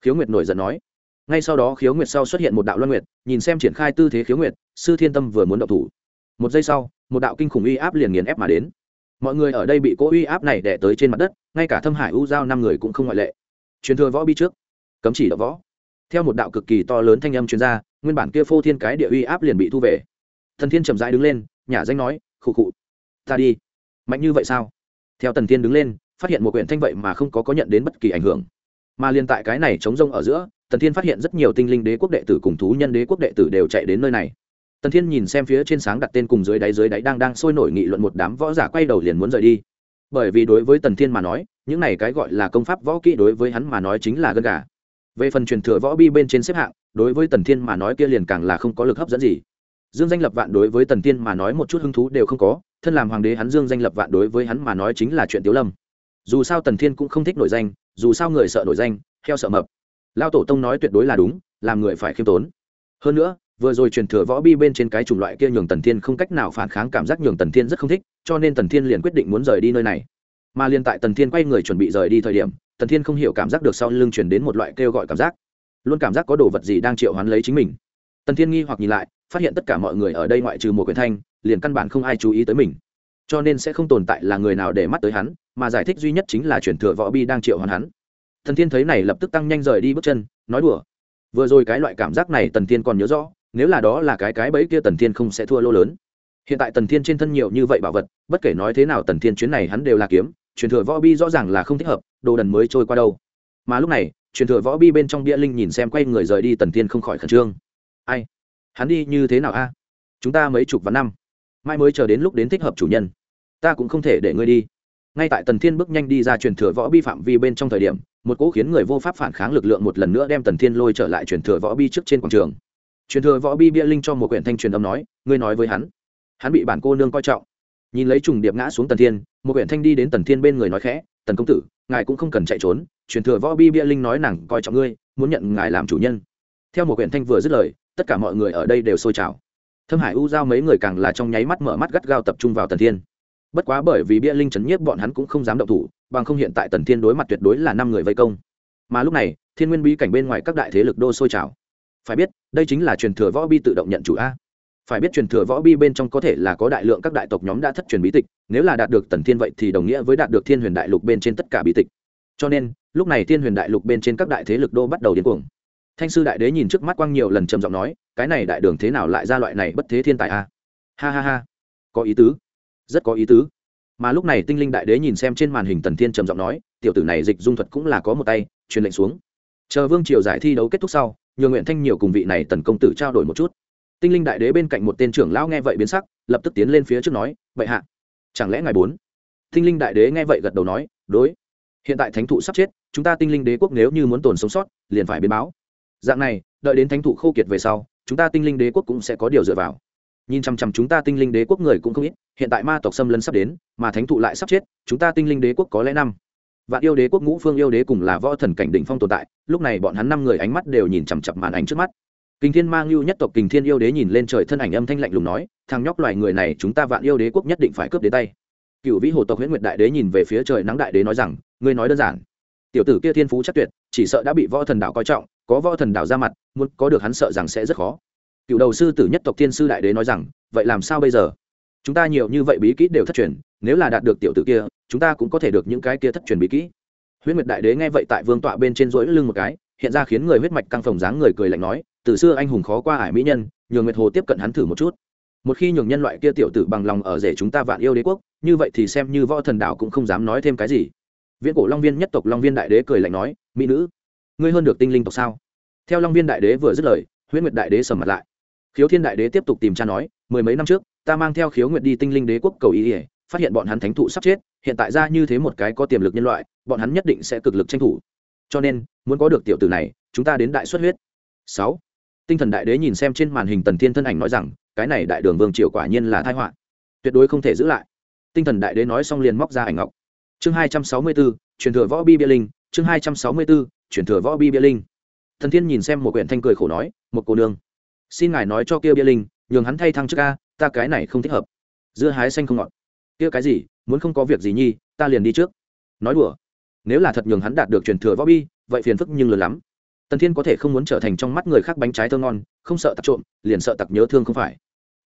Khiếu nguyệt nổi giận nói. Ngay sau đó khiếu nguyệt sau xuất hiện một đạo loan nguyệt, nhìn xem triển khai tư thế khiếu nguyệt, sư thiên tâm vừa muốn động thủ. Một giây sau, một đạo kinh khủng uy áp liền nghiền ép mà đến. Mọi người ở đây bị cỗ uy áp này đẻ tới trên mặt đất, ngay cả thâm hải u giao năm người cũng không ngoại lệ. Truyền thừa võ bi trước, cấm chỉ đ võ. Theo một đạo cực kỳ to lớn thanh âm chuyên gia nguyên bản kia phô thiên cái địa uy áp liền bị thu về. Thần thiên chậm rãi đứng lên nhà danh nói, khụ khụ, ta đi. Mạnh như vậy sao? Theo tần thiên đứng lên, phát hiện một quyển thanh vậy mà không có có nhận đến bất kỳ ảnh hưởng. Mà liên tại cái này chống rông ở giữa, tần thiên phát hiện rất nhiều tinh linh đế quốc đệ tử cùng thú nhân đế quốc đệ tử đều chạy đến nơi này. Tần thiên nhìn xem phía trên sáng đặt tên cùng dưới đáy dưới đáy đang đang sôi nổi nghị luận một đám võ giả quay đầu liền muốn rời đi. Bởi vì đối với tần thiên mà nói, những này cái gọi là công pháp võ kỹ đối với hắn mà nói chính là gân gà. Về phần truyền thừa võ bi bên trên xếp hạng, đối với tần thiên mà nói kia liền càng là không có lực hấp dẫn gì dương danh lập vạn đối với tần thiên mà nói một chút hứng thú đều không có, thân làm hoàng đế hắn dương danh lập vạn đối với hắn mà nói chính là chuyện tiếu lâm. Dù sao tần thiên cũng không thích nổi danh, dù sao người sợ nổi danh, heo sợ mập. Lao tổ tông nói tuyệt đối là đúng, làm người phải khiêm tốn. Hơn nữa, vừa rồi truyền thừa võ bi bên trên cái chủng loại kia nhường tần thiên không cách nào phản kháng cảm giác nhường tần thiên rất không thích, cho nên tần thiên liền quyết định muốn rời đi nơi này. Mà liền tại tần thiên quay người chuẩn bị rời đi thời điểm, tần thiên không hiểu cảm giác được sau lưng truyền đến một loại kêu gọi cảm giác. Luôn cảm giác có đồ vật gì đang triệu hoán lấy chính mình. Tần thiên nghi hoặc nhìn lại phát hiện tất cả mọi người ở đây ngoại trừ một quyền thanh, liền căn bản không ai chú ý tới mình. Cho nên sẽ không tồn tại là người nào để mắt tới hắn, mà giải thích duy nhất chính là chuyển thừa võ bi đang triệu hoàn hắn. Thần thiên thấy này lập tức tăng nhanh rời đi bước chân, nói đùa. Vừa rồi cái loại cảm giác này tần thiên còn nhớ rõ, nếu là đó là cái cái bẫy kia tần thiên không sẽ thua lô lớn. Hiện tại tần thiên trên thân nhiều như vậy bảo vật, bất kể nói thế nào tần thiên chuyến này hắn đều là kiếm truyền thừa võ bi rõ ràng là không thích hợp, đồ đần mới trôi qua đâu. Mà lúc này truyền thừa võ bi bên trong bia linh nhìn xem quay người rời đi tần thiên không khỏi khẩn trương. Ai? Hắn đi như thế nào a? Chúng ta mấy chục và năm mai mới chờ đến lúc đến thích hợp chủ nhân. Ta cũng không thể để ngươi đi. Ngay tại tần thiên bước nhanh đi ra truyền thừa võ bi phạm vi bên trong thời điểm, một cỗ khiến người vô pháp phản kháng lực lượng một lần nữa đem tần thiên lôi trở lại truyền thừa võ bi trước trên quảng trường. Truyền thừa võ bi bia linh cho một quyển thanh truyền âm nói, ngươi nói với hắn. Hắn bị bản cô nương coi trọng. Nhìn lấy trùng điệp ngã xuống tần thiên, một quyển thanh đi đến tần thiên bên người nói khẽ, tần công tử, ngài cũng không cần chạy trốn, truyền thừa võ bi bia linh nói nàng coi trọng ngươi, muốn nhận ngài làm chủ nhân. Theo một quyển thanh vừa dứt lời tất cả mọi người ở đây đều sôi trào. Thâm hải u giao mấy người càng là trong nháy mắt mở mắt gắt gao tập trung vào tần thiên. Bất quá bởi vì bia linh chấn nhiếp bọn hắn cũng không dám động thủ, bằng không hiện tại tần thiên đối mặt tuyệt đối là năm người vây công. Mà lúc này, thiên nguyên bí cảnh bên ngoài các đại thế lực đô sôi trào. Phải biết, đây chính là truyền thừa võ bi tự động nhận chủ a. Phải biết truyền thừa võ bi bên trong có thể là có đại lượng các đại tộc nhóm đã thất truyền bí tịch, nếu là đạt được tần thiên vậy thì đồng nghĩa với đạt được thiên huyền đại lục bên trên tất cả bí tịch. Cho nên, lúc này thiên huyền đại lục bên trên các đại thế lực đô bắt đầu điên cuồng thanh sư đại đế nhìn trước mắt quang nhiều lần trầm giọng nói, cái này đại đường thế nào lại ra loại này bất thế thiên tài a? Ha ha ha, có ý tứ, rất có ý tứ. Mà lúc này tinh linh đại đế nhìn xem trên màn hình tần thiên trầm giọng nói, tiểu tử này dịch dung thuật cũng là có một tay, truyền lệnh xuống. Chờ vương triều giải thi đấu kết thúc sau, nhường nguyện thanh nhiều cùng vị này tần công tử trao đổi một chút. Tinh linh đại đế bên cạnh một tên trưởng lão nghe vậy biến sắc, lập tức tiến lên phía trước nói, vậy hạ, chẳng lẽ ngài bốn tinh linh đại đế nghe vậy gật đầu nói, đối. Hiện tại thánh thụ sắp chết, chúng ta tinh linh đế quốc nếu như muốn tồn sống sót, liền phải biến báo dạng này, đợi đến thánh thụ khô kiệt về sau, chúng ta tinh linh đế quốc cũng sẽ có điều dựa vào. Nhìn chằm chằm chúng ta tinh linh đế quốc người cũng không ít, hiện tại ma tộc xâm lấn sắp đến, mà thánh thụ lại sắp chết, chúng ta tinh linh đế quốc có lẽ năm. Vạn yêu đế quốc ngũ phương yêu đế cùng là võ thần cảnh đỉnh phong tồn tại, lúc này bọn hắn năm người ánh mắt đều nhìn chằm chặp màn ảnh trước mắt. Kình thiên mang lưu nhất tộc kình thiên yêu đế nhìn lên trời thân ảnh âm thanh lạnh lùng nói, thằng nhóc loài người này, chúng ta vạn yêu đế quốc nhất định phải cướp đến tay. Cựu vĩ hồ tộc huyễn nguyệt đại đế nhìn về phía trời nắng đại đế nói rằng, ngươi nói đơn giản. Tiểu tử kia thiên phú chắc tuyệt, chỉ sợ đã bị võ thần đạo coi trọng có võ thần đạo ra mặt, muốn có được hắn sợ rằng sẽ rất khó. Cựu đầu sư tử nhất tộc thiên sư đại đế nói rằng, vậy làm sao bây giờ? Chúng ta nhiều như vậy bí kỹ đều thất truyền, nếu là đạt được tiểu tử kia, chúng ta cũng có thể được những cái kia thất truyền bí kỹ huyết nguyệt đại đế nghe vậy tại vương tọa bên trên rỗi lưng một cái, hiện ra khiến người huyết mạch căng phồng dáng người cười lạnh nói, từ xưa anh hùng khó qua ải mỹ nhân, nhường nguyệt hồ tiếp cận hắn thử một chút. Một khi nhường nhân loại kia tiểu tử bằng lòng ở rể chúng ta vạn yêu đế quốc, như vậy thì xem như võ thần đạo cũng không dám nói thêm cái gì. Viễn cổ long viên nhất tộc long viên đại đế cười lạnh nói, mỹ nữ ngươi hơn được tinh linh tộc sao? Theo long viên đại đế vừa dứt lời, Huyễn nguyệt đại đế sầm mặt lại. Khiếu thiên đại đế tiếp tục tìm cha nói, mười mấy năm trước, ta mang theo khiếu nguyệt đi tinh linh đế quốc cầu ý ỉa phát hiện bọn hắn thánh thụ sắp chết, hiện tại ra như thế một cái có tiềm lực nhân loại, bọn hắn nhất định sẽ cực lực tranh thủ. Cho nên, muốn có được tiểu tử này, chúng ta đến đại xuất huyết. Sáu. Tinh thần đại đế nhìn xem trên màn hình tần thiên thân ảnh nói rằng, cái này đại đường vương triều quả nhiên là thai họa. Tuyệt đối không thể giữ lại. Tinh thần đại đế nói xong liền móc ra ảnh ngọc. Chương hai trăm sáu mươi bốn, truyền thừa võ bi bia linh, chương hai trăm sáu mươi bốn truyền thừa võ bi bia linh. Thần thiên nhìn xem một quyển thanh cười khổ nói, một cô nương, xin ngài nói cho kia bia linh, nhường hắn thay thăng trước ca ta cái này không thích hợp. Dưa hái xanh không ngọt. Kia cái gì? Muốn không có việc gì nhi, ta liền đi trước. Nói đùa. Nếu là thật nhường hắn đạt được truyền thừa võ bi, vậy phiền phức nhưng lớn lắm. Tần thiên có thể không muốn trở thành trong mắt người khác bánh trái thơ ngon, không sợ tặc trộm, liền sợ tặc nhớ thương không phải.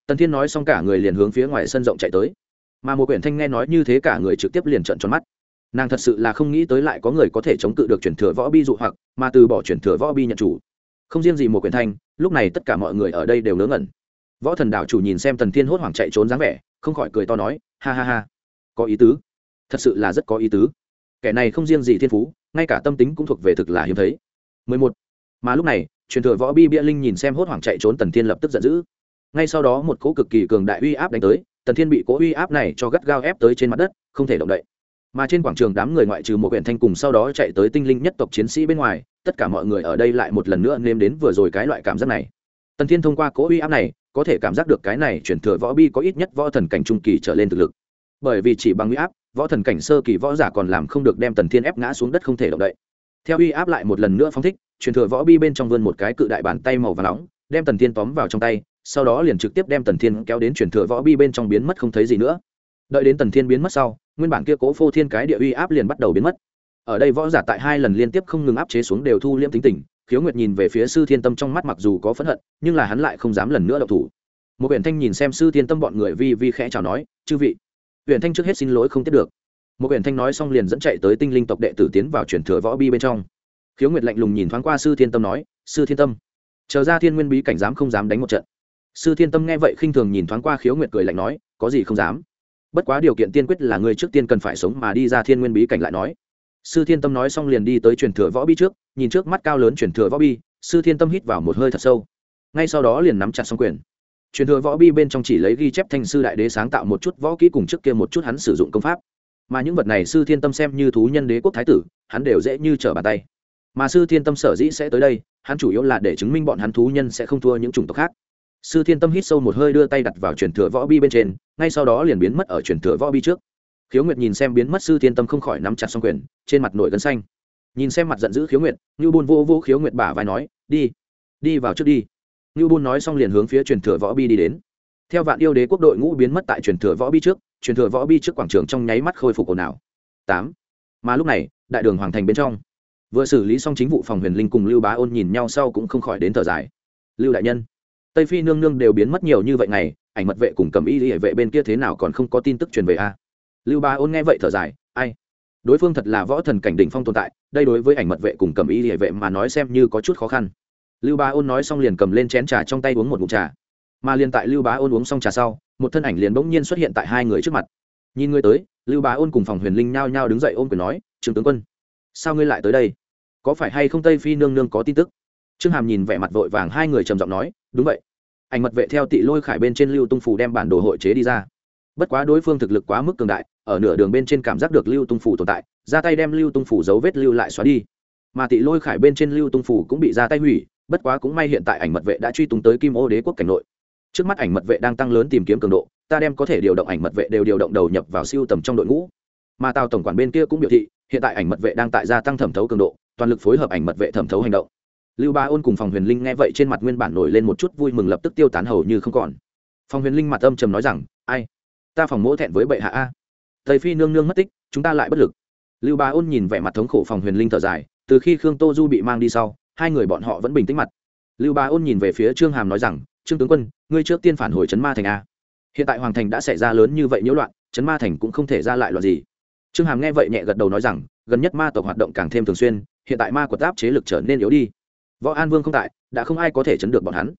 Tần thiên nói xong cả người liền hướng phía ngoài sân rộng chạy tới. Mà một quyển thanh nghe nói như thế cả người trực tiếp liền trợn tròn mắt nàng thật sự là không nghĩ tới lại có người có thể chống cự được chuyển thừa võ bi dụ hoặc, mà từ bỏ chuyển thừa võ bi nhận chủ. Không riêng gì một quyền thanh, lúc này tất cả mọi người ở đây đều ngớ ngẩn. Võ thần đảo chủ nhìn xem tần thiên hốt hoảng chạy trốn dáng vẻ, không khỏi cười to nói, ha ha ha, có ý tứ. Thật sự là rất có ý tứ. Kẻ này không riêng gì thiên phú, ngay cả tâm tính cũng thuộc về thực là hiếm thấy. 11. mà lúc này truyền thừa võ bi bia linh nhìn xem hốt hoảng chạy trốn tần thiên lập tức giận dữ. Ngay sau đó một cỗ cực kỳ cường đại uy áp đánh tới, tần thiên bị cỗ uy áp này cho gắt gao ép tới trên mặt đất, không thể động đậy mà trên quảng trường đám người ngoại trừ một quyển thanh cùng sau đó chạy tới tinh linh nhất tộc chiến sĩ bên ngoài, tất cả mọi người ở đây lại một lần nữa nêm đến vừa rồi cái loại cảm giác này. Tần thiên thông qua cố uy áp này, có thể cảm giác được cái này chuyển thừa võ bi có ít nhất võ thần cảnh trung kỳ trở lên thực lực. Bởi vì chỉ bằng uy áp, võ thần cảnh sơ kỳ võ giả còn làm không được đem tần thiên ép ngã xuống đất không thể động đậy. Theo uy áp lại một lần nữa phóng thích chuyển thừa võ bi bên trong vươn một cái cự đại bàn tay màu và nóng, đem tần thiên tóm vào trong tay, sau đó liền trực tiếp đem tần thiên kéo đến chuyển thừa võ bi bên trong biến mất không thấy gì nữa. Đợi đến tần thiên biến mất sau nguyên bản kia cố phô thiên cái địa uy áp liền bắt đầu biến mất. Ở đây võ giả tại hai lần liên tiếp không ngừng áp chế xuống đều thu liễm tính tình, khiếu nguyệt nhìn về phía sư thiên tâm trong mắt mặc dù có phẫn hận, nhưng là hắn lại không dám lần nữa độc thủ. Một huyện thanh nhìn xem sư thiên tâm bọn người vi vi khẽ chào nói, chư vị huyện thanh trước hết xin lỗi không tiếp được. Một huyện thanh nói xong liền dẫn chạy tới tinh linh tộc đệ tử tiến vào chuyển thừa võ bi bên trong. Khiếu nguyệt lạnh lùng nhìn thoáng qua sư thiên tâm nói, sư thiên tâm, chờ ra thiên nguyên bí cảnh dám không dám đánh một trận. Sư thiên tâm nghe vậy khinh thường nhìn thoáng qua khiếu nguyệt cười lạnh nói, có gì không dám? Bất quá điều kiện tiên quyết là người trước tiên cần phải sống mà đi ra thiên nguyên bí cảnh lại nói. Sư thiên tâm nói xong liền đi tới truyền thừa võ bi trước, nhìn trước mắt cao lớn truyền thừa võ bi, sư thiên tâm hít vào một hơi thật sâu. Ngay sau đó liền nắm chặt xong quyền. Truyền thừa võ bi bên trong chỉ lấy ghi chép thanh sư đại đế sáng tạo một chút võ kỹ cùng trước kia một chút hắn sử dụng công pháp. Mà những vật này sư thiên tâm xem như thú nhân đế quốc thái tử, hắn đều dễ như trở bàn tay. Mà sư thiên tâm sở dĩ sẽ tới đây, hắn chủ yếu là để chứng minh bọn hắn thú nhân sẽ không thua những chủng tộc khác sư thiên tâm hít sâu một hơi đưa tay đặt vào truyền thừa võ bi bên trên, ngay sau đó liền biến mất ở truyền thừa võ bi trước. Khiếu nguyệt nhìn xem biến mất sư thiên tâm không khỏi nắm chặt xong quyền, trên mặt nổi gân xanh. Nhìn xem mặt giận dữ khiếu nguyệt như Bôn vô vô khiếu nguyệt bả vai nói, đi đi vào trước đi. Như Bôn nói xong liền hướng phía truyền thừa võ bi đi đến. Theo vạn yêu đế quốc đội ngũ biến mất tại truyền thừa võ bi trước, truyền thừa võ bi trước quảng trường trong nháy mắt khôi phục ồn ào. Tám. Mà lúc này, đại đường hoàng thành bên trong. Vừa xử lý xong chính vụ phòng huyền linh cùng lưu bá ôn nhìn nhau sau cũng không khỏi đến thở dài. Lưu đại nhân tây phi nương nương đều biến mất nhiều như vậy ngày, ảnh mật vệ cùng cầm y hệ vệ bên kia thế nào còn không có tin tức truyền về a? Lưu bá ôn nghe vậy thở dài, ai? Đối phương thật là võ thần cảnh đỉnh phong tồn tại, đây đối với ảnh mật vệ cùng cầm y hệ vệ mà nói xem như có chút khó khăn. Lưu bá ôn nói xong liền cầm lên chén trà trong tay uống một ngụm trà. Mà liền tại lưu bá ôn uống xong trà sau, một thân ảnh liền bỗng nhiên xuất hiện tại hai người trước mặt. Nhìn ngươi tới, lưu bá ôn cùng phòng huyền linh nhao nhao đứng dậy ôm quyền nói trường tướng quân, sao ngươi lại tới đây? Có phải hay không tây phi nương nương có tin tức? Trương hàm nhìn vẻ mặt vội vàng hai người trầm giọng nói đúng vậy. Ảnh mật vệ theo tị lôi khải bên trên lưu tung phủ đem bản đồ hội chế đi ra. Bất quá đối phương thực lực quá mức cường đại, ở nửa đường bên trên cảm giác được lưu tung phủ tồn tại, ra tay đem lưu tung phủ dấu vết lưu lại xóa đi. Mà tị lôi khải bên trên lưu tung phủ cũng bị ra tay hủy, bất quá cũng may hiện tại ảnh mật vệ đã truy tung tới kim ô đế quốc cảnh nội. Trước mắt ảnh mật vệ đang tăng lớn tìm kiếm cường độ, ta đem có thể điều động ảnh mật vệ đều điều động đầu nhập vào siêu tầm trong đội ngũ. Mà tàu tổng quản bên kia cũng biểu thị, hiện tại ảnh mật vệ đang tại gia tăng thẩm thấu cường độ, toàn lực phối hợp ảnh mật vệ thẩm thấu hành động lưu ba ôn cùng phòng huyền linh nghe vậy trên mặt nguyên bản nổi lên một chút vui mừng lập tức tiêu tán hầu như không còn. Phòng huyền linh mặt âm trầm nói rằng, ai? Ta phòng mỗ thẹn với bệ hạ a. Thầy phi nương nương mất tích, chúng ta lại bất lực. Lưu ba ôn nhìn vẻ mặt thống khổ phòng huyền linh thở dài, từ khi khương tô du bị mang đi sau, hai người bọn họ vẫn bình tĩnh mặt. Lưu ba ôn nhìn về phía trương hàm nói rằng, trương tướng quân, ngươi trước tiên phản hồi trấn ma thành a. Hiện tại hoàng thành đã xảy ra lớn như vậy nhiễu loạn, trấn ma thành cũng không thể ra lại loạn gì. Trương hàm nghe vậy nhẹ gật đầu nói rằng, gần nhất ma tộc hoạt động càng thêm thường xuyên, hiện tại ma quật áp chế lực trở nên yếu đi võ an vương không tại, đã không ai có thể chấn được bọn hắn.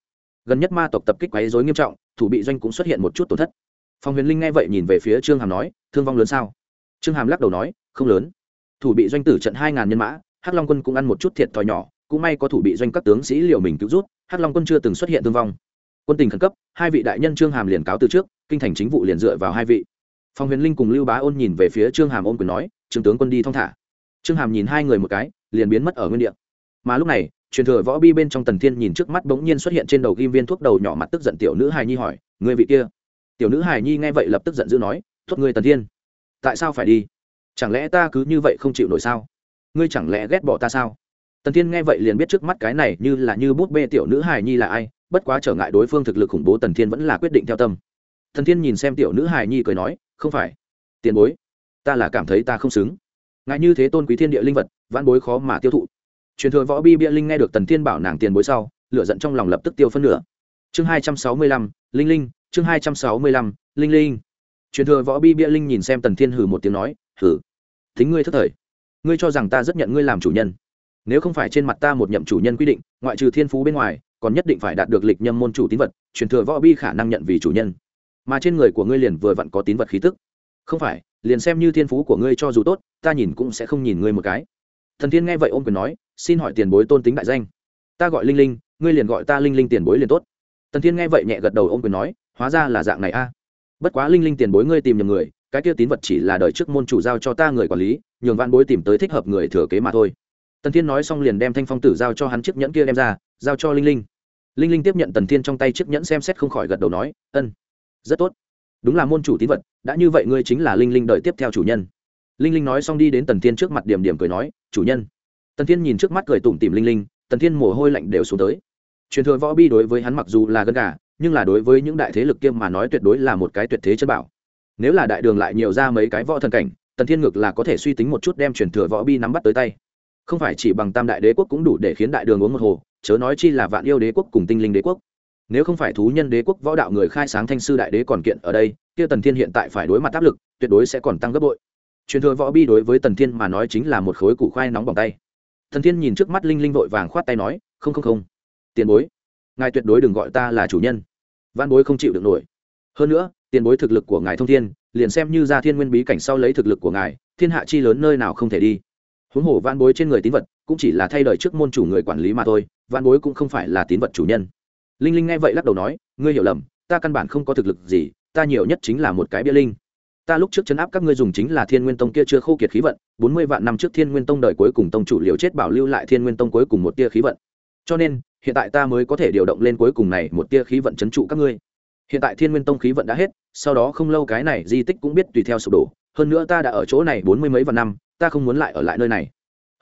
Gần nhất ma tộc tập kích quấy dối nghiêm trọng, thủ bị doanh cũng xuất hiện một chút tổn thất. Phòng huyền linh nghe vậy nhìn về phía trương hàm nói, thương vong lớn sao? Trương hàm lắc đầu nói, không lớn. Thủ bị doanh tử trận hai ngàn nhân mã, hắc long quân cũng ăn một chút thiệt thòi nhỏ, cũng may có thủ bị doanh các tướng sĩ liều mình cứu rút, hắc long quân chưa từng xuất hiện thương vong. Quân tình khẩn cấp, hai vị đại nhân trương hàm liền cáo từ trước, kinh thành chính vụ liền dựa vào hai vị. Phòng huyền linh cùng lưu bá ôn nhìn về phía trương hàm ôn quyền nói, trương tướng quân đi thong thả. Trương hàm nhìn hai người một cái, liền biến mất ở nguyên địa. Mà lúc này truyền thừa võ bi bên trong tần thiên nhìn trước mắt bỗng nhiên xuất hiện trên đầu ghim viên thuốc đầu nhỏ mặt tức giận tiểu nữ hài nhi hỏi người vị kia? Tiểu nữ hài nhi nghe vậy lập tức giận dữ nói thốt người tần thiên, tại sao phải đi? Chẳng lẽ ta cứ như vậy không chịu nổi sao? Ngươi chẳng lẽ ghét bỏ ta sao? Tần thiên nghe vậy liền biết trước mắt cái này như là như bút bê tiểu nữ hài nhi là ai, bất quá trở ngại đối phương thực lực khủng bố tần thiên vẫn là quyết định theo tâm. Tần thiên nhìn xem tiểu nữ hài nhi cười nói, không phải, tiền bối, ta là cảm thấy ta không xứng. Ngại như thế tôn quý thiên địa linh vật, vãn bối khó mà tiêu thụ truyền thừa võ bi bia linh nghe được tần thiên bảo nàng tiền bối sau, lửa giận trong lòng lập tức tiêu phân nửa. Chương hai trăm sáu mươi lăm, linh linh, chương hai trăm sáu mươi lăm, linh linh. Truyền thừa võ bi bia linh nhìn xem tần thiên hừ một tiếng nói hừ thính ngươi thất thời. Ngươi cho rằng ta rất nhận ngươi làm chủ nhân. Nếu không phải trên mặt ta một nhậm chủ nhân quy định, ngoại trừ thiên phú bên ngoài, còn nhất định phải đạt được lịch nhâm môn chủ tín vật, truyền thừa võ bi khả năng nhận vì chủ nhân. Mà trên người của ngươi liền vừa vặn có tín vật khí tức. Không phải, liền xem như thiên phú của ngươi cho dù tốt, ta nhìn cũng sẽ không nhìn ngươi một cái thần thiên nghe vậy ôm quyền nói, xin hỏi tiền bối tôn tính đại danh. Ta gọi linh linh, ngươi liền gọi ta linh linh tiền bối liền tốt. Tần thiên nghe vậy nhẹ gật đầu ôm quyền nói, hóa ra là dạng này a. Bất quá linh linh tiền bối ngươi tìm nhầm người, cái kia tín vật chỉ là đợi trước môn chủ giao cho ta người quản lý, nhường văn bối tìm tới thích hợp người thừa kế mà thôi. Tần thiên nói xong liền đem thanh phong tử giao cho hắn chiếc nhẫn kia đem ra, giao cho linh linh. Linh linh tiếp nhận tần thiên trong tay chiếc nhẫn xem xét không khỏi gật đầu nói, ân, rất tốt. Đúng là môn chủ tín vật, đã như vậy ngươi chính là linh linh đợi tiếp theo chủ nhân linh linh nói xong đi đến tần thiên trước mặt điểm điểm cười nói, chủ nhân. Tần thiên nhìn trước mắt cười tủm tìm linh linh, tần thiên mồ hôi lạnh đều xuống tới. Truyền thừa võ bi đối với hắn mặc dù là gân gà, nhưng là đối với những đại thế lực kiêm mà nói tuyệt đối là một cái tuyệt thế chân bảo. Nếu là đại đường lại nhiều ra mấy cái võ thần cảnh, tần thiên ngược là có thể suy tính một chút đem truyền thừa võ bi nắm bắt tới tay. Không phải chỉ bằng tam đại đế quốc cũng đủ để khiến đại đường uống một hồ, chớ nói chi là vạn yêu đế quốc cùng tinh linh đế quốc. Nếu không phải thú nhân đế quốc võ đạo người khai sáng thanh sư đại đế còn kiện ở đây, kia tần thiên hiện tại phải đối mặt áp lực, tuyệt đối sẽ còn tăng gấp bội truyền thừa võ bi đối với tần thiên mà nói chính là một khối củ khoai nóng bỏng tay. Thần thiên nhìn trước mắt linh linh vội vàng khoát tay nói, không không không. Tiền bối, ngài tuyệt đối đừng gọi ta là chủ nhân. Văn bối không chịu được nổi. Hơn nữa, tiền bối thực lực của ngài thông thiên, liền xem như ra thiên nguyên bí cảnh sau lấy thực lực của ngài, thiên hạ chi lớn nơi nào không thể đi. Huống hồ văn bối trên người tín vật cũng chỉ là thay đời trước môn chủ người quản lý mà thôi, văn bối cũng không phải là tín vật chủ nhân. Linh linh nghe vậy lắc đầu nói, ngươi hiểu lầm, ta căn bản không có thực lực gì, ta nhiều nhất chính là một cái bia linh ta lúc trước chấn áp các ngươi dùng chính là thiên nguyên tông kia chưa khô kiệt khí vận, bốn mươi vạn năm trước thiên nguyên tông đời cuối cùng tông chủ liều chết bảo lưu lại thiên nguyên tông cuối cùng một tia khí vận. Cho nên, hiện tại ta mới có thể điều động lên cuối cùng này một tia khí vận chấn trụ các ngươi. Hiện tại thiên nguyên tông khí vận đã hết, sau đó không lâu cái này di tích cũng biết tùy theo sụp đổ, hơn nữa ta đã ở chỗ này bốn mươi mấy vạn năm, ta không muốn lại ở lại nơi này.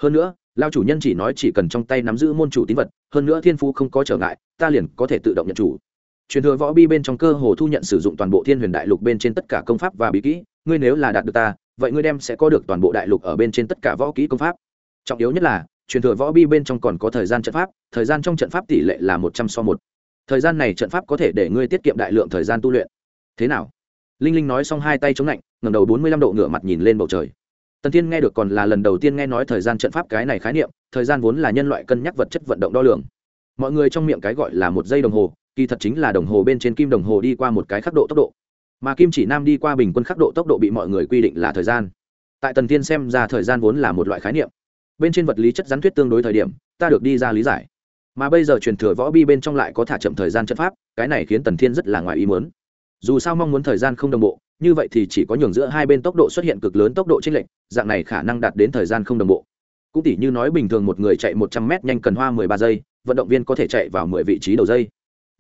Hơn nữa, lao chủ nhân chỉ nói chỉ cần trong tay nắm giữ môn chủ tín vật, hơn nữa thiên phú không có trở ngại, ta liền có thể tự động nhận chủ truyền thừa võ bi bên trong cơ hồ thu nhận sử dụng toàn bộ thiên huyền đại lục bên trên tất cả công pháp và bí kỹ, ngươi nếu là đạt được ta, vậy ngươi đem sẽ có được toàn bộ đại lục ở bên trên tất cả võ kỹ công pháp. Trọng yếu nhất là, truyền thừa võ bi bên trong còn có thời gian trận pháp, thời gian trong trận pháp tỷ lệ là một trăm so một. Thời gian này trận pháp có thể để ngươi tiết kiệm đại lượng thời gian tu luyện. Thế nào? Linh linh nói xong hai tay chống lạnh, ngẩng đầu bốn mươi lăm độ ngửa mặt nhìn lên bầu trời. Tần thiên nghe được còn là lần đầu tiên nghe nói thời gian trận pháp cái này khái niệm, thời gian vốn là nhân loại cân nhắc vật chất vận động đo lường. Mọi người trong miệng cái gọi là một giây đồng hồ kỳ thật chính là đồng hồ bên trên kim đồng hồ đi qua một cái khắc độ tốc độ. Mà kim chỉ nam đi qua bình quân khắc độ tốc độ bị mọi người quy định là thời gian. Tại tần thiên xem ra thời gian vốn là một loại khái niệm. Bên trên vật lý chất rắn thuyết tương đối thời điểm, ta được đi ra lý giải. Mà bây giờ truyền thừa võ bi bên trong lại có thả chậm thời gian chất pháp, cái này khiến tần thiên rất là ngoài ý muốn. Dù sao mong muốn thời gian không đồng bộ, như vậy thì chỉ có nhường giữa hai bên tốc độ xuất hiện cực lớn tốc độ chênh lệch, dạng này khả năng đạt đến thời gian không đồng bộ. Cũng tỷ như nói bình thường một người chạy một trăm m nhanh cần hoa mười ba giây, vận động viên có thể chạy vào mười vị trí đầu giây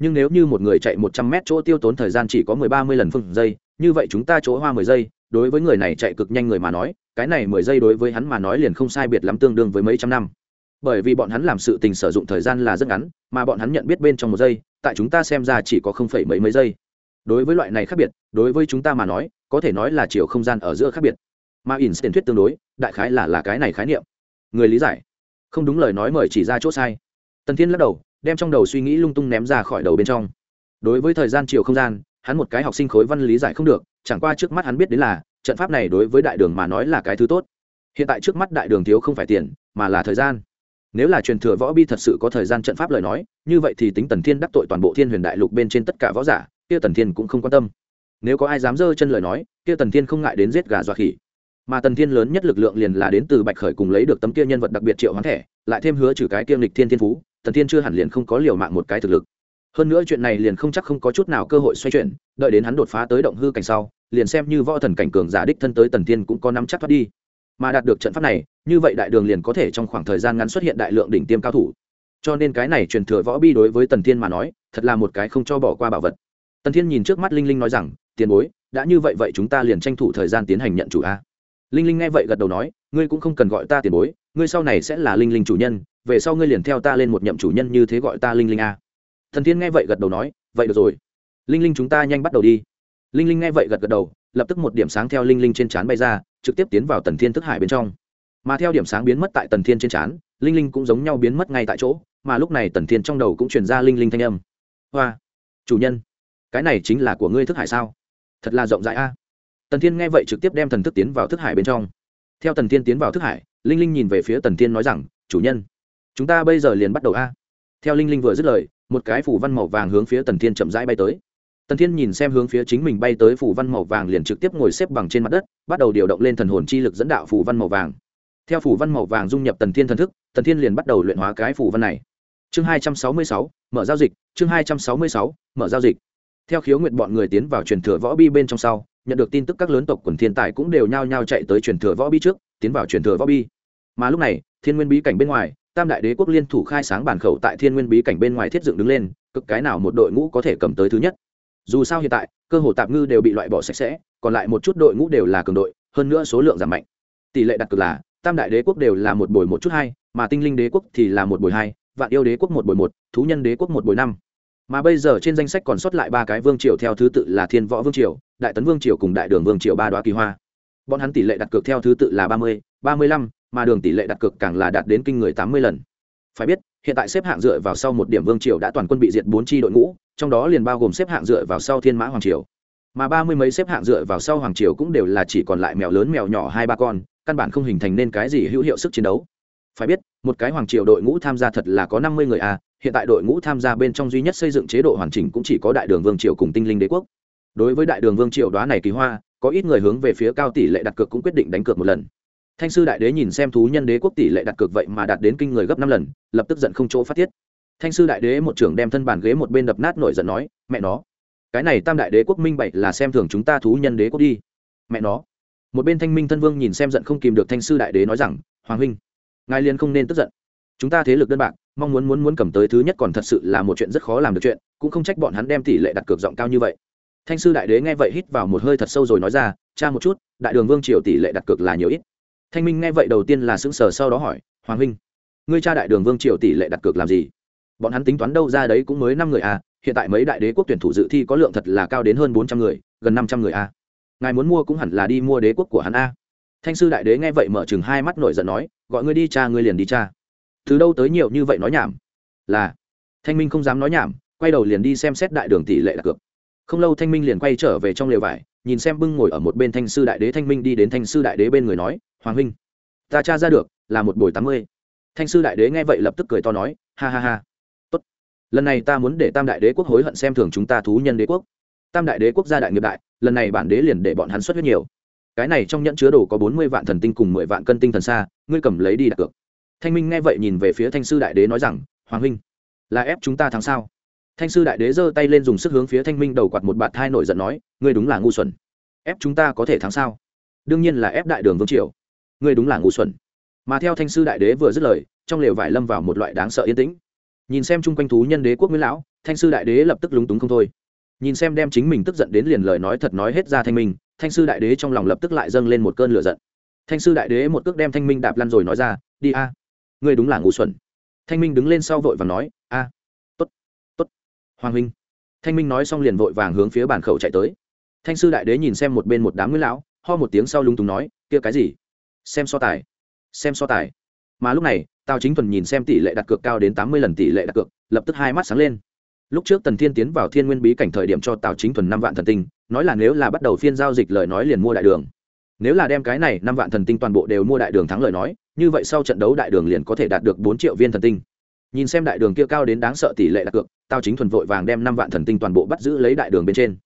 nhưng nếu như một người chạy một trăm mét chỗ tiêu tốn thời gian chỉ có mười ba mươi lần phương giây, như vậy chúng ta chỗ hoa mười giây, đối với người này chạy cực nhanh người mà nói, cái này mười giây đối với hắn mà nói liền không sai biệt lắm tương đương với mấy trăm năm. Bởi vì bọn hắn làm sự tình sử dụng thời gian là rất ngắn, mà bọn hắn nhận biết bên trong một giây, tại chúng ta xem ra chỉ có không phẩy mấy mấy giây. Đối với loại này khác biệt, đối với chúng ta mà nói, có thể nói là chiều không gian ở giữa khác biệt. Mà instant thuyết tương đối, đại khái là là cái này khái niệm. Người lý giải. Không đúng lời nói mời chỉ ra chỗ sai. Tần thiên lắc đầu đem trong đầu suy nghĩ lung tung ném ra khỏi đầu bên trong. Đối với thời gian chiều không gian, hắn một cái học sinh khối văn lý giải không được, chẳng qua trước mắt hắn biết đến là, trận pháp này đối với đại đường mà nói là cái thứ tốt. Hiện tại trước mắt đại đường thiếu không phải tiền, mà là thời gian. Nếu là truyền thừa võ bi thật sự có thời gian trận pháp lời nói, như vậy thì tính tần thiên đắc tội toàn bộ thiên huyền đại lục bên trên tất cả võ giả, kia tần thiên cũng không quan tâm. Nếu có ai dám dơ chân lời nói, kia tần thiên không ngại đến giết gà dọa khỉ. Mà tần thiên lớn nhất lực lượng liền là đến từ bạch khởi cùng lấy được tấm kia nhân vật đặc biệt triệu hoán thẻ, lại thêm hứa trừ cái kiêm lịch thiên thiên phú tần thiên chưa hẳn liền không có liều mạng một cái thực lực. Hơn nữa chuyện này liền không chắc không có chút nào cơ hội xoay chuyển, đợi đến hắn đột phá tới động hư cảnh sau, liền xem như võ thần cảnh cường giả đích thân tới tần thiên cũng có nắm chắc thoát đi. Mà đạt được trận pháp này, như vậy đại đường liền có thể trong khoảng thời gian ngắn xuất hiện đại lượng đỉnh tiêm cao thủ. Cho nên cái này truyền thừa võ bi đối với tần thiên mà nói, thật là một cái không cho bỏ qua bảo vật. Tần thiên nhìn trước mắt linh linh nói rằng, tiền bối, đã như vậy vậy chúng ta liền tranh thủ thời gian tiến hành nhận chủ a. Linh linh nghe vậy gật đầu nói, ngươi cũng không cần gọi ta tiền bối, ngươi sau này sẽ là linh linh chủ nhân về sau ngươi liền theo ta lên một nhậm chủ nhân như thế gọi ta linh linh a thần thiên nghe vậy gật đầu nói, vậy được rồi. Linh linh chúng ta nhanh bắt đầu đi. Linh linh nghe vậy gật gật đầu, lập tức một điểm sáng theo linh linh trên trán bay ra, trực tiếp tiến vào tần thiên thức hải bên trong. Mà theo điểm sáng biến mất tại tần thiên trên trán, linh linh cũng giống nhau biến mất ngay tại chỗ, mà lúc này tần thiên trong đầu cũng truyền ra linh linh thanh âm. Hoa, chủ nhân, cái này chính là của ngươi thức hải sao? Thật là rộng rãi a. Tần thiên nghe vậy trực tiếp đem thần thức tiến vào thức hải bên trong. Theo tần thiên tiến vào thức hải, linh linh nhìn về phía tần thiên nói rằng, chủ nhân chúng ta bây giờ liền bắt đầu a. Theo linh linh vừa dứt lời, một cái phủ văn màu vàng hướng phía tần thiên chậm rãi bay tới. Tần thiên nhìn xem hướng phía chính mình bay tới phủ văn màu vàng liền trực tiếp ngồi xếp bằng trên mặt đất, bắt đầu điều động lên thần hồn chi lực dẫn đạo phủ văn màu vàng. Theo phủ văn màu vàng dung nhập tần thiên thần thức, tần thiên liền bắt đầu luyện hóa cái phủ văn này. Chương hai trăm sáu mươi sáu, mở giao dịch. Chương hai trăm sáu mươi sáu, mở giao dịch. Theo khiếu nguyện bọn người tiến vào truyền thừa võ bi bên trong sau, nhận được tin tức các lớn tộc quần thiên tài cũng đều nhao nhao chạy tới truyền thừa võ bi trước, tiến vào truyền thừa võ bi. Mà lúc này, thiên nguyên bí cảnh bên ngoài tam đại đế quốc liên thủ khai sáng bản khẩu tại thiên nguyên bí cảnh bên ngoài thiết dựng đứng lên, cực cái nào một đội ngũ có thể cầm tới thứ nhất. Dù sao hiện tại, cơ hồ tạp ngư đều bị loại bỏ sạch sẽ, còn lại một chút đội ngũ đều là cường đội, hơn nữa số lượng giảm mạnh. Tỷ lệ đặt cược là, tam đại đế quốc đều là một bồi một chút hai, mà tinh linh đế quốc thì là một bồi hai, vạn yêu đế quốc một bồi một, thú nhân đế quốc một bồi năm. Mà bây giờ trên danh sách còn sót lại ba cái vương triều theo thứ tự là thiên võ vương triều, đại tấn vương triều cùng đại đường vương triều ba đoá kỳ hoa. Bọn hắn tỷ lệ đặt cược theo thứ tự là ba mươi ba mươi lăm mà đường tỷ lệ đặt cược càng là đạt đến kinh người tám mươi lần. Phải biết hiện tại xếp hạng dựa vào sau một điểm vương triều đã toàn quân bị diệt bốn tri đội ngũ trong đó liền bao gồm xếp hạng dựa vào sau thiên mã hoàng triều. Mà ba mươi mấy xếp hạng dựa vào sau hoàng triều cũng đều là chỉ còn lại mèo lớn mèo nhỏ hai ba con căn bản không hình thành nên cái gì hữu hiệu sức chiến đấu. Phải biết một cái hoàng triều đội ngũ tham gia thật là có năm mươi người a à, hiện tại đội ngũ tham gia bên trong duy nhất xây dựng chế độ hoàn chỉnh cũng chỉ có đại đường vương triều cùng tinh linh đế quốc. Đối với đại đường vương triều đoá này kỳ hoa có ít người hướng về phía cao tỷ lệ đặt cược cũng quyết định đánh cược một lần thanh sư đại đế nhìn xem thú nhân đế quốc tỷ lệ đặt cược vậy mà đạt đến kinh người gấp năm lần, lập tức giận không chỗ phát tiết. thanh sư đại đế một trưởng đem thân bàn ghế một bên đập nát nổi giận nói, mẹ nó, cái này tam đại đế quốc minh bậy là xem thường chúng ta thú nhân đế quốc đi. Mẹ nó. Một bên thanh minh thân vương nhìn xem giận không kìm được thanh sư đại đế nói rằng, hoàng huynh, ngài liền không nên tức giận. Chúng ta thế lực đơn bạc, mong muốn muốn muốn cầm tới thứ nhất còn thật sự là một chuyện rất khó làm được chuyện, cũng không trách bọn hắn đem tỷ lệ đặt cược giọng cao như vậy. Thanh sư đại đế nghe vậy hít vào một hơi thật sâu rồi nói ra, cha một chút, đại đường vương triều tỷ lệ đặt cược là nhiều ít thanh minh nghe vậy đầu tiên là sững sờ, sau đó hỏi, hoàng huynh, ngươi cha đại đường vương triều tỷ lệ đặt cược làm gì? Bọn hắn tính toán đâu ra đấy cũng mới năm người à hiện tại mấy đại đế quốc tuyển thủ dự thi có lượng thật là cao đến hơn bốn trăm người, gần năm trăm người a ngài muốn mua cũng hẳn là đi mua đế quốc của hắn a thanh sư đại đế nghe vậy mở chừng hai mắt nổi giận nói, gọi ngươi đi cha, ngươi liền đi cha. Từ đâu tới nhiều như vậy nói nhảm? Là. Thanh minh không dám nói nhảm, quay đầu liền đi xem xét đại đường tỷ lệ đặt cược. Không lâu thanh minh liền quay trở về trong lều vải nhìn xem bưng ngồi ở một bên thanh sư đại đế thanh minh đi đến thanh sư đại đế bên người nói, hoàng huynh, ta cha ra được, là một buổi tám mươi. Thanh sư đại đế nghe vậy lập tức cười to nói, ha ha ha, tốt. Lần này ta muốn để tam đại đế quốc hối hận xem thường chúng ta thú nhân đế quốc. Tam đại đế quốc gia đại nghiệp đại, lần này bản đế liền để bọn hắn xuất huyết nhiều. Cái này trong nhẫn chứa đồ có bốn mươi vạn thần tinh cùng mười vạn cân tinh thần xa, ngươi cầm lấy đi đặt cược. Thanh minh nghe vậy nhìn về phía thanh sư đại đế nói rằng, hoàng huynh, là ép chúng ta thắng sao? Thanh sư đại đế giơ tay lên dùng sức hướng phía thanh minh đầu quạt một bạt thai nổi giận nói, ngươi đúng là ngu xuẩn. Ép chúng ta có thể thắng sao? Đương nhiên là ép đại đường vương triều. Ngươi đúng là ngu xuẩn. Mà theo thanh sư đại đế vừa dứt lời, trong lều vải lâm vào một loại đáng sợ yên tĩnh. Nhìn xem chung quanh thú nhân đế quốc nguyễn lão, thanh sư đại đế lập tức lúng túng không thôi. Nhìn xem đem chính mình tức giận đến liền lời nói thật nói hết ra thanh minh, thanh sư đại đế trong lòng lập tức lại dâng lên một cơn lửa giận. Thanh sư đại đế một cước đem thanh minh đạp lăn rồi nói ra, đi a, ngươi đúng là ngu xuẩn. Thanh minh đứng lên sau vội và nói, a hoàng huynh. Thanh minh nói xong liền vội vàng hướng phía bàn khẩu chạy tới. Thanh sư đại đế nhìn xem một bên một đám nguyên lão, ho một tiếng sau lúng túng nói, kia cái gì? Xem so tài. Xem so tài. Mà lúc này, tào chính thuần nhìn xem tỷ lệ đặt cược cao đến tám mươi lần tỷ lệ đặt cược, lập tức hai mắt sáng lên. Lúc trước tần thiên tiến vào thiên nguyên bí cảnh thời điểm cho tào chính thuần năm vạn thần tinh, nói là nếu là bắt đầu phiên giao dịch lời nói liền mua đại đường. Nếu là đem cái này năm vạn thần tinh toàn bộ đều mua đại đường thắng lời nói, như vậy sau trận đấu đại đường liền có thể đạt được bốn triệu viên thần tinh. Nhìn xem đại đường kia cao đến đáng sợ tỷ lệ đặt cược tào chính thuần vội vàng đem năm vạn thần tinh toàn bộ bắt giữ lấy đại đường bên trên.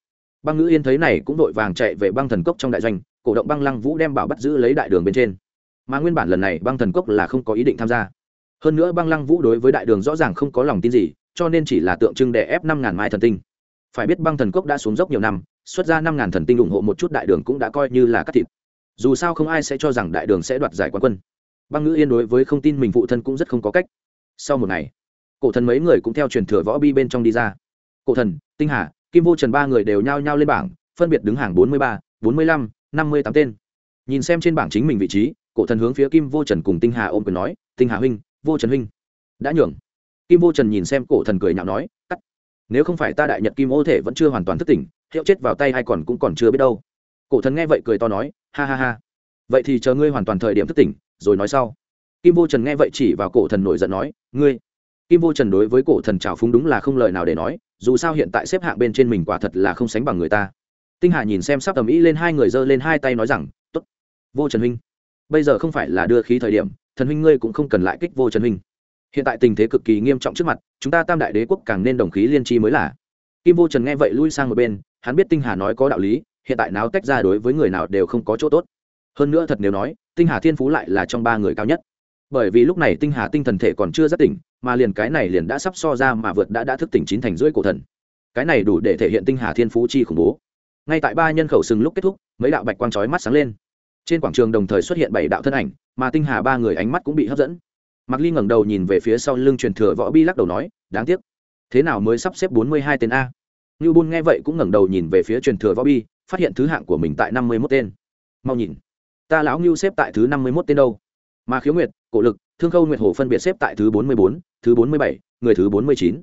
Băng ngữ yên thấy này cũng vội vàng chạy về băng thần cốc trong đại doanh, cổ động băng lăng vũ đem bảo bắt giữ lấy đại đường bên trên. Mà nguyên bản lần này băng thần cốc là không có ý định tham gia. Hơn nữa băng lăng vũ đối với đại đường rõ ràng không có lòng tin gì, cho nên chỉ là tượng trưng để ép năm ngàn mai thần tinh. Phải biết băng thần cốc đã xuống dốc nhiều năm, xuất ra năm ngàn thần tinh ủng hộ một chút đại đường cũng đã coi như là cắt thịt. Dù sao không ai sẽ cho rằng đại đường sẽ đoạt giải quán quân. Băng ngữ yên đối với không tin mình phụ thân cũng rất không có cách. Sau một ngày cổ thần mấy người cũng theo truyền thừa võ bi bên trong đi ra. Cổ thần, tinh hà, kim vô trần ba người đều nhao nhao lên bảng, phân biệt đứng hàng bốn mươi ba, bốn mươi lăm, năm mươi tám tên. Nhìn xem trên bảng chính mình vị trí, cổ thần hướng phía kim vô trần cùng tinh hà ôm quyền nói, tinh hà huynh, vô trần huynh, đã nhường. Kim vô trần nhìn xem cổ thần cười nhạo nói, cắt. Nếu không phải ta đại nhật kim ô thể vẫn chưa hoàn toàn thức tỉnh, hiệu chết vào tay hay còn cũng còn chưa biết đâu. Cổ thần nghe vậy cười to nói, ha ha ha. Vậy thì chờ ngươi hoàn toàn thời điểm thức tỉnh, rồi nói sau. Kim vô trần nghe vậy chỉ vào cổ thần nổi giận nói, ngươi kim vô trần đối với cổ thần trào phúng đúng là không lời nào để nói, dù sao hiện tại xếp hạng bên trên mình quả thật là không sánh bằng người ta. Tinh hà nhìn xem sắp tầm ý lên hai người giơ lên hai tay nói rằng t ố t vô trần huynh, bây giờ không phải là đưa khí thời điểm, thần huynh ngươi cũng không cần lại kích vô trần huynh. Hiện tại tình thế cực kỳ nghiêm trọng trước mặt, chúng ta tam đại đế quốc càng nên đồng khí liên tri mới là. Kim vô trần nghe vậy lui sang một bên, hắn biết tinh hà nói có đạo lý, hiện tại náo tách ra đối với người nào đều không có chỗ tốt. Hơn nữa thật nếu nói, tinh hà thiên phú lại là trong ba người cao nhất. Bởi vì lúc này tinh hà tinh thần thể còn chưa rất tỉnh mà liền cái này liền đã sắp so ra mà vượt đã đã thức tỉnh chín thành rưỡi cổ thần. Cái này đủ để thể hiện tinh hà thiên phú chi khủng bố. Ngay tại ba nhân khẩu sừng lúc kết thúc, mấy đạo bạch quang chói mắt sáng lên. Trên quảng trường đồng thời xuất hiện bảy đạo thân ảnh, mà tinh hà ba người ánh mắt cũng bị hấp dẫn. Mạc ly ngẩng đầu nhìn về phía sau lưng truyền thừa võ bi lắc đầu nói, đáng tiếc. Thế nào mới sắp xếp bốn mươi hai tên a? Như bun nghe vậy cũng ngẩng đầu nhìn về phía truyền thừa võ bi, phát hiện thứ hạng của mình tại năm mươi mốt tên. Mau nhìn. Ta lão ngưu xếp tại thứ năm mươi mốt tên đâu? Mà khiếu nguyệt, cổ lực thương khâu nguyệt hồ phân biệt xếp tại thứ bốn mươi bốn, thứ bốn mươi bảy, người thứ bốn mươi chín.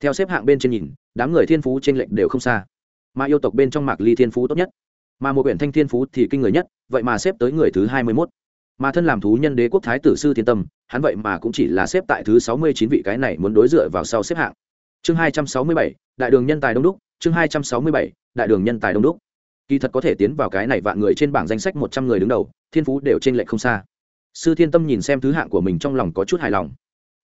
Theo xếp hạng bên trên nhìn, đám người thiên phú trên lệch đều không xa. Mà yêu tộc bên trong mạc ly thiên phú tốt nhất. Mà một quyển thanh thiên phú thì kinh người nhất, vậy mà xếp tới người thứ hai mươi mốt. Mà thân làm thú nhân đế quốc thái tử sư thiên tâm, hắn vậy mà cũng chỉ là xếp tại thứ sáu mươi chín vị cái này muốn đối dựa vào sau xếp hạng. Chương hai trăm sáu mươi bảy, đại đường nhân tài đông đúc, chương hai trăm sáu mươi bảy, đại đường nhân tài đông đúc. Kỳ thật có thể tiến vào cái này vạn người trên bảng danh sách một trăm người đứng đầu, thiên phú đều trên lệch không xa sư thiên tâm nhìn xem thứ hạng của mình trong lòng có chút hài lòng.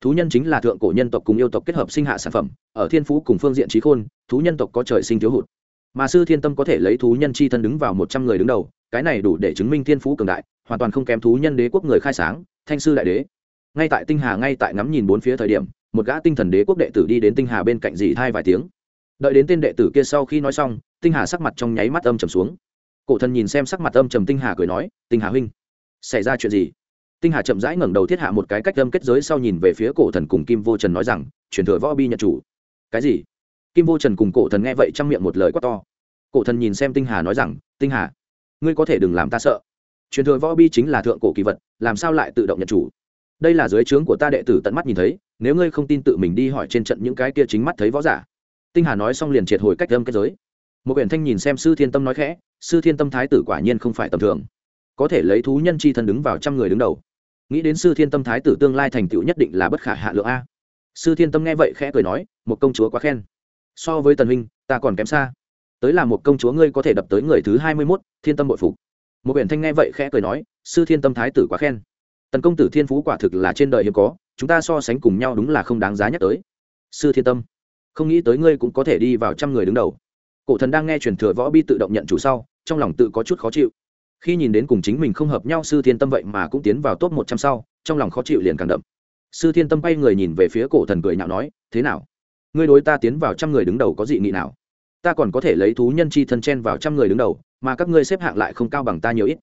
Thú nhân chính là thượng cổ nhân tộc cùng yêu tộc kết hợp sinh hạ sản phẩm, ở thiên phú cùng phương diện trí khôn, thú nhân tộc có trời sinh thiếu hụt. Mà sư thiên tâm có thể lấy thú nhân chi thân đứng vào một trăm người đứng đầu, cái này đủ để chứng minh thiên phú cường đại, hoàn toàn không kém thú nhân đế quốc người khai sáng, thanh sư đại đế. Ngay tại tinh hà ngay tại ngắm nhìn bốn phía thời điểm, một gã tinh thần đế quốc đệ tử đi đến tinh hà bên cạnh dì thai vài tiếng. Đợi đến tên đệ tử kia sau khi nói xong, tinh hà sắc mặt trong nháy mắt âm trầm xuống. Cổ thần nhìn xem sắc mặt âm trầm tinh hà cười nói, tinh hà huynh, xảy ra chuyện gì? Tinh hà chậm rãi ngẩng đầu thiết hạ một cái cách âm kết giới sau nhìn về phía cổ thần cùng kim vô trần nói rằng, truyền thừa võ bi nhận chủ. Cái gì? Kim vô trần cùng cổ thần nghe vậy chăm miệng một lời quát to. Cổ thần nhìn xem tinh hà nói rằng, tinh hà, ngươi có thể đừng làm ta sợ. Truyền thừa võ bi chính là thượng cổ kỳ vật, làm sao lại tự động nhận chủ? Đây là dưới trướng của ta đệ tử tận mắt nhìn thấy, nếu ngươi không tin tự mình đi hỏi trên trận những cái kia chính mắt thấy võ giả. Tinh hà nói xong liền triệt hồi cách âm kết giới. Một quyển thanh nhìn xem sư thiên tâm nói khẽ, sư thiên tâm thái tử quả nhiên không phải tầm thường. Có thể lấy thú nhân chi thân đứng vào trăm người đứng đầu nghĩ đến sư thiên tâm thái tử tương lai thành tựu nhất định là bất khả hạ lượng a. Sư thiên tâm nghe vậy khẽ cười nói, một công chúa quá khen. So với tần huynh, ta còn kém xa. Tới là một công chúa ngươi có thể đập tới người thứ hai mươi mốt, thiên tâm bội phục. Một biển thanh nghe vậy khẽ cười nói, sư thiên tâm thái tử quá khen. Tần công tử thiên phú quả thực là trên đời hiếm có, chúng ta so sánh cùng nhau đúng là không đáng giá nhắc tới. Sư thiên tâm, không nghĩ tới ngươi cũng có thể đi vào trăm người đứng đầu. Cổ thần đang nghe truyền thừa võ bi tự động nhận chủ sau, trong lòng tự có chút khó chịu khi nhìn đến cùng chính mình không hợp nhau sư thiên tâm vậy mà cũng tiến vào top một trăm sau, trong lòng khó chịu liền càng đậm. Sư thiên tâm bay người nhìn về phía cổ thần cười nhạo nói, thế nào? Ngươi đối ta tiến vào trăm người đứng đầu có dị nghị nào? Ta còn có thể lấy thú nhân chi thân chen vào trăm người đứng đầu, mà các ngươi xếp hạng lại không cao bằng ta nhiều ít.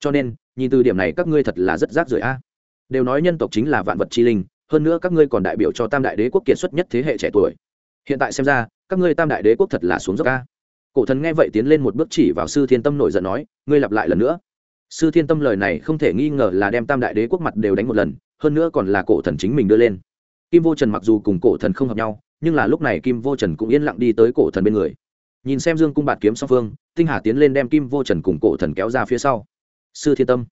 Cho nên, nhìn từ điểm này các ngươi thật là rất rác rưởi a. Đều nói nhân tộc chính là vạn vật chi linh, hơn nữa các ngươi còn đại biểu cho tam đại đế quốc kiệt xuất nhất thế hệ trẻ tuổi. Hiện tại xem ra, các ngươi tam đại đế quốc thật là xuống dốc a cổ thần nghe vậy tiến lên một bước chỉ vào sư thiên tâm nổi giận nói, ngươi lặp lại lần nữa. Sư thiên tâm lời này không thể nghi ngờ là đem tam đại đế quốc mặt đều đánh một lần, hơn nữa còn là cổ thần chính mình đưa lên. Kim vô trần mặc dù cùng cổ thần không hợp nhau, nhưng là lúc này kim vô trần cũng yên lặng đi tới cổ thần bên người. Nhìn xem dương cung bạt kiếm song phương, tinh hà tiến lên đem kim vô trần cùng cổ thần kéo ra phía sau. Sư thiên tâm,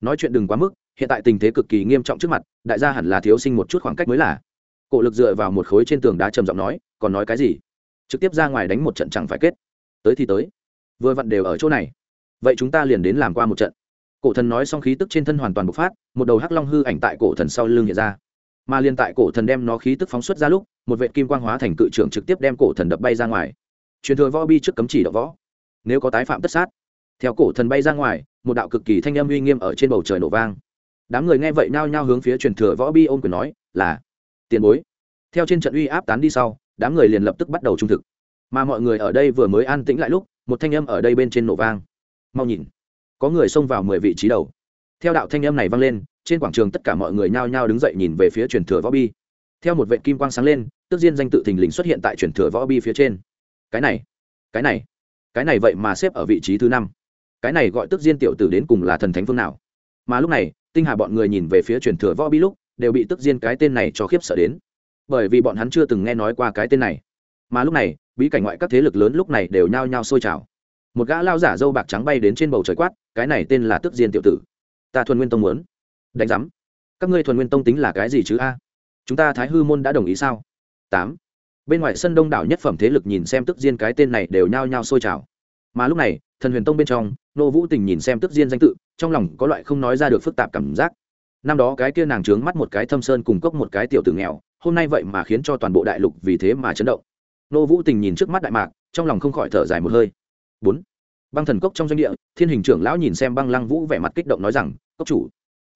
nói chuyện đừng quá mức, hiện tại tình thế cực kỳ nghiêm trọng trước mặt, đại gia hẳn là thiếu sinh một chút khoảng cách mới là. Cổ lực dựa vào một khối trên tường đá trầm giọng nói, còn nói cái gì? Trực tiếp ra ngoài đánh một trận chẳng phải kết tới thì tới. Vừa vặn đều ở chỗ này. Vậy chúng ta liền đến làm qua một trận. Cổ thần nói xong khí tức trên thân hoàn toàn bộc phát, một đầu hắc long hư ảnh tại cổ thần sau lưng hiện ra. Mà liền tại cổ thần đem nó khí tức phóng xuất ra lúc, một vệ kim quang hóa thành cự trưởng trực tiếp đem cổ thần đập bay ra ngoài. Truyền thừa võ bi trước cấm chỉ đập võ. Nếu có tái phạm tất sát. Theo cổ thần bay ra ngoài, một đạo cực kỳ thanh âm uy nghiêm ở trên bầu trời nổ vang. Đám người nghe vậy nao nhao hướng phía truyền thừa võ bi ôm quyền nói, là, tiền bối. Theo trên trận uy áp tán đi sau, đám người liền lập tức bắt đầu trung thực mà mọi người ở đây vừa mới an tĩnh lại lúc, một thanh âm ở đây bên trên nổ vang. Mau nhìn, có người xông vào mười vị trí đầu. Theo đạo thanh âm này vang lên, trên quảng trường tất cả mọi người nhao nhao đứng dậy nhìn về phía truyền thừa võ bi. Theo một vệ kim quang sáng lên, tức diên danh tự thình lình xuất hiện tại truyền thừa võ bi phía trên. Cái này cái này cái này vậy mà xếp ở vị trí thứ năm. Cái này gọi tức diên tiểu tử đến cùng là thần thánh phương nào? Mà lúc này, tinh hà bọn người nhìn về phía truyền thừa võ bi lúc, đều bị tức diên cái tên này cho khiếp sợ đến. Bởi vì bọn hắn chưa từng nghe nói qua cái tên này mà lúc này, bí cảnh ngoại các thế lực lớn lúc này đều nhao nhao sôi trào. Một gã lao giả dâu bạc trắng bay đến trên bầu trời quát, cái này tên là tức diên tiểu tử. Ta thuần nguyên tông muốn. Đánh giám. Các ngươi thuần nguyên tông tính là cái gì chứ a? Chúng ta thái hư môn đã đồng ý sao? Tám. Bên ngoài sân đông đảo nhất phẩm thế lực nhìn xem tức diên cái tên này đều nhao nhao sôi trào. Mà lúc này, thần huyền tông bên trong, nô vũ tình nhìn xem tức diên danh tự, trong lòng có loại không nói ra được phức tạp cảm giác. Năm đó cái kia nàng trướng mắt một cái thâm sơn cùng cốc một cái tiểu tử nghèo, hôm nay vậy mà khiến cho toàn bộ đại lục vì thế mà chấn động nô vũ tình nhìn trước mắt đại mạc, trong lòng không khỏi thở dài một hơi. Bốn. Băng thần cốc trong doanh địa, thiên hình trưởng lão nhìn xem băng lăng vũ vẻ mặt kích động nói rằng, cốc chủ,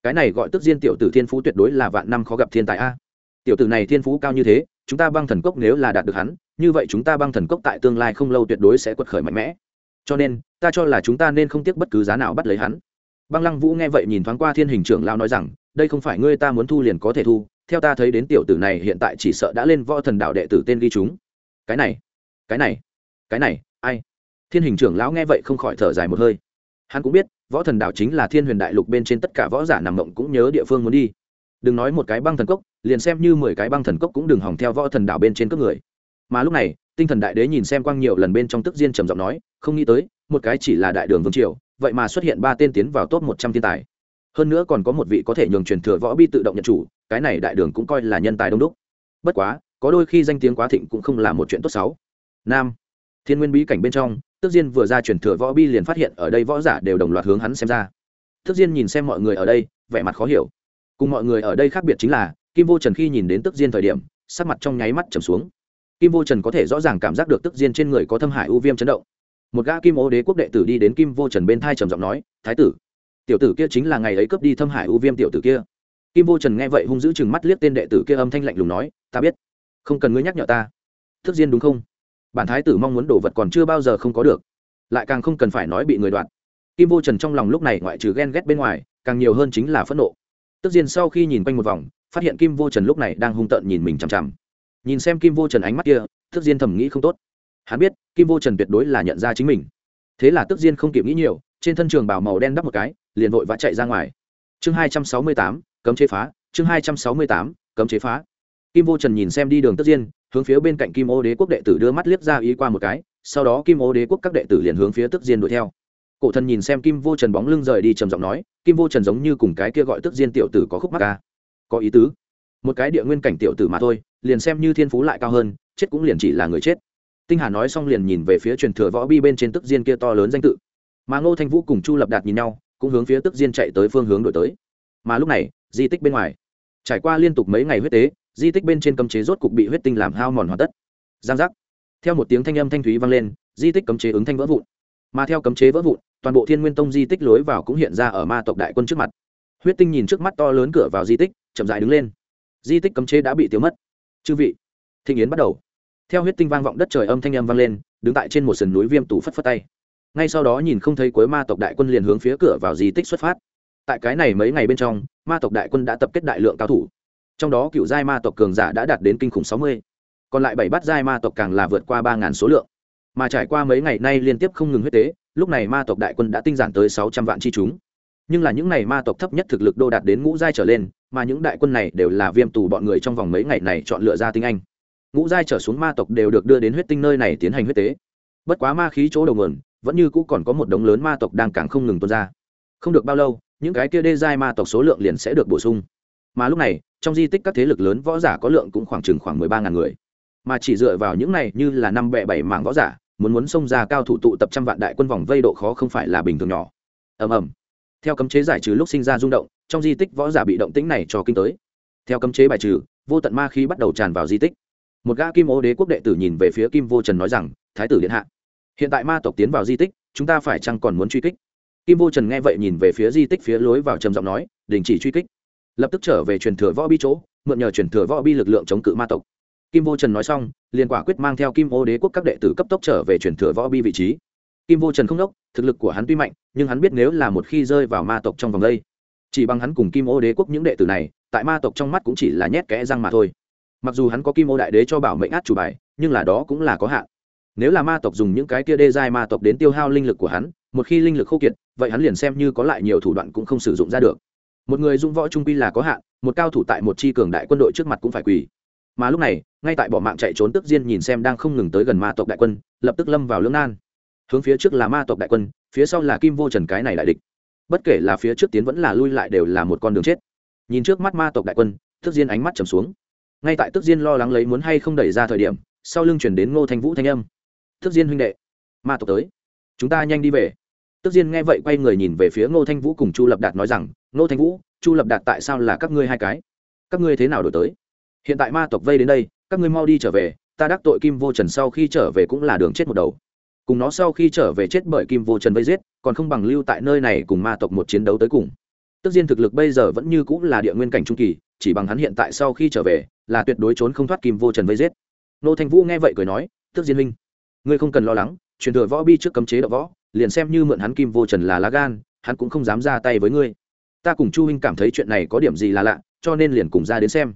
cái này gọi tức diên tiểu tử thiên phú tuyệt đối là vạn năm khó gặp thiên tài a. Tiểu tử này thiên phú cao như thế, chúng ta băng thần cốc nếu là đạt được hắn, như vậy chúng ta băng thần cốc tại tương lai không lâu tuyệt đối sẽ quật khởi mạnh mẽ. Cho nên, ta cho là chúng ta nên không tiếc bất cứ giá nào bắt lấy hắn. Băng lăng vũ nghe vậy nhìn thoáng qua thiên hình trưởng lao nói rằng, đây không phải ngươi ta muốn thu liền có thể thu, theo ta thấy đến tiểu tử này hiện tại chỉ sợ đã lên võ thần đạo đệ tử tên ghi chúng cái này cái này cái này, ai? Thiên hình trưởng lão nghe vậy không khỏi thở dài một hơi. Hắn cũng biết, võ thần đảo chính là thiên huyền đại lục bên trên tất cả võ giả nằm mộng cũng nhớ địa phương muốn đi. Đừng nói một cái băng thần cốc, liền xem như mười cái băng thần cốc cũng đừng hỏng theo võ thần đảo bên trên cốc người. Mà lúc này, tinh thần đại đế nhìn xem quang nhiều lần bên trong tức diên trầm giọng nói, không nghĩ tới, một cái chỉ là đại đường vương triều, vậy mà xuất hiện ba tên tiến vào top một trăm thiên tài. Hơn nữa còn có một vị có thể nhường truyền thừa võ bi tự động nhận chủ, cái này đại đường cũng coi là nhân tài đông đúc. Bất quá có đôi khi danh tiếng quá thịnh cũng không là một chuyện tốt xấu. Nam, thiên nguyên bí cảnh bên trong, Tước diên vừa ra truyền thừa võ bi liền phát hiện ở đây võ giả đều đồng loạt hướng hắn xem ra. Tước diên nhìn xem mọi người ở đây, vẻ mặt khó hiểu. Cùng mọi người ở đây khác biệt chính là, kim vô trần khi nhìn đến Tước diên thời điểm, sắc mặt trong nháy mắt trầm xuống. Kim vô trần có thể rõ ràng cảm giác được Tước diên trên người có thâm hải U viêm chấn động. Một gã kim ô đế quốc đệ tử đi đến kim vô trần bên thai trầm giọng nói, thái tử, tiểu tử kia chính là ngày ấy cướp đi thâm hải U viêm tiểu tử kia. Kim vô trần nghe vậy hung dữ chừng mắt liếc tên đệ tử kia âm thanh lạnh lùng nói, ta biết không cần ngươi nhắc nhở ta. Thức diên đúng không? Bản thái tử mong muốn đồ vật còn chưa bao giờ không có được. Lại càng không cần phải nói bị người đoạt. Kim vô trần trong lòng lúc này ngoại trừ ghen ghét bên ngoài, càng nhiều hơn chính là phẫn nộ. Tức diên sau khi nhìn quanh một vòng, phát hiện kim vô trần lúc này đang hung tợn nhìn mình chằm chằm. Nhìn xem kim vô trần ánh mắt kia tức diên thầm nghĩ không tốt. Hắn biết, kim vô trần tuyệt đối là nhận ra chính mình. Thế là tức diên không kịp nghĩ nhiều, trên thân trường bảo màu đen đắp một cái, liền vội vã chạy ra ngoài. Chương hai trăm sáu mươi tám, cấm chế phá, chương hai trăm sáu mươi tám, cấm chế phá kim vô trần nhìn xem đi đường tất diên, hướng phía bên cạnh kim ô đế quốc đệ tử đưa mắt liếc ra ý qua một cái, sau đó kim ô đế quốc các đệ tử liền hướng phía tức diên đuổi theo. Cổ thần nhìn xem kim vô trần bóng lưng rời đi trầm giọng nói, kim vô trần giống như cùng cái kia gọi tức diên tiểu tử có khúc mắc ca có ý tứ. Một cái địa nguyên cảnh tiểu tử mà thôi, liền xem như thiên phú lại cao hơn, chết cũng liền chỉ là người chết. Tinh hà nói xong liền nhìn về phía truyền thừa võ bi bên trên tức diên kia to lớn danh tự. Mà ngô thanh vũ cùng chu lập đạt nhìn nhau, cũng hướng phía tức diên chạy tới phương hướng đổi tới. Mà lúc này, di tích bên ngoài, trải qua liên tục mấy ngày huyết tế di tích bên trên cấm chế rốt cục bị huyết tinh làm hao mòn hoàn tất. Giang giác. Theo một tiếng thanh âm thanh thúy vang lên, di tích cấm chế ứng thanh vỡ vụn. Mà theo cấm chế vỡ vụn, toàn bộ thiên nguyên tông di tích lối vào cũng hiện ra ở ma tộc đại quân trước mặt. Huyết tinh nhìn trước mắt to lớn cửa vào di tích, chậm dại đứng lên. Di tích cấm chế đã bị tiêu mất. Chư vị, thịnh yến bắt đầu. Theo huyết tinh vang vọng đất trời âm thanh âm vang lên, đứng tại trên một sườn núi viêm tủ phất phất tay. Ngay sau đó nhìn không thấy cuối ma tộc đại quân liền hướng phía cửa vào di tích xuất phát. Tại cái này mấy ngày bên trong, ma tộc đại quân đã tập kết đại lượng cao thủ trong đó cựu giai ma tộc cường giả đã đạt đến kinh khủng sáu mươi, còn lại bảy bát giai ma tộc càng là vượt qua ba ngàn số lượng. Mà trải qua mấy ngày nay liên tiếp không ngừng huyết tế, lúc này ma tộc đại quân đã tinh giản tới sáu trăm vạn chi chúng. Nhưng là những này ma tộc thấp nhất thực lực đô đạt đến ngũ giai trở lên, mà những đại quân này đều là viêm tù bọn người trong vòng mấy ngày này chọn lựa ra tinh anh. Ngũ giai trở xuống ma tộc đều được đưa đến huyết tinh nơi này tiến hành huyết tế. Bất quá ma khí chỗ đầu nguồn, vẫn như cũ còn có một đống lớn ma tộc đang càng không ngừng tuôn ra. Không được bao lâu, những cái kia đê giai ma tộc số lượng liền sẽ được bổ sung. Mà lúc này trong di tích các thế lực lớn võ giả có lượng cũng khoảng chừng khoảng mười ba ngàn người. Mà chỉ dựa vào những này như là năm bẹ bảy mạng võ giả, muốn muốn xông ra cao thủ tụ tập trăm vạn đại quân vòng vây độ khó không phải là bình thường nhỏ. Ầm ầm. Theo cấm chế giải trừ lúc sinh ra rung động, trong di tích võ giả bị động tĩnh này cho kinh tới. Theo cấm chế bài trừ, vô tận ma khí bắt đầu tràn vào di tích. Một gã kim ô đế quốc đệ tử nhìn về phía kim vô trần nói rằng, thái tử điện hạ, hiện tại ma tộc tiến vào di tích, chúng ta phải chăng còn muốn truy kích? Kim vô trần nghe vậy nhìn về phía di tích phía lối vào trầm giọng nói, đình chỉ truy kích lập tức trở về truyền thừa võ bi chỗ, mượn nhờ truyền thừa võ bi lực lượng chống cự ma tộc. Kim vô trần nói xong, liền quả quyết mang theo kim ô đế quốc các đệ tử cấp tốc trở về truyền thừa võ bi vị trí. Kim vô trần không đốc, thực lực của hắn tuy mạnh, nhưng hắn biết nếu là một khi rơi vào ma tộc trong vòng đây, chỉ bằng hắn cùng kim ô đế quốc những đệ tử này, tại ma tộc trong mắt cũng chỉ là nhét kẽ răng mà thôi. Mặc dù hắn có kim ô đại đế cho bảo mệnh át chủ bài, nhưng là đó cũng là có hạn. Nếu là ma tộc dùng những cái kia đê giai ma tộc đến tiêu hao linh lực của hắn, một khi linh lực khô kiệt, vậy hắn liền xem như có lại nhiều thủ đoạn cũng không sử dụng ra được một người dung võ trung quy là có hạn, một cao thủ tại một chi cường đại quân đội trước mặt cũng phải quỳ. Mà lúc này, ngay tại bỏ mạng chạy trốn tức diên nhìn xem đang không ngừng tới gần ma tộc đại quân, lập tức lâm vào lưỡng nan. Hướng phía trước là ma tộc đại quân, phía sau là kim vô trần cái này đại địch. Bất kể là phía trước tiến vẫn là lui lại đều là một con đường chết. Nhìn trước mắt ma tộc đại quân, tức diên ánh mắt trầm xuống. Ngay tại tức diên lo lắng lấy muốn hay không đẩy ra thời điểm, sau lưng chuyển đến ngô thanh vũ thanh âm. Tức diên huynh đệ, ma tộc tới. Chúng ta nhanh đi về tức diên nghe vậy quay người nhìn về phía ngô thanh vũ cùng chu lập đạt nói rằng, ngô thanh vũ, chu lập đạt tại sao là các ngươi hai cái? Các ngươi thế nào đổi tới? Hiện tại ma tộc vây đến đây, các ngươi mau đi trở về, ta đắc tội kim vô trần sau khi trở về cũng là đường chết một đầu. Cùng nó sau khi trở về chết bởi kim vô trần vây giết, còn không bằng lưu tại nơi này cùng ma tộc một chiến đấu tới cùng. Tức diên thực lực bây giờ vẫn như cũng là địa nguyên cảnh trung kỳ, chỉ bằng hắn hiện tại sau khi trở về, là tuyệt đối trốn không thoát kim vô trần vây giết. Nô thanh vũ nghe vậy cười nói, tức diên minh ngươi không cần lo lắng, truyền thừa võ bi trước cấm chế đ võ liền xem như mượn hắn kim vô trần là lá gan, hắn cũng không dám ra tay với ngươi. Ta cùng chu huynh cảm thấy chuyện này có điểm gì là lạ, cho nên liền cùng ra đến xem.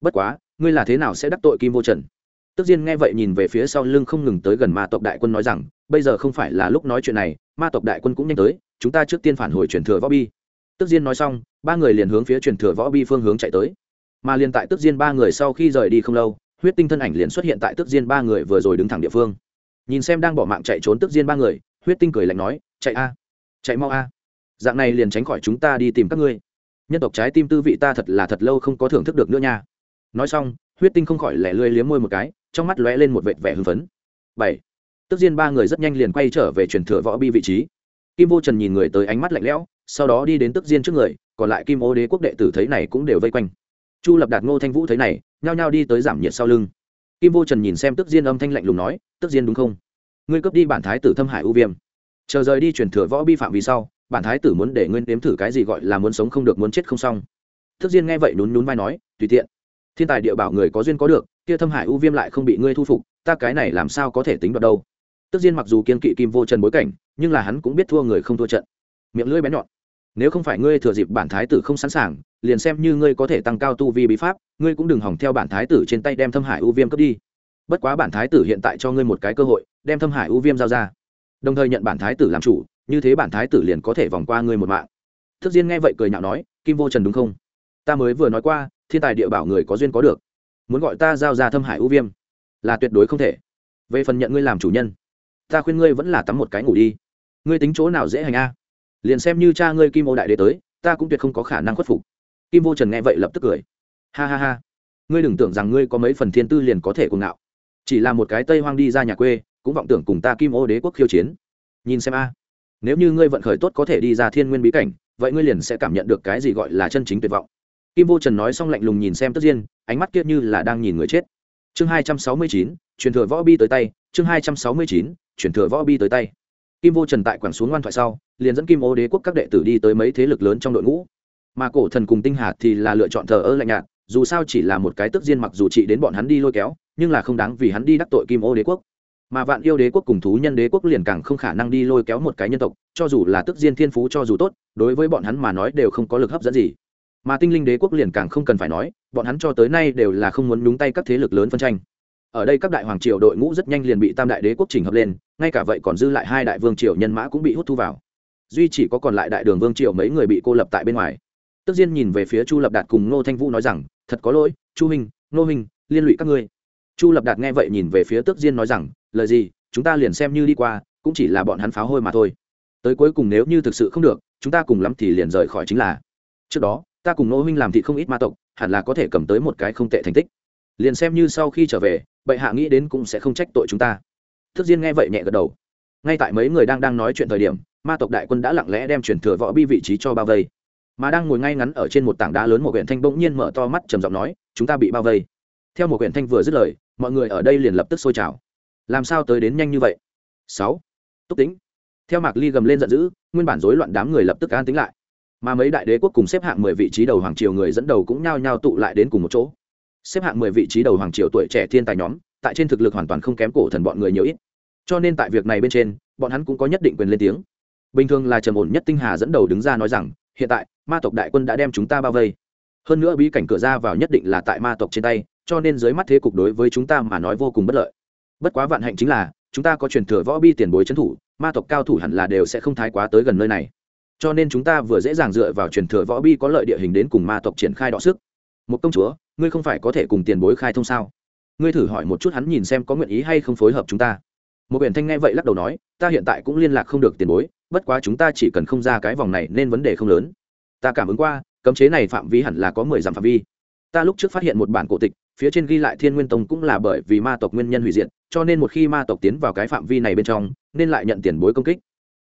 Bất quá, ngươi là thế nào sẽ đắc tội kim vô trần? Tức diên nghe vậy nhìn về phía sau lưng không ngừng tới gần ma tộc đại quân nói rằng, bây giờ không phải là lúc nói chuyện này, ma tộc đại quân cũng nhanh tới, chúng ta trước tiên phản hồi truyền thừa võ bi. Tức diên nói xong, ba người liền hướng phía truyền thừa võ bi phương hướng chạy tới. Mà liền tại tức diên ba người sau khi rời đi không lâu, huyết tinh thân ảnh liền xuất hiện tại tức diên ba người vừa rồi đứng thẳng địa phương. Nhìn xem đang bỏ mạng chạy trốn tức diên ba người huyết tinh cười lạnh nói, chạy a, chạy mau a. Dạng này liền tránh khỏi chúng ta đi tìm các ngươi. Nhân tộc trái tim tư vị ta thật là thật lâu không có thưởng thức được nữa nha. Nói xong, huyết tinh không khỏi lẻ lươi liếm môi một cái, trong mắt lóe lên một vệt vẻ hưng phấn. Bảy. Tức diên ba người rất nhanh liền quay trở về truyền thừa võ bi vị trí. Kim vô trần nhìn người tới ánh mắt lạnh lẽo, sau đó đi đến tức diên trước người, còn lại kim ô đế quốc đệ tử thấy này cũng đều vây quanh. Chu lập đạt, ngô thanh vũ thấy này, nhao nhao đi tới giảm nhiệt sau lưng. Kim vô trần nhìn xem tức diên âm thanh lạnh lùng nói, tức diên đúng không? Ngươi cướp đi bản thái tử thâm hải ưu viêm. Chờ rời đi truyền thừa võ bi phạm vì sau, bản thái tử muốn để nguyên nếm thử cái gì gọi là muốn sống không được muốn chết không xong. Thức diên nghe vậy nhún nhún vai nói, tùy tiện. Thiên tài địa bảo người có duyên có được, kia thâm hải ưu viêm lại không bị ngươi thu phục, ta cái này làm sao có thể tính đoạt đâu? Tức diên mặc dù kiên kỵ kim vô trần bối cảnh, nhưng là hắn cũng biết thua người không thua trận. Miệng lưỡi bén nhọn. Nếu không phải ngươi thừa dịp bản thái tử không sẵn sàng, liền xem như ngươi có thể tăng cao tu vi bí pháp, ngươi cũng đừng hỏng theo bản thái tử trên tay đem thâm hải ưu viêm cướp đi. Bất quá bản thái tử hiện tại cho ngươi một cái cơ hội đem thâm hải ưu viêm giao ra. Đồng thời nhận bản thái tử làm chủ, như thế bản thái tử liền có thể vòng qua ngươi một mạng. Thức diên nghe vậy cười nhạo nói, kim vô trần đúng không? Ta mới vừa nói qua, thiên tài địa bảo người có duyên có được. Muốn gọi ta giao ra thâm hải ưu viêm, là tuyệt đối không thể. Về phần nhận ngươi làm chủ nhân, ta khuyên ngươi vẫn là tắm một cái ngủ đi. Ngươi tính chỗ nào dễ hành a? Liền xem như cha ngươi kim ô đại đế tới, ta cũng tuyệt không có khả năng khuất phục. Kim vô trần nghe vậy lập tức cười. Ha ha ha, ngươi đừng tưởng rằng ngươi có mấy phần thiên tư liền có thể cuồng ngạo. Chỉ là một cái tây hoang đi ra nhà quê cũng vọng tưởng cùng ta kim ô đế quốc khiêu chiến. Nhìn xem a. Nếu như ngươi vận khởi tốt có thể đi ra thiên nguyên bí cảnh, vậy ngươi liền sẽ cảm nhận được cái gì gọi là chân chính tuyệt vọng. Kim vô trần nói xong lạnh lùng nhìn xem tất diên, ánh mắt kia như là đang nhìn người chết. Chương hai trăm sáu mươi chín, truyền thừa võ bi tới tay, chương hai trăm sáu mươi chín, truyền thừa võ bi tới tay. Kim vô trần tại quảng xuống ngoan thoại sau, liền dẫn kim ô đế quốc các đệ tử đi tới mấy thế lực lớn trong đội ngũ. Mà cổ thần cùng tinh hà thì là lựa chọn thờ ơ lạnh nhạt, dù sao chỉ là một cái tức diên mặc dù chị đến bọn hắn đi lôi kéo, nhưng là không đáng vì hắn đi đắc tội kim ô đế quốc mà vạn yêu đế quốc cùng thú nhân đế quốc liền càng không khả năng đi lôi kéo một cái nhân tộc, cho dù là tức diên thiên phú cho dù tốt, đối với bọn hắn mà nói đều không có lực hấp dẫn gì. Mà tinh linh đế quốc liền càng không cần phải nói, bọn hắn cho tới nay đều là không muốn nhúng tay các thế lực lớn phân tranh. Ở đây các đại hoàng triều đội ngũ rất nhanh liền bị tam đại đế quốc chỉnh hợp lên, ngay cả vậy còn dư lại hai đại vương triều nhân mã cũng bị hút thu vào. Duy chỉ có còn lại đại đường vương triều mấy người bị cô lập tại bên ngoài. Tức diên nhìn về phía chu lập đạt cùng ngô thanh vũ nói rằng, thật có lỗi, chu hình ngô hình liên lụy các ngươi. Chu lập đạt nghe vậy nhìn về phía tước diên nói rằng lời gì, chúng ta liền xem như đi qua, cũng chỉ là bọn hắn pháo hôi mà thôi. Tới cuối cùng nếu như thực sự không được, chúng ta cùng lắm thì liền rời khỏi chính là. Trước đó, ta cùng nô huynh làm thị không ít ma tộc, hẳn là có thể cầm tới một cái không tệ thành tích. Liền xem như sau khi trở về, bệ hạ nghĩ đến cũng sẽ không trách tội chúng ta. Thức diên nghe vậy nhẹ gật đầu. Ngay tại mấy người đang đang nói chuyện thời điểm, ma tộc đại quân đã lặng lẽ đem chuyển thừa võ bi vị trí cho bao vây. Mà đang ngồi ngay ngắn ở trên một tảng đá lớn một huyện thanh bỗng nhiên mở to mắt trầm giọng nói, chúng ta bị bao vây. Theo một huyện thanh vừa dứt lời, mọi người ở đây liền lập tức sôi trào làm sao tới đến nhanh như vậy? Sáu. Túc tính theo mạc ly gầm lên giận dữ, nguyên bản rối loạn đám người lập tức an tính lại. Mà mấy đại đế quốc cùng xếp hạng mười vị trí đầu hoàng triều người dẫn đầu cũng nhao nhao tụ lại đến cùng một chỗ. Xếp hạng mười vị trí đầu hoàng triều tuổi trẻ thiên tài nhóm, tại trên thực lực hoàn toàn không kém cổ thần bọn người nhiều ít. Cho nên tại việc này bên trên, bọn hắn cũng có nhất định quyền lên tiếng. Bình thường là trầm ổn nhất tinh hà dẫn đầu đứng ra nói rằng, hiện tại, ma tộc đại quân đã đem chúng ta bao vây. Hơn nữa bí cảnh cửa ra vào nhất định là tại ma tộc trên tay, cho nên dưới mắt thế cục đối với chúng ta mà nói vô cùng bất lợi bất quá vạn hạnh chính là, chúng ta có truyền thừa võ bi tiền bối trấn thủ, ma tộc cao thủ hẳn là đều sẽ không thái quá tới gần nơi này. Cho nên chúng ta vừa dễ dàng dựa vào truyền thừa võ bi có lợi địa hình đến cùng ma tộc triển khai đọ sức. Một công chúa, ngươi không phải có thể cùng tiền bối khai thông sao? Ngươi thử hỏi một chút hắn nhìn xem có nguyện ý hay không phối hợp chúng ta. Một biển thanh nghe vậy lắc đầu nói, ta hiện tại cũng liên lạc không được tiền bối, bất quá chúng ta chỉ cần không ra cái vòng này nên vấn đề không lớn. Ta cảm ứng qua, cấm chế này phạm vi hẳn là có mười dặm phạm vi ta lúc trước phát hiện một bản cổ tịch, phía trên ghi lại thiên nguyên tông cũng là bởi vì ma tộc nguyên nhân hủy diệt, cho nên một khi ma tộc tiến vào cái phạm vi này bên trong, nên lại nhận tiền bối công kích.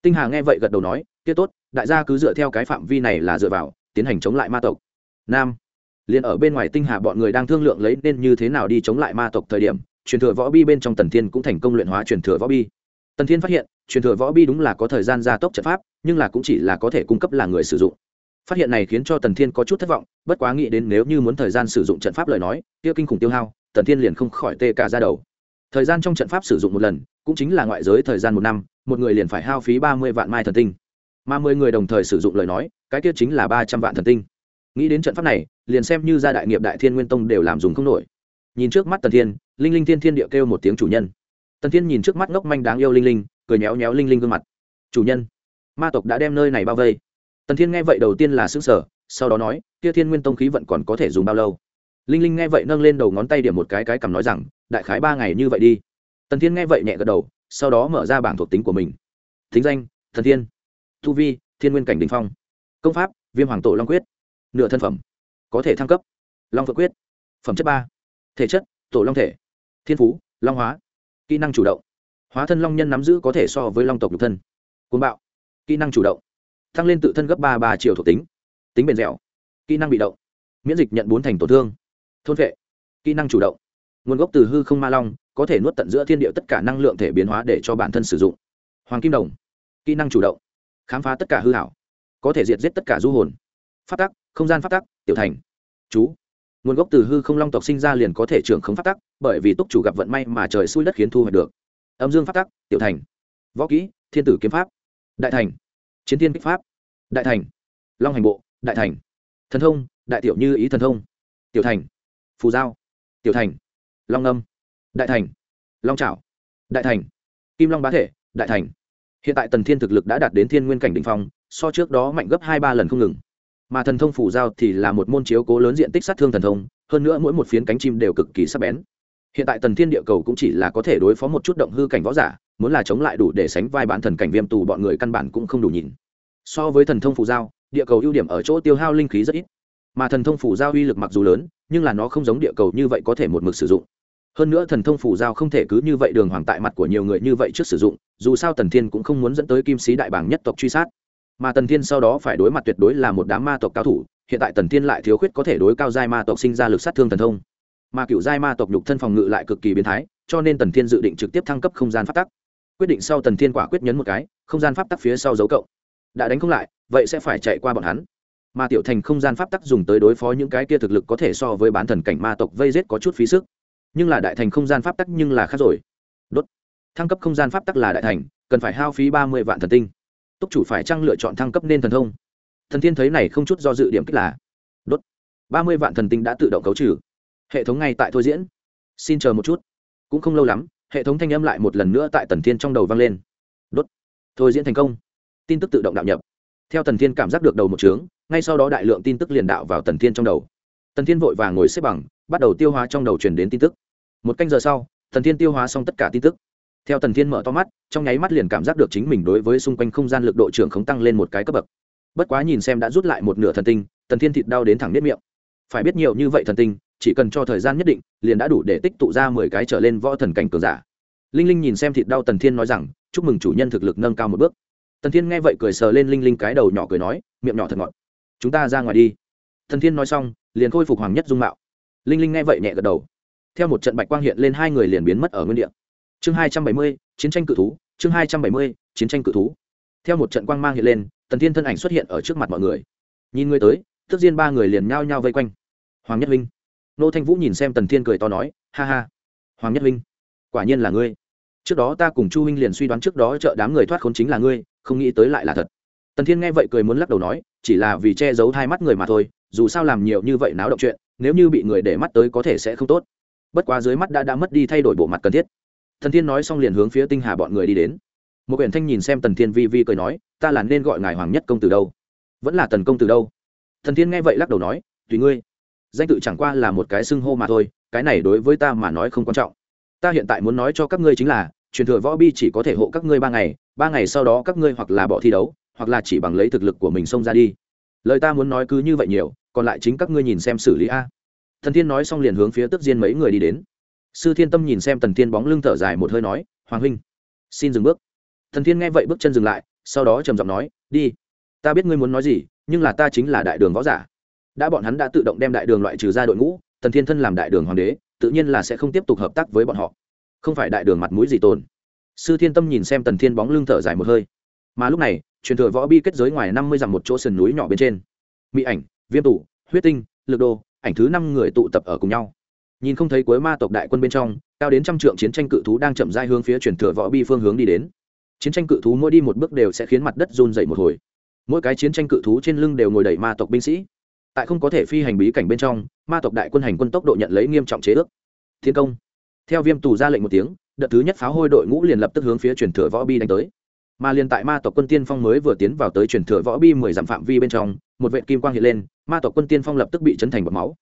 Tinh hà nghe vậy gật đầu nói, kia tốt, đại gia cứ dựa theo cái phạm vi này là dựa vào, tiến hành chống lại ma tộc. Nam. Liền ở bên ngoài tinh hà bọn người đang thương lượng lấy nên như thế nào đi chống lại ma tộc thời điểm, truyền thừa võ bi bên trong tần thiên cũng thành công luyện hóa truyền thừa võ bi. Tần thiên phát hiện, truyền thừa võ bi đúng là có thời gian gia tốc trận pháp, nhưng là cũng chỉ là có thể cung cấp là người sử dụng phát hiện này khiến cho tần thiên có chút thất vọng, bất quá nghĩ đến nếu như muốn thời gian sử dụng trận pháp lời nói tiêu kinh khủng tiêu hao, tần thiên liền không khỏi tê cả ra đầu. Thời gian trong trận pháp sử dụng một lần, cũng chính là ngoại giới thời gian một năm, một người liền phải hao phí ba mươi vạn mai thần tinh. Mà mười người đồng thời sử dụng lời nói, cái kia chính là ba trăm vạn thần tinh. Nghĩ đến trận pháp này, liền xem như gia đại nghiệp đại thiên nguyên tông đều làm dùng không nổi. Nhìn trước mắt tần thiên, linh linh thiên thiên địa kêu một tiếng chủ nhân. Tần thiên nhìn trước mắt ngốc manh đáng yêu linh linh, cười nhéo nhéo linh linh gương mặt. Chủ nhân, ma tộc đã đem nơi này bao vây tần thiên nghe vậy đầu tiên là xứng sở sau đó nói, kia thiên nguyên tông khí vận còn có thể dùng bao lâu? Linh linh nghe vậy nâng lên đầu ngón tay điểm một cái cái cầm nói rằng, đại khái ba ngày như vậy đi. Tần thiên nghe vậy nhẹ gật đầu, sau đó mở ra bảng thuộc tính của mình. Thính danh, thần thiên. Thu vi, thiên nguyên cảnh đình phong. Công pháp, viêm hoàng tổ long quyết. Nửa thân phẩm. Có thể thăng cấp. Long phượng quyết. Phẩm chất ba. Thể chất, tổ long thể. Thiên phú, long hóa. Kỹ năng chủ động. Hóa thân long nhân nắm giữ có thể so với long tộc nhục thân. Côn bạo. Kỹ năng chủ động tăng lên tự thân gấp ba ba triệu thuộc tính. Tính bền dẻo. Kỹ năng bị động. Miễn dịch nhận bốn thành tổn thương. Thôn vệ. Kỹ năng chủ động. Nguồn gốc từ hư không ma long, có thể nuốt tận giữa thiên địa tất cả năng lượng thể biến hóa để cho bản thân sử dụng. Hoàng kim đồng. Kỹ năng chủ động. Khám phá tất cả hư hảo. Có thể diệt giết tất cả du hồn. Phát tắc, không gian phát tắc, tiểu thành. Chú. Nguồn gốc từ hư không long tộc sinh ra liền có thể trưởng không phát tắc, bởi vì túc chủ gặp vận may mà trời xui đất khiến thu hoạch được. Âm dương phát tắc, tiểu thành. Võ kỹ, thiên tử kiếm pháp. Đại thành chiến thiên kích pháp, đại thành, long hành bộ, đại thành, thần thông, đại tiểu như ý thần thông, tiểu thành, phù giao, tiểu thành, long âm, đại thành, long trảo, đại thành, kim long bá thể, đại thành. Hiện tại tần thiên thực lực đã đạt đến thiên nguyên cảnh đ ỉ n h phong, so trước đó mạnh gấp hai ba lần không ngừng. Mà thần thông phủ giao thì là một môn chiếu cố lớn diện tích sát thương thần thông, hơn nữa mỗi một phiến cánh chim đều cực kỳ sắc bén. Hiện tại tần thiên địa cầu cũng chỉ là có thể đối phó một chút động hư cảnh võ giả muốn là chống lại đủ để sánh vai bán thần cảnh viêm tù, bọn người căn bản cũng không đủ nhìn. So với thần thông phủ giao, địa cầu ưu điểm ở chỗ tiêu hao linh khí rất ít. Mà thần thông phủ giao uy lực mặc dù lớn, nhưng là nó không giống địa cầu như vậy có thể một mực sử dụng. Hơn nữa thần thông phủ giao không thể cứ như vậy đường hoàng tại mặt của nhiều người như vậy trước sử dụng, dù sao tần thiên cũng không muốn dẫn tới kim sĩ đại bảng nhất tộc truy sát. Mà tần thiên sau đó phải đối mặt tuyệt đối là một đám ma tộc cao thủ, hiện tại tần thiên lại thiếu khuyết có thể đối cao giai ma tộc sinh ra lực sát thương thần thông. Mà cựu giai ma tộc nhục thân phòng ngự lại cực kỳ biến thái, cho nên tần thiên dự định trực tiếp thăng cấp không gian pháp tắc quyết định sau tần thiên quả quyết nhấn một cái không gian pháp tắc phía sau dấu cậu, đã đánh không lại vậy sẽ phải chạy qua bọn hắn. Mà tiểu thành không gian pháp tắc dùng tới đối phó những cái kia thực lực có thể so với bán thần cảnh ma tộc vây rết có chút phí sức. Nhưng là đại thành không gian pháp tắc nhưng là khác rồi. Đốt. Thăng cấp không gian pháp tắc là đại thành cần phải hao phí ba mươi vạn thần tinh. Túc chủ phải chăng lựa chọn thăng cấp nên thần thông? Thần thiên thấy này không chút do dự điểm kích là đốt. ba mươi vạn thần tinh đã tự động cấu trừ. Hệ thống ngay tại thôi diễn. Xin chờ một chút. Cũng không lâu lắm hệ thống thanh âm lại một lần nữa tại tần thiên trong đầu vang lên. Đốt. Thôi diễn thành công. Tin tức tự động đạo nhập. Theo tần thiên cảm giác được đầu một trướng ngay sau đó đại lượng tin tức liền đạo vào tần thiên trong đầu. Tần thiên vội vàng ngồi xếp bằng, bắt đầu tiêu hóa trong đầu truyền đến tin tức. Một canh giờ sau, tần thiên tiêu hóa xong tất cả tin tức. Theo tần thiên mở to mắt, trong nháy mắt liền cảm giác được chính mình đối với xung quanh không gian lực độ trưởng không tăng lên một cái cấp bậc. Bất quá nhìn xem đã rút lại một nửa thần tinh, tần thiên thịt đau đến thẳng nếp miệng. Phải biết nhiều như vậy thần tinh chỉ cần cho thời gian nhất định, liền đã đủ để tích tụ ra mười cái trở lên võ thần cảnh cường giả. Linh linh nhìn xem thịt đau tần thiên nói rằng, chúc mừng chủ nhân thực lực nâng cao một bước. Tần thiên nghe vậy cười sờ lên linh linh cái đầu nhỏ cười nói, miệng nhỏ thật ngọt. Chúng ta ra ngoài đi. Thần thiên nói xong, liền khôi phục hoàng nhất dung mạo. Linh linh nghe vậy nhẹ gật đầu. Theo một trận bạch quang hiện lên, hai người liền biến mất ở nguyên địa. Chương hai trăm bảy mươi, chiến tranh cự thú, chương hai trăm bảy mươi, chiến tranh cự thú. Theo một trận quang mang hiện lên, tần thiên thân ảnh xuất hiện ở trước mặt mọi người. Nhìn người tới, tức diên ba người liền nhao nhao vây quanh. Hoàng nhất linh nô thanh vũ nhìn xem tần thiên cười to nói, ha ha, hoàng nhất linh quả nhiên là ngươi. Trước đó ta cùng chu huynh liền suy đoán trước đó chợ đám người thoát khốn chính là ngươi, không nghĩ tới lại là thật. Tần thiên nghe vậy cười muốn lắc đầu nói, chỉ là vì che giấu hai mắt người mà thôi, dù sao làm nhiều như vậy náo động chuyện, nếu như bị người để mắt tới có thể sẽ không tốt. Bất quá dưới mắt đã đã mất đi thay đổi bộ mặt cần thiết. Thần thiên nói xong liền hướng phía tinh hà bọn người đi đến. Một quyển thanh nhìn xem tần thiên vi vi cười nói, ta là nên gọi ngài hoàng nhất công từ đâu? Vẫn là tần công từ đâu? Thần thiên nghe vậy lắc đầu nói, tùy ngươi danh tự chẳng qua là một cái xưng hô mà thôi, cái này đối với ta mà nói không quan trọng. Ta hiện tại muốn nói cho các ngươi chính là, truyền thừa võ bi chỉ có thể hộ các ngươi ba ngày ba ngày sau đó các ngươi hoặc là bỏ thi đấu, hoặc là chỉ bằng lấy thực lực của mình xông ra đi. Lời ta muốn nói cứ như vậy nhiều, còn lại chính các ngươi nhìn xem xử lý a. Thần thiên nói xong liền hướng phía tức diên mấy người đi đến. Sư thiên tâm nhìn xem tần thiên bóng lưng thở dài một hơi nói, hoàng huynh, xin dừng bước. Thần thiên nghe vậy bước chân dừng lại, sau đó trầm giọng nói, đi. Ta biết ngươi muốn nói gì, nhưng là ta chính là đại đường võ giả đã bọn hắn đã tự động đem đại đường loại trừ ra đội ngũ, tần thiên thân làm đại đường hoàng đế, tự nhiên là sẽ không tiếp tục hợp tác với bọn họ. Không phải đại đường mặt mũi gì tồn. Sư thiên tâm nhìn xem tần thiên bóng lưng thở dài một hơi. Mà lúc này, truyền thừa võ bi kết giới ngoài năm mươi dặm một chỗ sườn núi nhỏ bên trên. Mỹ ảnh, viêm tủ huyết tinh, lực đô, ảnh thứ năm người tụ tập ở cùng nhau. Nhìn không thấy cuối ma tộc đại quân bên trong, cao đến trăm trượng chiến tranh cự thú đang chậm dai hướng phía truyền thừa võ bi phương hướng đi đến. Chiến tranh cự thú mỗi đi một bước đều sẽ khiến mặt đất run dậy một hồi. Mỗi cái chiến tranh cự thú trên lưng đều ngồi đẩy ma tộc binh sĩ tại không có thể phi hành bí cảnh bên trong, ma tộc đại quân hành quân tốc độ nhận lấy nghiêm trọng chế ước. Thiên công. Theo viêm tù ra lệnh một tiếng, đợt thứ nhất pháo hôi đội ngũ liền lập tức hướng phía truyền thừa võ bi đánh tới. Mà liền tại ma tộc quân tiên phong mới vừa tiến vào tới truyền thừa võ bi mười dặm phạm vi bên trong, một vệ kim quang hiện lên, ma tộc quân tiên phong lập tức bị chấn thành bọt máu.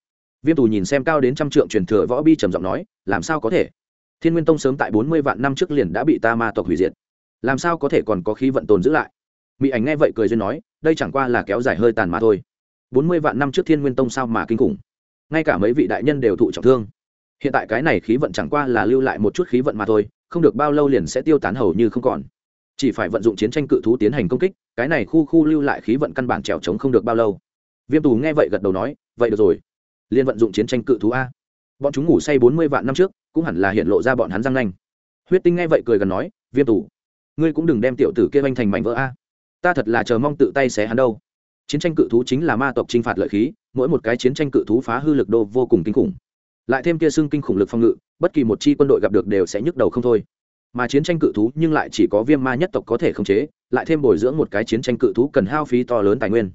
Viêm tù nhìn xem cao đến trăm trượng truyền thừa võ bi trầm giọng nói, làm sao có thể? Thiên nguyên tông sớm tại bốn mươi vạn năm trước liền đã bị ta ma tộc hủy diệt. Làm sao có thể còn có khí vận tồn giữ lại? Mỹ ảnh nghe vậy cười duyên nói, đây chẳng qua là kéo dài hơi tàn mà thôi bốn mươi vạn năm trước thiên nguyên tông sao mà kinh khủng? Ngay cả mấy vị đại nhân đều thụ trọng thương. Hiện tại cái này khí vận chẳng qua là lưu lại một chút khí vận mà thôi, không được bao lâu liền sẽ tiêu tán hầu như không còn. Chỉ phải vận dụng chiến tranh cự thú tiến hành công kích, cái này khu khu lưu lại khí vận căn bản trèo trống không được bao lâu. Viêm tù nghe vậy gật đầu nói, vậy được rồi liên vận dụng chiến tranh cự thú a. Bọn chúng ngủ say bốn mươi vạn năm trước, cũng hẳn là hiện lộ ra bọn hắn răng nanh. Huyết tinh nghe vậy cười gần nói, viêm tù, ngươi cũng đừng đem tiểu tử kia anh thành mảnh vỡ a. Ta thật là chờ mong tự tay xé hắn đâu chiến tranh cự thú chính là ma tộc t r i n h phạt lợi khí, mỗi một cái chiến tranh cự thú phá hư lực đô vô cùng kinh khủng. Lại thêm kia xưng kinh khủng lực phòng ngự, bất kỳ một chi quân đội gặp được đều sẽ nhức đầu không thôi. Mà chiến tranh cự thú nhưng lại chỉ có viêm ma nhất tộc có thể khống chế, lại thêm bồi dưỡng một cái chiến tranh cự thú cần hao phí to lớn tài nguyên.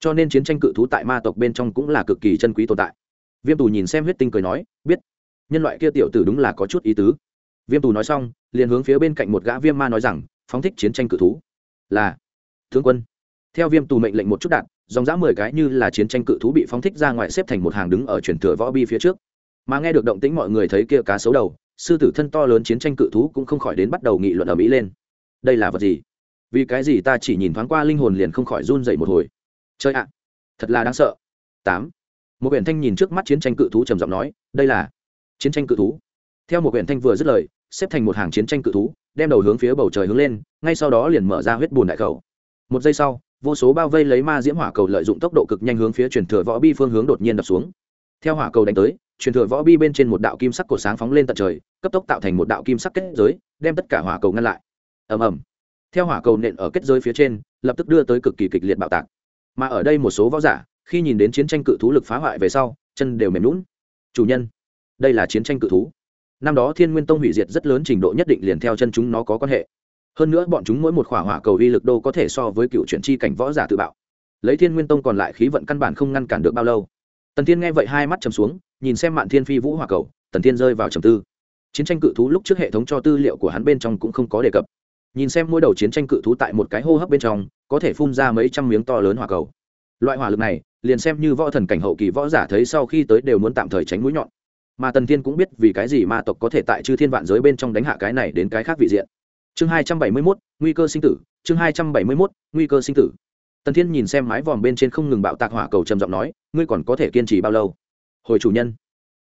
Cho nên chiến tranh cự thú tại ma tộc bên trong cũng là cực kỳ chân quý tồn tại. Viêm tù nhìn xem huyết tinh cười nói, biết. Nhân loại kia tiểu tử đúng là có chút ý tứ. Viêm tù nói xong, liền hướng phía bên cạnh một gã viêm ma nói rằng, phóng thích chiến tranh cự thú. Là. Tướng quân theo viêm tù mệnh lệnh một chút đạn, dòng dã mười cái như là chiến tranh cự thú bị phóng thích ra ngoài xếp thành một hàng đứng ở chuyển thừa võ bi phía trước. Mà nghe được động tĩnh mọi người thấy kia cá xấu đầu, sư tử thân to lớn chiến tranh cự thú cũng không khỏi đến bắt đầu nghị luận ở mỹ lên. Đây là vật gì? Vì cái gì ta chỉ nhìn thoáng qua linh hồn liền không khỏi run dậy một hồi? Chơi ạ, thật là đáng sợ. Tám. Một huyện thanh nhìn trước mắt chiến tranh cự thú trầm giọng nói, đây là chiến tranh cự thú. Theo một huyện thanh vừa dứt lời, xếp thành một hàng chiến tranh cự thú, đem đầu hướng phía bầu trời hướng lên, ngay sau đó liền mở ra huyết bùn đại khẩu. Một giây sau vô số bao vây lấy ma diễm hỏa cầu lợi dụng tốc độ cực nhanh hướng phía truyền thừa võ bi phương hướng đột nhiên đập xuống. Theo hỏa cầu đánh tới, truyền thừa võ bi bên trên một đạo kim sắc cổ sáng phóng lên tận trời, cấp tốc tạo thành một đạo kim sắc kết giới, đem tất cả hỏa cầu ngăn lại. Ầm ầm. Theo hỏa cầu nện ở kết giới phía trên, lập tức đưa tới cực kỳ kịch liệt bạo tạc. Mà ở đây một số võ giả, khi nhìn đến chiến tranh cự thú lực phá hoại về sau, chân đều mềm lún chủ nhân, đây là chiến tranh cự thú. Năm đó thiên nguyên tông hủy diệt rất lớn trình độ nhất định liền theo chân chúng nó có quan hệ hơn nữa bọn chúng mỗi một khỏa hỏa cầu uy lực đô có thể so với cựu chuyển chi cảnh võ giả tự bạo. Lấy thiên nguyên tông còn lại khí vận căn bản không ngăn cản được bao lâu. Tần thiên nghe vậy hai mắt chầm xuống, nhìn xem mạn thiên phi vũ hỏa cầu, tần thiên rơi vào trầm tư. Chiến tranh cự thú lúc trước hệ thống cho tư liệu của hắn bên trong cũng không có đề cập. Nhìn xem mỗi đầu chiến tranh cự thú tại một cái hô hấp bên trong, có thể phun ra mấy trăm miếng to lớn hỏa cầu. Loại hỏa lực này, liền xem như võ thần cảnh hậu kỳ võ giả thấy sau khi tới đều muốn tạm thời tránh mũi nhọn. Mà tần thiên cũng biết vì cái gì ma tộc có thể tại chư thiên vạn giới bên trong đánh hạ cái này đến cái khác vị diện chương hai trăm bảy mươi mốt, nguy cơ sinh tử, chương hai trăm bảy mươi mốt, nguy cơ sinh tử. Tần thiên nhìn xem mái vòm bên trên không ngừng bạo tạc hỏa cầu trầm giọng nói, ngươi còn có thể kiên trì bao lâu? Hồi chủ nhân,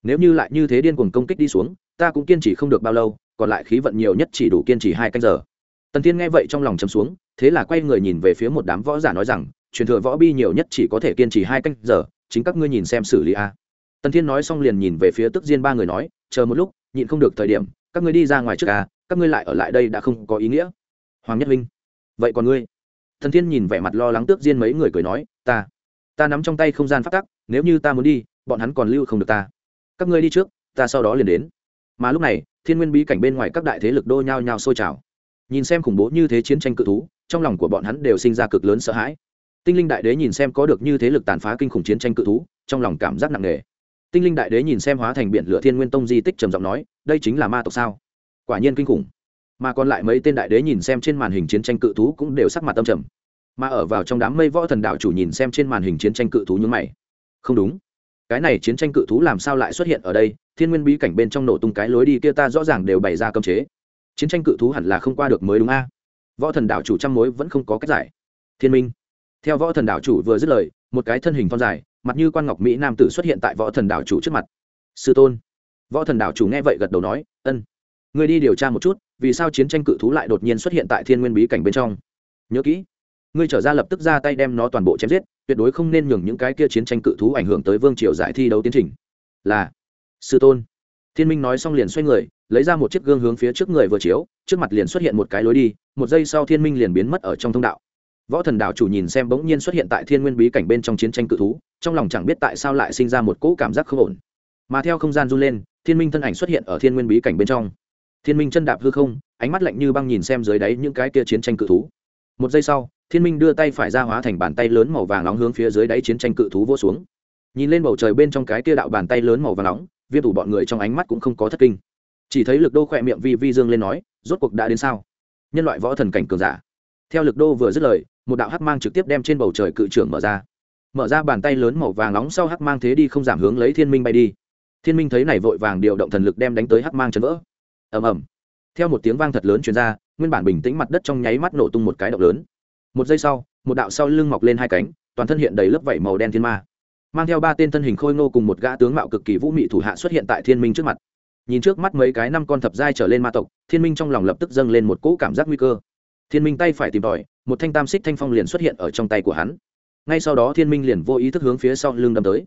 nếu như lại như thế điên cuồng công kích đi xuống, ta cũng kiên trì không được bao lâu, còn lại khí vận nhiều nhất chỉ đủ kiên trì hai canh giờ. Tần thiên nghe vậy trong lòng chấm xuống, thế là quay người nhìn về phía một đám võ giả nói rằng, truyền thừa võ bi nhiều nhất chỉ có thể kiên trì hai canh giờ, chính các ngươi nhìn xem xử lý a. Tần thiên nói xong liền nhìn về phía tức diên ba người nói, chờ một lúc, nhịn không được thời điểm, các ngươi đi ra ngoài trước a các ngươi lại ở lại đây đã không có ý nghĩa. Hoàng nhất linh vậy còn ngươi? Thần thiên nhìn vẻ mặt lo lắng tước diên mấy người cười nói, ta ta nắm trong tay không gian phát tắc, nếu như ta muốn đi, bọn hắn còn lưu không được ta. Các ngươi đi trước, ta sau đó liền đến. Mà lúc này, thiên nguyên bí cảnh bên ngoài các đại thế lực đô nhao nhao sôi trào. Nhìn xem khủng bố như thế chiến tranh cự thú, trong lòng của bọn hắn đều sinh ra cực lớn sợ hãi. Tinh linh đại đế nhìn xem có được như thế lực tàn phá kinh khủng chiến tranh cự thú, trong lòng cảm giác nặng nề. Tinh linh đại đế nhìn xem hóa thành biển lửa thiên nguyên tông di tích trầm giọng nói, đây chính là ma tộc sao? Quả nhiên kinh khủng. Mà còn lại mấy tên đại đế nhìn xem trên màn hình chiến tranh cự thú cũng đều sắc mặt tâm trầm. Mà ở vào trong đám mây võ thần đạo chủ nhìn xem trên màn hình chiến tranh cự thú như mày. Không đúng. Cái này chiến tranh cự thú làm sao lại xuất hiện ở đây? Thiên nguyên bí cảnh bên trong nổ tung cái lối đi kia ta rõ ràng đều bày ra cơm chế. Chiến tranh cự thú hẳn là không qua được mới đúng a. Võ thần đạo chủ trăm mối vẫn không có cách giải. Thiên minh. Theo võ thần đạo chủ vừa dứt lời, một cái thân hình thon dài, mặt như quan ngọc mỹ nam tử xuất hiện tại võ thần đạo chủ trước mặt. Sư tôn. Võ thần đạo chủ nghe vậy gật đầu nói, ân người đi điều tra một chút, vì sao chiến tranh cự thú lại đột nhiên xuất hiện tại thiên nguyên bí cảnh bên trong? Nhớ kỹ, ngươi trở ra lập tức ra tay đem nó toàn bộ chém giết, tuyệt đối không nên nhường những cái kia chiến tranh cự thú ảnh hưởng tới vương triều giải thi đấu tiến trình. Là, sư tôn. Thiên minh nói xong liền xoay người, lấy ra một chiếc gương hướng phía trước người vừa chiếu, trước mặt liền xuất hiện một cái lối đi, một giây sau thiên minh liền biến mất ở trong thông đạo. Võ thần đạo chủ nhìn xem bỗng nhiên xuất hiện tại thiên nguyên bí cảnh bên trong chiến tranh cự thú, trong lòng chẳng biết tại sao lại sinh ra một cỗ cảm giác không ổn. Mà theo không gian run lên, thiên minh thân ảnh xuất hiện ở thiên nguyên bí cảnh bên trong thiên minh chân đạp hư không, ánh mắt lạnh như băng nhìn xem dưới đáy những cái kia chiến tranh cự thú. Một giây sau, thiên minh đưa tay phải ra hóa thành bàn tay lớn màu vàng nóng hướng phía dưới đáy chiến tranh cự thú vô xuống. Nhìn lên bầu trời bên trong cái kia đạo bàn tay lớn màu vàng nóng, viêm thủ bọn người trong ánh mắt cũng không có thất kinh. Chỉ thấy lực đô khỏe miệng vi vi dương lên nói, rốt cuộc đã đến sao? Nhân loại võ thần cảnh cường giả. Theo lực đô vừa dứt lời, một đạo hắc mang trực tiếp đem trên bầu trời cự trưởng mở ra. Mở ra bàn tay lớn màu vàng nóng sau hắc mang thế đi không giảm hướng lấy thiên minh bay đi. Thiên minh thấy này vội vàng điều động thần lực đem đánh tới hắc mang chấn vỡ ầm ầm. Theo một tiếng vang thật lớn truyền ra, nguyên bản bình tĩnh mặt đất trong nháy mắt nổ tung một cái động lớn. Một giây sau, một đạo sau lưng mọc lên hai cánh, toàn thân hiện đầy lớp vảy màu đen thiên ma. Mang theo ba tên thân hình khôi ngô cùng một gã tướng mạo cực kỳ vũ mị thủ hạ xuất hiện tại thiên minh trước mặt. Nhìn trước mắt mấy cái năm con thập giai trở lên ma tộc, thiên minh trong lòng lập tức dâng lên một cỗ cảm giác nguy cơ. Thiên minh tay phải tìm tòi, một thanh tam xích thanh phong liền xuất hiện ở trong tay của hắn. Ngay sau đó thiên minh liền vô ý thức hướng phía sau lưng đâm tới.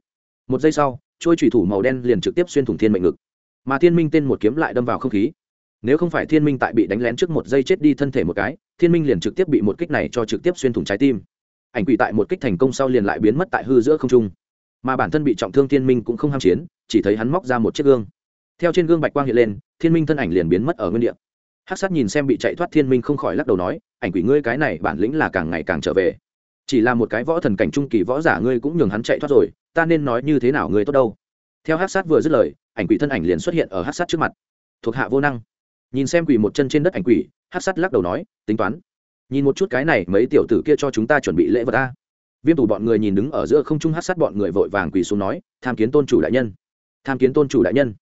Một giây sau trôi thủy thủ màu đen liền trực tiếp xuyên thủng thiên mệnh ngực mà thiên minh tên một kiếm lại đâm vào không khí. Nếu không phải thiên minh tại bị đánh lén trước một giây chết đi thân thể một cái, thiên minh liền trực tiếp bị một kích này cho trực tiếp xuyên thủng trái tim. Ảnh quỷ tại một kích thành công sau liền lại biến mất tại hư giữa không trung. Mà bản thân bị trọng thương thiên minh cũng không ham chiến, chỉ thấy hắn móc ra một chiếc gương. Theo trên gương bạch quang hiện lên, thiên minh thân ảnh liền biến mất ở nguyên đ ị a hát sát nhìn xem bị chạy thoát thiên minh không khỏi lắc đầu nói, ảnh quỷ ngươi cái này bản lĩnh là càng ngày càng trở về. Chỉ là một cái võ thần cảnh trung kỳ võ giả ngươi cũng nhường hắn chạy thoát rồi, ta nên nói như thế nào ngươi tốt đâu? Theo hát sát vừa dứt lời, ảnh quỷ thân ảnh liền xuất hiện ở hát sát trước mặt. Thuộc hạ vô năng. Nhìn xem quỷ một chân trên đất ảnh quỷ, hát sát lắc đầu nói, tính toán. Nhìn một chút cái này, mấy tiểu tử kia cho chúng ta chuẩn bị lễ vật ta viêm tủ bọn người nhìn đứng ở giữa không trung hát sát bọn người vội vàng quỳ xuống nói, tham kiến tôn chủ đại nhân. Tham kiến tôn chủ đại nhân.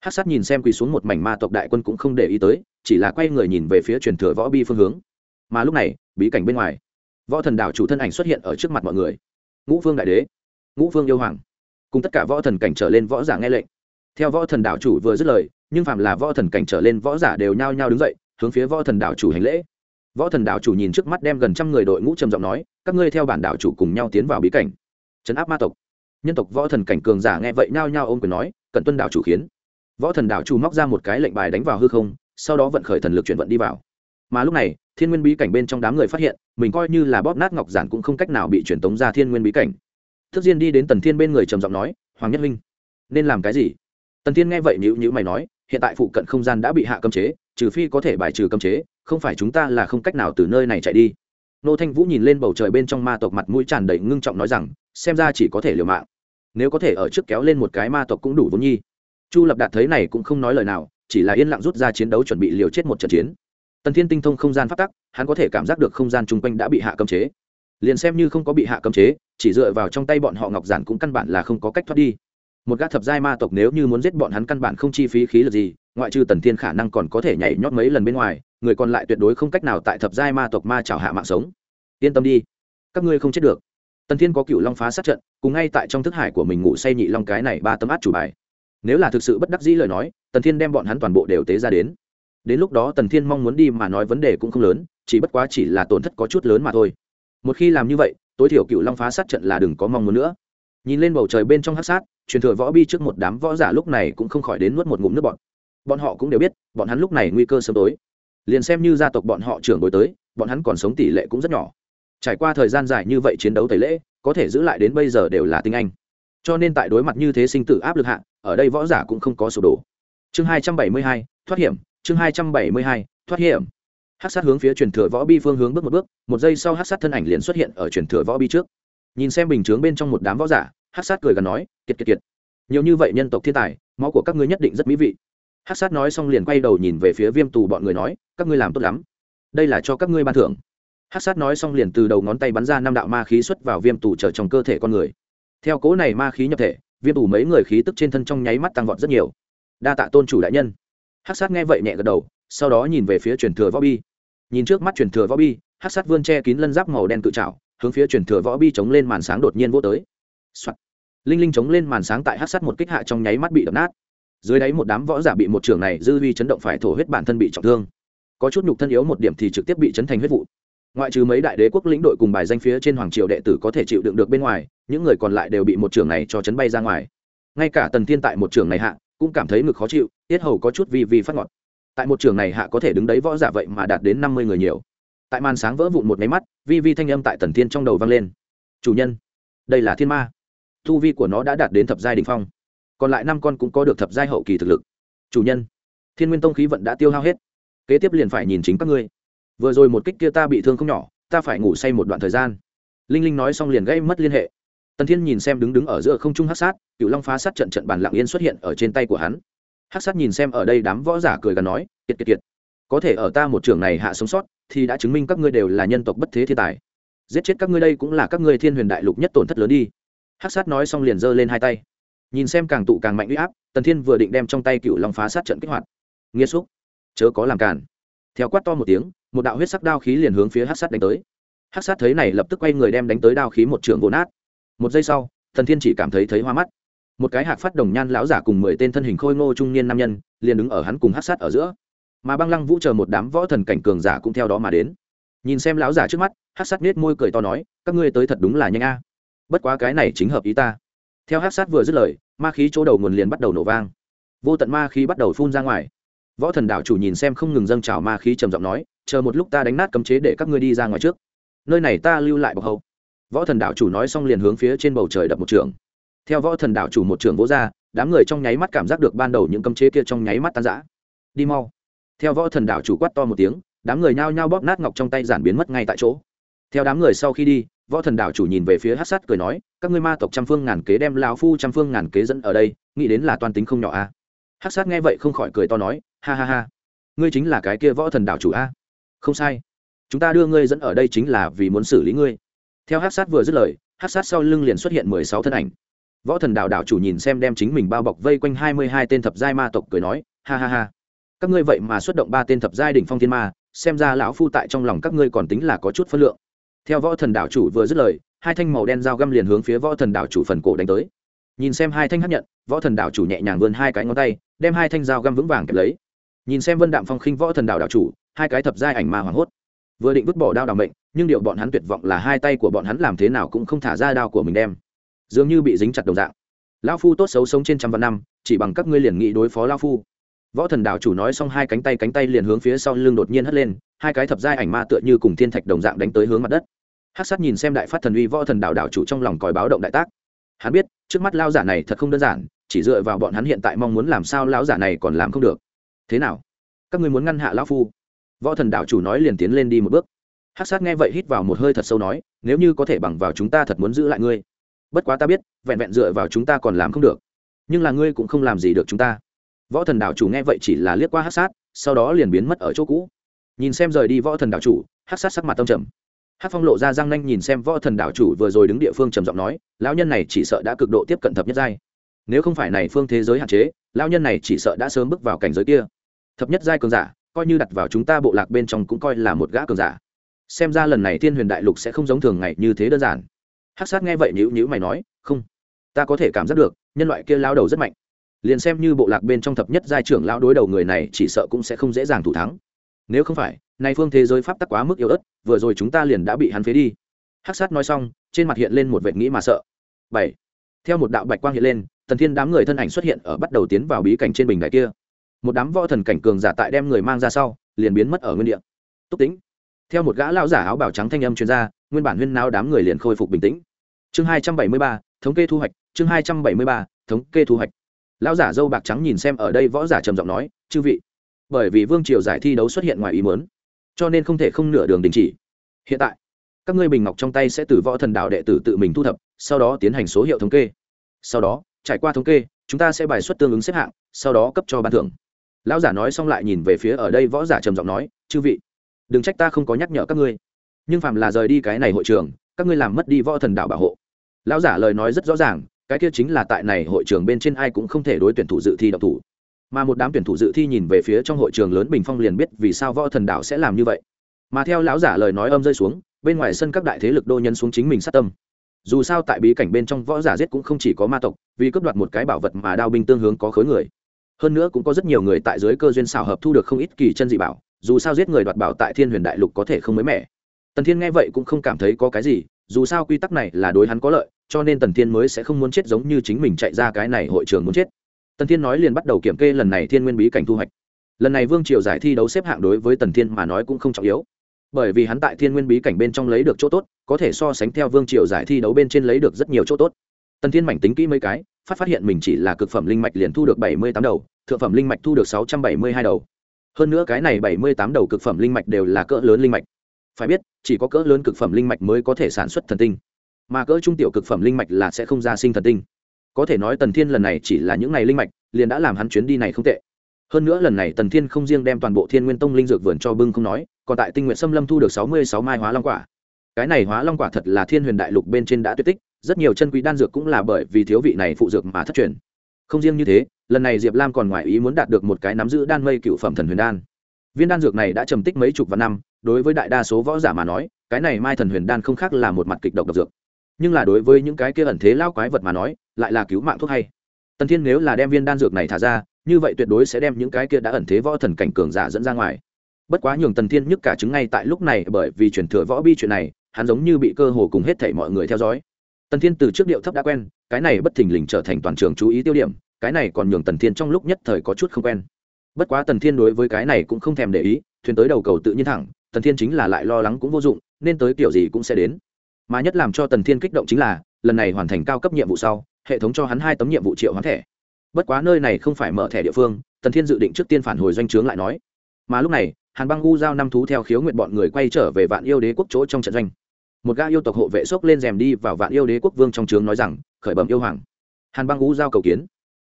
Hát sát nhìn xem quỳ xuống một mảnh ma tộc đại quân cũng không để ý tới, chỉ là quay người nhìn về phía truyền thừa võ bi phương hướng. Mà lúc này, bí cảnh bên ngoài, võ thần đảo chủ thân ảnh xuất hiện ở trước mặt mọi người. Ngũ vương đại đế. Ngũ vương yêu hoàng cùng tất cả võ thần cảnh trở lên võ giả nghe lệnh. Theo võ thần đảo chủ vừa dứt lời, nhưng phạm là võ thần cảnh trở lên võ giả đều nhao nhao đứng dậy, hướng phía võ thần đảo chủ hành lễ. Võ thần đảo chủ nhìn trước mắt đem gần trăm người đội ngũ trầm giọng nói, các ngươi theo bản đảo chủ cùng nhau tiến vào bí cảnh. Trấn áp ma tộc. Nhân tộc võ thần cảnh cường giả nghe vậy nhao nhao ôm quyền nói, cận tuân đảo chủ khiến. Võ thần đảo chủ móc ra một cái lệnh bài đánh vào hư không, sau đó vận khởi thần lực chuyển vận đi vào. Mà lúc này, thiên nguyên bí cảnh bên trong đám người phát hiện, mình coi như là bóp nát ngọc giản cũng không cách nào bị truyền tống ra thiên nguyên bí cảnh thức diên đi đến tần thiên bên người trầm giọng nói, hoàng nhất minh nên làm cái gì? Tần thiên nghe vậy nhữ nhữ mày nói, hiện tại phụ cận không gian đã bị hạ cấm chế, trừ phi có thể bài trừ cấm chế, không phải chúng ta là không cách nào từ nơi này chạy đi. Nô thanh vũ nhìn lên bầu trời bên trong ma tộc mặt mũi tràn đầy ngưng trọng nói rằng, xem ra chỉ có thể liều mạng. Nếu có thể ở trước kéo lên một cái ma tộc cũng đủ vốn nhi. Chu lập đạt thấy này cũng không nói lời nào, chỉ là yên lặng rút ra chiến đấu chuẩn bị liều chết một trận chiến. Tần thiên tinh thông không gian phát tắc, hắn có thể cảm giác được không gian chung quanh đã bị hạ cấm chế liền xem như không có bị hạ cấm chế, chỉ dựa vào trong tay bọn họ ngọc giản cũng căn bản là không có cách thoát đi. Một gã thập giai ma tộc nếu như muốn giết bọn hắn căn bản không chi phí khí lực gì, ngoại trừ tần thiên khả năng còn có thể nhảy nhót mấy lần bên ngoài, người còn lại tuyệt đối không cách nào tại thập giai ma tộc ma chảo hạ mạng sống. Yên tâm đi, các ngươi không chết được. Tần thiên có cựu long phá sát trận, cùng ngay tại trong thức hải của mình ngủ say nhị long cái này ba tấm át chủ bài. Nếu là thực sự bất đắc dĩ lời nói, tần thiên đem bọn hắn toàn bộ đều tế ra đến. Đến lúc đó tần thiên mong muốn đi mà nói vấn đề cũng không lớn, chỉ bất quá chỉ là tổn thất có chút lớn mà thôi một khi làm như vậy, tối thiểu cựu long phá sát trận là đừng có mong muốn nữa. Nhìn lên bầu trời bên trong hát sát, truyền thừa võ bi trước một đám võ giả lúc này cũng không khỏi đến nuốt một ngụm nước bọn bọn họ cũng đều biết, bọn hắn lúc này nguy cơ sớm tối. Liền xem như gia tộc bọn họ trưởng đổi tới, bọn hắn còn sống tỷ lệ cũng rất nhỏ. Trải qua thời gian dài như vậy chiến đấu tẩy lễ, có thể giữ lại đến bây giờ đều là tinh anh. Cho nên tại đối mặt như thế sinh tử áp lực hạ, ở đây võ giả cũng không có sổ đổ. Chương hai trăm bảy mươi hai, thoát hiểm. Chương hai trăm bảy mươi hai, thoát hiểm hát sát hướng phía truyền thừa võ bi phương hướng bước một bước, một giây sau hát sát thân ảnh liền xuất hiện ở truyền thừa võ bi trước. Nhìn xem bình chướng bên trong một đám võ giả, hát sát cười gần nói, kiệt kiệt kiệt. Nhiều như vậy nhân tộc thiên tài, máu của các ngươi nhất định rất mỹ vị. Hát sát nói xong liền quay đầu nhìn về phía viêm tù bọn người nói, các ngươi làm tốt lắm. Đây là cho các ngươi ban thưởng. Hát sát nói xong liền từ đầu ngón tay bắn ra năm đạo ma khí xuất vào viêm tù trở trong cơ thể con người. Theo cố này ma khí nhập thể, viêm tù mấy người khí tức trên thân trong nháy mắt tăng vọt rất nhiều. Đa tạ tôn chủ đại nhân. Hát sát nghe vậy nhẹ gật đầu, sau đó nhìn về phía truyền thừa võ bi nhìn trước mắt truyền thừa võ bi hát sát vươn che kín lân giáp màu đen tự trào hướng phía truyền thừa võ bi chống lên màn sáng đột nhiên vô tới、Soạn. linh linh chống lên màn sáng tại hát sát một kích hạ trong nháy mắt bị đập nát. Dưới đáy một đám võ giả bị một trường này dư vi chấn động phải thổ huyết bản thân bị trọng thương. Có chút nhục thân yếu một điểm thì trực tiếp bị chấn thành huyết vụ. Ngoại trừ mấy đại đế quốc lĩnh đội cùng bài danh phía trên hoàng triều đệ tử có thể chịu đựng được bên ngoài, những người còn lại đều bị một trường này cho chấn bay ra ngoài. Ngay cả tần thiên tại một trường này hạ, cũng cảm thấy ngực khó chịu, tiết hầu có chút vi vi phát ngọt tại một trường này hạ có thể đứng đấy võ giả vậy mà đạt đến năm mươi người nhiều. Tại màn sáng vỡ vụn một máy mắt, vi vi thanh âm tại tần thiên trong đầu vang lên. Chủ nhân, đây là thiên ma. Thu vi của nó đã đạt đến thập giai đình phong. Còn lại năm con cũng có được thập giai hậu kỳ thực lực. Chủ nhân, thiên nguyên tông khí vận đã tiêu hao hết. Kế tiếp liền phải nhìn chính các ngươi. Vừa rồi một kích kia ta bị thương không nhỏ, ta phải ngủ say một đoạn thời gian. Linh linh nói xong liền gây mất liên hệ. Tần thiên nhìn xem đứng đứng ở giữa không trung hát sát cựu long phá sát trận trận bàn lặng yên xuất hiện ở trên tay của hắn hát sát nhìn xem ở đây đám võ giả cười gần nói, kiệt kiệt kiệt. Có thể ở ta một trường này hạ sống sót, thì đã chứng minh các ngươi đều là nhân tộc bất thế thiên tài. Giết chết các ngươi đây cũng là các ngươi thiên huyền đại lục nhất tổn thất lớn đi. Hát sát nói xong liền giơ lên hai tay. Nhìn xem càng tụ càng mạnh uy áp, tần thiên vừa định đem trong tay cựu long phá sát trận kích hoạt. Nghĩa xúc, chớ có làm cản theo quát to một tiếng, một đạo huyết sắc đao khí liền hướng phía hát sát đánh tới. Hát sát thấy này lập tức quay người đem đánh tới đao khí một trường vỗ nát. Một giây sau thần thiên chỉ cảm thấy thấy hoa mắt một cái hạc phát đồng nhan lão giả cùng mười tên thân hình khôi ngô trung niên nam nhân liền đứng ở hắn cùng hát sát ở giữa. Mà băng lăng vũ chờ một đám võ thần cảnh cường giả cũng theo đó mà đến. Nhìn xem lão giả trước mắt, hát sát nết môi cười to nói, các ngươi tới thật đúng là nhanh a. Bất quá cái này chính hợp ý ta. Theo hát sát vừa dứt lời, ma khí chỗ đầu nguồn liền bắt đầu nổ vang. Vô tận ma khí bắt đầu phun ra ngoài. Võ thần đạo chủ nhìn xem không ngừng dâng trào ma khí trầm giọng nói, chờ một lúc ta đánh nát cấm chế để các ngươi đi ra ngoài trước. Nơi này ta lưu lại bọc hậu. Võ thần đạo chủ nói xong liền hướng phía trên bầu trời đập một trường theo võ thần đạo chủ một trường vỗ ra, đám người trong nháy mắt cảm giác được ban đầu những cấm chế kia trong nháy mắt tan rã. Đi mau. Theo võ thần đạo chủ quát to một tiếng, đám người nhao nhao bóp nát ngọc trong tay giản biến mất ngay tại chỗ. Theo đám người sau khi đi, võ thần đảo chủ nhìn về phía hát sát cười nói, các ngươi ma tộc trăm phương ngàn kế đem lão phu trăm phương ngàn kế dẫn ở đây, nghĩ đến là toan tính không nhỏ a. À? hát sát nghe vậy không khỏi cười to nói, ha ha ha, ngươi chính là cái kia võ thần đảo chủ a. Không sai. Chúng ta đưa ngươi dẫn ở đây chính là vì muốn xử lý ngươi. Theo hát sát vừa dứt lời hát sát sau lưng liền xuất hiện mười sáu thân ảnh võ thần đạo đạo chủ nhìn xem đem chính mình bao bọc vây quanh hai mươi hai tên thập giai ma tộc cười nói, ha ha ha. Các ngươi vậy mà xuất động ba tên thập giai đỉnh phong thiên ma, xem ra lão phu tại trong lòng các ngươi còn tính là có chút phân lượng. Theo võ thần đạo chủ vừa dứt lời, hai thanh màu đen dao găm liền hướng phía võ thần đạo chủ phần cổ đánh tới. Nhìn xem hai thanh hấp nhận, võ thần đạo chủ nhẹ nhàng vươn hai cái ngón tay, đem hai thanh dao găm vững vàng kẹp lấy. Nhìn xem vân đạm phong khinh võ thần đạo đạo chủ, hai cái thập giai ảnh ma hoảng hốt. Vừa định vứt bỏ đao đào mệnh, nhưng điều bọn hắn tuyệt vọng là hai tay của bọn hắn làm thế nào cũng không thả ra đao của mình đem dường như bị dính chặt đồng dạng. Lão phu tốt xấu sống trên trăm vạn năm, chỉ bằng các ngươi liền nghị đối phó lão phu. Võ thần đảo chủ nói xong hai cánh tay cánh tay liền hướng phía sau lưng đột nhiên hất lên, hai cái thập giai ảnh ma tựa như cùng thiên thạch đồng dạng đánh tới hướng mặt đất. Hát sát nhìn xem đại phát thần uy võ thần đảo đảo chủ trong lòng còi báo động đại tác. Hắn biết, trước mắt lao giả này thật không đơn giản, chỉ dựa vào bọn hắn hiện tại mong muốn làm sao lão giả này còn làm không được. Thế nào? Các ngươi muốn ngăn hạ lão phu? Võ thần đảo chủ nói liền tiến lên đi một bước. Hát sát nghe vậy hít vào một hơi thật sâu nói, nếu như có thể bằng vào chúng ta thật muốn giữ lại ngươi bất quá ta biết, vẹn vẹn dựa vào chúng ta còn làm không được. Nhưng là ngươi cũng không làm gì được chúng ta. Võ thần đảo chủ nghe vậy chỉ là liếc qua hát sát, sau đó liền biến mất ở chỗ cũ. Nhìn xem rời đi võ thần đảo chủ, hát sát sắc mặt tâm trầm. Hát phong lộ ra răng nanh nhìn xem võ thần đảo chủ vừa rồi đứng địa phương trầm giọng nói, lão nhân này chỉ sợ đã cực độ tiếp cận thập nhất giai. Nếu không phải này phương thế giới hạn chế, lão nhân này chỉ sợ đã sớm bước vào cảnh giới kia. Thập nhất giai cường giả, coi như đặt vào chúng ta bộ lạc bên trong cũng coi là một gã cường giả. Xem ra lần này thiên huyền đại lục sẽ không giống thường ngày như thế đơn giản hắc sát nghe vậy nhữ nhữ mày nói, không, ta có thể cảm giác được, nhân loại kia lao đầu rất mạnh. Liền xem như bộ lạc bên trong thập nhất giai trưởng lão đối đầu người này, chỉ sợ cũng sẽ không dễ dàng thủ thắng. Nếu không phải nay phương thế giới pháp tắc quá mức yếu ớt, vừa rồi chúng ta liền đã bị hắn phế đi. Hắc sát nói xong, trên mặt hiện lên một vệt nghĩ mà sợ. Bảy. Theo một đạo bạch quang hiện lên, tần thiên đám người thân ảnh xuất hiện ở bắt đầu tiến vào bí cảnh trên bình đại kia. Một đám võ thần cảnh cường giả tại đem người mang ra sau, liền biến mất ở nguyên địa. Túc tính theo một gã lão giả áo bào trắng thanh âm chuyên gia nguyên bản huyên nao đám người liền khôi phục bình tĩnh. Chương hai trăm bảy mươi ba, thống kê thu hoạch, chương hai trăm bảy mươi ba, thống kê thu hoạch. Lão giả dâu bạc trắng nhìn xem ở đây võ giả trầm giọng nói, chư vị, bởi vì vương triều giải thi đấu xuất hiện ngoài ý muốn, cho nên không thể không nửa đường đình chỉ. Hiện tại, các ngươi bình ngọc trong tay sẽ từ võ thần đạo đệ tử tự mình thu thập, sau đó tiến hành số hiệu thống kê. Sau đó, trải qua thống kê, chúng ta sẽ bài xuất tương ứng xếp hạng, sau đó cấp cho ban thưởng. Lão giả nói xong lại nhìn về phía ở đây võ giả trầm giọng nói, chư vị, đừng trách ta không có nhắc nhở các ngươi nhưng phạm là rời đi cái này hội trường, các ngươi làm mất đi võ thần đạo bảo hộ. Lão giả lời nói rất rõ ràng, cái kia chính là tại này hội trường bên trên ai cũng không thể đối tuyển thủ dự thi độc thủ. Mà một đám tuyển thủ dự thi nhìn về phía trong hội trường lớn bình phong liền biết vì sao võ thần đạo sẽ làm như vậy. Mà theo lão giả lời nói âm rơi xuống, bên ngoài sân các đại thế lực đô nhân xuống chính mình sát tâm. Dù sao tại bí cảnh bên trong võ giả giết cũng không chỉ có ma tộc, vì cướp đoạt một cái bảo vật mà đao binh tương hướng có khối người. Hơn nữa cũng có rất nhiều người tại dưới cơ duyên xảo hợp thu được không ít kỳ chân dị bảo, dù sao giết người đoạt bảo tại thiên huyền đại lục có thể không mới mẻ tần thiên nghe vậy cũng không cảm thấy có cái gì, dù sao quy tắc này là đối hắn có lợi, cho nên tần thiên mới sẽ không muốn chết giống như chính mình chạy ra cái này hội trường muốn chết. Tần thiên nói liền bắt đầu kiểm kê lần này thiên nguyên bí cảnh thu hoạch. Lần này vương triều giải thi đấu xếp hạng đối với tần thiên mà nói cũng không trọng yếu. Bởi vì hắn tại thiên nguyên bí cảnh bên trong lấy được chỗ tốt, có thể so sánh theo vương triều giải thi đấu bên trên lấy được rất nhiều chỗ tốt. Tần thiên mảnh tính kỹ mấy cái, phát phát hiện mình chỉ là cực phẩm linh mạch liền thu được bảy mươi tám đầu, thượng phẩm linh mạch thu được sáu trăm bảy mươi hai đầu. Hơn nữa cái này bảy mươi tám đầu cực phẩm linh mạch đều là cỡ lớn linh mạch phải biết, chỉ có cỡ lớn cực phẩm linh mạch mới có thể sản xuất thần tinh. Mà cỡ trung tiểu cực phẩm linh mạch là sẽ không ra sinh thần tinh. Có thể nói tần thiên lần này chỉ là những ngày linh mạch, liền đã làm hắn chuyến đi này không tệ. Hơn nữa lần này tần thiên không riêng đem toàn bộ thiên nguyên tông linh dược vườn cho bưng không nói, còn tại tinh nguyện xâm lâm thu được sáu mươi sáu mai hóa long quả. Cái này hóa long quả thật là thiên huyền đại lục bên trên đã tuyệt tích, rất nhiều chân quý đan dược cũng là bởi vì thiếu vị này phụ dược mà thất truyền. Không riêng như thế, lần này diệp lam còn ngoài ý muốn đạt được một cái nắm giữ đan mây cựu phẩm thần huyền đan. Viên đan dược này đã trầm tích mấy chục vạn năm đối với đại đa số võ giả mà nói, cái này mai thần huyền đan không khác là một mặt kịch độc độc dược. Nhưng là đối với những cái kia ẩn thế lao quái vật mà nói, lại là cứu mạng thuốc hay. Tần thiên nếu là đem viên đan dược này thả ra, như vậy tuyệt đối sẽ đem những cái kia đã ẩn thế võ thần cảnh cường giả dẫn ra ngoài. Bất quá nhường tần thiên nhức cả chứng ngay tại lúc này bởi vì chuyển thừa võ bi chuyện này, hắn giống như bị cơ hồ cùng hết thảy mọi người theo dõi. Tần thiên từ trước điệu thấp đã quen, cái này bất thình lình trở thành toàn trường chú ý tiêu điểm, cái này còn nhường tần thiên trong lúc nhất thời có chút không quen. Bất quá tần thiên đối với cái này cũng không thèm để ý, thuyền tới đầu cầu tự nhiên thẳng tần thiên chính là lại lo lắng cũng vô dụng, nên tới kiểu gì cũng sẽ đến. Mà nhất làm cho tần thiên kích động chính là, lần này hoàn thành cao cấp nhiệm vụ sau, hệ thống cho hắn hai tấm nhiệm vụ triệu hoán thẻ. Bất quá nơi này không phải mở thẻ địa phương, tần thiên dự định trước tiên phản hồi doanh trướng lại nói. Mà lúc này, hàn băng u giao năm thú theo khiếu nguyện bọn người quay trở về vạn yêu đế quốc chỗ trong trận doanh. Một gã yêu tộc hộ vệ xốc lên rèm đi vào vạn yêu đế quốc vương trong trướng nói rằng, khởi bẩm yêu hoàng. Hàn băng U giao cầu kiến.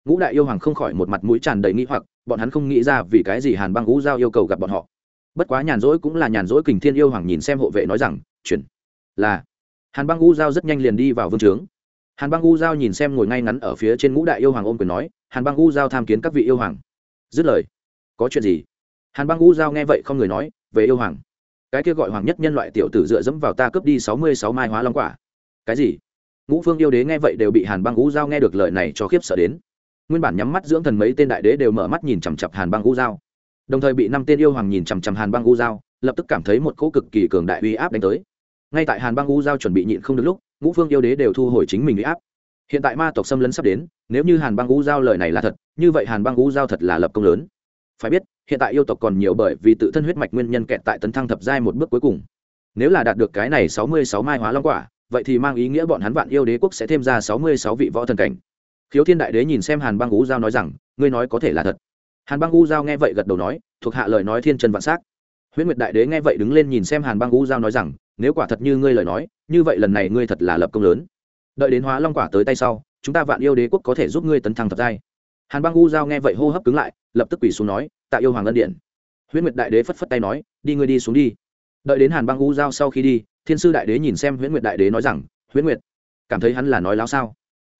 Ngũ đại yêu hoàng không khỏi một mặt mũi tràn đầy nghĩ hoặc, bọn hắn không nghĩ ra vì cái gì hàn băng U giao yêu cầu gặp bọn họ bất quá nhàn rỗi cũng là nhàn rỗi kình thiên yêu hoàng nhìn xem hộ vệ nói rằng, chuyển. Là. Hàn băng u giao rất nhanh liền đi vào vương trướng. Hàn băng u giao nhìn xem ngồi ngay ngắn ở phía trên ngũ đại yêu hoàng ôm quyền nói, hàn băng u giao tham kiến các vị yêu hoàng. Dứt lời, có chuyện gì? Hàn băng u giao nghe vậy không người nói, về yêu hoàng. Cái kia gọi hoàng nhất nhân loại tiểu tử dựa dẫm vào ta cướp đi sáu mươi sáu mai hóa long quả. Cái gì? Ngũ phương yêu đế nghe vậy đều bị hàn băng u giao nghe được lời này cho khiếp sợ đến. Nguyên bản nhắm mắt dưỡng thần mấy tên đại đế đều mở mắt nhìn chằm chặp hàn băng u giao đồng thời bị năm tên yêu hoàng nhìn chằm chằm hàn băng U giao, lập tức cảm thấy một cỗ cực kỳ cường đại uy áp đánh tới. Ngay tại hàn băng U giao chuẩn bị nhịn không được lúc, ngũ phương yêu đế đều thu hồi chính mình uy áp. Hiện tại ma tộc xâm lấn sắp đến, nếu như hàn băng U giao lời này là thật, như vậy hàn băng U giao thật là lập công lớn. Phải biết, hiện tại yêu tộc còn nhiều bởi vì tự thân huyết mạch nguyên nhân kẹt tại tấn thăng thập giai một bước cuối cùng. Nếu là đạt được cái này sáu mươi sáu mai hóa long quả, vậy thì mang ý nghĩa bọn hắn vạn yêu đế quốc sẽ thêm ra sáu mươi sáu vị võ thần cảnh. Khiếu thiên đại đế nhìn xem hàn băng u giao nói rằng, ngươi nói có thể là thật hàn băng u giao nghe vậy gật đầu nói, thuộc hạ lời nói thiên trần vạn s á c huyễn nguyệt đại đế nghe vậy đứng lên nhìn xem hàn băng u giao nói rằng, nếu quả thật như ngươi lời nói, như vậy lần này ngươi thật là lập công lớn. Đợi đến hóa long quả tới tay sau, chúng ta vạn yêu đế quốc có thể giúp ngươi tấn thăng thập giai. Hàn băng u giao nghe vậy hô hấp cứng lại, lập tức quỳ xuống nói, tạ yêu hoàng ân điện. Huyễn nguyệt đại đế phất phất tay nói, đi ngươi đi xuống đi. Đợi đến hàn băng u giao sau khi đi, thiên sư đại đế nhìn xem huyễn nguyệt đại đế nói rằng, huyễn nguyệt, cảm thấy hắn là nói láo sao?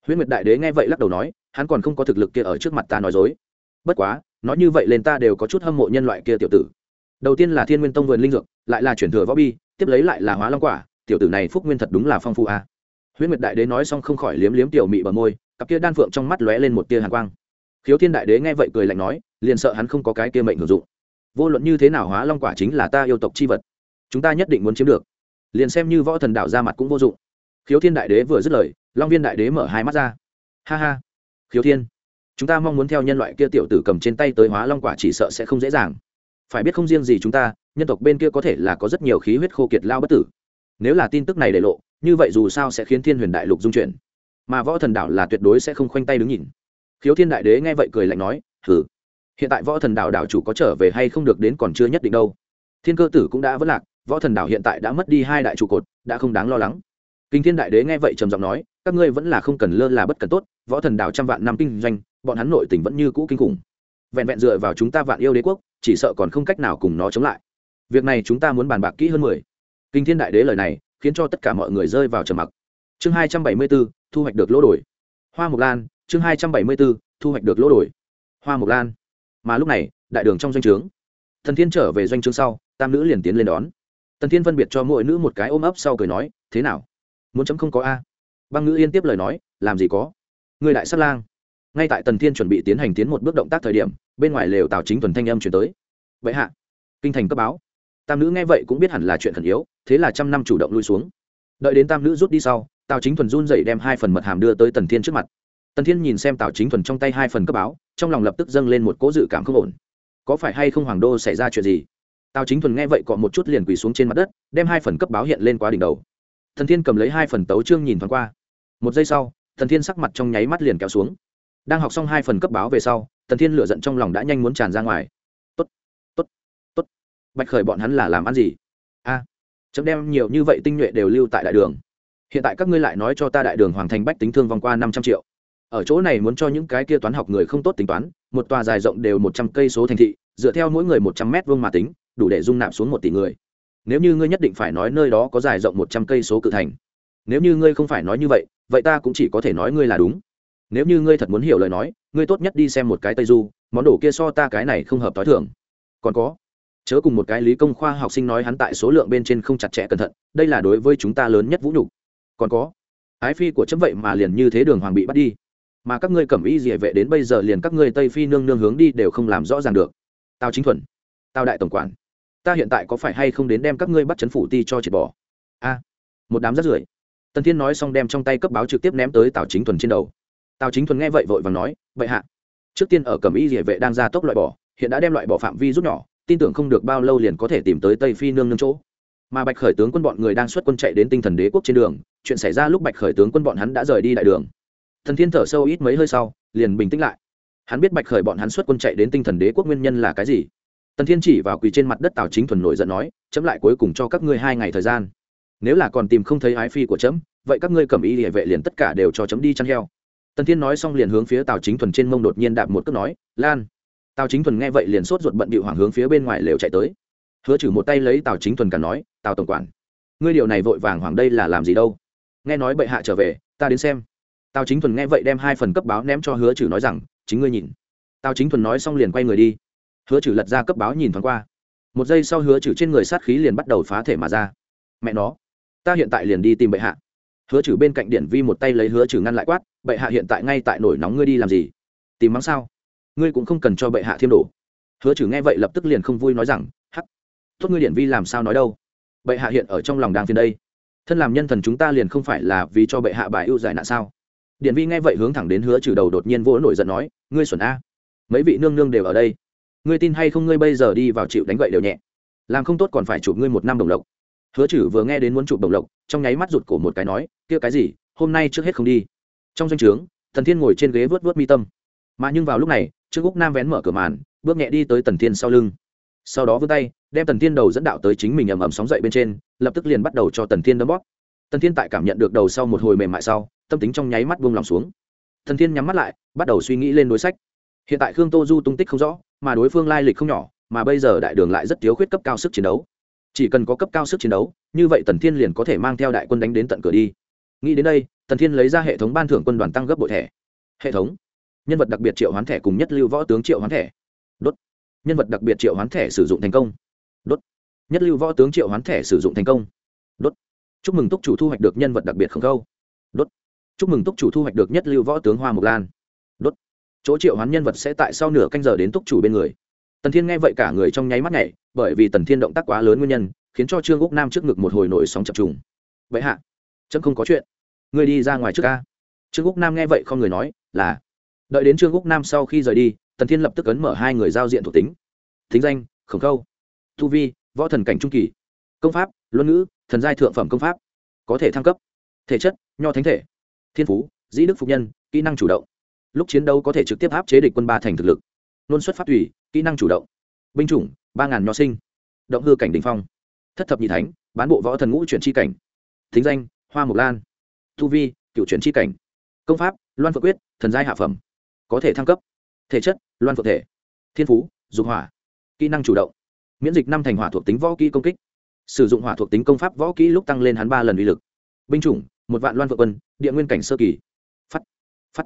Huyễn nguyệt đại đế nghe vậy lắc đầu nói, hắn còn không có thực lực kia ở trước mặt ta nói dối. Bất quá nói như vậy lên ta đều có chút hâm mộ nhân loại kia tiểu tử. Đầu tiên là thiên nguyên tông vườn linh dược, lại là chuyển thừa võ bi, tiếp lấy lại là hóa long quả, tiểu tử này phúc nguyên thật đúng là phong phú a. À. huyễn nguyệt đại đế nói xong không khỏi liếm liếm tiểu mị bờ môi, cặp kia đan phượng trong mắt lóe lên một tia hàn quang. Khiếu thiên đại đế nghe vậy cười lạnh nói, liền sợ hắn không có cái kia mệnh hưởng dụng. Vô luận như thế nào hóa long quả chính là ta yêu tộc chi vật. Chúng ta nhất định muốn chiếm được. Liền xem như võ thần đạo ra mặt cũng vô dụng. Khiếu thiên đại đế vừa dứt lời, long viên đại đế mở hai mắt ra. Ha ha. Khiếu thiên chúng ta mong muốn theo nhân loại kia tiểu tử cầm trên tay tới hóa long quả chỉ sợ sẽ không dễ dàng. Phải biết không riêng gì chúng ta nhân tộc bên kia có thể là có rất nhiều khí huyết khô kiệt lao bất tử. Nếu là tin tức này để lộ như vậy dù sao sẽ khiến thiên huyền đại lục dung chuyển. Mà võ thần đảo là tuyệt đối sẽ không khoanh tay đứng nhìn. Khiếu thiên đại đế nghe vậy cười lạnh nói hừ, hiện tại võ thần đảo đảo chủ có trở về hay không được đến còn chưa nhất định đâu. Thiên cơ tử cũng đã vất lạc võ thần đảo hiện tại đã mất đi hai đại trụ cột đã không đáng lo lắng. Kinh thiên đại đế nghe vậy trầm giọng nói các ngươi vẫn là không cần lơ là bất cần tốt võ thần đảo trăm vạn năm kinh doanh bọn hắn nội tình vẫn như cũ kinh khủng. Vẹn vẹn dựa vào chúng ta vạn yêu đế quốc, chỉ sợ còn không cách nào cùng nó chống lại. Việc này chúng ta muốn bàn bạc kỹ hơn mười. Kinh thiên đại đế lời này, khiến cho tất cả mọi người rơi vào trầm mặc. Chương hai trăm bảy mươi b ố thu hoạch được lỗ đổi hoa mộc lan, chương hai trăm bảy mươi b ố thu hoạch được lỗ đổi hoa mộc lan. Mà lúc này, đại đường trong doanh trướng. Thần thiên trở về doanh trướng sau, tam nữ liền tiến lên đón. Tần thiên phân biệt cho mỗi nữ một cái ôm ấp sau cười nói, thế nào? Muốn chấm không có a? Băng ngữ yên tiếp lời nói, làm gì có? Người đại sát lang ngay tại tần thiên chuẩn bị tiến hành tiến một bước động tác thời điểm, bên ngoài lều tào chính thuần thanh âm chuyển tới. Vậy hạ, kinh thành cấp báo. Tam nữ nghe vậy cũng biết hẳn là chuyện khẩn yếu, thế là trăm năm chủ động lui xuống. Đợi đến tam nữ rút đi sau, tào chính thuần run dậy đem hai phần mật hàm đưa tới tần thiên trước mặt. Tần thiên nhìn xem tào chính thuần trong tay hai phần cấp báo, trong lòng lập tức dâng lên một cỗ dự cảm không ổn. Có phải hay không hoàng đô xảy ra chuyện gì? Tào chính thuần nghe vậy cọ một chút liền quỳ xuống trên mặt đất, đem hai phần cấp báo hiện lên quá đỉnh đầu. Thần thiên cầm lấy hai phần tấu chương nhìn thoáng qua. Một giây sau thần thiên sắc mặt trong nháy mắt liền kéo xuống đang học xong hai phần cấp báo về sau thần thiên lựa giận trong lòng đã nhanh muốn tràn ra ngoài. Tốt tốt tốt. Bạch khởi bọn hắn là làm ăn gì? A, chấm đem nhiều như vậy tinh nhuệ đều lưu tại đại đường. Hiện tại các ngươi lại nói cho ta đại đường hoàng thành bách tính thương vòng qua năm trăm triệu. Ở chỗ này muốn cho những cái kia toán học người không tốt tính toán, một tòa dài rộng đều một trăm cây số thành thị, dựa theo mỗi người một trăm mét vuông mà tính, đủ để dung nạp xuống một tỷ người. Nếu như ngươi nhất định phải nói nơi đó có dài rộng một trăm cây số cự thành. Nếu như ngươi không phải nói như vậy vậy ta cũng chỉ có thể nói ngươi là đúng nếu như ngươi thật muốn hiểu lời nói, ngươi tốt nhất đi xem một cái tây du, món đồ kia so ta cái này không hợp t h o i thường. Còn có, chớ cùng một cái lý công khoa học sinh nói hắn tại số lượng bên trên không chặt chẽ cẩn thận, đây là đối với chúng ta lớn nhất vũ nhục. Còn có, ái phi của chấm vậy mà liền như thế đường hoàng bị bắt đi. Mà các ngươi cẩm y địa vệ đến bây giờ liền các ngươi tây phi nương nương hướng đi đều không làm rõ ràng được. Tao chính thuần tao đại tổng quản, ta hiện tại có phải hay không đến đem các ngươi bắt chấn phủ ti cho triệt bỏ? A, một đám rắt rưởi. Tần thiên nói xong đem trong tay cấp báo trực tiếp ném tới tào chính thuần trên đầu tào chính thuần nghe vậy vội và nói vậy hạ, trước tiên ở cẩm y địa vệ đang ra tốc loại bỏ, hiện đã đem loại bỏ phạm vi rút nhỏ, tin tưởng không được bao lâu liền có thể tìm tới tây phi nương nương chỗ. Mà bạch khởi tướng quân bọn người đang xuất quân chạy đến tinh thần đế quốc trên đường, chuyện xảy ra lúc bạch khởi tướng quân bọn hắn đã rời đi đại đường. Thần thiên thở sâu ít mấy hơi sau, liền bình tĩnh lại. Hắn biết bạch khởi bọn hắn xuất quân chạy đến tinh thần đế quốc nguyên nhân là cái gì. Tần thiên chỉ vào quỳ trên mặt đất tào chính thuần nổi giận nói, chấm lại cuối cùng cho các ngươi hai ngày thời gian. Nếu là còn tìm không thấy ái phi của chấm, vậy các ngươi cầm ý địa vệ liền tất cả đều cho chấm đi chăn heo tần thiên nói xong liền hướng phía tào chính thuần trên mông đột nhiên đạp một cước nói, lan. Tào chính thuần nghe vậy liền sốt ruột bận bị hoảng hướng phía bên ngoài lều chạy tới. Hứa Chử một tay lấy tào chính thuần cả nói, tào tổng quản, ngươi điều này vội vàng hoảng đây là làm gì đâu? Nghe nói bệ hạ trở về, ta đến xem. Tào chính thuần nghe vậy đem hai phần cấp báo ném cho hứa Chử nói rằng, chính ngươi nhìn. Tào chính thuần nói xong liền quay người đi. Hứa Chử lật ra cấp báo nhìn thoáng qua. Một giây sau hứa Chử trên người sát khí liền bắt đầu phá thể mà ra. Mẹ nó, ta hiện tại liền đi tìm bệ hạ. Hứa Chử bên cạnh điển vi một tay lấy hứa Chử ngăn lại quát bệ hạ hiện tại ngay tại nổi nóng ngươi đi làm gì? Tìm mắng sao? Ngươi cũng không cần cho bệ hạ thêm đổ hứa trừ nghe vậy lập tức liền không vui nói rằng, hắc, tốt ngươi điển vi làm sao nói đâu? Bệ hạ hiện ở trong lòng đang phiền đây. Thân làm nhân thần chúng ta liền không phải là vì cho bệ hạ bài ưu giải nạn sao? Điện vi nghe vậy hướng thẳng đến hứa trừ đầu đột nhiên vỗ nổi giận nói, ngươi xuẩn a. Mấy vị nương nương đều ở đây. Ngươi tin hay không ngươi bây giờ đi vào chịu đánh gậy đều nhẹ. Làm không tốt còn phải chụp ngươi một năm đồng lộc. Hứa chử vừa nghe đến muốn chụp đồng lộc, trong nháy mắt rụt cổ một cái nói, kia cái gì? Hôm nay trước hết không đi trong doanh trướng thần thiên ngồi trên ghế vớt vớt mi tâm. Mà nhưng vào lúc này, trương úc nam vén mở cửa màn, bước nhẹ đi tới tần thiên sau lưng. Sau đó vươn tay, đem tần thiên đầu dẫn đạo tới chính mình ầm ầm sóng dậy bên trên, lập tức liền bắt đầu cho tần thiên đấm bóp. Tần thiên tại cảm nhận được đầu sau một hồi mềm mại sau, tâm tính trong nháy mắt buông lòng xuống. Thần thiên nhắm mắt lại, bắt đầu suy nghĩ lên đối sách. Hiện tại khương tô du tung tích không rõ, mà đối phương lai lịch không nhỏ, mà bây giờ đại đường lại rất thiếu khuyết cấp cao sức chiến đấu. Chỉ cần có cấp cao sức chiến đấu, như vậy tần thiên liền có thể mang theo đại quân đánh đến tận cửa đi nghĩ đến đây, tần thiên lấy ra hệ thống ban thưởng quân đoàn tăng gấp bội thẻ. Hệ thống. Nhân vật đặc biệt triệu hoán thẻ cùng nhất lưu võ tướng triệu hoán thẻ. Đốt. Nhân vật đặc biệt triệu hoán thẻ sử dụng thành công. Đốt. Nhất lưu võ tướng triệu hoán thẻ sử dụng thành công. Đốt. Chúc mừng túc chủ thu hoạch được nhân vật đặc biệt không câu đốt. Chúc mừng túc chủ thu hoạch được nhất lưu võ tướng hoa mộc lan. Đốt. Chỗ triệu hoán nhân vật sẽ tại sau nửa canh giờ đến túc chủ bên người. Tần thiên nghe vậy cả người trong nháy mắt nhảy, bởi vì tần thiên động tác quá lớn nguyên nhân, khiến cho trương úc nam trước ngực một hồi nổi sóng chập trùng. Vậy hạ chấm không có chuyện. Ngươi đi ra ngoài trước ca. Trương úc nam nghe vậy không người nói, là, đợi đến trương úc nam sau khi rời đi, tần thiên lập tức ấn mở hai người giao diện thuộc tính. Thính danh, khổng khâu. Tu vi, võ thần cảnh trung kỳ. Công pháp, luân ngữ, thần giai thượng phẩm công pháp. Có thể thăng cấp. Thể chất, nho thánh thể. Thiên phú, dĩ đức phục nhân, kỹ năng chủ động. Lúc chiến đấu có thể trực tiếp áp chế địch quân ba thành thực lực. Luôn xuất phát tùy kỹ năng chủ động. Binh chủng, ba ngàn nho sinh. Động hư cảnh đình phong. Thất thập nhị thánh, bán bộ võ thần ngũ chuyển tri cảnh. Thính danh hoa mục lan, tu vi, cựu chuyển tri cảnh, công pháp, loan phượng quyết, thần giai hạ phẩm, có thể thăng cấp, thể chất, loan phượng thể, thiên phú, dục hỏa, kỹ năng chủ động, miễn dịch năm thành hỏa thuộc tính võ kỹ công kích, sử dụng hỏa thuộc tính công pháp võ kỹ lúc tăng lên hắn ba lần uy lực, binh chủng, một vạn loan vợ quân, địa nguyên cảnh sơ kỳ phắt phắt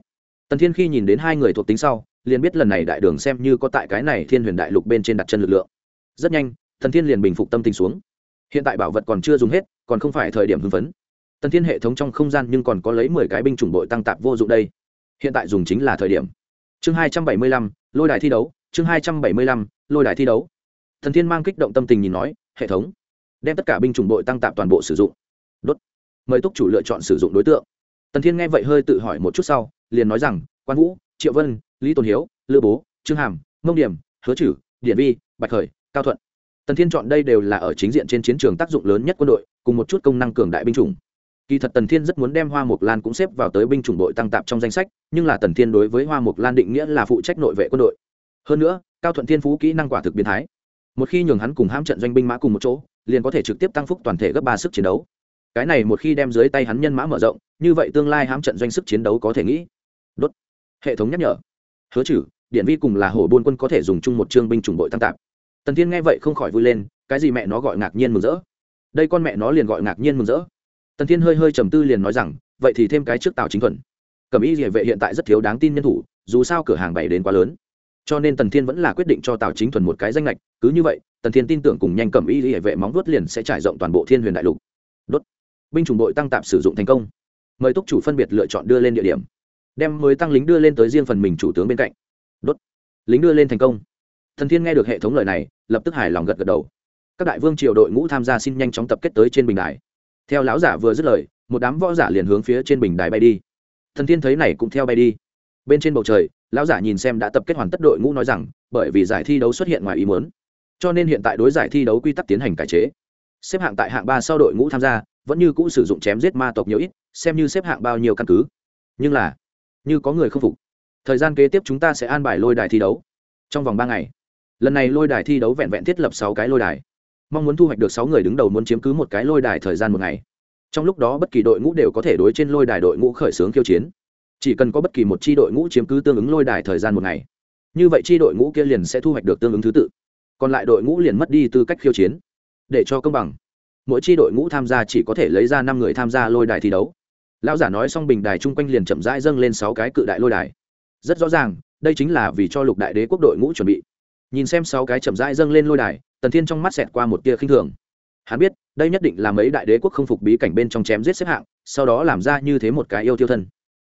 tần thiên khi nhìn đến hai người thuộc tính sau, liền biết lần này đại đường xem như có tại cái này thiên huyền đại lục bên trên đặt chân lực lượng. Rất nhanh thần thiên liền bình phục tâm tình xuống. Hiện tại bảo vật còn chưa dùng hết, còn không phải thời điểm hưng phấn tần thiên hệ thống trong không gian nhưng còn có lấy mười cái binh chủng bội tăng tạp vô dụng đây. Hiện tại dùng chính là thời điểm. Chương hai trăm bảy mươi lăm, lôi đài thi đấu, chương hai trăm bảy mươi lăm, lôi đài thi đấu. Thần thiên mang kích động tâm tình nhìn nói, hệ thống, đem tất cả binh chủng bội tăng tạp toàn bộ sử dụng. Đốt, mời túc chủ lựa chọn sử dụng đối tượng. Tần thiên nghe vậy hơi tự hỏi một chút sau, liền nói rằng, quan vũ, triệu vân, lý tôn hiếu, lữ bố, trương hàm, mông điểm, hứa chử điện vi, bạch khởi, cao thuận. Tần thiên chọn đây đều là ở chính diện trên chiến trường tác dụng lớn nhất quân đội, cùng một chút công năng cường đại binh chủng kỳ thật tần thiên rất muốn đem hoa mục lan cũng xếp vào tới binh chủng đội tăng tạp trong danh sách, nhưng là tần thiên đối với hoa mục lan định nghĩa là phụ trách nội vệ quân đội. Hơn nữa, cao thuận thiên phú kỹ năng quả thực biến thái. Một khi nhường hắn cùng hãm trận doanh binh mã cùng một chỗ, liền có thể trực tiếp tăng phúc toàn thể gấp ba sức chiến đấu. Cái này một khi đem dưới tay hắn nhân mã mở rộng, như vậy tương lai hãm trận doanh sức chiến đấu có thể nghĩ. Đốt. Hệ thống nhắc nhở. Hứa chử điện vi cùng là hồ buôn quân có thể dùng chung một chương binh chủng đội tăng tạp. Tần thiên nghe vậy không khỏi vui lên, cái gì mẹ nó gọi ngạc nhiên mừng rỡ. Đây con mẹ nó liền gọi ngạc nhiên mừng rỡ tần thiên hơi hơi trầm tư liền nói rằng, vậy thì thêm cái trước tào chính thuần. Cẩm y địa vệ hiện tại rất thiếu đáng tin nhân thủ, dù sao cửa hàng bảy đến quá lớn. Cho nên tần thiên vẫn là quyết định cho tào chính thuần một cái danh lệch cứ như vậy, tần thiên tin tưởng cùng nhanh cẩm y địa vệ móng vuốt liền sẽ trải rộng toàn bộ thiên huyền đại lục. Đốt. Binh chủng đội tăng tạp sử dụng thành công. Mời túc chủ phân biệt lựa chọn đưa lên địa điểm. Đem mới tăng lính đưa lên tới riêng phần mình chủ tướng bên cạnh. Đốt. Lính đưa lên thành công. Thần thiên nghe được hệ thống lời này, lập tức hài lòng gật gật đầu. Các đại vương triều đội ngũ tham gia xin nhanh chóng tập kết tới trên bình đài theo lão giả vừa dứt lời, một đám võ giả liền hướng phía trên bình đài bay đi. Thần thiên thấy này cũng theo bay đi. Bên trên bầu trời, lão giả nhìn xem đã tập kết hoàn tất đội ngũ nói rằng, bởi vì giải thi đấu xuất hiện ngoài ý muốn, cho nên hiện tại đối giải thi đấu quy tắc tiến hành cải chế. Xếp hạng tại hạng ba sau đội ngũ tham gia, vẫn như cũ sử dụng chém giết ma tộc nhiều ít, xem như xếp hạng bao nhiêu căn cứ. Nhưng là, như có người không phục. Thời gian kế tiếp chúng ta sẽ an bài lôi đài thi đấu. Trong vòng ba ngày, lần này lôi đài thi đấu vẹn vẹn thiết lập sáu cái lôi đài mong muốn thu hoạch được sáu người đứng đầu muốn chiếm cứ một cái lôi đài thời gian một ngày. Trong lúc đó bất kỳ đội ngũ đều có thể đối trên lôi đài đội ngũ khởi xướng khiêu chiến. Chỉ cần có bất kỳ một chi đội ngũ chiếm cứ tương ứng lôi đài thời gian một ngày, như vậy chi đội ngũ kia liền sẽ thu hoạch được tương ứng thứ tự. Còn lại đội ngũ liền mất đi tư cách khiêu chiến. Để cho công bằng, mỗi chi đội ngũ tham gia chỉ có thể lấy ra năm người tham gia lôi đài thi đấu. Lão giả nói xong bình đài chung quanh liền chậm rãi dâng lên sáu cái cự đại lôi đài. Rất rõ ràng, đây chính là vì cho lục đại đế quốc đội ngũ chuẩn bị nhìn xem sáu cái chậm rãi dâng lên lôi đài, tần thiên trong mắt xẹt qua một tia khinh thường. Hắn biết, đây nhất định là mấy đại đế quốc không phục bí cảnh bên trong chém giết xếp hạng, sau đó làm ra như thế một cái yêu tiêu thân.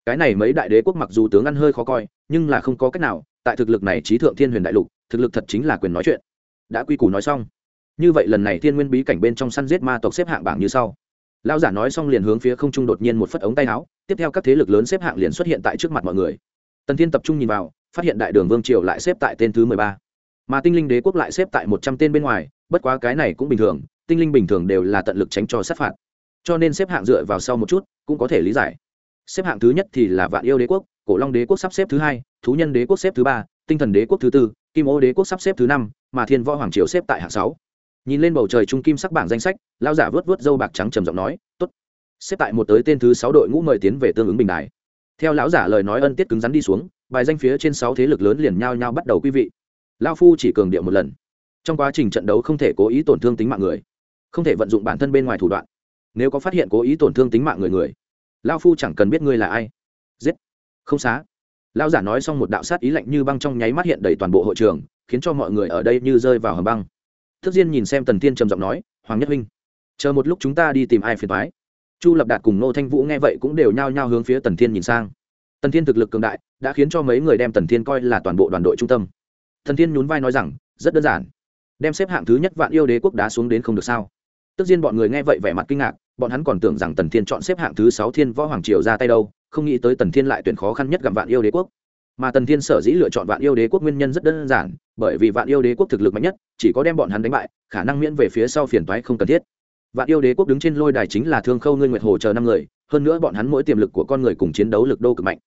Cái này mấy đại đế quốc mặc dù tướng ăn hơi khó coi, nhưng là không có cách nào, tại thực lực này trí thượng thiên huyền đại lục, thực lực thật chính là quyền nói chuyện. Đã quy củ nói xong. Như vậy lần này thiên nguyên bí cảnh bên trong săn giết ma tộc xếp hạng bảng như sau. Lão giả nói xong liền hướng phía không trung đột nhiên một phất ống tay áo, tiếp theo các thế lực lớn xếp hạng liền xuất hiện tại trước mặt mọi người. Tần thiên tập trung nhìn vào, phát hiện đại đường vương triều lại xếp tại tên thứ mười ba mà tinh linh đế quốc lại xếp tại một trăm tên bên ngoài, bất quá cái này cũng bình thường, tinh linh bình thường đều là tận lực tránh cho sát phạt. Cho nên xếp hạng dựa vào sau một chút, cũng có thể lý giải. Xếp hạng thứ nhất thì là vạn yêu đế quốc, cổ long đế quốc sắp xếp thứ hai, thú nhân đế quốc xếp thứ ba, tinh thần đế quốc thứ tư, kim ô đế quốc sắp xếp thứ năm, mà thiên võ hoàng triều xếp tại hạng sáu. Nhìn lên bầu trời trung kim sắc bảng danh sách lao giả vớt vớt dâu bạc trắng trầm giọng nói t ố t xếp tại một tới tên thứ sáu đội ngũ mời tiến về tương ứng bình đài. Theo lão giả lời nói ân tiết cứng rắn đi xuống, bài danh phía trên sáu thế lực lớn liền nhao nhao bắt đầu quý vị lao phu chỉ cường điệu một lần. Trong quá trình trận đấu không thể cố ý tổn thương tính mạng người, không thể vận dụng bản thân bên ngoài thủ đoạn. Nếu có phát hiện cố ý tổn thương tính mạng người người, lao phu chẳng cần biết ngươi là ai. Giết. Không xá. Lao giả nói xong một đạo sát ý lạnh như băng trong nháy mắt hiện đầy toàn bộ hội trường, khiến cho mọi người ở đây như rơi vào hầm băng. Thức diên nhìn xem tần tiên trầm giọng nói, hoàng nhất huynh, chờ một lúc chúng ta đi tìm ai phiền thoái chu lập đạt cùng nô thanh vũ nghe vậy cũng đều nhao nhao hướng phía tần thiên nhìn sang. Tần thiên thực lực cường đại, đã khiến cho mấy người đem tần thiên coi là toàn bộ đoàn đội trung tâm thần thiên nhún vai nói rằng, rất đơn giản. Đem xếp hạng thứ nhất vạn yêu đế quốc đá xuống đến không được sao? Tức diên bọn người nghe vậy vẻ mặt kinh ngạc, bọn hắn còn tưởng rằng tần thiên chọn xếp hạng thứ sáu thiên võ hoàng triều ra tay đâu, không nghĩ tới tần thiên lại tuyển khó khăn nhất gặp vạn yêu đế quốc. Mà tần thiên sở dĩ lựa chọn vạn yêu đế quốc nguyên nhân rất đơn giản, bởi vì vạn yêu đế quốc thực lực mạnh nhất, chỉ có đem bọn hắn đánh bại, khả năng miễn về phía sau phiền toái không cần thiết. Vạn yêu đế quốc đứng trên lôi đài chính là thương khâu, ngươi nguyệt hồ chờ năm người, hơn nữa bọn hắn mỗi tiềm lực của con người cùng chiến đấu lực đô cực mạnh.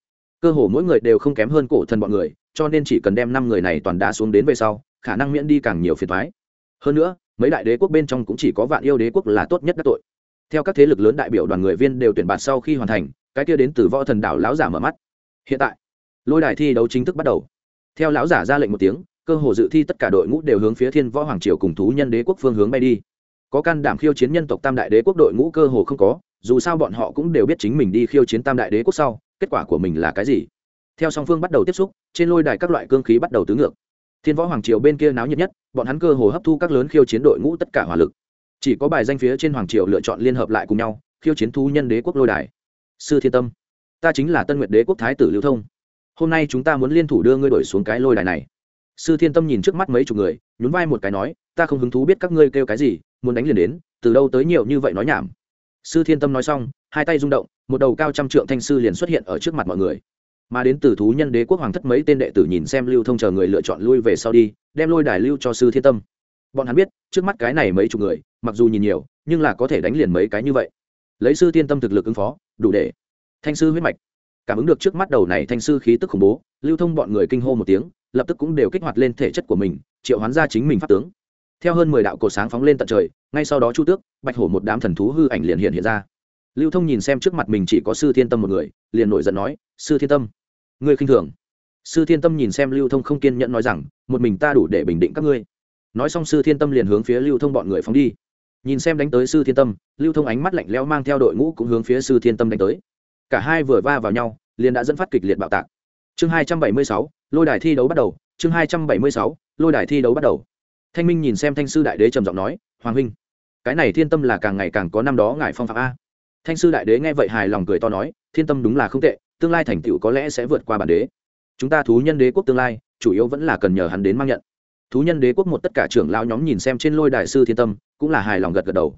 Cơ hồ mỗi người đều không kém hơn cổ thần bọn người cho nên chỉ cần đem năm người này toàn đá xuống đến về sau, khả năng miễn đi càng nhiều phiền toái. Hơn nữa, mấy đại đế quốc bên trong cũng chỉ có vạn yêu đế quốc là tốt nhất các tội. Theo các thế lực lớn đại biểu đoàn người viên đều tuyển bạt sau khi hoàn thành, cái kia đến từ võ thần đảo lão giả mở mắt. Hiện tại, lôi đài thi đấu chính thức bắt đầu. Theo lão giả ra lệnh một tiếng, cơ hồ dự thi tất cả đội ngũ đều hướng phía thiên võ hoàng triều cùng thú nhân đế quốc phương hướng bay đi. Có can đảm khiêu chiến nhân tộc tam đại đế quốc đội ngũ cơ hồ không có, dù sao bọn họ cũng đều biết chính mình đi khiêu chiến tam đại đế quốc sau, kết quả của mình là cái gì? Theo song phương bắt đầu tiếp xúc, trên lôi đài các loại cương khí bắt đầu tứ ngược. Thiên võ hoàng triều bên kia náo nhiệt nhất, bọn hắn cơ hồ hấp thu các lớn khiêu chiến đội ngũ tất cả hỏa lực. Chỉ có bài danh phía trên hoàng triều lựa chọn liên hợp lại cùng nhau, khiêu chiến thu nhân đế quốc lôi đài. Sư thiên tâm, ta chính là tân nguyệt đế quốc thái tử lưu thông. Hôm nay chúng ta muốn liên thủ đưa ngươi đổi xuống cái lôi đài này. Sư thiên tâm nhìn trước mắt mấy chục người, nhún vai một cái nói, ta không hứng thú biết các ngươi kêu cái gì, muốn đánh liền đến, từ đâu tới nhiều như vậy nói nhảm. Sư thiên tâm nói xong, hai tay rung động, một đầu cao trăm trượng thanh sư liền xuất hiện ở trước mặt mọi người mà đến từ thú nhân đế quốc hoàng thất mấy tên đệ tử nhìn xem lưu thông chờ người lựa chọn lui về sau đi, đem lôi đài lưu cho sư thiên tâm. Bọn hắn biết, trước mắt cái này mấy chục người, mặc dù nhìn nhiều, nhưng là có thể đánh liền mấy cái như vậy. Lấy sư thiên tâm thực lực ứng phó, đủ để. Thanh sư huyết mạch. Cảm ứng được trước mắt đầu này thanh sư khí tức khủng bố, lưu thông bọn người kinh hô một tiếng, lập tức cũng đều kích hoạt lên thể chất của mình, triệu hoán ra chính mình pháp tướng. Theo hơn mười đạo cổ sáng phóng lên tận trời, ngay sau đó chu tước, bạch hổ một đám thần thú hư ảnh liền hiện hiện ra. Lưu thông nhìn xem trước mặt mình chỉ có sư thiên tâm một người, liền nổi giận nói, sư thiên tâm ngươi khinh thường. Sư thiên tâm nhìn xem lưu thông không kiên nhẫn nói rằng, một mình ta đủ để bình định các ngươi. Nói xong sư thiên tâm liền hướng phía lưu thông bọn người phóng đi. Nhìn xem đánh tới sư thiên tâm, lưu thông ánh mắt lạnh lẽo mang theo đội ngũ cũng hướng phía sư thiên tâm đánh tới. Cả hai vừa va vào nhau, liền đã dẫn phát kịch liệt bạo tạc. Chương hai trăm bảy mươi sáu, lôi đài thi đấu bắt đầu. Chương hai trăm bảy mươi sáu, lôi đài thi đấu bắt đầu. Thanh minh nhìn xem thanh sư đại đế trầm giọng nói, hoàng huynh, cái này thiên tâm là càng ngày càng có năm đó ngài phong phạm a. Thanh sư đại đế nghe vậy hài lòng cười to nói, thiên tâm đúng là không tệ tương lai thành tựu có lẽ sẽ vượt qua bản đế. Chúng ta thú nhân đế quốc tương lai, chủ yếu vẫn là cần nhờ hắn đến mang nhận. Thú nhân đế quốc một tất cả trưởng lao nhóm nhìn xem trên lôi đài sư thiên tâm, cũng là hài lòng gật gật đầu.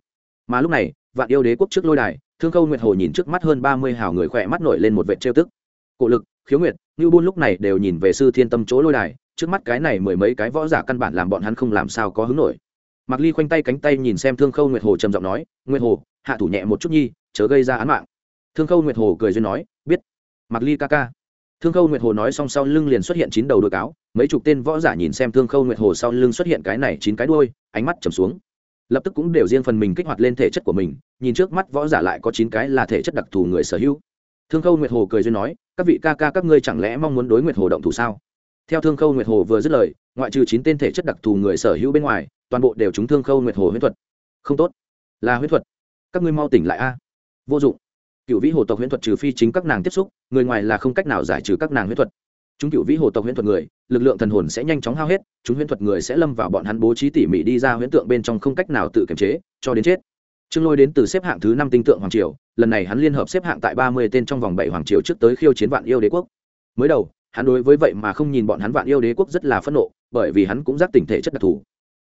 Mà lúc này, vạn yêu đế quốc trước lôi đài, thương khâu nguyệt hồ nhìn trước mắt hơn ba mươi hào người khỏe mắt nổi lên một vệ trêu tức. Cổ lực, khiếu nguyệt như buôn lúc này đều nhìn về sư thiên tâm chỗ lôi đài, trước mắt cái này mười mấy cái võ giả căn bản làm bọn hắn không làm sao có hứng nổi. Mặc ly khoanh tay cánh tay nhìn xem thương khâu nguyệt hồ trầm giọng nói, nguyệt hồ, hạ thủ nhẹ một chút nhi, chớ gây ra án mạng. Thương khâu nguyệt hồ cười duyên nói mặc ly ca ca. Thương khâu nguyệt hồ nói xong sau lưng liền xuất hiện chín đầu đôi cáo, mấy chục tên võ giả nhìn xem thương khâu nguyệt hồ sau lưng xuất hiện cái này chín cái đôi ánh mắt trầm xuống. Lập tức cũng đều riêng phần mình kích hoạt lên thể chất của mình, nhìn trước mắt võ giả lại có chín cái là thể chất đặc thù người sở hữu. Thương khâu nguyệt hồ cười duyên nói, các vị ca ca, các ngươi chẳng lẽ mong muốn đối nguyệt hồ động thủ sao? Theo thương khâu nguyệt hồ vừa dứt lời, ngoại trừ chín tên thể chất đặc thù người sở hữu bên ngoài, toàn bộ đều trúng thương khâu nguyệt hồ huyết thuật. Không tốt, là huyết thuật. Các ngươi mau tỉnh lại a. Vô dụng. Cựu vĩ hồ tộc huyễn thuật trừ phi chính các nàng tiếp xúc người ngoài là không cách nào giải trừ các nàng huyễn thuật. Chúng cựu vĩ hồ tộc huyễn thuật người, lực lượng thần hồn sẽ nhanh chóng hao hết, chúng huyễn thuật người sẽ lâm vào bọn hắn bố trí tỉ mỉ đi ra huyễn tượng bên trong không cách nào tự kiềm chế, cho đến chết. Trương lôi đến từ xếp hạng thứ năm tinh tượng hoàng triều, lần này hắn liên hợp xếp hạng tại ba mươi tên trong vòng bảy hoàng triều trước tới khiêu chiến vạn yêu đế quốc. Mới đầu, hắn đối với vậy mà không nhìn bọn hắn vạn yêu đế quốc rất là phẫn nộ, bởi vì hắn cũng giác tỉnh thể chất đặc thù.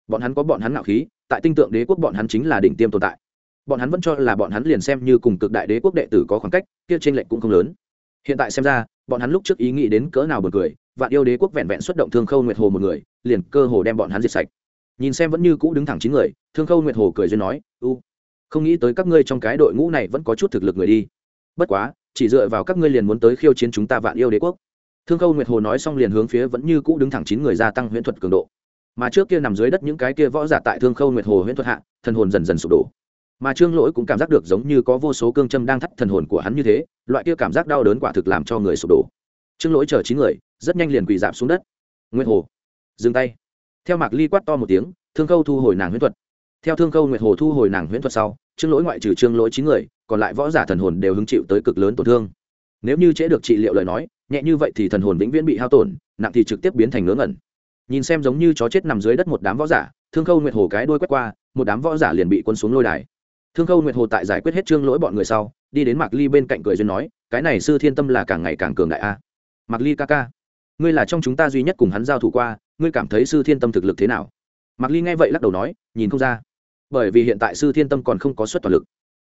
Bọn hắn có bọn hắn ngạo khí, tại tinh tượng đế quốc bọn hắn chính là đỉnh tiêm tồn tại. Bọn hắn vẫn cho là bọn hắn liền xem như cùng cực đại đế quốc đệ tử có khoảng cách, kia trên lệnh cũng không lớn hiện tại xem ra, bọn hắn lúc trước ý nghĩ đến cỡ nào bật cười, vạn yêu đế quốc vẹn vẹn xuất động thương khâu nguyệt hồ một người, liền cơ hồ đem bọn hắn diệt sạch. Nhìn xem vẫn như cũ đứng thẳng chín người, thương khâu nguyệt hồ cười duyên nói, u, không nghĩ tới các ngươi trong cái đội ngũ này vẫn có chút thực lực người đi. Bất quá, chỉ dựa vào các ngươi liền muốn tới khiêu chiến chúng ta vạn yêu đế quốc. Thương khâu nguyệt hồ nói xong liền hướng phía vẫn như cũ đứng thẳng chín người gia tăng huyễn thuật cường độ. Mà trước kia nằm dưới đất những cái kia võ giả tại thương khâu nguyệt hồ huyễn thuật hạ, thần hồn dần dần sụp đổ mà trương lỗi cũng cảm giác được giống như có vô số cương châm đang thắt thần hồn của hắn như thế, loại kia cảm giác đau đớn quả thực làm cho người sụp đổ. Trương lỗi chờ chín người, rất nhanh liền quỳ dạp xuống đất. Nguyệt hồ, dừng tay. Theo mạc ly quát to một tiếng, thương khâu thu hồi nàng huyễn thuật. Theo thương khâu, nguyệt hồ thu hồi nàng huyễn thuật sau, trương lỗi ngoại trừ trương lỗi chín người, còn lại võ giả thần hồn đều hứng chịu tới cực lớn tổn thương. Nếu như trễ được trị liệu lời nói, nhẹ như vậy thì thần hồn vĩnh viễn bị hao tổn, nặng thì trực tiếp biến thành ngớ ngẩn. Nhìn xem giống như chó chết nằm dưới đất một đám võ giả, thương khâu, nguyệt hồ cái đuôi quét qua, một đám võ giả liền bị quân xuống lôi đài thương khâu nguyệt hồ tại giải quyết hết trương lỗi bọn người sau, đi đến mạc ly bên cạnh cười duyên nói, cái này sư thiên tâm là càng ngày càng cường đại a. Mạc ly ca ca, ngươi là trong chúng ta duy nhất cùng hắn giao thủ qua, ngươi cảm thấy sư thiên tâm thực lực thế nào? Mạc ly nghe vậy lắc đầu nói, nhìn không ra, bởi vì hiện tại sư thiên tâm còn không có suất toàn lực.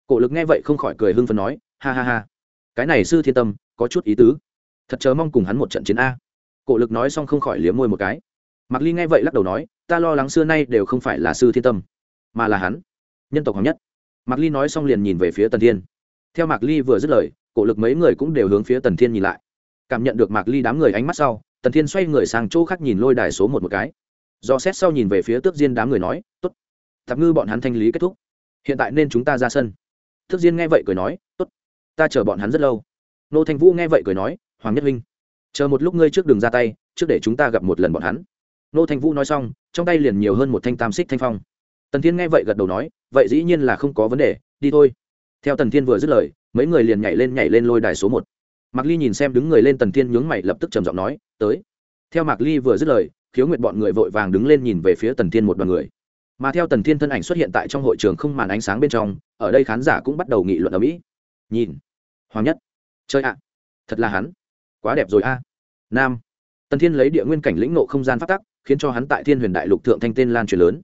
Cổ lực nghe vậy không khỏi cười hưng phấn nói, ha ha ha, cái này sư thiên tâm có chút ý tứ, thật chớ mong cùng hắn một trận chiến a. Cổ lực nói xong không khỏi liếm môi một cái. Mạc ly nghe vậy lắc đầu nói, ta lo lắng xưa nay đều không phải là sư thiên tâm, mà là hắn, nhân tộc hoàng nhất mạc ly nói xong liền nhìn về phía tần thiên. Theo mạc ly vừa dứt lời cổ lực mấy người cũng đều hướng phía tần thiên nhìn lại. Cảm nhận được mạc ly đám người ánh mắt sau tần thiên xoay người sang chỗ khác nhìn lôi đài số một một cái. Do xét sau nhìn về phía tước diên đám người nói t ố t tạp ngư bọn hắn thanh lý kết thúc. Hiện tại nên chúng ta ra sân. Tước diên nghe vậy cười nói t ố t ta chờ bọn hắn rất lâu. Nô thanh vũ nghe vậy cười nói hoàng nhất Vinh, chờ một lúc ngươi trước đường ra tay trước để chúng ta gặp một lần bọn hắn. Nô thanh vũ nói xong trong tay liền nhiều hơn một thanh tam xích thanh phong tần thiên nghe vậy gật đầu nói, vậy dĩ nhiên là không có vấn đề, đi thôi. Theo tần thiên vừa dứt lời, mấy người liền nhảy lên nhảy lên lôi đài số một. Mạc ly nhìn xem đứng người lên tần thiên nhướng mày lập tức trầm giọng nói, tới. Theo mạc ly vừa dứt lời, khiếu nguyệt bọn người vội vàng đứng lên nhìn về phía tần thiên một đoàn người. Mà theo tần thiên thân ảnh xuất hiện tại trong hội trường không màn ánh sáng bên trong, ở đây khán giả cũng bắt đầu nghị luận ở mỹ nhìn. Hoàng nhất. Chơi ạ. Thật là hắn. Quá đẹp rồi a. Nam. Tần thiên lấy địa nguyên cảnh lĩnh nộ không gian phát tắc, khiến cho hắn tại thiên huyền đại lục thượng thanh tên lan truyền lớn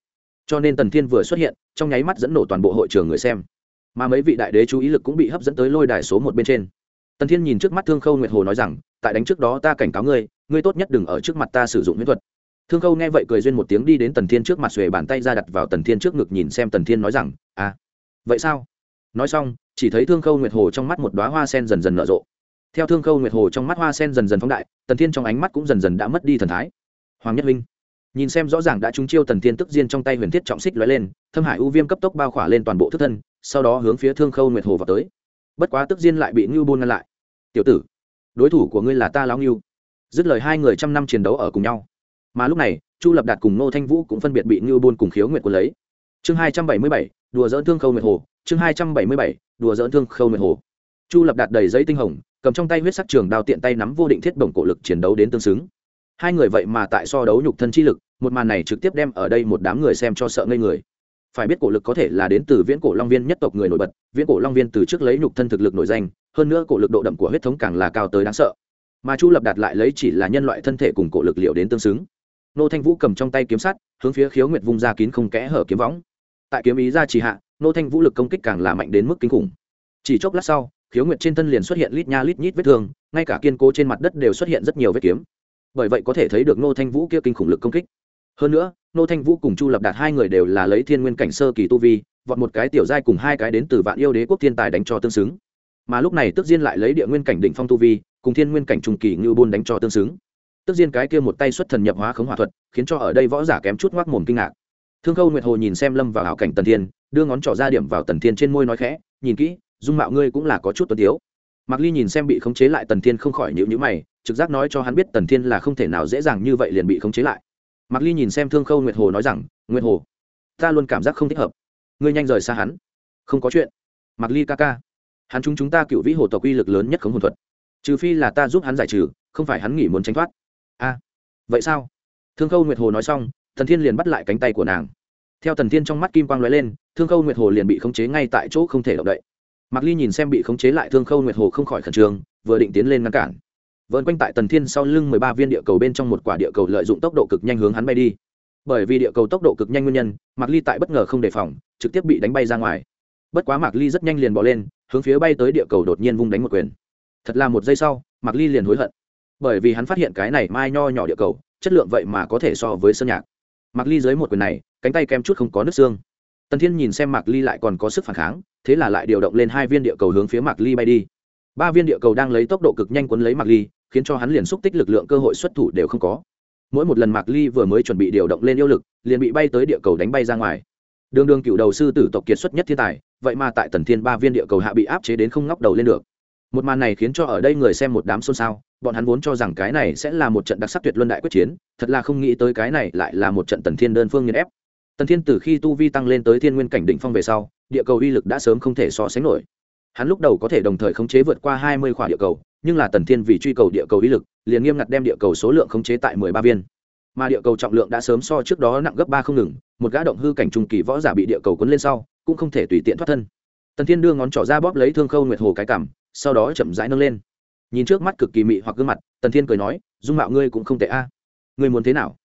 cho nên tần thiên vừa xuất hiện, trong nháy mắt dẫn nổ toàn bộ hội trường người xem. Mà mấy vị đại đế chú ý lực cũng bị hấp dẫn tới lôi đài số một bên trên. Tần thiên nhìn trước mắt thương khâu nguyệt hồ nói rằng, tại đánh trước đó ta cảnh cáo ngươi ngươi tốt nhất đừng ở trước mặt ta sử dụng huyễn thuật. Thương khâu nghe vậy cười duyên một tiếng đi đến tần thiên trước mặt xuề bàn tay ra đặt vào tần thiên trước ngực nhìn xem tần thiên nói rằng à vậy sao? Nói xong, chỉ thấy thương khâu nguyệt hồ trong mắt một đoá hoa sen dần dần nở rộ. Theo thương khâu nguyệt hồ trong mắt hoa sen dần dần phóng đại, tần thiên trong ánh mắt cũng dần dần đã mất đi thần thái. Hoàng nhất linh nhìn xem rõ ràng đã trúng chiêu tần thiên tức diên trong tay huyền thiết trọng xích lóe lên, thâm hải u viêm cấp tốc bao khỏa lên toàn bộ thức thân, sau đó hướng phía thương khâu nguyệt hồ vào tới. Bất quá tức diên lại bị ngưu buôn ngăn lại. Tiểu tử, đối thủ của ngươi là ta lão ngưu. Dứt lời hai người trăm năm chiến đấu ở cùng nhau. Mà lúc này, chu lập đạt cùng nô thanh vũ cũng phân biệt bị ngưu buôn cùng khiếu nguyệt quân lấy. Chương hai trăm bảy mươi bảy, đùa dỡn thương khâu nguyệt hồ, chương hai trăm bảy mươi bảy, đùa dỡn thương khâu nguyệt hồ. Chu lập đạt đầy giấy tinh hồng, cầm trong tay huyết sắc trường đao tiện tay nắm vô định thiết bổng cổ lực chiến đấu đến tương xứng hai người vậy mà tại so đấu nhục thân chi lực, một màn này trực tiếp đem ở đây một đám người xem cho sợ ngây người. Phải biết cổ lực có thể là đến từ viễn cổ long viên nhất tộc người nổi bật, viễn cổ long viên từ trước lấy nhục thân thực lực nổi danh, hơn nữa cổ lực độ đậm của huyết thống càng là cao tới đáng sợ. Mà chu lập đạt lại lấy chỉ là nhân loại thân thể cùng cổ lực liệu đến tương xứng. Nô thanh vũ cầm trong tay kiếm sắt, hướng phía khiếu nguyệt vung ra kín không kẽ hở kiếm võng. Tại kiếm ý ra trì hạ, nô thanh vũ lực công kích càng là mạnh đến mức kinh khủng. Chỉ chốc lát sau, khiếu nguyệt trên thân liền xuất hiện lít nha lít nhít vết thương, ngay cả kiên cố trên mặt đất đều xuất hiện rất nhiều vết kiếm bởi vậy có thể thấy được nô thanh vũ kia kinh khủng lực công kích. Hơn nữa nô thanh vũ cùng chu lập đạt hai người đều là lấy thiên nguyên cảnh sơ kỳ tu vi, vọt một cái tiểu giai cùng hai cái đến từ vạn yêu đế quốc thiên tài đánh cho tương xứng. Mà lúc này tức diên lại lấy địa nguyên cảnh đỉnh phong tu vi, cùng thiên nguyên cảnh trung kỳ ngưu bôn đánh cho tương xứng. Tức diên cái kia một tay xuất thần nhập hóa khống hỏa thuật, khiến cho ở đây võ giả kém chút ngoác mồm kinh ngạc. Thương khâu nguyệt hồ nhìn xem lâm vào hảo cảnh tần thiên, đưa ngón trỏ ra điểm vào tần thiên trên môi nói khẽ, nhìn kỹ, dung mạo ngươi cũng là có chút tuấn tiếu. Mạc ly nhìn xem bị khống chế lại tần thiên không khỏi nhịu nhữ mày trực giác nói cho hắn biết tần thiên là không thể nào dễ dàng như vậy liền bị khống chế lại. Mạc ly nhìn xem thương khâu nguyệt hồ nói rằng, nguyệt hồ, ta luôn cảm giác không thích hợp. Ngươi nhanh rời xa hắn. Không có chuyện. Mạc ly ca ca. Hắn chúng chúng ta cựu vĩ hồ tộc uy lực lớn nhất khống hồn thuật. Trừ phi là ta giúp hắn giải trừ, không phải hắn nghỉ muốn tránh thoát. A. Vậy sao? Thương khâu nguyệt hồ nói xong thần thiên liền bắt lại cánh tay của nàng. Theo thần thiên trong mắt kim quang lóe lên, thương khâu nguyệt hồ liền bị khống chế ngay tại chỗ không thể động đậy. Mạc ly nhìn xem bị khống chế lại thương khâu nguyệt hồ không khỏi khẩn trương, vừa định tiến lên ngăn cản vợn quanh tại tần thiên sau lưng mười ba viên địa cầu bên trong một quả địa cầu lợi dụng tốc độ cực nhanh hướng hắn bay đi. Bởi vì địa cầu tốc độ cực nhanh nguyên nhân, mạc ly tại bất ngờ không đề phòng, trực tiếp bị đánh bay ra ngoài. Bất quá mạc ly rất nhanh liền bỏ lên, hướng phía bay tới địa cầu đột nhiên vung đánh một quyền. Thật là một giây sau, mạc ly liền hối hận. Bởi vì hắn phát hiện cái này mai nho nhỏ địa cầu, chất lượng vậy mà có thể so với sơn nhạc. Mạc ly dưới một quyền này, cánh tay kem chút không có nước xương. Tần thiên nhìn xem mạc ly lại còn có sức phản kháng, thế là lại điều động lên hai viên địa cầu hướng phía mạc ly bay đi. Ba viên địa cầu đang lấy tốc độ cực nhanh quấn lấy mạc ly khiến cho hắn liền xúc tích lực lượng cơ hội xuất thủ đều không có. Mỗi một lần mạc ly vừa mới chuẩn bị điều động lên yêu lực, liền bị bay tới địa cầu đánh bay ra ngoài. Đường đường cựu đầu sư tử tộc kiệt xuất nhất thiên tài, vậy mà tại tần thiên ba viên địa cầu hạ bị áp chế đến không ngóc đầu lên được. Một màn này khiến cho ở đây người xem một đám xôn xao, bọn hắn vốn cho rằng cái này sẽ là một trận đặc sắc tuyệt luân đại quyết chiến, thật là không nghĩ tới cái này lại là một trận tần thiên đơn phương nghiên ép. Tần thiên từ khi tu vi tăng lên tới thiên nguyên cảnh định phong về sau, địa cầu uy lực đã sớm không thể so sánh nổi. Hắn lúc đầu có thể đồng thời khống chế vượt qua hai mươi khỏa địa cầu nhưng là tần thiên vì truy cầu địa cầu ý lực, liền nghiêm ngặt đem địa cầu số lượng khống chế tại mười ba viên. Mà địa cầu trọng lượng đã sớm so trước đó nặng gấp ba không ngừng, một gã động hư cảnh trung kỳ võ giả bị địa cầu cuốn lên sau, cũng không thể tùy tiện thoát thân. Tần thiên đưa ngón trỏ ra bóp lấy thương khâu nguyệt hồ cái cảm sau đó chậm rãi nâng lên. Nhìn trước mắt cực kỳ mị hoặc gương mặt, tần thiên cười nói, dung mạo ngươi cũng không tệ a. Ngươi muốn thế nào?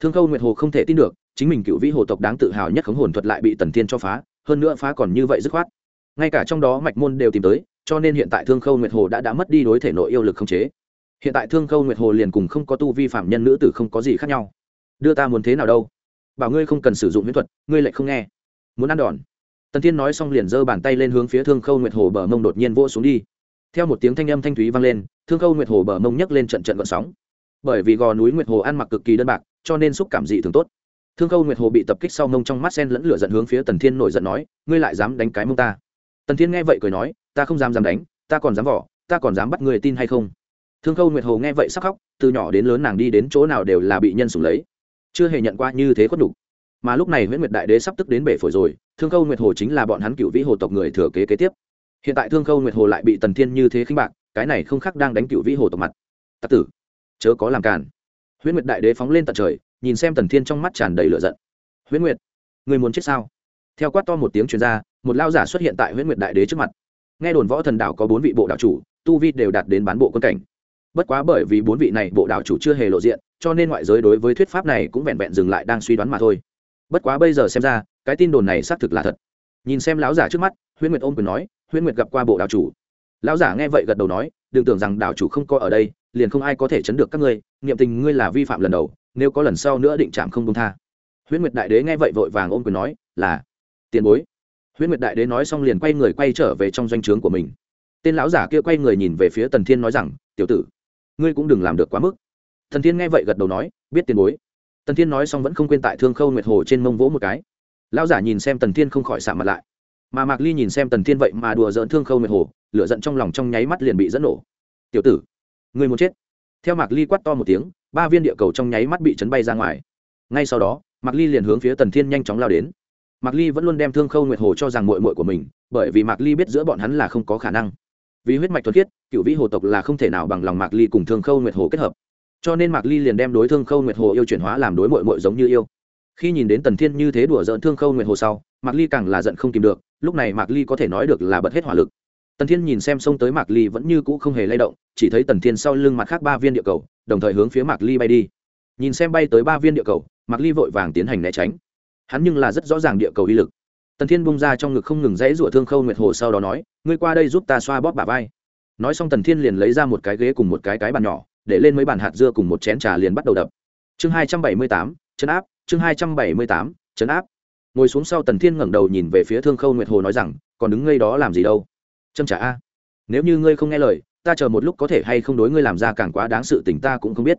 Thương khâu nguyệt hồ không thể tin được, chính mình cựu vĩ hồ tộc đáng tự hào nhất khống hồn thuật lại bị tần thiên cho phá, hơn nữa phá còn như vậy dứt khoát. Ngay cả trong đó mạch môn đều tìm tới cho nên hiện tại thương khâu nguyệt hồ đã đã mất đi đối thể nội yêu lực không chế. Hiện tại thương khâu nguyệt hồ liền cùng không có tu vi phạm nhân nữ tử không có gì khác nhau. Đưa ta muốn thế nào đâu? Bảo ngươi không cần sử dụng miễn thuật, ngươi lại không nghe. Muốn ăn đòn. Tần thiên nói xong liền giơ bàn tay lên hướng phía thương khâu nguyệt hồ bờ mông đột nhiên vỗ xuống đi. Theo một tiếng thanh âm thanh thúy vang lên, thương khâu nguyệt hồ bờ mông nhấc lên trận trận vận sóng. Bởi vì gò núi nguyệt hồ ăn mặc cực kỳ đơn bạc, cho nên xúc cảm dị thường tốt. Thương khâu nguyệt hồ bị tập kích sau mông trong mắt sen lẫn lửa giận hướng phía tần thiên nổi giận nói, ngươi lại dám đánh cái mông ta? Tần thiên nghe vậy cười nói ta không dám dám đánh, ta còn dám vỏ, ta còn dám bắt người tin hay không? Thương khâu nguyệt hồ nghe vậy sắc khóc, từ nhỏ đến lớn nàng đi đến chỗ nào đều là bị nhân sủng lấy. Chưa hề nhận qua như thế khuất đủ. mà lúc này nguyễn nguyệt đại đế sắp tức đến bể phổi rồi, thương khâu nguyệt hồ chính là bọn hắn cựu vĩ hồ tộc người thừa kế kế tiếp. Hiện tại thương khâu nguyệt hồ lại bị tần thiên như thế khinh bạc, cái này không khác đang đánh cựu vĩ hồ tộc mặt. Tặc tử, chớ có làm cản huyễn nguyệt đại đế phóng lên tận trời, nhìn xem tần thiên trong mắt tràn đầy lửa giận. Huyễn nguyệt, người muốn chết sao? Theo quát to một tiếng chuyên gia một lao giả xuất hiện tại huyễn nguyệt đại đế trước mặt nghe đồn võ thần đảo có bốn vị bộ đạo chủ, tu vi đều đạt đến bán bộ quân cảnh. Bất quá bởi vì bốn vị này bộ đạo chủ chưa hề lộ diện, cho nên ngoại giới đối với thuyết pháp này cũng vẹn vẹn dừng lại đang suy đoán mà thôi. Bất quá bây giờ xem ra, cái tin đồn này xác thực là thật. Nhìn xem lão giả trước mắt, huyễn nguyệt ôm quyền nói, huyễn nguyệt gặp qua bộ đạo chủ. Lão giả nghe vậy gật đầu nói, đừng tưởng rằng đạo chủ không có ở đây, liền không ai có thể chấn được các ngươi, niệm tình ngươi là vi phạm lần đầu, nếu có lần sau nữa định chạm không công tha. Huyễn nguyệt đại đế nghe vậy vội vàng ôm quyền nói, là, tiền bối huyễn nguyệt đại đế nói xong liền quay người quay trở về trong doanh trướng của mình. Tên lão giả kia quay người nhìn về phía tần thiên nói rằng, tiểu tử, ngươi cũng đừng làm được quá mức. Thần thiên nghe vậy gật đầu nói, biết tiền bối. Tần thiên nói xong vẫn không quên tại thương khâu nguyệt hồ trên mông vỗ một cái. Lão giả nhìn xem tần thiên không khỏi xả mặt lại. Mà mạc ly nhìn xem tần thiên vậy mà đùa dỡn thương khâu nguyệt hồ, lửa giận trong lòng trong nháy mắt liền bị dẫn nổ. Tiểu tử, ngươi muốn chết? Theo mạc ly quát to một tiếng, ba viên địa cầu trong nháy mắt bị chấn bay ra ngoài. Ngay sau đó, mạc ly liền hướng phía tần thiên nhanh chóng lao đến mạc ly vẫn luôn đem thương khâu nguyệt hồ cho rằng mội mội của mình, bởi vì mạc ly biết giữa bọn hắn là không có khả năng. Vì huyết mạch thuật thiết cựu vĩ hồ tộc là không thể nào bằng lòng mạc ly cùng thương khâu nguyệt hồ kết hợp. Cho nên mạc ly liền đem đối thương khâu nguyệt hồ yêu chuyển hóa làm đối mội mội giống như yêu. Khi nhìn đến tần thiên như thế đùa dỡn thương khâu nguyệt hồ sau, mạc ly càng là giận không tìm được, lúc này mạc ly có thể nói được là bật hết hỏa lực. Tần thiên nhìn xem xông tới mạc ly vẫn như cũ không hề lay động, chỉ thấy tần thiên sau lưng mặt khác ba viên địa cầu, đồng thời hướng phía mạc ly bay đi. Nhìn xem bay tới ba viên địa cầu, mạc ly vội vàng tiến hành né tránh hắn nhưng là rất rõ ràng địa cầu uy lực. Tần thiên bung ra trong ngực không ngừng rẽ rủa thương khâu nguyệt hồ sau đó nói, ngươi qua đây giúp ta xoa bóp bà vai. Nói xong tần thiên liền lấy ra một cái ghế cùng một cái cái bàn nhỏ, để lên mấy bàn hạt dưa cùng một chén trà liền bắt đầu đập. Chương hai trăm bảy mươi tám, chấn áp, chương hai trăm bảy mươi tám, chấn áp. Ngồi xuống sau tần thiên ngẩng đầu nhìn về phía thương khâu nguyệt hồ nói rằng, còn đứng ngây đó làm gì đâu? Châm trả a. Nếu như ngươi không nghe lời, ta chờ một lúc có thể hay không đối ngươi làm ra càng quá đáng sự tình ta cũng không biết.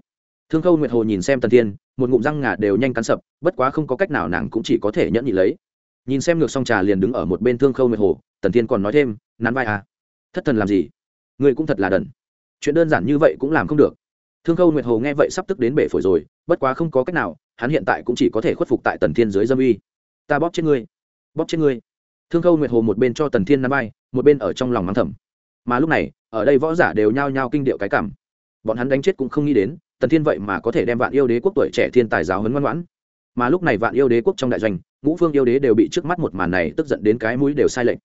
Thương khâu nguyệt hồ nhìn xem tần thiên một ngụm răng ngà đều nhanh cắn sập, bất quá không có cách nào nàng cũng chỉ có thể nhẫn nhị lấy. Nhìn xem ngược song trà liền đứng ở một bên thương khâu nguyệt hồ, tần thiên còn nói thêm, nắn vai à? Thất thần làm gì? Người cũng thật là đần. Chuyện đơn giản như vậy cũng làm không được. Thương khâu nguyệt hồ nghe vậy sắp tức đến bể phổi rồi, bất quá không có cách nào, hắn hiện tại cũng chỉ có thể khuất phục tại tần thiên dưới dâm uy. Ta bóp chết ngươi, bóp chết ngươi. Thương khâu nguyệt hồ một bên cho tần thiên nắm vai, một bên ở trong lòng mắng thầm. Mà lúc này, ở đây võ giả đều nhao nhao kinh điệu cái cảm. Bọn hắn đánh chết cũng không nghĩ đến tần thiên vậy mà có thể đem vạn yêu đế quốc tuổi trẻ thiên tài giáo hấn ngoan ngoãn. Mà lúc này vạn yêu đế quốc trong đại doanh, ngũ phương yêu đế đều bị trước mắt một màn này tức giận đến cái mũi đều sai lệch.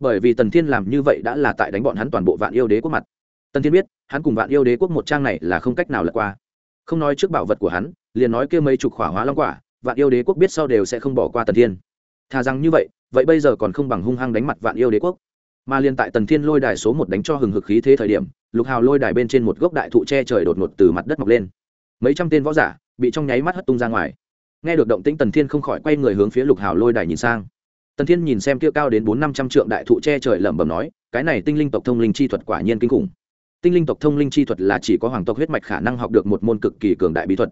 Bởi vì tần thiên làm như vậy đã là tại đánh bọn hắn toàn bộ vạn yêu đế quốc mặt. Tần thiên biết, hắn cùng vạn yêu đế quốc một trang này là không cách nào lật qua. Không nói trước bảo vật của hắn, liền nói kêu mấy chục khỏa hóa long quả, vạn yêu đế quốc biết sau đều sẽ không bỏ qua tần thiên. Thà rằng như vậy vậy bây giờ còn không bằng hung hăng đánh mặt vạn yêu đế quốc. Mà liên tại tần thiên lôi đài số một đánh cho hừng hực khí thế thời điểm lục hào lôi đài bên trên một gốc đại thụ che trời đột ngột từ mặt đất mọc lên. Mấy trăm tên võ giả bị trong nháy mắt hất tung ra ngoài. Nghe được động tĩnh, tần thiên không khỏi quay người hướng phía lục hào lôi đài nhìn sang. Tần thiên nhìn xem kia cao đến bốn năm trăm trượng đại thụ che trời lẩm bẩm nói, cái này tinh linh tộc thông linh chi thuật quả nhiên kinh khủng. Tinh linh tộc thông linh chi thuật là chỉ có hoàng tộc huyết mạch khả năng học được một môn cực kỳ cường đại bí thuật.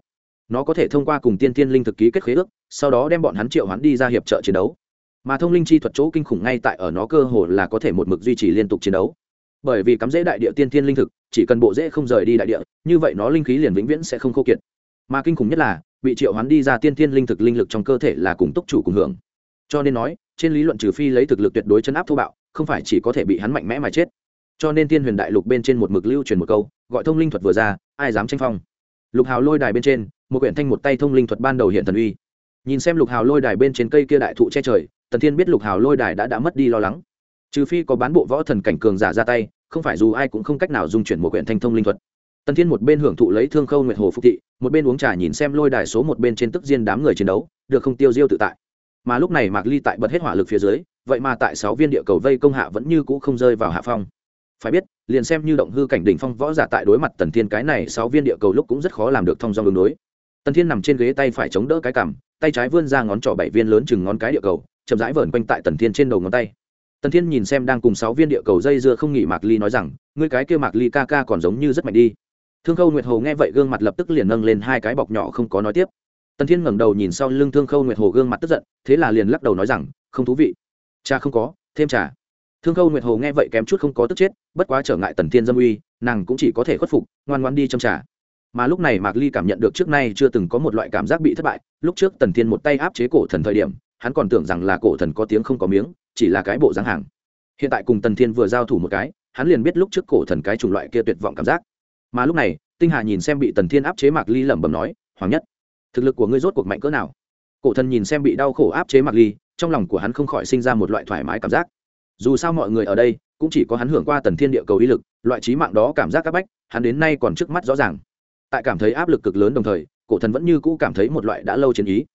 Nó có thể thông qua cùng tiên tiên linh thực ký kết khế ước, sau đó đem bọn hắn triệu hắn đi ra hiệp trợ chiến đấu. Mà thông linh chi thuật chỗ kinh khủng ngay tại ở nó cơ hồ là có thể một mực duy trì liên tục chiến đấu bởi vì cắm rễ đại địa tiên thiên linh thực, chỉ cần bộ rễ không rời đi đại địa, như vậy nó linh khí liền vĩnh viễn sẽ không khô kiệt. Mà kinh khủng nhất là bị triệu hoán đi ra tiên thiên linh thực linh lực trong cơ thể là cùng túc chủ cùng hưởng. Cho nên nói, trên lý luận trừ phi lấy thực lực tuyệt đối chấn áp thô bạo, không phải chỉ có thể bị hắn mạnh mẽ mà chết. Cho nên tiên huyền đại lục bên trên một mực lưu truyền một câu, gọi thông linh thuật vừa ra, ai dám tranh phong? Lục hào lôi đài bên trên, một quyển thanh một tay thông linh thuật ban đầu hiện thần uy. Nhìn xem lục hào lôi đài bên trên cây kia đại thụ che trời, tần thiên biết lục hào lôi đài đã đã mất đi lo lắng trừ phi có bán bộ võ thần cảnh cường giả ra tay, không phải dù ai cũng không cách nào dung chuyển một quyển thanh thông linh thuật. Tần thiên một bên hưởng thụ lấy thương khâu nguyệt hồ phục thị, một bên uống trà nhìn xem lôi đài số một bên trên tức diên đám người chiến đấu, được không tiêu diêu tự tại. Mà lúc này mạc ly tại bật hết hỏa lực phía dưới, vậy mà tại sáu viên địa cầu vây công hạ vẫn như cũ không rơi vào hạ phong. Phải biết, liền xem như động hư cảnh đỉnh phong võ giả tại đối mặt tần thiên cái này, sáu viên địa cầu lúc cũng rất khó làm được thông do đường đối. Tần thiên nằm trên ghế tay phải chống đỡ cái cằm, tay trái vươn ra ngón trỏ bảy viên lớn chừng ngón cái địa cầu, chậm rãi vờn quanh tại tần thiên trên đầu ngón tay tần thiên nhìn xem đang cùng sáu viên địa cầu dây dưa không nghỉ mạc ly nói rằng, ngươi cái kia mạc ly ca ca còn giống như rất mạnh đi. Thương khâu nguyệt hồ nghe vậy gương mặt lập tức liền nâng lên hai cái bọc nhỏ không có nói tiếp. Tần thiên ngẩng đầu nhìn sau lưng thương khâu nguyệt hồ gương mặt tức giận, thế là liền lắc đầu nói rằng, không thú vị. Cha không có, thêm trà. Thương khâu nguyệt hồ nghe vậy kém chút không có tức chết, bất quá trở ngại tần thiên dâm uy, nàng cũng chỉ có thể khuất phục, ngoan ngoan đi trong trà. Mà lúc này mạc ly cảm nhận được trước nay chưa từng có một loại cảm giác bị thất bại, lúc trước tần thiên một tay áp chế cổ thần thời điểm, hắn còn tưởng rằng là cổ thần có tiếng không có miếng chỉ là cái bộ dáng hàng. Hiện tại cùng tần thiên vừa giao thủ một cái, hắn liền biết lúc trước cổ thần cái chủng loại kia tuyệt vọng cảm giác. Mà lúc này, tinh hà nhìn xem bị tần thiên áp chế mạc ly lẩm bẩm nói, hoàng nhất, thực lực của ngươi rốt cuộc mạnh cỡ nào? Cổ thần nhìn xem bị đau khổ áp chế mạc ly, trong lòng của hắn không khỏi sinh ra một loại thoải mái cảm giác. Dù sao mọi người ở đây, cũng chỉ có hắn hưởng qua tần thiên địa cầu ý lực, loại trí mạng đó cảm giác áp bách, hắn đến nay còn trước mắt rõ ràng. Tại cảm thấy áp lực cực lớn đồng thời, cổ thần vẫn như cũ cảm thấy một loại đã lâu chiến ý.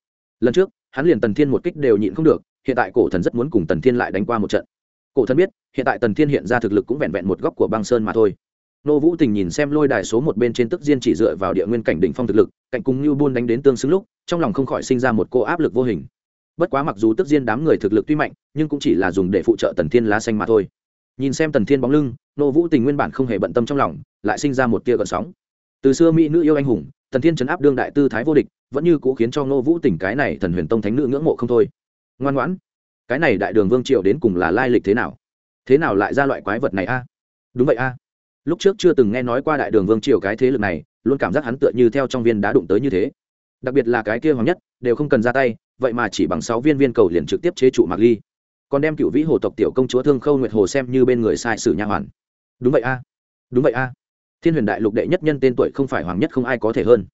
Lần trước, hắn liền tần thiên một kích đều nhịn không được hiện tại cổ thần rất muốn cùng tần thiên lại đánh qua một trận. Cổ thần biết, hiện tại tần thiên hiện ra thực lực cũng vẹn vẹn một góc của băng sơn mà thôi. Nô vũ tình nhìn xem lôi đài số một bên trên tức diên chỉ dựa vào địa nguyên cảnh đỉnh phong thực lực, cạnh cùng như buôn đánh đến tương xứng lúc, trong lòng không khỏi sinh ra một cô áp lực vô hình. Bất quá mặc dù tức diên đám người thực lực tuy mạnh, nhưng cũng chỉ là dùng để phụ trợ tần thiên lá xanh mà thôi. Nhìn xem tần thiên bóng lưng, nô vũ tình nguyên bản không hề bận tâm trong lòng, lại sinh ra một tia gợn sóng. Từ xưa mỹ nữ yêu anh hùng, tần thiên chấn áp đương đại tư thái vô địch, vẫn như cũ khiến cho nô vũ tình cái này thần huyền tông thánh nữ ngưỡng mộ không thôi ngoan ngoãn. Cái này đại đường vương triều đến cùng là lai lịch thế nào? Thế nào lại ra loại quái vật này a? Đúng vậy a. Lúc trước chưa từng nghe nói qua đại đường vương triều cái thế lực này, luôn cảm giác hắn tựa như theo trong viên đá đụng tới như thế. Đặc biệt là cái kia hoàng nhất, đều không cần ra tay, vậy mà chỉ bằng sáu viên viên cầu liền trực tiếp chế trụ mạc ly. Còn đem cựu vĩ hồ tộc tiểu công chúa thương khâu nguyệt hồ xem như bên người sai sử nha hoàn. Đúng vậy a. Đúng vậy a. Thiên huyền đại lục đệ nhất nhân tên tuổi không phải hoàng nhất không ai có thể hơn.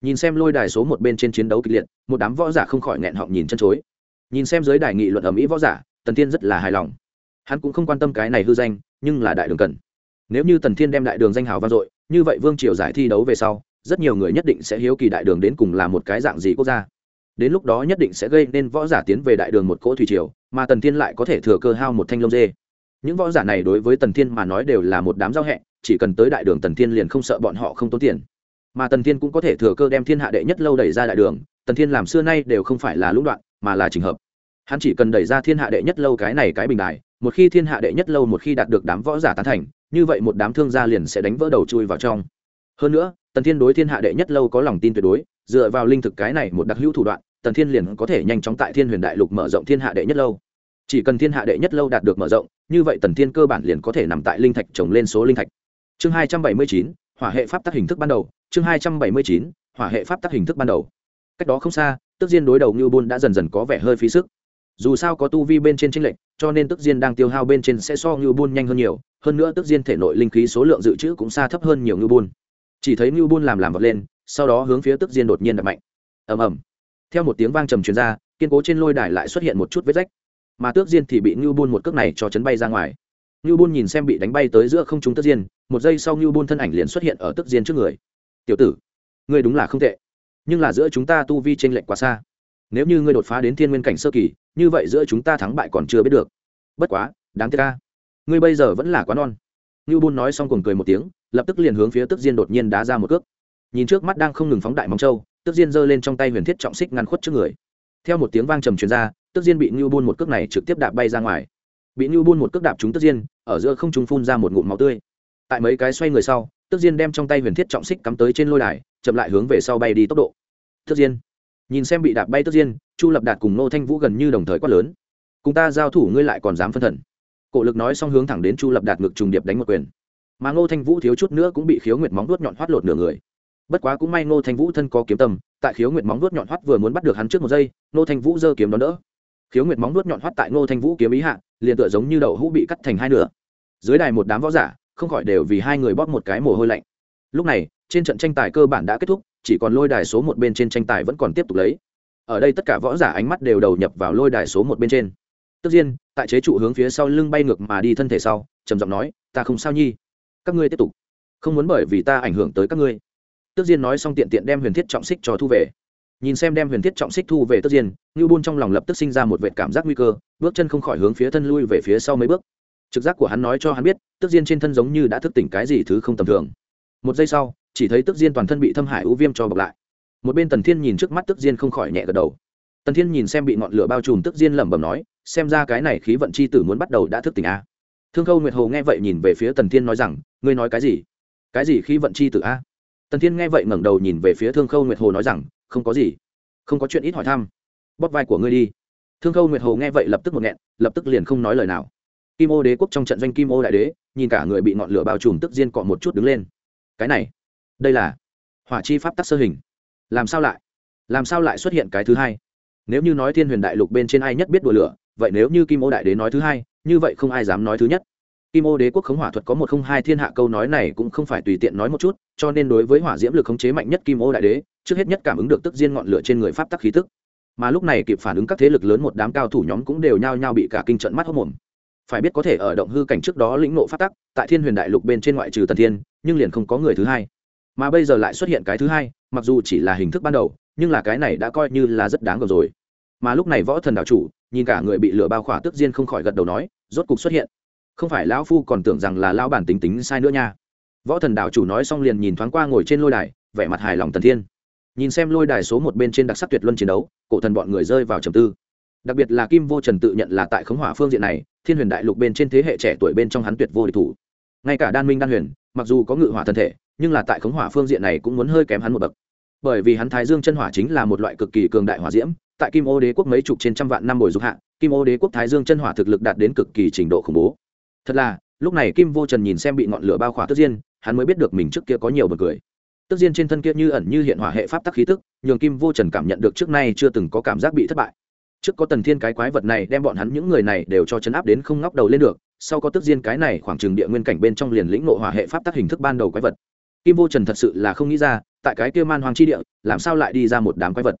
Nhìn xem lôi đài số một bên trên chiến đấu kịch liệt, một đám võ giả không khỏi nghẹn họng nhìn chân chối nhìn xem dưới đài nghị luận ở mỹ võ giả, tần thiên rất là hài lòng. Hắn cũng không quan tâm cái này hư danh, nhưng là đại đường cần. Nếu như tần thiên đem đại đường danh hào vang dội, như vậy vương triều giải thi đấu về sau, rất nhiều người nhất định sẽ hiếu kỳ đại đường đến cùng là một cái dạng gì quốc gia. Đến lúc đó nhất định sẽ gây nên võ giả tiến về đại đường một cỗ thủy triều, mà tần thiên lại có thể thừa cơ hao một thanh lông dê. Những võ giả này đối với tần thiên mà nói đều là một đám giao hẹ, chỉ cần tới đại đường tần thiên liền không sợ bọn họ không tốn tiền. Mà tần thiên cũng có thể thừa cơ đem thiên hạ đệ nhất lâu đẩy ra đại đường, tần thiên làm xưa nay đều không phải là lũng đoạn mà là trình hợp. Hắn chỉ cần đẩy ra thiên hạ đệ nhất lâu cái này cái bình đài, một khi thiên hạ đệ nhất lâu một khi đạt được đám võ giả tán thành, như vậy một đám thương gia liền sẽ đánh vỡ đầu chui vào trong. Hơn nữa, tần thiên đối thiên hạ đệ nhất lâu có lòng tin tuyệt đối, dựa vào linh thực cái này một đặc hữu thủ đoạn, tần thiên liền có thể nhanh chóng tại thiên huyền đại lục mở rộng thiên hạ đệ nhất lâu. Chỉ cần thiên hạ đệ nhất lâu đạt được mở rộng, như vậy tần thiên cơ bản liền có thể nằm tại linh thạch trồng lên số linh thạch. Chương hai trăm bảy mươi chín, hỏa hệ pháp tắc hình thức ban đầu. Chương hai trăm bảy mươi chín, hỏa hệ pháp tắc hình thức ban đầu cách đó không xa, tức diên đối đầu như buôn đã dần dần có vẻ hơi phí sức. Dù sao có tu vi bên trên tranh lệch, cho nên tức diên đang tiêu hao bên trên sẽ so như buôn nhanh hơn nhiều. Hơn nữa tức diên thể nội linh khí số lượng dự trữ cũng xa thấp hơn nhiều như buôn. Chỉ thấy như buôn làm làm vật lên, sau đó hướng phía tức diên đột nhiên đập mạnh. Ầm ầm. Theo một tiếng vang trầm truyền ra, kiên cố trên lôi đài lại xuất hiện một chút vết rách. Mà tước diên thì bị ngưu buôn một cước này cho chấn bay ra ngoài. Ngưu buôn nhìn xem bị đánh bay tới giữa không trung tước diên, một giây sau ngưu buôn thân ảnh liền xuất hiện ở tước diên trước người. Tiểu tử, ngươi đúng là không tệ nhưng là giữa chúng ta tu vi chênh lệch quá xa. Nếu như ngươi đột phá đến thiên nguyên cảnh sơ kỳ, như vậy giữa chúng ta thắng bại còn chưa biết được. Bất quá, đáng tiếc ca ngươi bây giờ vẫn là quá non. Ngưu bôn nói xong cùng cười một tiếng, lập tức liền hướng phía tước diên đột nhiên đá ra một cước. Nhìn trước mắt đang không ngừng phóng đại móng trâu tước diên giơ lên trong tay huyền thiết trọng xích ngăn khuất trước người. Theo một tiếng vang trầm truyền ra, tức diên bị ngưu bôn một cước này trực tiếp đạp bay ra ngoài. Bị ngưu bôn một cước đạp trúng tức diên, ở giữa không trung phun ra một ngụm máu tươi. Tại mấy cái xoay người sau, tức diên đem trong tay huyền thiết trọng xích cắm tới trên lôi đài chậm lại hướng về sau bay đi tốc độ. Tất diên. Nhìn xem bị đạp bay tất diên, chu lập đạt cùng nô thanh vũ gần như đồng thời quát lớn. Cùng ta giao thủ ngươi lại còn dám phân thần. Cổ lực nói xong hướng thẳng đến chu lập đạt ngực trùng điệp đánh một quyền. Mà ngô thanh vũ thiếu chút nữa cũng bị khiếu nguyệt móng vuốt nhọn hoắt lột nửa người. Bất quá cũng may ngô thanh vũ thân có kiếm tâm, tại khiếu nguyệt móng vuốt nhọn hoắt vừa muốn bắt được hắn trước một giây, ngô thanh vũ giơ kiếm đón đỡ. Khiếu nguyệt móng nuốt nhọn hoắt tại ngô thanh vũ kiếm ý hạ, liền tựa giống như đậu hũ bị cắt thành hai nửa. Dưới đài một đám võ giả, không khỏi đều vì hai người bóp một cái mồ hôi lạnh. Lúc này trên trận tranh tài cơ bản đã kết thúc, chỉ còn lôi đài số một bên trên tranh tài vẫn còn tiếp tục lấy. Ở đây tất cả võ giả ánh mắt đều đầu nhập vào lôi đài số một bên trên. Tất nhiên tại chế trụ hướng phía sau lưng bay ngược mà đi thân thể sau, trầm giọng nói, ta không sao nhi. Các ngươi tiếp tục. Không muốn bởi vì ta ảnh hưởng tới các ngươi. Tức diên nói xong tiện tiện đem huyền thiết trọng xích cho thu về. Nhìn xem đem huyền thiết trọng xích thu về Tước diên ngưu bôn trong lòng lập tức sinh ra một vệ cảm giác nguy cơ, bước chân không khỏi hướng phía thân lui về phía sau mấy bước. Trực giác của hắn nói cho hắn biết, tức diên trên thân giống như đã thức tỉnh cái gì thứ không tầm thường. Một giây sau chỉ thấy tức diên toàn thân bị thâm hải ưu viêm cho bọc lại. Một bên tần thiên nhìn trước mắt tức diên không khỏi nhẹ gật đầu. Tần thiên nhìn xem bị ngọn lửa bao trùm tức diên lẩm bẩm nói, xem ra cái này khí vận c h i tử muốn bắt đầu đã thức tỉnh a. Thương khâu nguyệt hồ nghe vậy nhìn về phía tần thiên nói rằng, ngươi nói cái gì? Cái gì khí vận c h i tử a? Tần thiên nghe vậy ngẩng đầu nhìn về phía thương khâu nguyệt hồ nói rằng, không có gì. Không có chuyện ít hỏi thăm. Bóp vai của ngươi đi. Thương khâu nguyệt hồ nghe vậy lập tức một nghẹn, lập tức liền không nói lời nào. Kim ô đế quốc trong trận doanh kim ô đại đế, nhìn cả người bị ngọn lửa bao trùm tức diên cọ một chút đứng lên. Cái này đây là hỏa chi pháp tắc sơ hình. Làm sao lại? Làm sao lại xuất hiện cái thứ hai? Nếu như nói thiên huyền đại lục bên trên ai nhất biết đùa lửa, vậy nếu như kim ô đại đế nói thứ hai, như vậy không ai dám nói thứ nhất. Kim ô đế quốc khống hỏa thuật có một không hai thiên hạ câu nói này cũng không phải tùy tiện nói một chút, cho nên đối với hỏa diễm lực khống chế mạnh nhất kim ô đại đế, trước hết nhất cảm ứng được tức diên ngọn lửa trên người pháp tắc khí tức. Mà lúc này kịp phản ứng các thế lực lớn một đám cao thủ nhóm cũng đều nhao nhao bị cả kinh trận mắt hốc mồm. Phải biết có thể ở động hư cảnh trước đó lĩnh nộ pháp tắc, tại thiên huyền đại lục bên trên ngoại trừ tần thiên, nhưng liền không có người thứ hai mà bây giờ lại xuất hiện cái thứ hai, mặc dù chỉ là hình thức ban đầu, nhưng là cái này đã coi như là rất đáng gờm rồi. Mà lúc này võ thần đạo chủ, nhìn cả người bị lửa bao khỏa tức diên không khỏi gật đầu nói, rốt cục xuất hiện. Không phải lão phu còn tưởng rằng là lão bản tính tính sai nữa nha. Võ thần đạo chủ nói xong liền nhìn thoáng qua ngồi trên lôi đài, vẻ mặt hài lòng tần thiên. Nhìn xem lôi đài số một bên trên đặc sắc tuyệt luân chiến đấu, cổ thần bọn người rơi vào trầm tư. Đặc biệt là kim vô trần tự nhận là tại khống hỏa phương diện này, thiên huyền đại lục bên trên thế hệ trẻ tuổi bên trong hắn tuyệt vô địch thủ. Ngay cả đan minh đan huyền, mặc dù có ngự hỏa thân thể nhưng là tại khống hỏa phương diện này cũng muốn hơi kém hắn một bậc. Bởi vì hắn thái dương chân hỏa chính là một loại cực kỳ cường đại hỏa diễm, tại kim ô đế quốc mấy chục trên trăm vạn năm bồi dục hạ, kim ô đế quốc thái dương chân hỏa thực lực đạt đến cực kỳ trình độ khủng bố. Thật là, lúc này kim vô trần nhìn xem bị ngọn lửa bao khỏa tức diên, hắn mới biết được mình trước kia có nhiều bật cười. Tức diên trên thân kia như ẩn như hiện hỏa hệ pháp tắc khí tức, nhường kim vô trần cảm nhận được trước nay chưa từng có cảm giác bị thất bại. Trước có tần thiên cái quái vật này đem bọn hắn những người này đều cho chấn áp đến không ngóc đầu lên được, sau có tức diên cái này khoảng trừng địa nguyên cảnh bên trong liền lĩnh nộ hỏa hệ pháp tắc hình thức ban đầu quái vật kim vô trần thật sự là không nghĩ ra, tại cái kia man hoàng chi địa, làm sao lại đi ra một đám quái vật?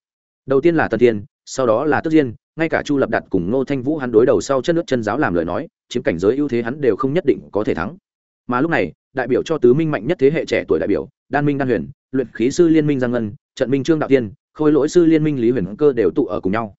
Đầu tiên là tần thiên, sau đó là tức diên, ngay cả chu lập đặt cùng ngô thanh vũ hắn đối đầu sau chân nước chân giáo làm lời nói, chiếm cảnh giới ưu thế hắn đều không nhất định có thể thắng. Mà lúc này, đại biểu cho tứ minh mạnh nhất thế hệ trẻ tuổi đại biểu, đan minh đan huyền, luyện khí sư liên minh giang ngân, trận minh trương đạo tiên, khôi lỗi sư liên minh lý huyền cơ đều tụ ở cùng nhau.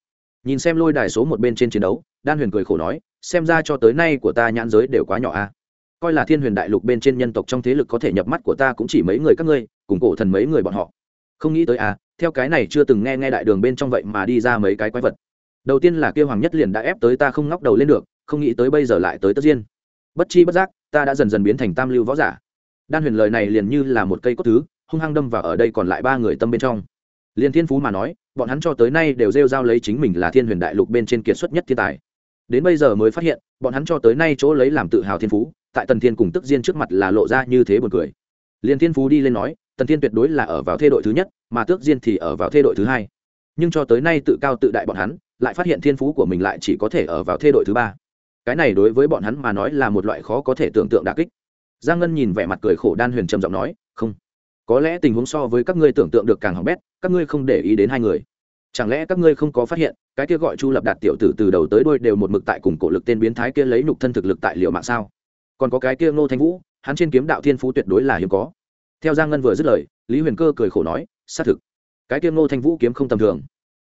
Nhìn xem lôi đài số một bên trên chiến đấu, đan huyền cười khổ nói, xem ra cho tới nay của ta nhãn giới đều quá nhỏ a coi là thiên huyền đại lục bên trên nhân tộc trong thế lực có thể nhập mắt của ta cũng chỉ mấy người các ngươi, cùng cổ thần mấy người bọn họ. Không nghĩ tới à theo cái này chưa từng nghe nghe đại đường bên trong vậy mà đi ra mấy cái quái vật. Đầu tiên là kêu hoàng nhất liền đã ép tới ta không ngóc đầu lên được, không nghĩ tới bây giờ lại tới tất diên. Bất chi bất giác, ta đã dần dần biến thành tam lưu võ giả. Đan huyền lời này liền như là một cây cốt thứ, hung hăng đâm vào ở đây còn lại ba người tâm bên trong. Liền thiên phú mà nói, bọn hắn cho tới nay đều rêu rao lấy chính mình là thiên huyền đại lục bên trên kiệt xuất nhất thiên tài. Đến bây giờ mới phát hiện, bọn hắn cho tới nay chỗ lấy làm tự hào thiên phú tại tần thiên cùng tức diên trước mặt là lộ ra như thế buồn cười. Liền thiên phú đi lên nói, tần thiên tuyệt đối là ở vào thê đội thứ nhất, mà tước diên thì ở vào thê đội thứ hai. Nhưng cho tới nay tự cao tự đại bọn hắn, lại phát hiện thiên phú của mình lại chỉ có thể ở vào thê đội thứ ba. Cái này đối với bọn hắn mà nói là một loại khó có thể tưởng tượng đà kích. Giang ngân nhìn vẻ mặt cười khổ đan huyền trầm giọng nói, không. Có lẽ tình huống so với các ngươi tưởng tượng được càng hỏng bét, các ngươi không để ý đến hai người. Chẳng lẽ các ngươi không có phát hiện, cái kia gọi chu lập đạt tiểu tử từ đầu tới đôi đều một mực tại cùng cổ lực tên biến thái kia lấy nhục thân thực lực tại liệu mạng sao? Còn có cái kia ngô thanh vũ, hắn trên kiếm đạo thiên phú tuyệt đối là hiếm có. Theo giang ngân vừa dứt lời, lý huyền cơ cười khổ nói, xác thực, cái kia ngô thanh vũ kiếm không tầm thường.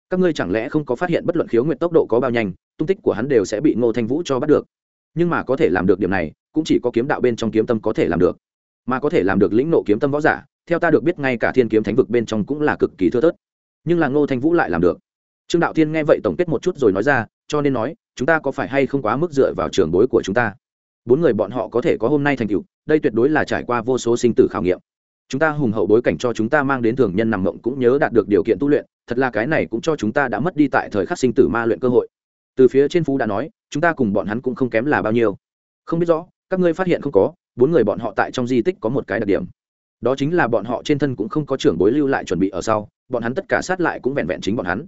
Các ngươi chẳng lẽ không có phát hiện bất luận khiếu nguyện tốc độ có bao nhanh, tung tích của hắn đều sẽ bị ngô thanh vũ cho bắt được. Nhưng mà có thể làm được điểm này, cũng chỉ có kiếm đạo bên trong kiếm tâm có thể làm được. Mà có thể làm được lĩnh nộ kiếm tâm võ giả, theo ta được biết ngay cả thiên kiếm thánh vực bên trong cũng là cực kỳ thưa thớt. Nhưng là ngô thanh vũ lại làm được. Trương đạo thiên nghe vậy tổng kết một chút rồi nói ra, cho nên nói, chúng ta có phải hay không quá mức dựa vào trường bối của chúng ta? Bốn người bọn họ có thể có hôm nay thành tựu, đây tuyệt đối là trải qua vô số sinh tử khảo nghiệm. Chúng ta hùng hậu bối cảnh cho chúng ta mang đến thường nhân nằm mộng cũng nhớ đạt được điều kiện tu luyện, thật là cái này cũng cho chúng ta đã mất đi tại thời khắc sinh tử ma luyện cơ hội. Từ phía trên phú đã nói, chúng ta cùng bọn hắn cũng không kém là bao nhiêu. Không biết rõ, các ngươi phát hiện không có, bốn người bọn họ tại trong di tích có một cái đặc điểm. Đó chính là bọn họ trên thân cũng không có trưởng bối lưu lại chuẩn bị ở sau, bọn hắn tất cả sát lại cũng vẹn vẹn chính bọn hắn.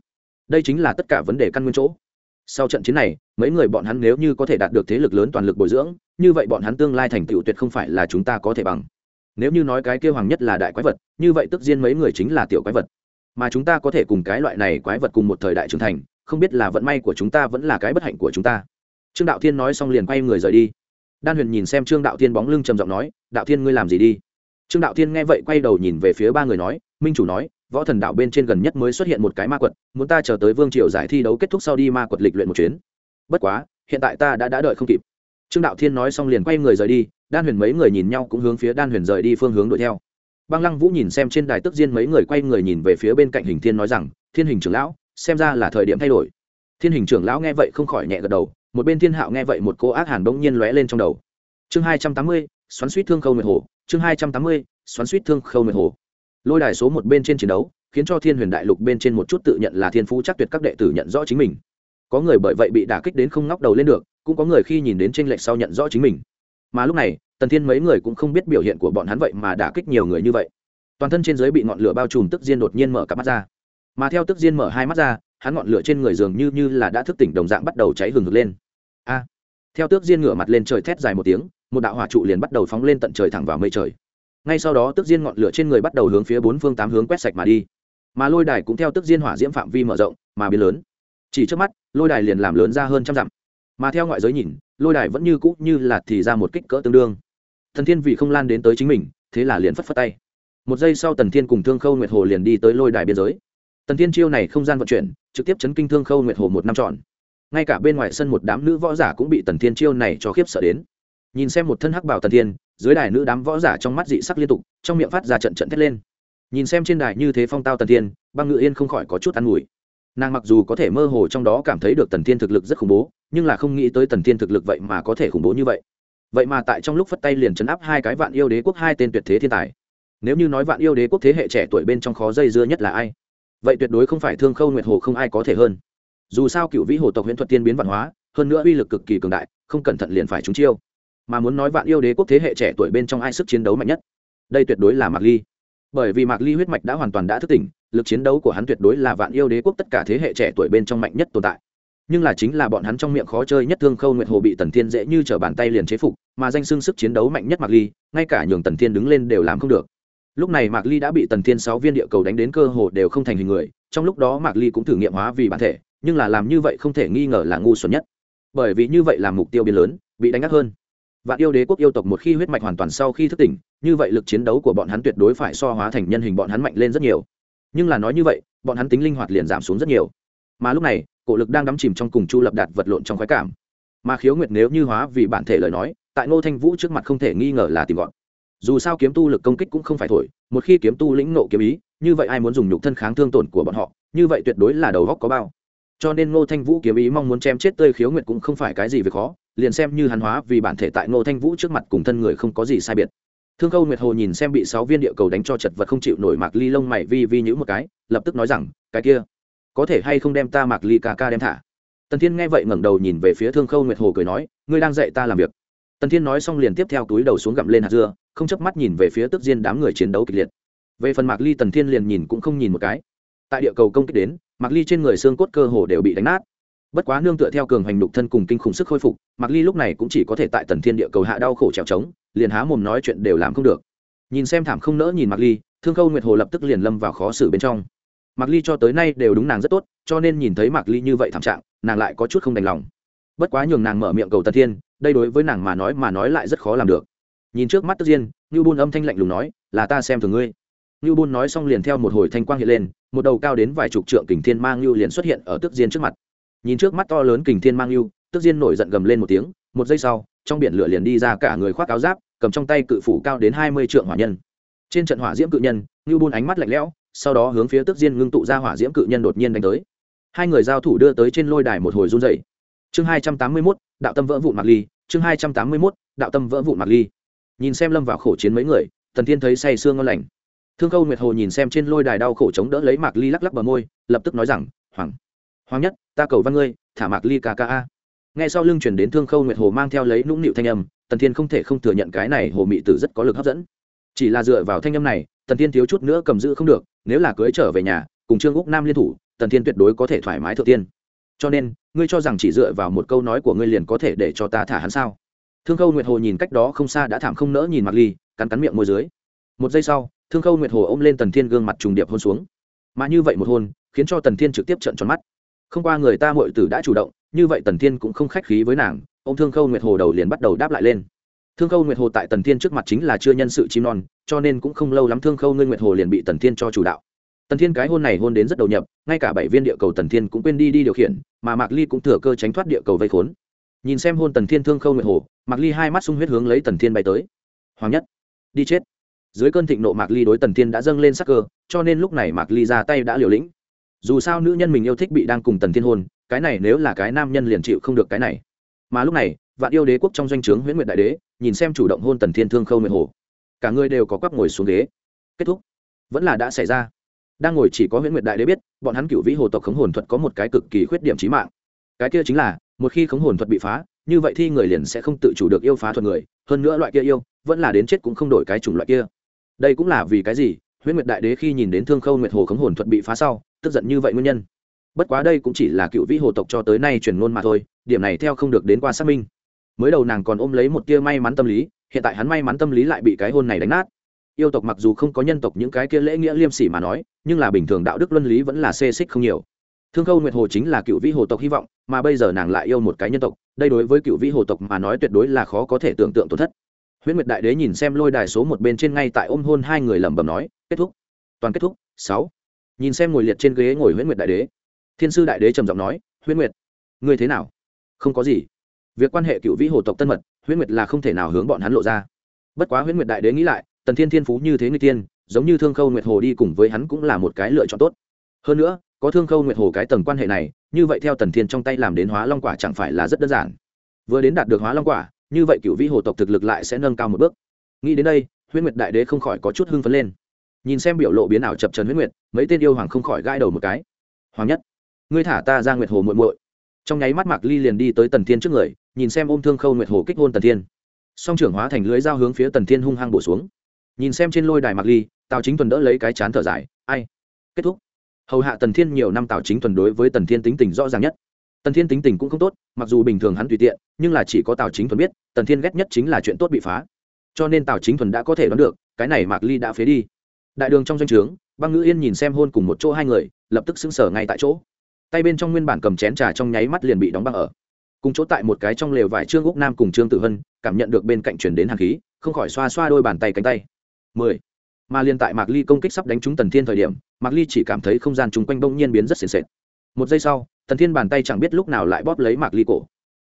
Đây chính là tất cả vấn đề căn nguyên chỗ sau trận chiến này, mấy người bọn hắn nếu như có thể đạt được thế lực lớn toàn lực bồi dưỡng, như vậy bọn hắn tương lai thành tựu tuyệt không phải là chúng ta có thể bằng. Nếu như nói cái kêu hoàng nhất là đại quái vật, như vậy tức riêng mấy người chính là tiểu quái vật. Mà chúng ta có thể cùng cái loại này quái vật cùng một thời đại trưởng thành, không biết là vận may của chúng ta vẫn là cái bất hạnh của chúng ta. Trương đạo thiên nói xong liền quay người rời đi. Đan huyền nhìn xem trương đạo thiên bóng lưng trầm giọng nói, đạo thiên ngươi làm gì đi? Trương đạo thiên nghe vậy quay đầu nhìn về phía ba người nói, minh chủ nói võ thần đạo bên trên gần nhất mới xuất hiện một cái ma quật, muốn ta chờ tới vương triều giải thi đấu kết thúc sau đi ma quật lịch luyện một chuyến. Bất quá, hiện tại ta đã đã đợi không kịp. Trương đạo thiên nói xong liền quay người rời đi, đan huyền mấy người nhìn nhau cũng hướng phía đan huyền rời đi phương hướng đuổi theo. Băng lăng vũ nhìn xem trên đài tức diên mấy người quay người nhìn về phía bên cạnh hình thiên nói rằng, thiên hình trưởng lão, xem ra là thời điểm thay đổi. Thiên hình trưởng lão nghe vậy không khỏi nhẹ gật đầu, một bên thiên hạo nghe vậy một cô ác hàn bỗng nhiên lóe lên trong đầu. Chương hai trăm tám mươi, xoắn suýt thương khâu nguyệt hồ, chương hai trăm tám mươi, xoắn suýt thương khâu nguyệt hồ lôi đài số một bên trên chiến đấu khiến cho thiên huyền đại lục bên trên một chút tự nhận là thiên phú chắc tuyệt các đệ tử nhận rõ chính mình. Có người bởi vậy bị đả kích đến không ngóc đầu lên được cũng có người khi nhìn đến tranh lệch sau nhận rõ chính mình. Mà lúc này tần thiên mấy người cũng không biết biểu hiện của bọn hắn vậy mà đả kích nhiều người như vậy. Toàn thân trên giới bị ngọn lửa bao trùm tức diên đột nhiên mở cặp mắt ra. Mà theo tức diên mở hai mắt ra hắn ngọn lửa trên người dường như, như là đã thức tỉnh đồng dạng bắt đầu cháy hừng hực lên. A! Theo tước diên ngửa mặt lên trời thét dài một tiếng một đạo hỏa trụ liền bắt đầu phóng lên tận trời thẳng vào mây trời ngay sau đó tức diên ngọn lửa trên người bắt đầu hướng phía bốn phương tám hướng quét sạch mà đi. Mà lôi đài cũng theo tức diên hỏa diễm phạm vi mở rộng, mà biến lớn. Chỉ trước mắt, lôi đài liền làm lớn ra hơn trăm dặm. Mà theo ngoại giới nhìn, lôi đài vẫn như cũ như là thì ra một kích cỡ tương đương. Thần thiên vì không lan đến tới chính mình, thế là liền phất phất tay. Một giây sau tần thiên cùng thương khâu nguyệt hồ liền đi tới lôi đài biên giới. Tần thiên chiêu này không gian vận chuyển, trực tiếp chấn kinh thương khâu nguyệt hồ một năm trọn. Ngay cả bên ngoài sân một đám nữ võ giả cũng bị tần thiên chiêu này cho khiếp sợ đến. Nhìn xem một thân hắc bảo tần thiên dưới đài nữ đám võ giả trong mắt dị sắc liên tục, trong miệng phát ra trận trận thét lên. Nhìn xem trên đài như thế phong tao tần thiên, băng ngự yên không khỏi có chút ăn ngủi nàng mặc dù có thể mơ hồ trong đó cảm thấy được tần thiên thực lực rất khủng bố, nhưng là không nghĩ tới tần thiên thực lực vậy mà có thể khủng bố như vậy. Vậy mà tại trong lúc phất tay liền chấn áp hai cái vạn yêu đế quốc hai tên tuyệt thế thiên tài. Nếu như nói vạn yêu đế quốc thế hệ trẻ tuổi bên trong khó dây dưa nhất là ai? Vậy tuyệt đối không phải thương khâu nguyệt hồ không ai có thể hơn. Dù sao cựu vĩ hồ tộc huyễn thuật tiên biến văn hóa, hơn nữa uy lực cực kỳ cường đại, không cẩn thận liền phải trúng chiêu mà muốn nói vạn yêu đế quốc thế hệ trẻ tuổi bên trong ai sức chiến đấu mạnh nhất? Đây tuyệt đối là mạc ly. Bởi vì mạc ly huyết mạch đã hoàn toàn đã thức tỉnh, lực chiến đấu của hắn tuyệt đối là vạn yêu đế quốc tất cả thế hệ trẻ tuổi bên trong mạnh nhất tồn tại. Nhưng là chính là bọn hắn trong miệng khó chơi nhất thương khâu nguyệt hồ bị tần thiên dễ như t r ở bàn tay liền chế phục, mà danh xưng sức chiến đấu mạnh nhất mạc ly, ngay cả nhường tần thiên đứng lên đều làm không được. Lúc này mạc ly đã bị tần thiên sáu viên địa cầu đánh đến cơ hồ đều không thành hình người, trong lúc đó mạc ly cũng thử nghiệm hóa vì bản thể, nhưng là làm như vậy không thể nghi ngờ là ngu xuẩn nhất. Bởi vì như vậy là mục tiêu biến lớn, bị đánh ngắt hơn vạn yêu đế quốc yêu tộc một khi huyết mạch hoàn toàn sau khi thức tỉnh, như vậy lực chiến đấu của bọn hắn tuyệt đối phải so hóa thành nhân hình bọn hắn mạnh lên rất nhiều. Nhưng là nói như vậy, bọn hắn tính linh hoạt liền giảm xuống rất nhiều. Mà lúc này, cổ lực đang đắm chìm trong cùng chu lập đạt vật lộn trong khoái cảm. Mà khiếu nguyệt nếu như hóa vì bản thể lời nói, tại ngô thanh vũ trước mặt không thể nghi ngờ là tìm gọn. Dù sao kiếm tu lực công kích cũng không phải thổi, một khi kiếm tu lĩnh nộ kiếm ý, như vậy ai muốn dùng nhục thân kháng thương tổn của bọn họ, như vậy tuyệt đối là đầu góc có bao. Cho nên ngô thanh vũ kiếm ý mong muốn chém chết tơi khiếu nguyệt cũng không phải cái gì việc khó liền xem như hắn hóa vì bản thể tại ngô thanh vũ trước mặt cùng thân người không có gì sai biệt. Thương khâu nguyệt hồ nhìn xem bị sáu viên địa cầu đánh cho chật vật không chịu nổi mạc ly lông mày vi vi nhữ một cái, lập tức nói rằng, cái kia, có thể hay không đem ta mạc ly ca ca đem thả? Tần thiên nghe vậy ngẩng đầu nhìn về phía thương khâu nguyệt hồ cười nói, ngươi đang dạy ta làm việc. Tần thiên nói xong liền tiếp theo túi đầu xuống gặm lên hạt dưa, không chớp mắt nhìn về phía tức diên đám người chiến đấu kịch liệt. Về phần mạc ly, tần thiên liền nhìn cũng không nhìn một cái. Tại địa cầu công kích đến, mạc ly trên người xương cốt cơ hồ đều bị đánh nát bất quá nương tựa theo cường hành đục thân cùng kinh khủng sức khôi phục, mạc ly lúc này cũng chỉ có thể tại tần thiên địa cầu hạ đau khổ trèo trống, liền há mồm nói chuyện đều làm không được. Nhìn xem thảm không nỡ nhìn mạc ly, thương khâu nguyệt hồ lập tức liền lâm vào khó xử bên trong. Mạc ly cho tới nay đều đúng nàng rất tốt, cho nên nhìn thấy mạc ly như vậy thảm trạng, nàng lại có chút không đành lòng. Bất quá nhường nàng mở miệng cầu tần thiên, đây đối với nàng mà nói mà nói lại rất khó làm được. Nhìn trước mắt tức diên như bun âm thanh lạnh lùng nói, là ta xem thường ngươi. Như bun nói xong liền theo một hồi thanh quang hiện lên, một đầu cao đến vài chục trượng kình thiên mang lưu liền xuất hiện ở tức diên trước mặt nhìn trước mắt to lớn kình thiên mang yêu, tức diên nổi giận gầm lên một tiếng, một giây sau, trong biển lửa liền đi ra cả người khoác áo giáp, cầm trong tay cự phủ cao đến hai mươi trượng hỏa nhân. Trên trận hỏa diễm cự nhân ngưu bun ánh mắt lạnh lẽo, sau đó hướng phía tức diên ngưng tụ ra hỏa diễm cự nhân đột nhiên đánh tới. Hai người giao thủ đưa tới trên lôi đài một hồi run dày chương hai trăm tám mươi mốt, đạo tâm vỡ vụn mạc ly, chương hai trăm tám mươi mốt, đạo tâm vỡ vụn mạc ly. Nhìn xem lâm vào khổ chiến mấy người, thần thiên thấy say sương ngon lành. Thương câu nguyệt hồ nhìn xem trên lôi đài đau khổ chống đỡ lấy mạc ly lắc lắc bờ môi, lập tức nói rằng, hoàng hoàng nhất, ta cầu văn ngươi, thả mạc ly ca ca a. Nghe sau lưng chuyển đến thương khâu nguyệt hồ mang theo lấy nũng nịu thanh âm, tần thiên không thể không thừa nhận cái này hồ mị tử rất có lực hấp dẫn. Chỉ là dựa vào thanh âm này, tần thiên thiếu chút nữa cầm giữ không được, nếu là cưới trở về nhà, cùng trương úc nam liên thủ, tần thiên tuyệt đối có thể thoải mái thượng tiên. Cho nên, ngươi cho rằng chỉ dựa vào một câu nói của ngươi liền có thể để cho ta thả hắn sao? Thương khâu nguyệt hồ nhìn cách đó không xa đã thảm không nỡ nhìn mặc ly, cắn cắn miệng môi dưới. Một giây sau, thương khâu nguyệt hồ ôm lên tần thiên gương mặt trùng điệp hôn xuống. Mà như vậy một hôn, khiến cho tần thiên trực tiếp trận tròn mắt không qua người ta muội tử đã chủ động, như vậy tần thiên cũng không khách khí với nàng, Ông thương khâu nguyệt hồ đầu liền bắt đầu đáp lại lên. Thương khâu nguyệt hồ tại tần thiên trước mặt chính là chưa nhân sự chim non, cho nên cũng không lâu lắm thương khâu ngươi nguyệt hồ liền bị tần thiên cho chủ đạo. Tần thiên cái hôn này hôn đến rất đầu nhập, ngay cả bảy viên địa cầu tần thiên cũng quên đi đi điều khiển, mà mạc ly cũng thừa cơ tránh thoát địa cầu vây khốn. Nhìn xem hôn tần thiên thương khâu nguyệt hồ, mạc ly hai mắt sung huyết hướng lấy tần thiên bay tới. Hoàng nhất, đi chết. Dưới cơn thịnh nộ mạc ly đối tần thiên đã dâng lên sắc cơ, cho nên lúc này mạc ly ra tay đã liều lĩnh dù sao nữ nhân mình yêu thích bị đang cùng tần thiên hôn, cái này nếu là cái nam nhân liền chịu không được cái này. Mà lúc này, vạn yêu đế quốc trong doanh trướng huyễn nguyện đại đế, nhìn xem chủ động hôn tần thiên thương khâu nguyện hồ cả người đều có quắp ngồi xuống ghế. Kết thúc. Vẫn là đã xảy ra. Đang ngồi chỉ có huyễn nguyệt đại đế biết, bọn hắn cựu vĩ hồ tộc khống hồn thuật có một cái cực kỳ khuyết điểm trí mạng. Cái kia chính là, một khi khống hồn thuật bị phá, như vậy thì người liền sẽ không tự chủ được yêu phá thuật người. Hơn nữa loại kia yêu, vẫn là đến chết cũng không đổi cái chủng loại kia. Đây cũng là vì cái gì? Huyễn nguyệt đại đế khi nhìn đến thương khâu nguyệt hồ khống hồn thuật bị phá sau tức giận như vậy nguyên nhân. Bất quá đây cũng chỉ là cựu vĩ hồ tộc cho tới nay truyền ngôn mà thôi, điểm này theo không được đến qua xác minh. Mới đầu nàng còn ôm lấy một tia may mắn tâm lý, hiện tại hắn may mắn tâm lý lại bị cái hôn này đánh nát. Yêu tộc mặc dù không có nhân tộc những cái kia lễ nghĩa liêm sỉ mà nói, nhưng là bình thường đạo đức luân lý vẫn là xê xích không nhiều. Thương khâu nguyệt hồ chính là cựu vĩ hồ tộc hy vọng, mà bây giờ nàng lại yêu một cái nhân tộc, đây đối với cựu vĩ hồ tộc mà nói tuyệt đối là khó có thể tưởng tượng tổn thất. Huyễn nguyệt đại đế nhìn xem lôi đài số một bên trên ngay tại ôm hôn hai người lẩm bẩm nói, kết thúc. Toàn kết thúc. Sáu nhìn xem ngồi liệt trên ghế ngồi huyễn nguyệt đại đế, thiên sư đại đế trầm giọng nói, huyễn nguyệt, ngươi thế nào? Không có gì. Việc quan hệ cựu vĩ hồ tộc tân mật, huyễn nguyệt là không thể nào hướng bọn hắn lộ ra. Bất quá huyễn nguyệt đại đế nghĩ lại, tần thiên thiên phú như thế người tiên, giống như thương khâu nguyệt hồ đi cùng với hắn cũng là một cái lựa chọn tốt. Hơn nữa, có thương khâu nguyệt hồ cái tầng quan hệ này, như vậy theo tần thiên trong tay làm đến hóa long quả chẳng phải là rất đơn giản. Vừa đến đạt được hóa long quả, như vậy cựu vĩ hồ tộc thực lực lại sẽ nâng cao một bước. Nghĩ đến đây, huyễn nguyệt đại đế không khỏi có chút hưng phấn lên nhìn xem biểu lộ biến ảo chập trần huyết nguyệt, mấy tên yêu hoàng không khỏi gãi đầu một cái. Hoàng nhất, ngươi thả ta ra nguyệt hồ muội muội. Trong nháy mắt mạc ly liền đi tới tần thiên trước người, nhìn xem ôm thương khâu nguyệt hồ kích hôn tần thiên. Song trưởng hóa thành lưới dao hướng phía tần thiên hung hăng bổ xuống. Nhìn xem trên lôi đài mạc ly, tào chính tuần đỡ lấy cái chán thở dài, ai? Kết thúc. Hầu hạ tần thiên nhiều năm tào chính tuần đối với tần thiên tính tình rõ ràng nhất. Tần thiên tính tình cũng không tốt, mặc dù bình thường hắn tùy tiện, nhưng là chỉ có tào chính thuần biết, tần thiên ghét nhất chính là chuyện tốt bị phá. Cho nên tào chính thuần đã có thể đoán được, cái này mạc ly đã phế đi đại đường trong doanh trướng, băng ngữ yên nhìn xem hôn cùng một chỗ hai người, lập tức xứng sở ngay tại chỗ. Tay bên trong nguyên bản cầm chén trà trong nháy mắt liền bị đóng băng ở. Cùng chỗ tại một cái trong lều vải trương úc nam cùng trương tử hân, cảm nhận được bên cạnh chuyển đến hàn khí, không khỏi xoa xoa đôi bàn tay cánh tay. Mười. Mà liên tại mạc ly công kích sắp đánh trúng tần thiên thời điểm, mạc ly chỉ cảm thấy không gian chung quanh bỗng nhiên biến rất sền sệt. Một giây sau, tần thiên bàn tay chẳng biết lúc nào lại bóp lấy mạc ly cổ.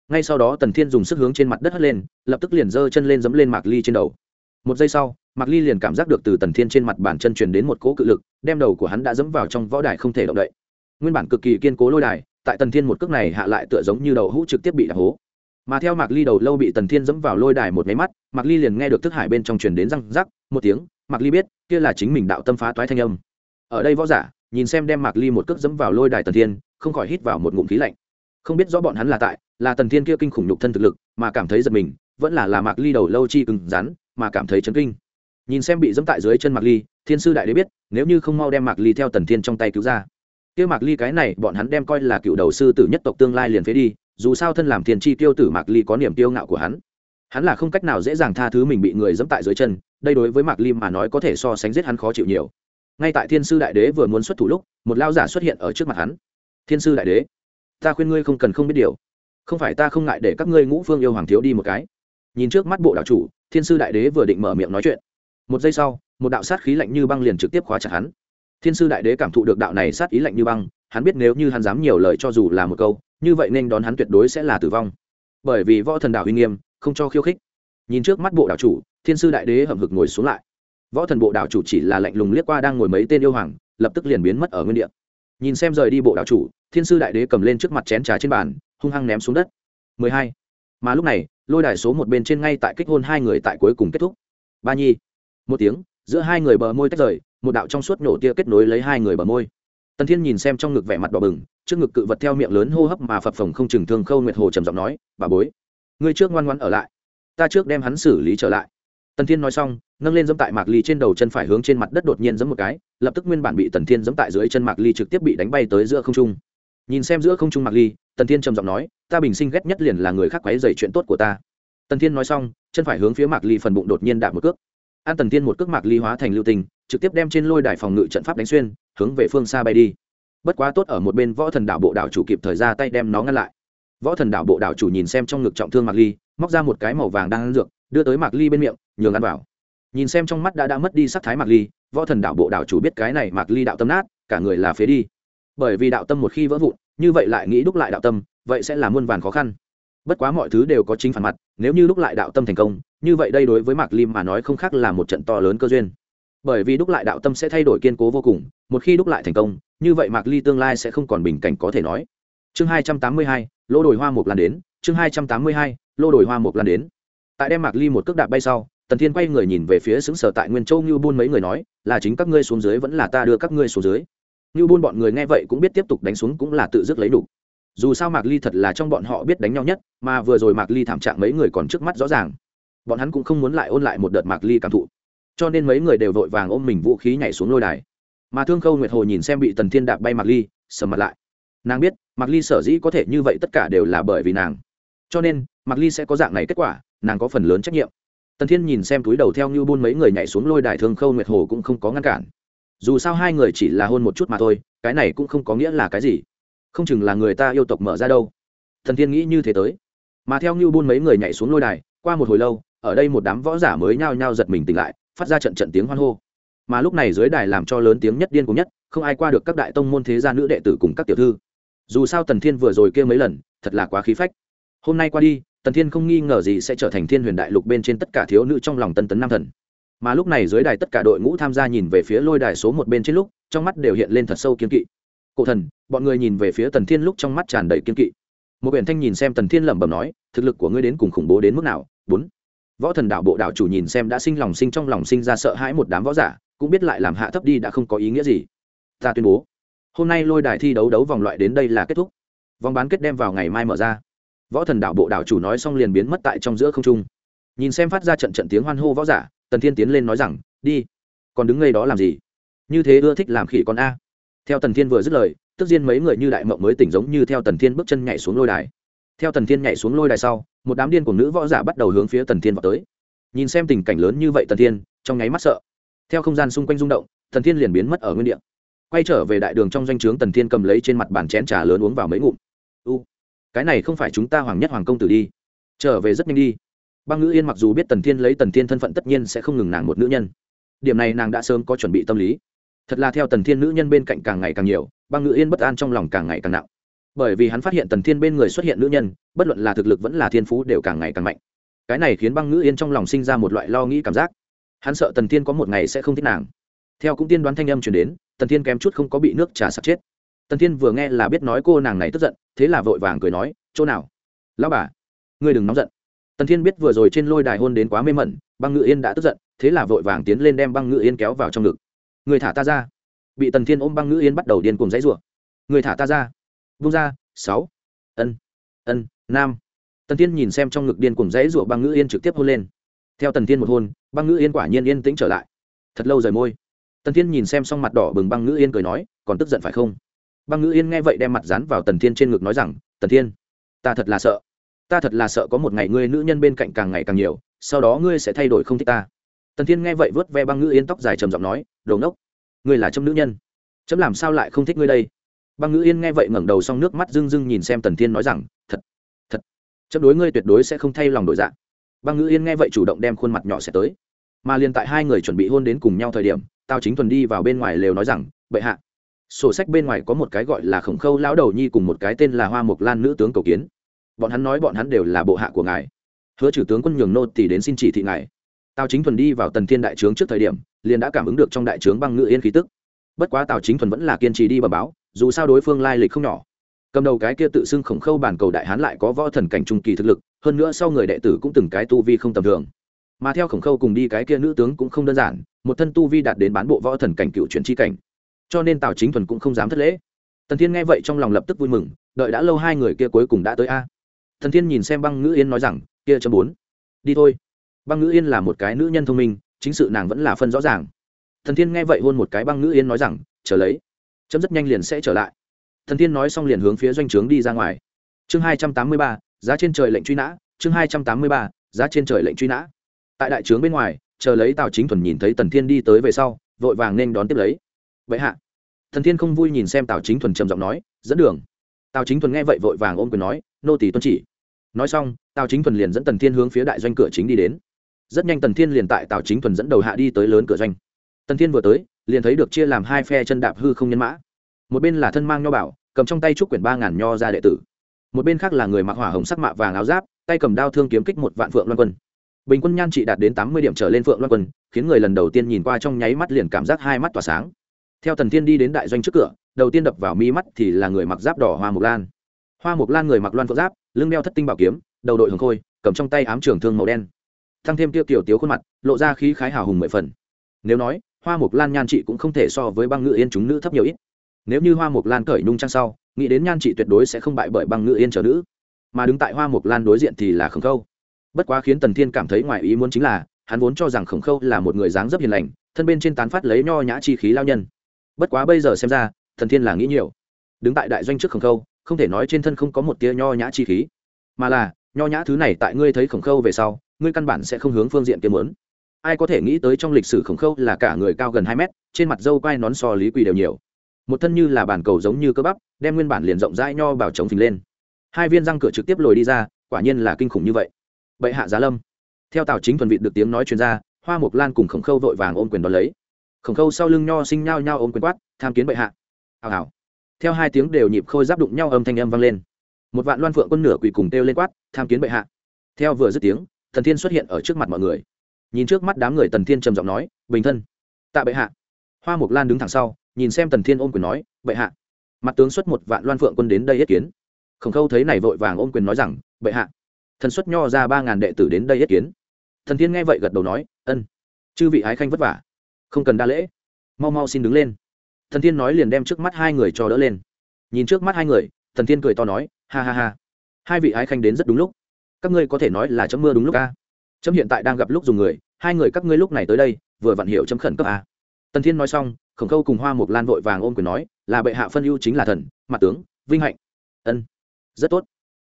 Ngay sau đó tần thiên dùng sức hướng trên mặt đất hất lên, lập tức liền giơ chân lên dẫm lên mạc ly trên đầu một giây sau, mạc ly liền cảm giác được từ tần thiên trên mặt bàn chân truyền đến một cỗ cự lực, đem đầu của hắn đã dẫm vào trong võ đài không thể động đậy. Nguyên bản cực kỳ kiên cố lôi đài, tại tần thiên một cước này hạ lại tựa giống như đầu hũ trực tiếp bị đạp hố. Mà theo mạc ly đầu lâu bị tần thiên dẫm vào lôi đài một máy mắt, mạc ly liền nghe được thức hải bên trong truyền đến răng rắc, một tiếng, mạc ly biết, kia là chính mình đạo tâm phá toái thanh âm. Ở đây võ giả, nhìn xem đem mạc ly một cước dẫm vào lôi đài tần thiên, không khỏi hít vào một ngụm khí lạnh. Không biết rõ bọn hắn là tại, là tần thiên kia kinh khủng nhục thân thực lực, mà cảm thấy giật mình, vẫn là là mạc ly đầu lâu chi cứng rắn mà cảm thấy chấn kinh. Nhìn xem bị dẫm tại dưới chân mạc ly, thiên sư đại đế biết, nếu như không mau đem mạc ly theo tần thiên trong tay cứu ra. Kia mạc ly cái này, bọn hắn đem coi là cựu đầu sư tử nhất tộc tương lai liền phế đi, dù sao thân làm thiên chi tiêu tử mạc ly có niềm tiêu ngạo của hắn. Hắn là không cách nào dễ dàng tha thứ mình bị người dẫm tại dưới chân, đây đối với mạc ly mà nói có thể so sánh giết hắn khó chịu nhiều. Ngay tại thiên sư đại đế vừa muốn xuất thủ lúc, một lao giả xuất hiện ở trước mặt hắn. Thiên sư đại đế, ta khuyên ngươi không cần không biết điều. Không phải ta không ngại để các ngươi ngũ phương yêu hoàng thiếu đi một cái. Nhìn trước mắt bộ đạo chủ thiên sư đại đế vừa định mở miệng nói chuyện. Một giây sau, một đạo sát khí lạnh như băng liền trực tiếp khóa chặt hắn. Thiên sư đại đế cảm thụ được đạo này sát ý lạnh như băng, hắn biết nếu như hắn dám nhiều lời cho dù là một câu, như vậy nên đón hắn tuyệt đối sẽ là tử vong. Bởi vì võ thần đạo uy nghiêm, không cho khiêu khích. Nhìn trước mắt bộ đạo chủ, thiên sư đại đế hậm hực ngồi xuống lại. Võ thần bộ đạo chủ chỉ là lạnh lùng liếc qua đang ngồi mấy tên yêu hoàng, lập tức liền biến mất ở nguyên địa. Nhìn xem rời đi bộ đạo chủ, thiên sư đại đế cầm lên trước mặt chén trà trên bàn, hung hăng ném xuống đất. 12. mà lúc này lôi đài số một bên trên ngay tại kích hôn hai người tại cuối cùng kết thúc. Ba nhi. Một tiếng, giữa hai người bờ môi tách rời, một đạo trong suốt nổ tia kết nối lấy hai người bờ môi. Tần thiên nhìn xem trong ngực vẻ mặt đỏ bừng, trước ngực cự vật theo miệng lớn hô hấp mà phập phồng không chừng thương khâu nguyệt hồ trầm giọng nói, bà bối, ngươi trước ngoan ngoan ở lại. Ta trước đem hắn xử lý trở lại. Tần thiên nói xong, nâng lên dẫm tại mạc ly trên đầu chân phải hướng trên mặt đất đột nhiên giẫm một cái, lập tức nguyên bản bị tần thiên giẫm tại dưới chân mạc ly trực tiếp bị đánh bay tới giữa không trung. Nhìn xem giữa không trung mạc ly, tần thiên trầm giọng nói ta bình sinh ghét nhất liền là người khác quấy dày chuyện tốt của ta. Tần thiên nói xong, chân phải hướng phía mạc ly phần bụng đột nhiên đạp một cước. An tần thiên một cước mạc ly hóa thành lưu tình, trực tiếp đem trên lôi đài phòng ngự trận pháp đánh xuyên, hướng về phương xa bay đi. Bất quá tốt ở một bên võ thần đảo bộ đảo chủ kịp thời ra tay đem nó ngăn lại. Võ thần đảo bộ đảo chủ nhìn xem trong ngực trọng thương mạc ly, móc ra một cái màu vàng đang ăn dược, đưa tới mạc ly bên miệng, nhường ăn vào. Nhìn xem trong mắt đã đã mất đi sắc thái mạc ly, võ thần đảo bộ đảo chủ biết cái này mạc ly đạo tâm nát, cả người là phế đi. Bởi vì đạo tâm một khi vỡ vụn, như vậy lại nghĩ đúc lại đạo tâm vậy sẽ là muôn vàn khó khăn. Bất quá mọi thứ đều có chính phản mặt, nếu như đúc lại đạo tâm thành công, như vậy đây đối với mạc lim mà nói không khác là một trận to lớn cơ duyên. Bởi vì đúc lại đạo tâm sẽ thay đổi kiên cố vô cùng, một khi đúc lại thành công, như vậy mạc ly tương lai sẽ không còn bình cảnh có thể nói. Chương hai trăm tám mươi hai, lô đồi hoa mục lan đến, chương hai trăm tám mươi hai, lô đồi hoa mục lan đến. Tại đem mạc ly một cước đạp bay sau, tần thiên quay người nhìn về phía xứng sở tại nguyên châu như buôn mấy người nói, là chính các ngươi xuống dưới vẫn là ta đưa các ngươi xuống dưới. Như buôn bọn người nghe vậy cũng biết tiếp tục đánh xuống cũng là tự dứt lấy đủ dù sao mạc ly thật là trong bọn họ biết đánh nhau nhất, mà vừa rồi mạc ly thảm trạng mấy người còn trước mắt rõ ràng. Bọn hắn cũng không muốn lại ôn lại một đợt mạc ly cảm thụ. Cho nên mấy người đều vội vàng ôm mình vũ khí nhảy xuống lôi đài. Mà thương khâu nguyệt hồ nhìn xem bị tần thiên đạp bay mạc ly, sầm mặt lại. Nàng biết, mạc ly sở dĩ có thể như vậy tất cả đều là bởi vì nàng. Cho nên, mạc ly sẽ có dạng này kết quả, nàng có phần lớn trách nhiệm. Tần thiên nhìn xem túi đầu theo như buôn mấy người nhảy xuống lôi đài thương khâu nguyệt hồ cũng không có ngăn cản. Dù sao hai người chỉ là hôn một chút mà thôi, cái này cũng không có nghĩa là cái gì không chừng là người ta yêu tộc mở ra đâu. Thần thiên nghĩ như thế tới. Mà theo như buôn mấy người nhảy xuống lôi đài, qua một hồi lâu, ở đây một đám võ giả mới nhao nhao giật mình tỉnh lại, phát ra trận trận tiếng hoan hô. Mà lúc này dưới đài làm cho lớn tiếng nhất điên cùng nhất, không ai qua được các đại tông môn thế gia nữ đệ tử cùng các tiểu thư. Dù sao tần thiên vừa rồi kêu mấy lần, thật là quá khí phách. Hôm nay qua đi, tần thiên không nghi ngờ gì sẽ trở thành thiên huyền đại lục bên trên tất cả thiếu nữ trong lòng tân tấn nam thần. Mà lúc này dưới đài tất cả đội ngũ tham gia nhìn về phía lôi đài số một bên trên lúc, trong mắt đều hiện lên thật sâu kiên kỵ cổ thần, bọn người nhìn về phía tần thiên lúc trong mắt tràn đầy kiên kỵ. Một biển thanh nhìn xem tần thiên lẩm bẩm nói, thực lực của ngươi đến cùng khủng bố đến mức nào? Bốn. Võ thần đạo bộ đạo chủ nhìn xem đã sinh lòng sinh trong lòng sinh ra sợ hãi một đám võ giả, cũng biết lại làm hạ thấp đi đã không có ý nghĩa gì. Ta tuyên bố, hôm nay lôi đài thi đấu đấu vòng loại đến đây là kết thúc. Vòng bán kết đem vào ngày mai mở ra. Võ thần đạo bộ đạo chủ nói xong liền biến mất tại trong giữa không trung. Nhìn xem phát ra trận trận tiếng hoan hô võ giả, tần thiên tiến lên nói rằng, đi, còn đứng ngay đó làm gì? Như thế ưa thích làm khỉ con a theo tần thiên vừa dứt lời, tức diên mấy người như đại mộng mới tỉnh giống như theo tần thiên bước chân nhảy xuống lôi đài. Theo tần thiên nhảy xuống lôi đài sau, một đám điên của nữ võ giả bắt đầu hướng phía tần thiên vào tới. Nhìn xem tình cảnh lớn như vậy tần thiên, trong nháy mắt sợ. Theo không gian xung quanh rung động, tần thiên liền biến mất ở nguyên địa. Quay trở về đại đường trong doanh trướng, tần thiên cầm lấy trên mặt bàn chén trà lớn uống vào mấy ngụm. U, cái này không phải chúng ta hoàng nhất hoàng công tử đi. Trở về rất nhanh đi. Băng ngữ yên mặc dù biết tần thiên lấy tần thiên thân phận, tất nhiên sẽ không ngừng nàng một nữ nhân. Điểm này nàng đã sớm có chuẩn bị tâm lý thật là theo tần thiên nữ nhân bên cạnh càng ngày càng nhiều, băng ngự yên bất an trong lòng càng ngày càng nặng. Bởi vì hắn phát hiện tần thiên bên người xuất hiện nữ nhân, bất luận là thực lực vẫn là thiên phú đều càng ngày càng mạnh. Cái này khiến băng ngữ yên trong lòng sinh ra một loại lo nghĩ cảm giác. Hắn sợ tần thiên có một ngày sẽ không thích nàng. Theo cũng tiên đoán thanh âm chuyển đến, tần thiên kém chút không có bị nước trà sặc chết. Tần thiên vừa nghe là biết nói cô nàng này tức giận, thế là vội vàng cười nói, chỗ nào? Lão bà, ngươi đừng nóng giận. Tần thiên biết vừa rồi trên lôi đài hôn đến quá mê mẩn, băng ngự yên đã tức giận, thế là vội vàng tiến lên đem băng ngự yên kéo vào trong ngực người thả ta ra. Bị tần thiên ôm băng ngữ yên bắt đầu điên cùng dãy rủa. Người thả ta ra. Vung ra, sáu. Ân. Ân, nam. Tần thiên nhìn xem trong ngực điên cùng dãy rủa băng ngữ yên trực tiếp hôn lên. Theo tần thiên một hôn, băng ngữ yên quả nhiên yên tĩnh trở lại. Thật lâu rời môi. Tần thiên nhìn xem xong mặt đỏ bừng băng ngữ yên cười nói, còn tức giận phải không? Băng ngữ yên nghe vậy đem mặt dán vào tần thiên trên ngực nói rằng, tần thiên, ta thật là sợ. Ta thật là sợ có một ngày ngươi nữ nhân bên cạnh càng ngày càng nhiều, sau đó ngươi sẽ thay đổi không thích ta tần thiên nghe vậy vớt ve băng ngữ yên tóc dài trầm giọng nói đồ nốc, ngươi là trâm nữ nhân. Chấm làm sao lại không thích ngươi đây? Băng ngữ yên nghe vậy ngẩng đầu xong nước mắt rưng rưng nhìn xem tần thiên nói rằng thật thật chấm đối ngươi tuyệt đối sẽ không thay lòng đổi dạng băng ngữ yên nghe vậy chủ động đem khuôn mặt nhỏ sẽ tới. Mà liền tại hai người chuẩn bị hôn đến cùng nhau thời điểm tao chính thuần đi vào bên ngoài lều nói rằng bệ hạ. Sổ sách bên ngoài có một cái gọi là khổng khâu lão đầu nhi cùng một cái tên là hoa mộc lan nữ tướng cầu kiến. Bọn hắn nói bọn hắn đều là bộ hạ của ngài. Hứa trừ tướng quân nhường nô tỷ đến xin chỉ thị ngài tào chính thuần đi vào tần thiên đại trướng trước thời điểm, liền đã cảm ứng được trong đại trướng băng ngự yên khí tức. Bất quá tào chính thuần vẫn là kiên trì đi bờ báo, dù sao đối phương lai lịch không nhỏ. Cầm đầu cái kia tự xưng khổng khâu bản cầu đại hán lại có võ thần cảnh trung kỳ thực lực, hơn nữa sau người đệ tử cũng từng cái tu vi không tầm thường. Mà theo khổng khâu cùng đi cái kia nữ tướng cũng không đơn giản, một thân tu vi đạt đến bán bộ võ thần cảnh cựu chuyển chi cảnh. Cho nên tào chính thuần cũng không dám thất lễ. Tần thiên nghe vậy trong lòng lập tức vui mừng, đợi đã lâu hai người kia cuối cùng đã tới a. Thần thiên nhìn xem băng ngữ yên nói rằng, kia chấm bốn. Đi thôi băng ngữ yên là một cái nữ nhân thông minh, chính sự nàng vẫn là phân rõ ràng. Thần thiên nghe vậy hôn một cái băng ngữ yên nói rằng, chờ lấy, chấm rất nhanh liền sẽ trở lại. Thần thiên nói xong liền hướng phía doanh trướng đi ra ngoài. Chương hai trăm tám mươi ba, giá trên trời lệnh truy nã, chương hai trăm tám mươi ba, giá trên trời lệnh truy nã. Tại đại trướng bên ngoài, chờ lấy tào chính thuần nhìn thấy tần thiên đi tới về sau, vội vàng nên đón tiếp lấy. Vậy hạ. Thần thiên không vui nhìn xem tào chính thuần trầm giọng nói, dẫn đường. Tào chính thuần nghe vậy vội vàng ôm quyền nói, nô tỷ tuân chỉ. Nói xong, tào chính thuần liền dẫn tần thiên hướng phía đại doanh cửa chính đi đến rất nhanh tần thiên liền tại tào chính thuần dẫn đầu hạ đi tới lớn cửa doanh tần thiên vừa tới liền thấy được chia làm hai phe chân đạp hư không nhân mã một bên là thân mang nho bảo cầm trong tay trúc quyển ba ngàn nho ra đệ tử một bên khác là người mặc hỏa hồng sắc mạ vàng áo giáp tay cầm đao thương kiếm kích một vạn phượng loan quân bình quân nhan trị đạt đến tám mươi điểm trở lên phượng loan quân khiến người lần đầu tiên nhìn qua trong nháy mắt liền cảm giác hai mắt tỏa sáng theo tần thiên đi đến đại doanh trước cửa đầu tiên đập vào mi mắt thì là người mặc giáp đỏ hoa mộc lan hoa mộc lan người mặc loan phượng giáp lưng đeo thất tinh bảo kiếm đầu đội hồng khôi cầm trong tay ám trường thương màu đen thăng thêm tiêu tiểu tiếu khuôn mặt, lộ ra khí khái hào hùng mười phần. Nếu nói, hoa mục lan nhan trị cũng không thể so với băng ngự yên chúng nữ thấp nhiều ít. Nếu như hoa mục lan cởi nung trang sau, nghĩ đến nhan trị tuyệt đối sẽ không bại bởi băng ngự yên trở nữ. Mà đứng tại hoa mục lan đối diện thì là khổng khâu. Bất quá khiến tần thiên cảm thấy ngoài ý muốn chính là, hắn vốn cho rằng khổng khâu là một người dáng rất hiền lành, thân bên trên tán phát lấy nho nhã chi khí lao nhân. Bất quá bây giờ xem ra thần thiên là nghĩ nhiều. Đứng tại đại doanh trước khổng khâu, không thể nói trên thân không có một tia nho nhã chi khí. Mà là, nho nhã thứ này tại ngươi thấy khổng khâu về sau ngươi căn bản sẽ không hướng phương diện kiếm muốn. ai có thể nghĩ tới trong lịch sử khổng khâu là cả người cao gần hai mét, trên mặt dâu quai nón so lý quỳ đều nhiều. Một thân như là bản cầu giống như cơ bắp, đem nguyên bản liền rộng rãi nho bảo chống phình lên. Hai viên răng cửa trực tiếp lồi đi ra, quả nhiên là kinh khủng như vậy. Bệ hạ giá lâm. Theo tào chính thuần vị được tiếng nói chuyên gia hoa mộc lan cùng khổng khâu vội vàng ôm quyền đón lấy. Khổng khâu sau lưng nho sinh nhao nhao ôm quyền quát, tham kiến bệ hạ. Hào hào. Theo hai tiếng đều nhịp khôi giáp đụng nhau âm thanh âm vang lên. Một vạn loan phượng quân nửa quỳ cùng kêu lên quát, tham kiến bệ hạ. Theo vừa dứt tiếng thần thiên xuất hiện ở trước mặt mọi người. Nhìn trước mắt đám người, tần thiên trầm giọng nói, bình thân, tạ bệ hạ. Hoa mục lan đứng thẳng sau, nhìn xem tần thiên ôm quyền nói, bệ hạ. Mặt tướng xuất một vạn loan phượng quân đến đây yết kiến. Khổng khâu thấy này vội vàng ôm quyền nói rằng, bệ hạ. Thần xuất nho ra ba ngàn đệ tử đến đây yết kiến. Thần thiên nghe vậy gật đầu nói, ân, chư vị ái khanh vất vả, không cần đa lễ. Mau mau xin đứng lên. Thần thiên nói liền đem trước mắt hai người cho đỡ lên. Nhìn trước mắt hai người thần thiên cười to nói, ha ha ha, hai vị ái khanh đến rất đúng lúc các ngươi có thể nói là chấm mưa đúng lúc a. Chấm hiện tại đang gặp lúc dùng người, hai người các ngươi lúc này tới đây, vừa vặn hiểu chấm khẩn cấp a. Tần thiên nói xong, khổng khâu cùng hoa mục lan vội vàng ôm quyền nói, là bệ hạ phân ưu chính là thần, mặt tướng, vinh hạnh. Ân, rất tốt.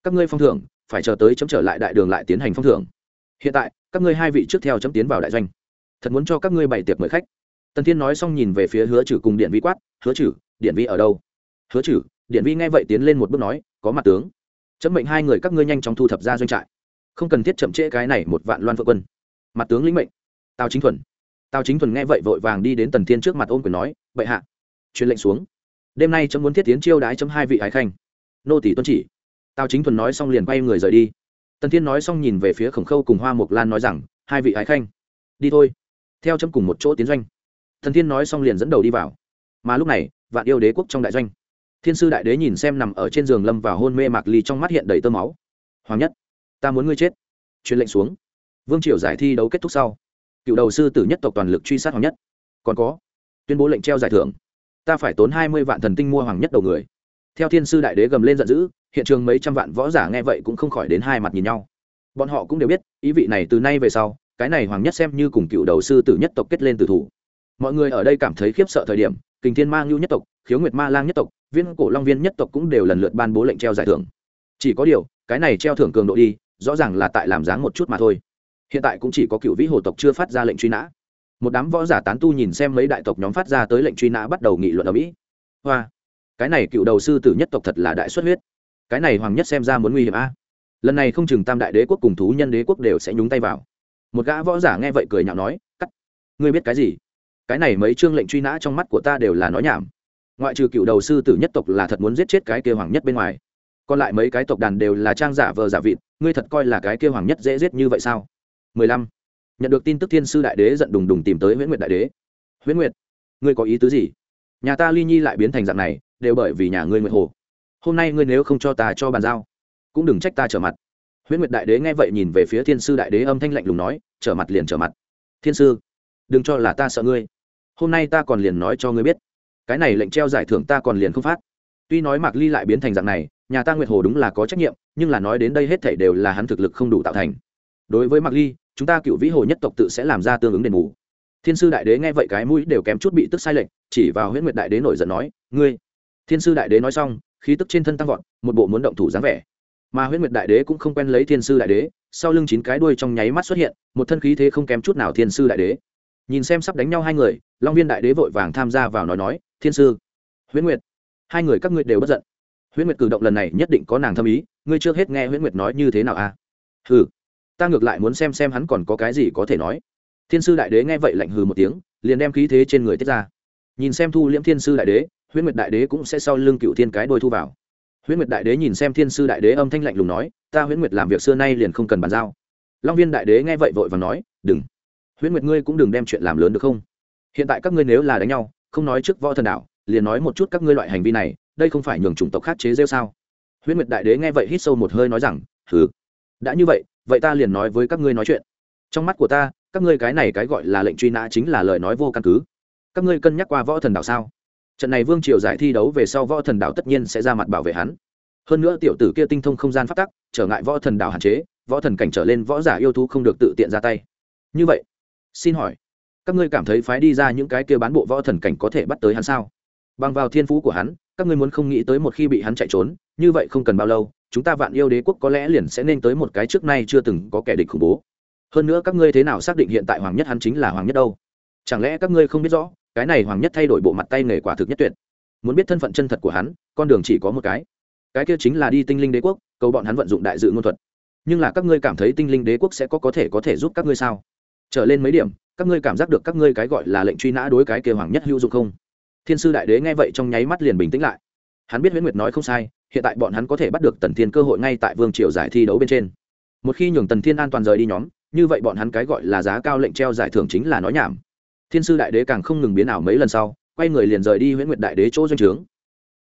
Các ngươi phong thưởng, phải chờ tới chấm trở lại đại đường lại tiến hành phong thưởng. Hiện tại, các ngươi hai vị trước theo chấm tiến vào đại doanh. Thật muốn cho các ngươi bày tiệc mời khách. Tần thiên nói xong nhìn về phía hứa chử cùng điện vi quát, hứa chử điện vi ở đâu? Hứa chử điện vi nghe vậy tiến lên một bước nói, có mặt tướng chấm mệnh hai người các ngươi nhanh chóng thu thập ra doanh trại. Không cần thiết chậm trễ cái này một vạn loan vợ quân. Mặt tướng lĩnh mệnh. Tào chính thuần. Tào chính thuần nghe vậy vội vàng đi đến tần thiên trước mặt ôm quyền nói, bệ hạ. Truyền lệnh xuống. Đêm nay chấm muốn thiết tiến chiêu đái chấm hai vị ái khanh. Nô tỷ tuân chỉ. Tào chính thuần nói xong liền quay người rời đi. Tần thiên nói xong nhìn về phía khổng khâu cùng hoa mộc lan nói rằng, hai vị ái khanh, đi thôi. Theo chấm cùng một chỗ tiến doanh. Thần thiên nói xong liền dẫn đầu đi vào. Mà lúc này, vạn yêu đế quốc trong đại doanh thiên sư đại đế nhìn xem nằm ở trên giường lâm vào hôn mê mạc ly trong mắt hiện đầy tơ máu. Hoàng nhất, ta muốn ngươi chết. Truyền lệnh xuống. Vương triều giải thi đấu kết thúc sau. Cựu đầu sư tử nhất tộc toàn lực truy sát hoàng nhất. Còn có, tuyên bố lệnh treo giải thưởng. Ta phải tốn hai mươi vạn thần tinh mua hoàng nhất đầu người. Theo thiên sư đại đế gầm lên giận dữ, hiện trường mấy trăm vạn võ giả nghe vậy cũng không khỏi đến hai mặt nhìn nhau. Bọn họ cũng đều biết, ý vị này từ nay về sau, cái này hoàng nhất xem như cùng cựu đầu sư tử nhất tộc kết lên tử thủ. Mọi người ở đây cảm thấy khiếp sợ thời điểm kình thiên ma ngưu nhất tộc, khiếu nguyệt ma lang nhất tộc viên cổ long viên nhất tộc cũng đều lần lượt ban bố lệnh treo giải thưởng. Chỉ có điều, cái này treo thưởng cường độ đi, rõ ràng là tại làm dáng một chút mà thôi. Hiện tại cũng chỉ có cựu vĩ hồ tộc chưa phát ra lệnh truy nã. Một đám võ giả tán tu nhìn xem mấy đại tộc nhóm phát ra tới lệnh truy nã bắt đầu nghị luận ở mỹ. Hoa, cái này cựu đầu sư tử nhất tộc thật là đại xuất huyết. Cái này hoàng nhất xem ra muốn nguy hiểm a. Lần này không chừng tam đại đế quốc cùng thú nhân đế quốc đều sẽ nhúng tay vào. Một gã võ giả nghe vậy cười nhạo nói, cắt, ngươi biết cái gì? Cái này mấy chương lệnh truy nã trong mắt của ta đều là nói nhảm. Ngoại trừ cựu đầu sư tử nhất tộc là thật muốn giết chết cái kia hoàng nhất bên ngoài, còn lại mấy cái tộc đàn đều là trang giả vờ giả vịt, ngươi thật coi là cái kia hoàng nhất dễ giết như vậy sao? Mười lăm. Nhận được tin tức thiên sư đại đế giận đùng đùng tìm tới huyễn nguyệt đại đế. Huyễn nguyệt, ngươi có ý tứ gì? Nhà ta ly nhi lại biến thành dạng này, đều bởi vì nhà ngươi nguyệt hồ. Hôm nay ngươi nếu không cho ta cho bàn giao, cũng đừng trách ta trở mặt. Huyễn nguyệt đại đế nghe vậy nhìn về phía thiên sư đại đế âm thanh lạnh lùng nói, trở mặt liền trở mặt. Thiên sư, đừng cho là ta sợ ngươi hôm nay ta còn liền nói cho ngươi biết. Cái này lệnh treo giải thưởng ta còn liền không phát. Tuy nói mạc ly lại biến thành dạng này, nhà ta nguyệt hồ đúng là có trách nhiệm, nhưng là nói đến đây hết thảy đều là hắn thực lực không đủ tạo thành. Đối với mạc ly, chúng ta cựu vĩ hồ nhất tộc tự sẽ làm ra tương ứng đền bù. Thiên sư đại đế nghe vậy cái mũi đều kém chút bị tức sai lệch chỉ vào huyễn nguyệt đại đế nổi giận nói, ngươi. Thiên sư đại đế nói xong, khí tức trên thân tăng vọt, một bộ muốn động thủ dáng vẻ. Mà huyễn nguyệt đại đế cũng không quen lấy thiên sư đại đế, sau lưng chín cái đuôi trong nháy mắt xuất hiện, một thân khí thế không kém chút nào thiên sư đại đế nhìn xem sắp đánh nhau hai người, long viên đại đế vội vàng tham gia vào nói nói, thiên sư, huyễn nguyệt, hai người các ngươi đều bất giận. Huyễn nguyệt cử động lần này nhất định có nàng thâm ý, ngươi chưa hết nghe huyễn nguyệt nói như thế nào à hừ, ta ngược lại muốn xem xem hắn còn có cái gì có thể nói. Thiên sư đại đế nghe vậy lạnh hừ một tiếng, liền đem khí thế trên người tiết ra. Nhìn xem thu liễm thiên sư đại đế, huyễn nguyệt đại đế cũng sẽ sau lưng cựu thiên cái đôi thu vào. Huyễn nguyệt đại đế nhìn xem thiên sư đại đế âm thanh lạnh lùng nói, ta huyễn nguyệt làm việc xưa nay liền không cần bàn giao. Long viên đại đế nghe vậy vội và nói, đừng huyễn nguyệt ngươi cũng đừng đem chuyện làm lớn được không? Hiện tại các ngươi nếu là đánh nhau không nói trước võ thần đạo liền nói một chút các ngươi loại hành vi này đây không phải nhường chủng tộc khác chế rêu sao? Huyễn nguyệt đại đế nghe vậy hít sâu một hơi nói rằng thứ, đã như vậy vậy ta liền nói với các ngươi nói chuyện. Trong mắt của ta các ngươi cái này cái gọi là lệnh truy nã chính là lời nói vô căn cứ. Các ngươi cân nhắc qua võ thần đạo sao? Trận này vương triều giải thi đấu về sau võ thần đạo tất nhiên sẽ ra mặt bảo vệ hắn. Hơn nữa tiểu tử kia tinh thông không gian phát tắc trở ngại võ thần đạo hạn chế võ thần cảnh trở lên võ giả yêu thú không được tự tiện ra tay. Như vậy xin hỏi, các ngươi cảm thấy phái đi ra những cái kia bán bộ võ thần cảnh có thể bắt tới hắn sao? Bằng vào thiên phú của hắn, các ngươi muốn không nghĩ tới một khi bị hắn chạy trốn, như vậy không cần bao lâu, chúng ta vạn yêu đế quốc có lẽ liền sẽ nên tới một cái trước nay chưa từng có kẻ địch khủng bố. Hơn nữa các ngươi thế nào xác định hiện tại hoàng nhất hắn chính là hoàng nhất đâu? Chẳng lẽ các ngươi không biết rõ, cái này hoàng nhất thay đổi bộ mặt tay nghề quả thực nhất tuyệt. Muốn biết thân phận chân thật của hắn, con đường chỉ có một cái. Cái kia chính là đi tinh linh đế quốc, cầu bọn hắn vận dụng đại dự ngôn thuật. Nhưng là các ngươi cảm thấy tinh linh đế quốc sẽ có có thể có thể giúp các ngươi sao? Trở lên mấy điểm, các ngươi cảm giác được các ngươi cái gọi là lệnh truy nã đối cái kia hoàng nhất hữu dụng không? Thiên sư đại đế nghe vậy trong nháy mắt liền bình tĩnh lại. Hắn biết huyễn nguyệt nói không sai, hiện tại bọn hắn có thể bắt được tần thiên cơ hội ngay tại vương triều giải thi đấu bên trên. Một khi nhường tần thiên an toàn rời đi nhóm, như vậy bọn hắn cái gọi là giá cao lệnh treo giải thưởng chính là nói nhảm. Thiên sư đại đế càng không ngừng biến ảo mấy lần sau, quay người liền rời đi huyễn nguyệt đại đế chỗ doanh trướng.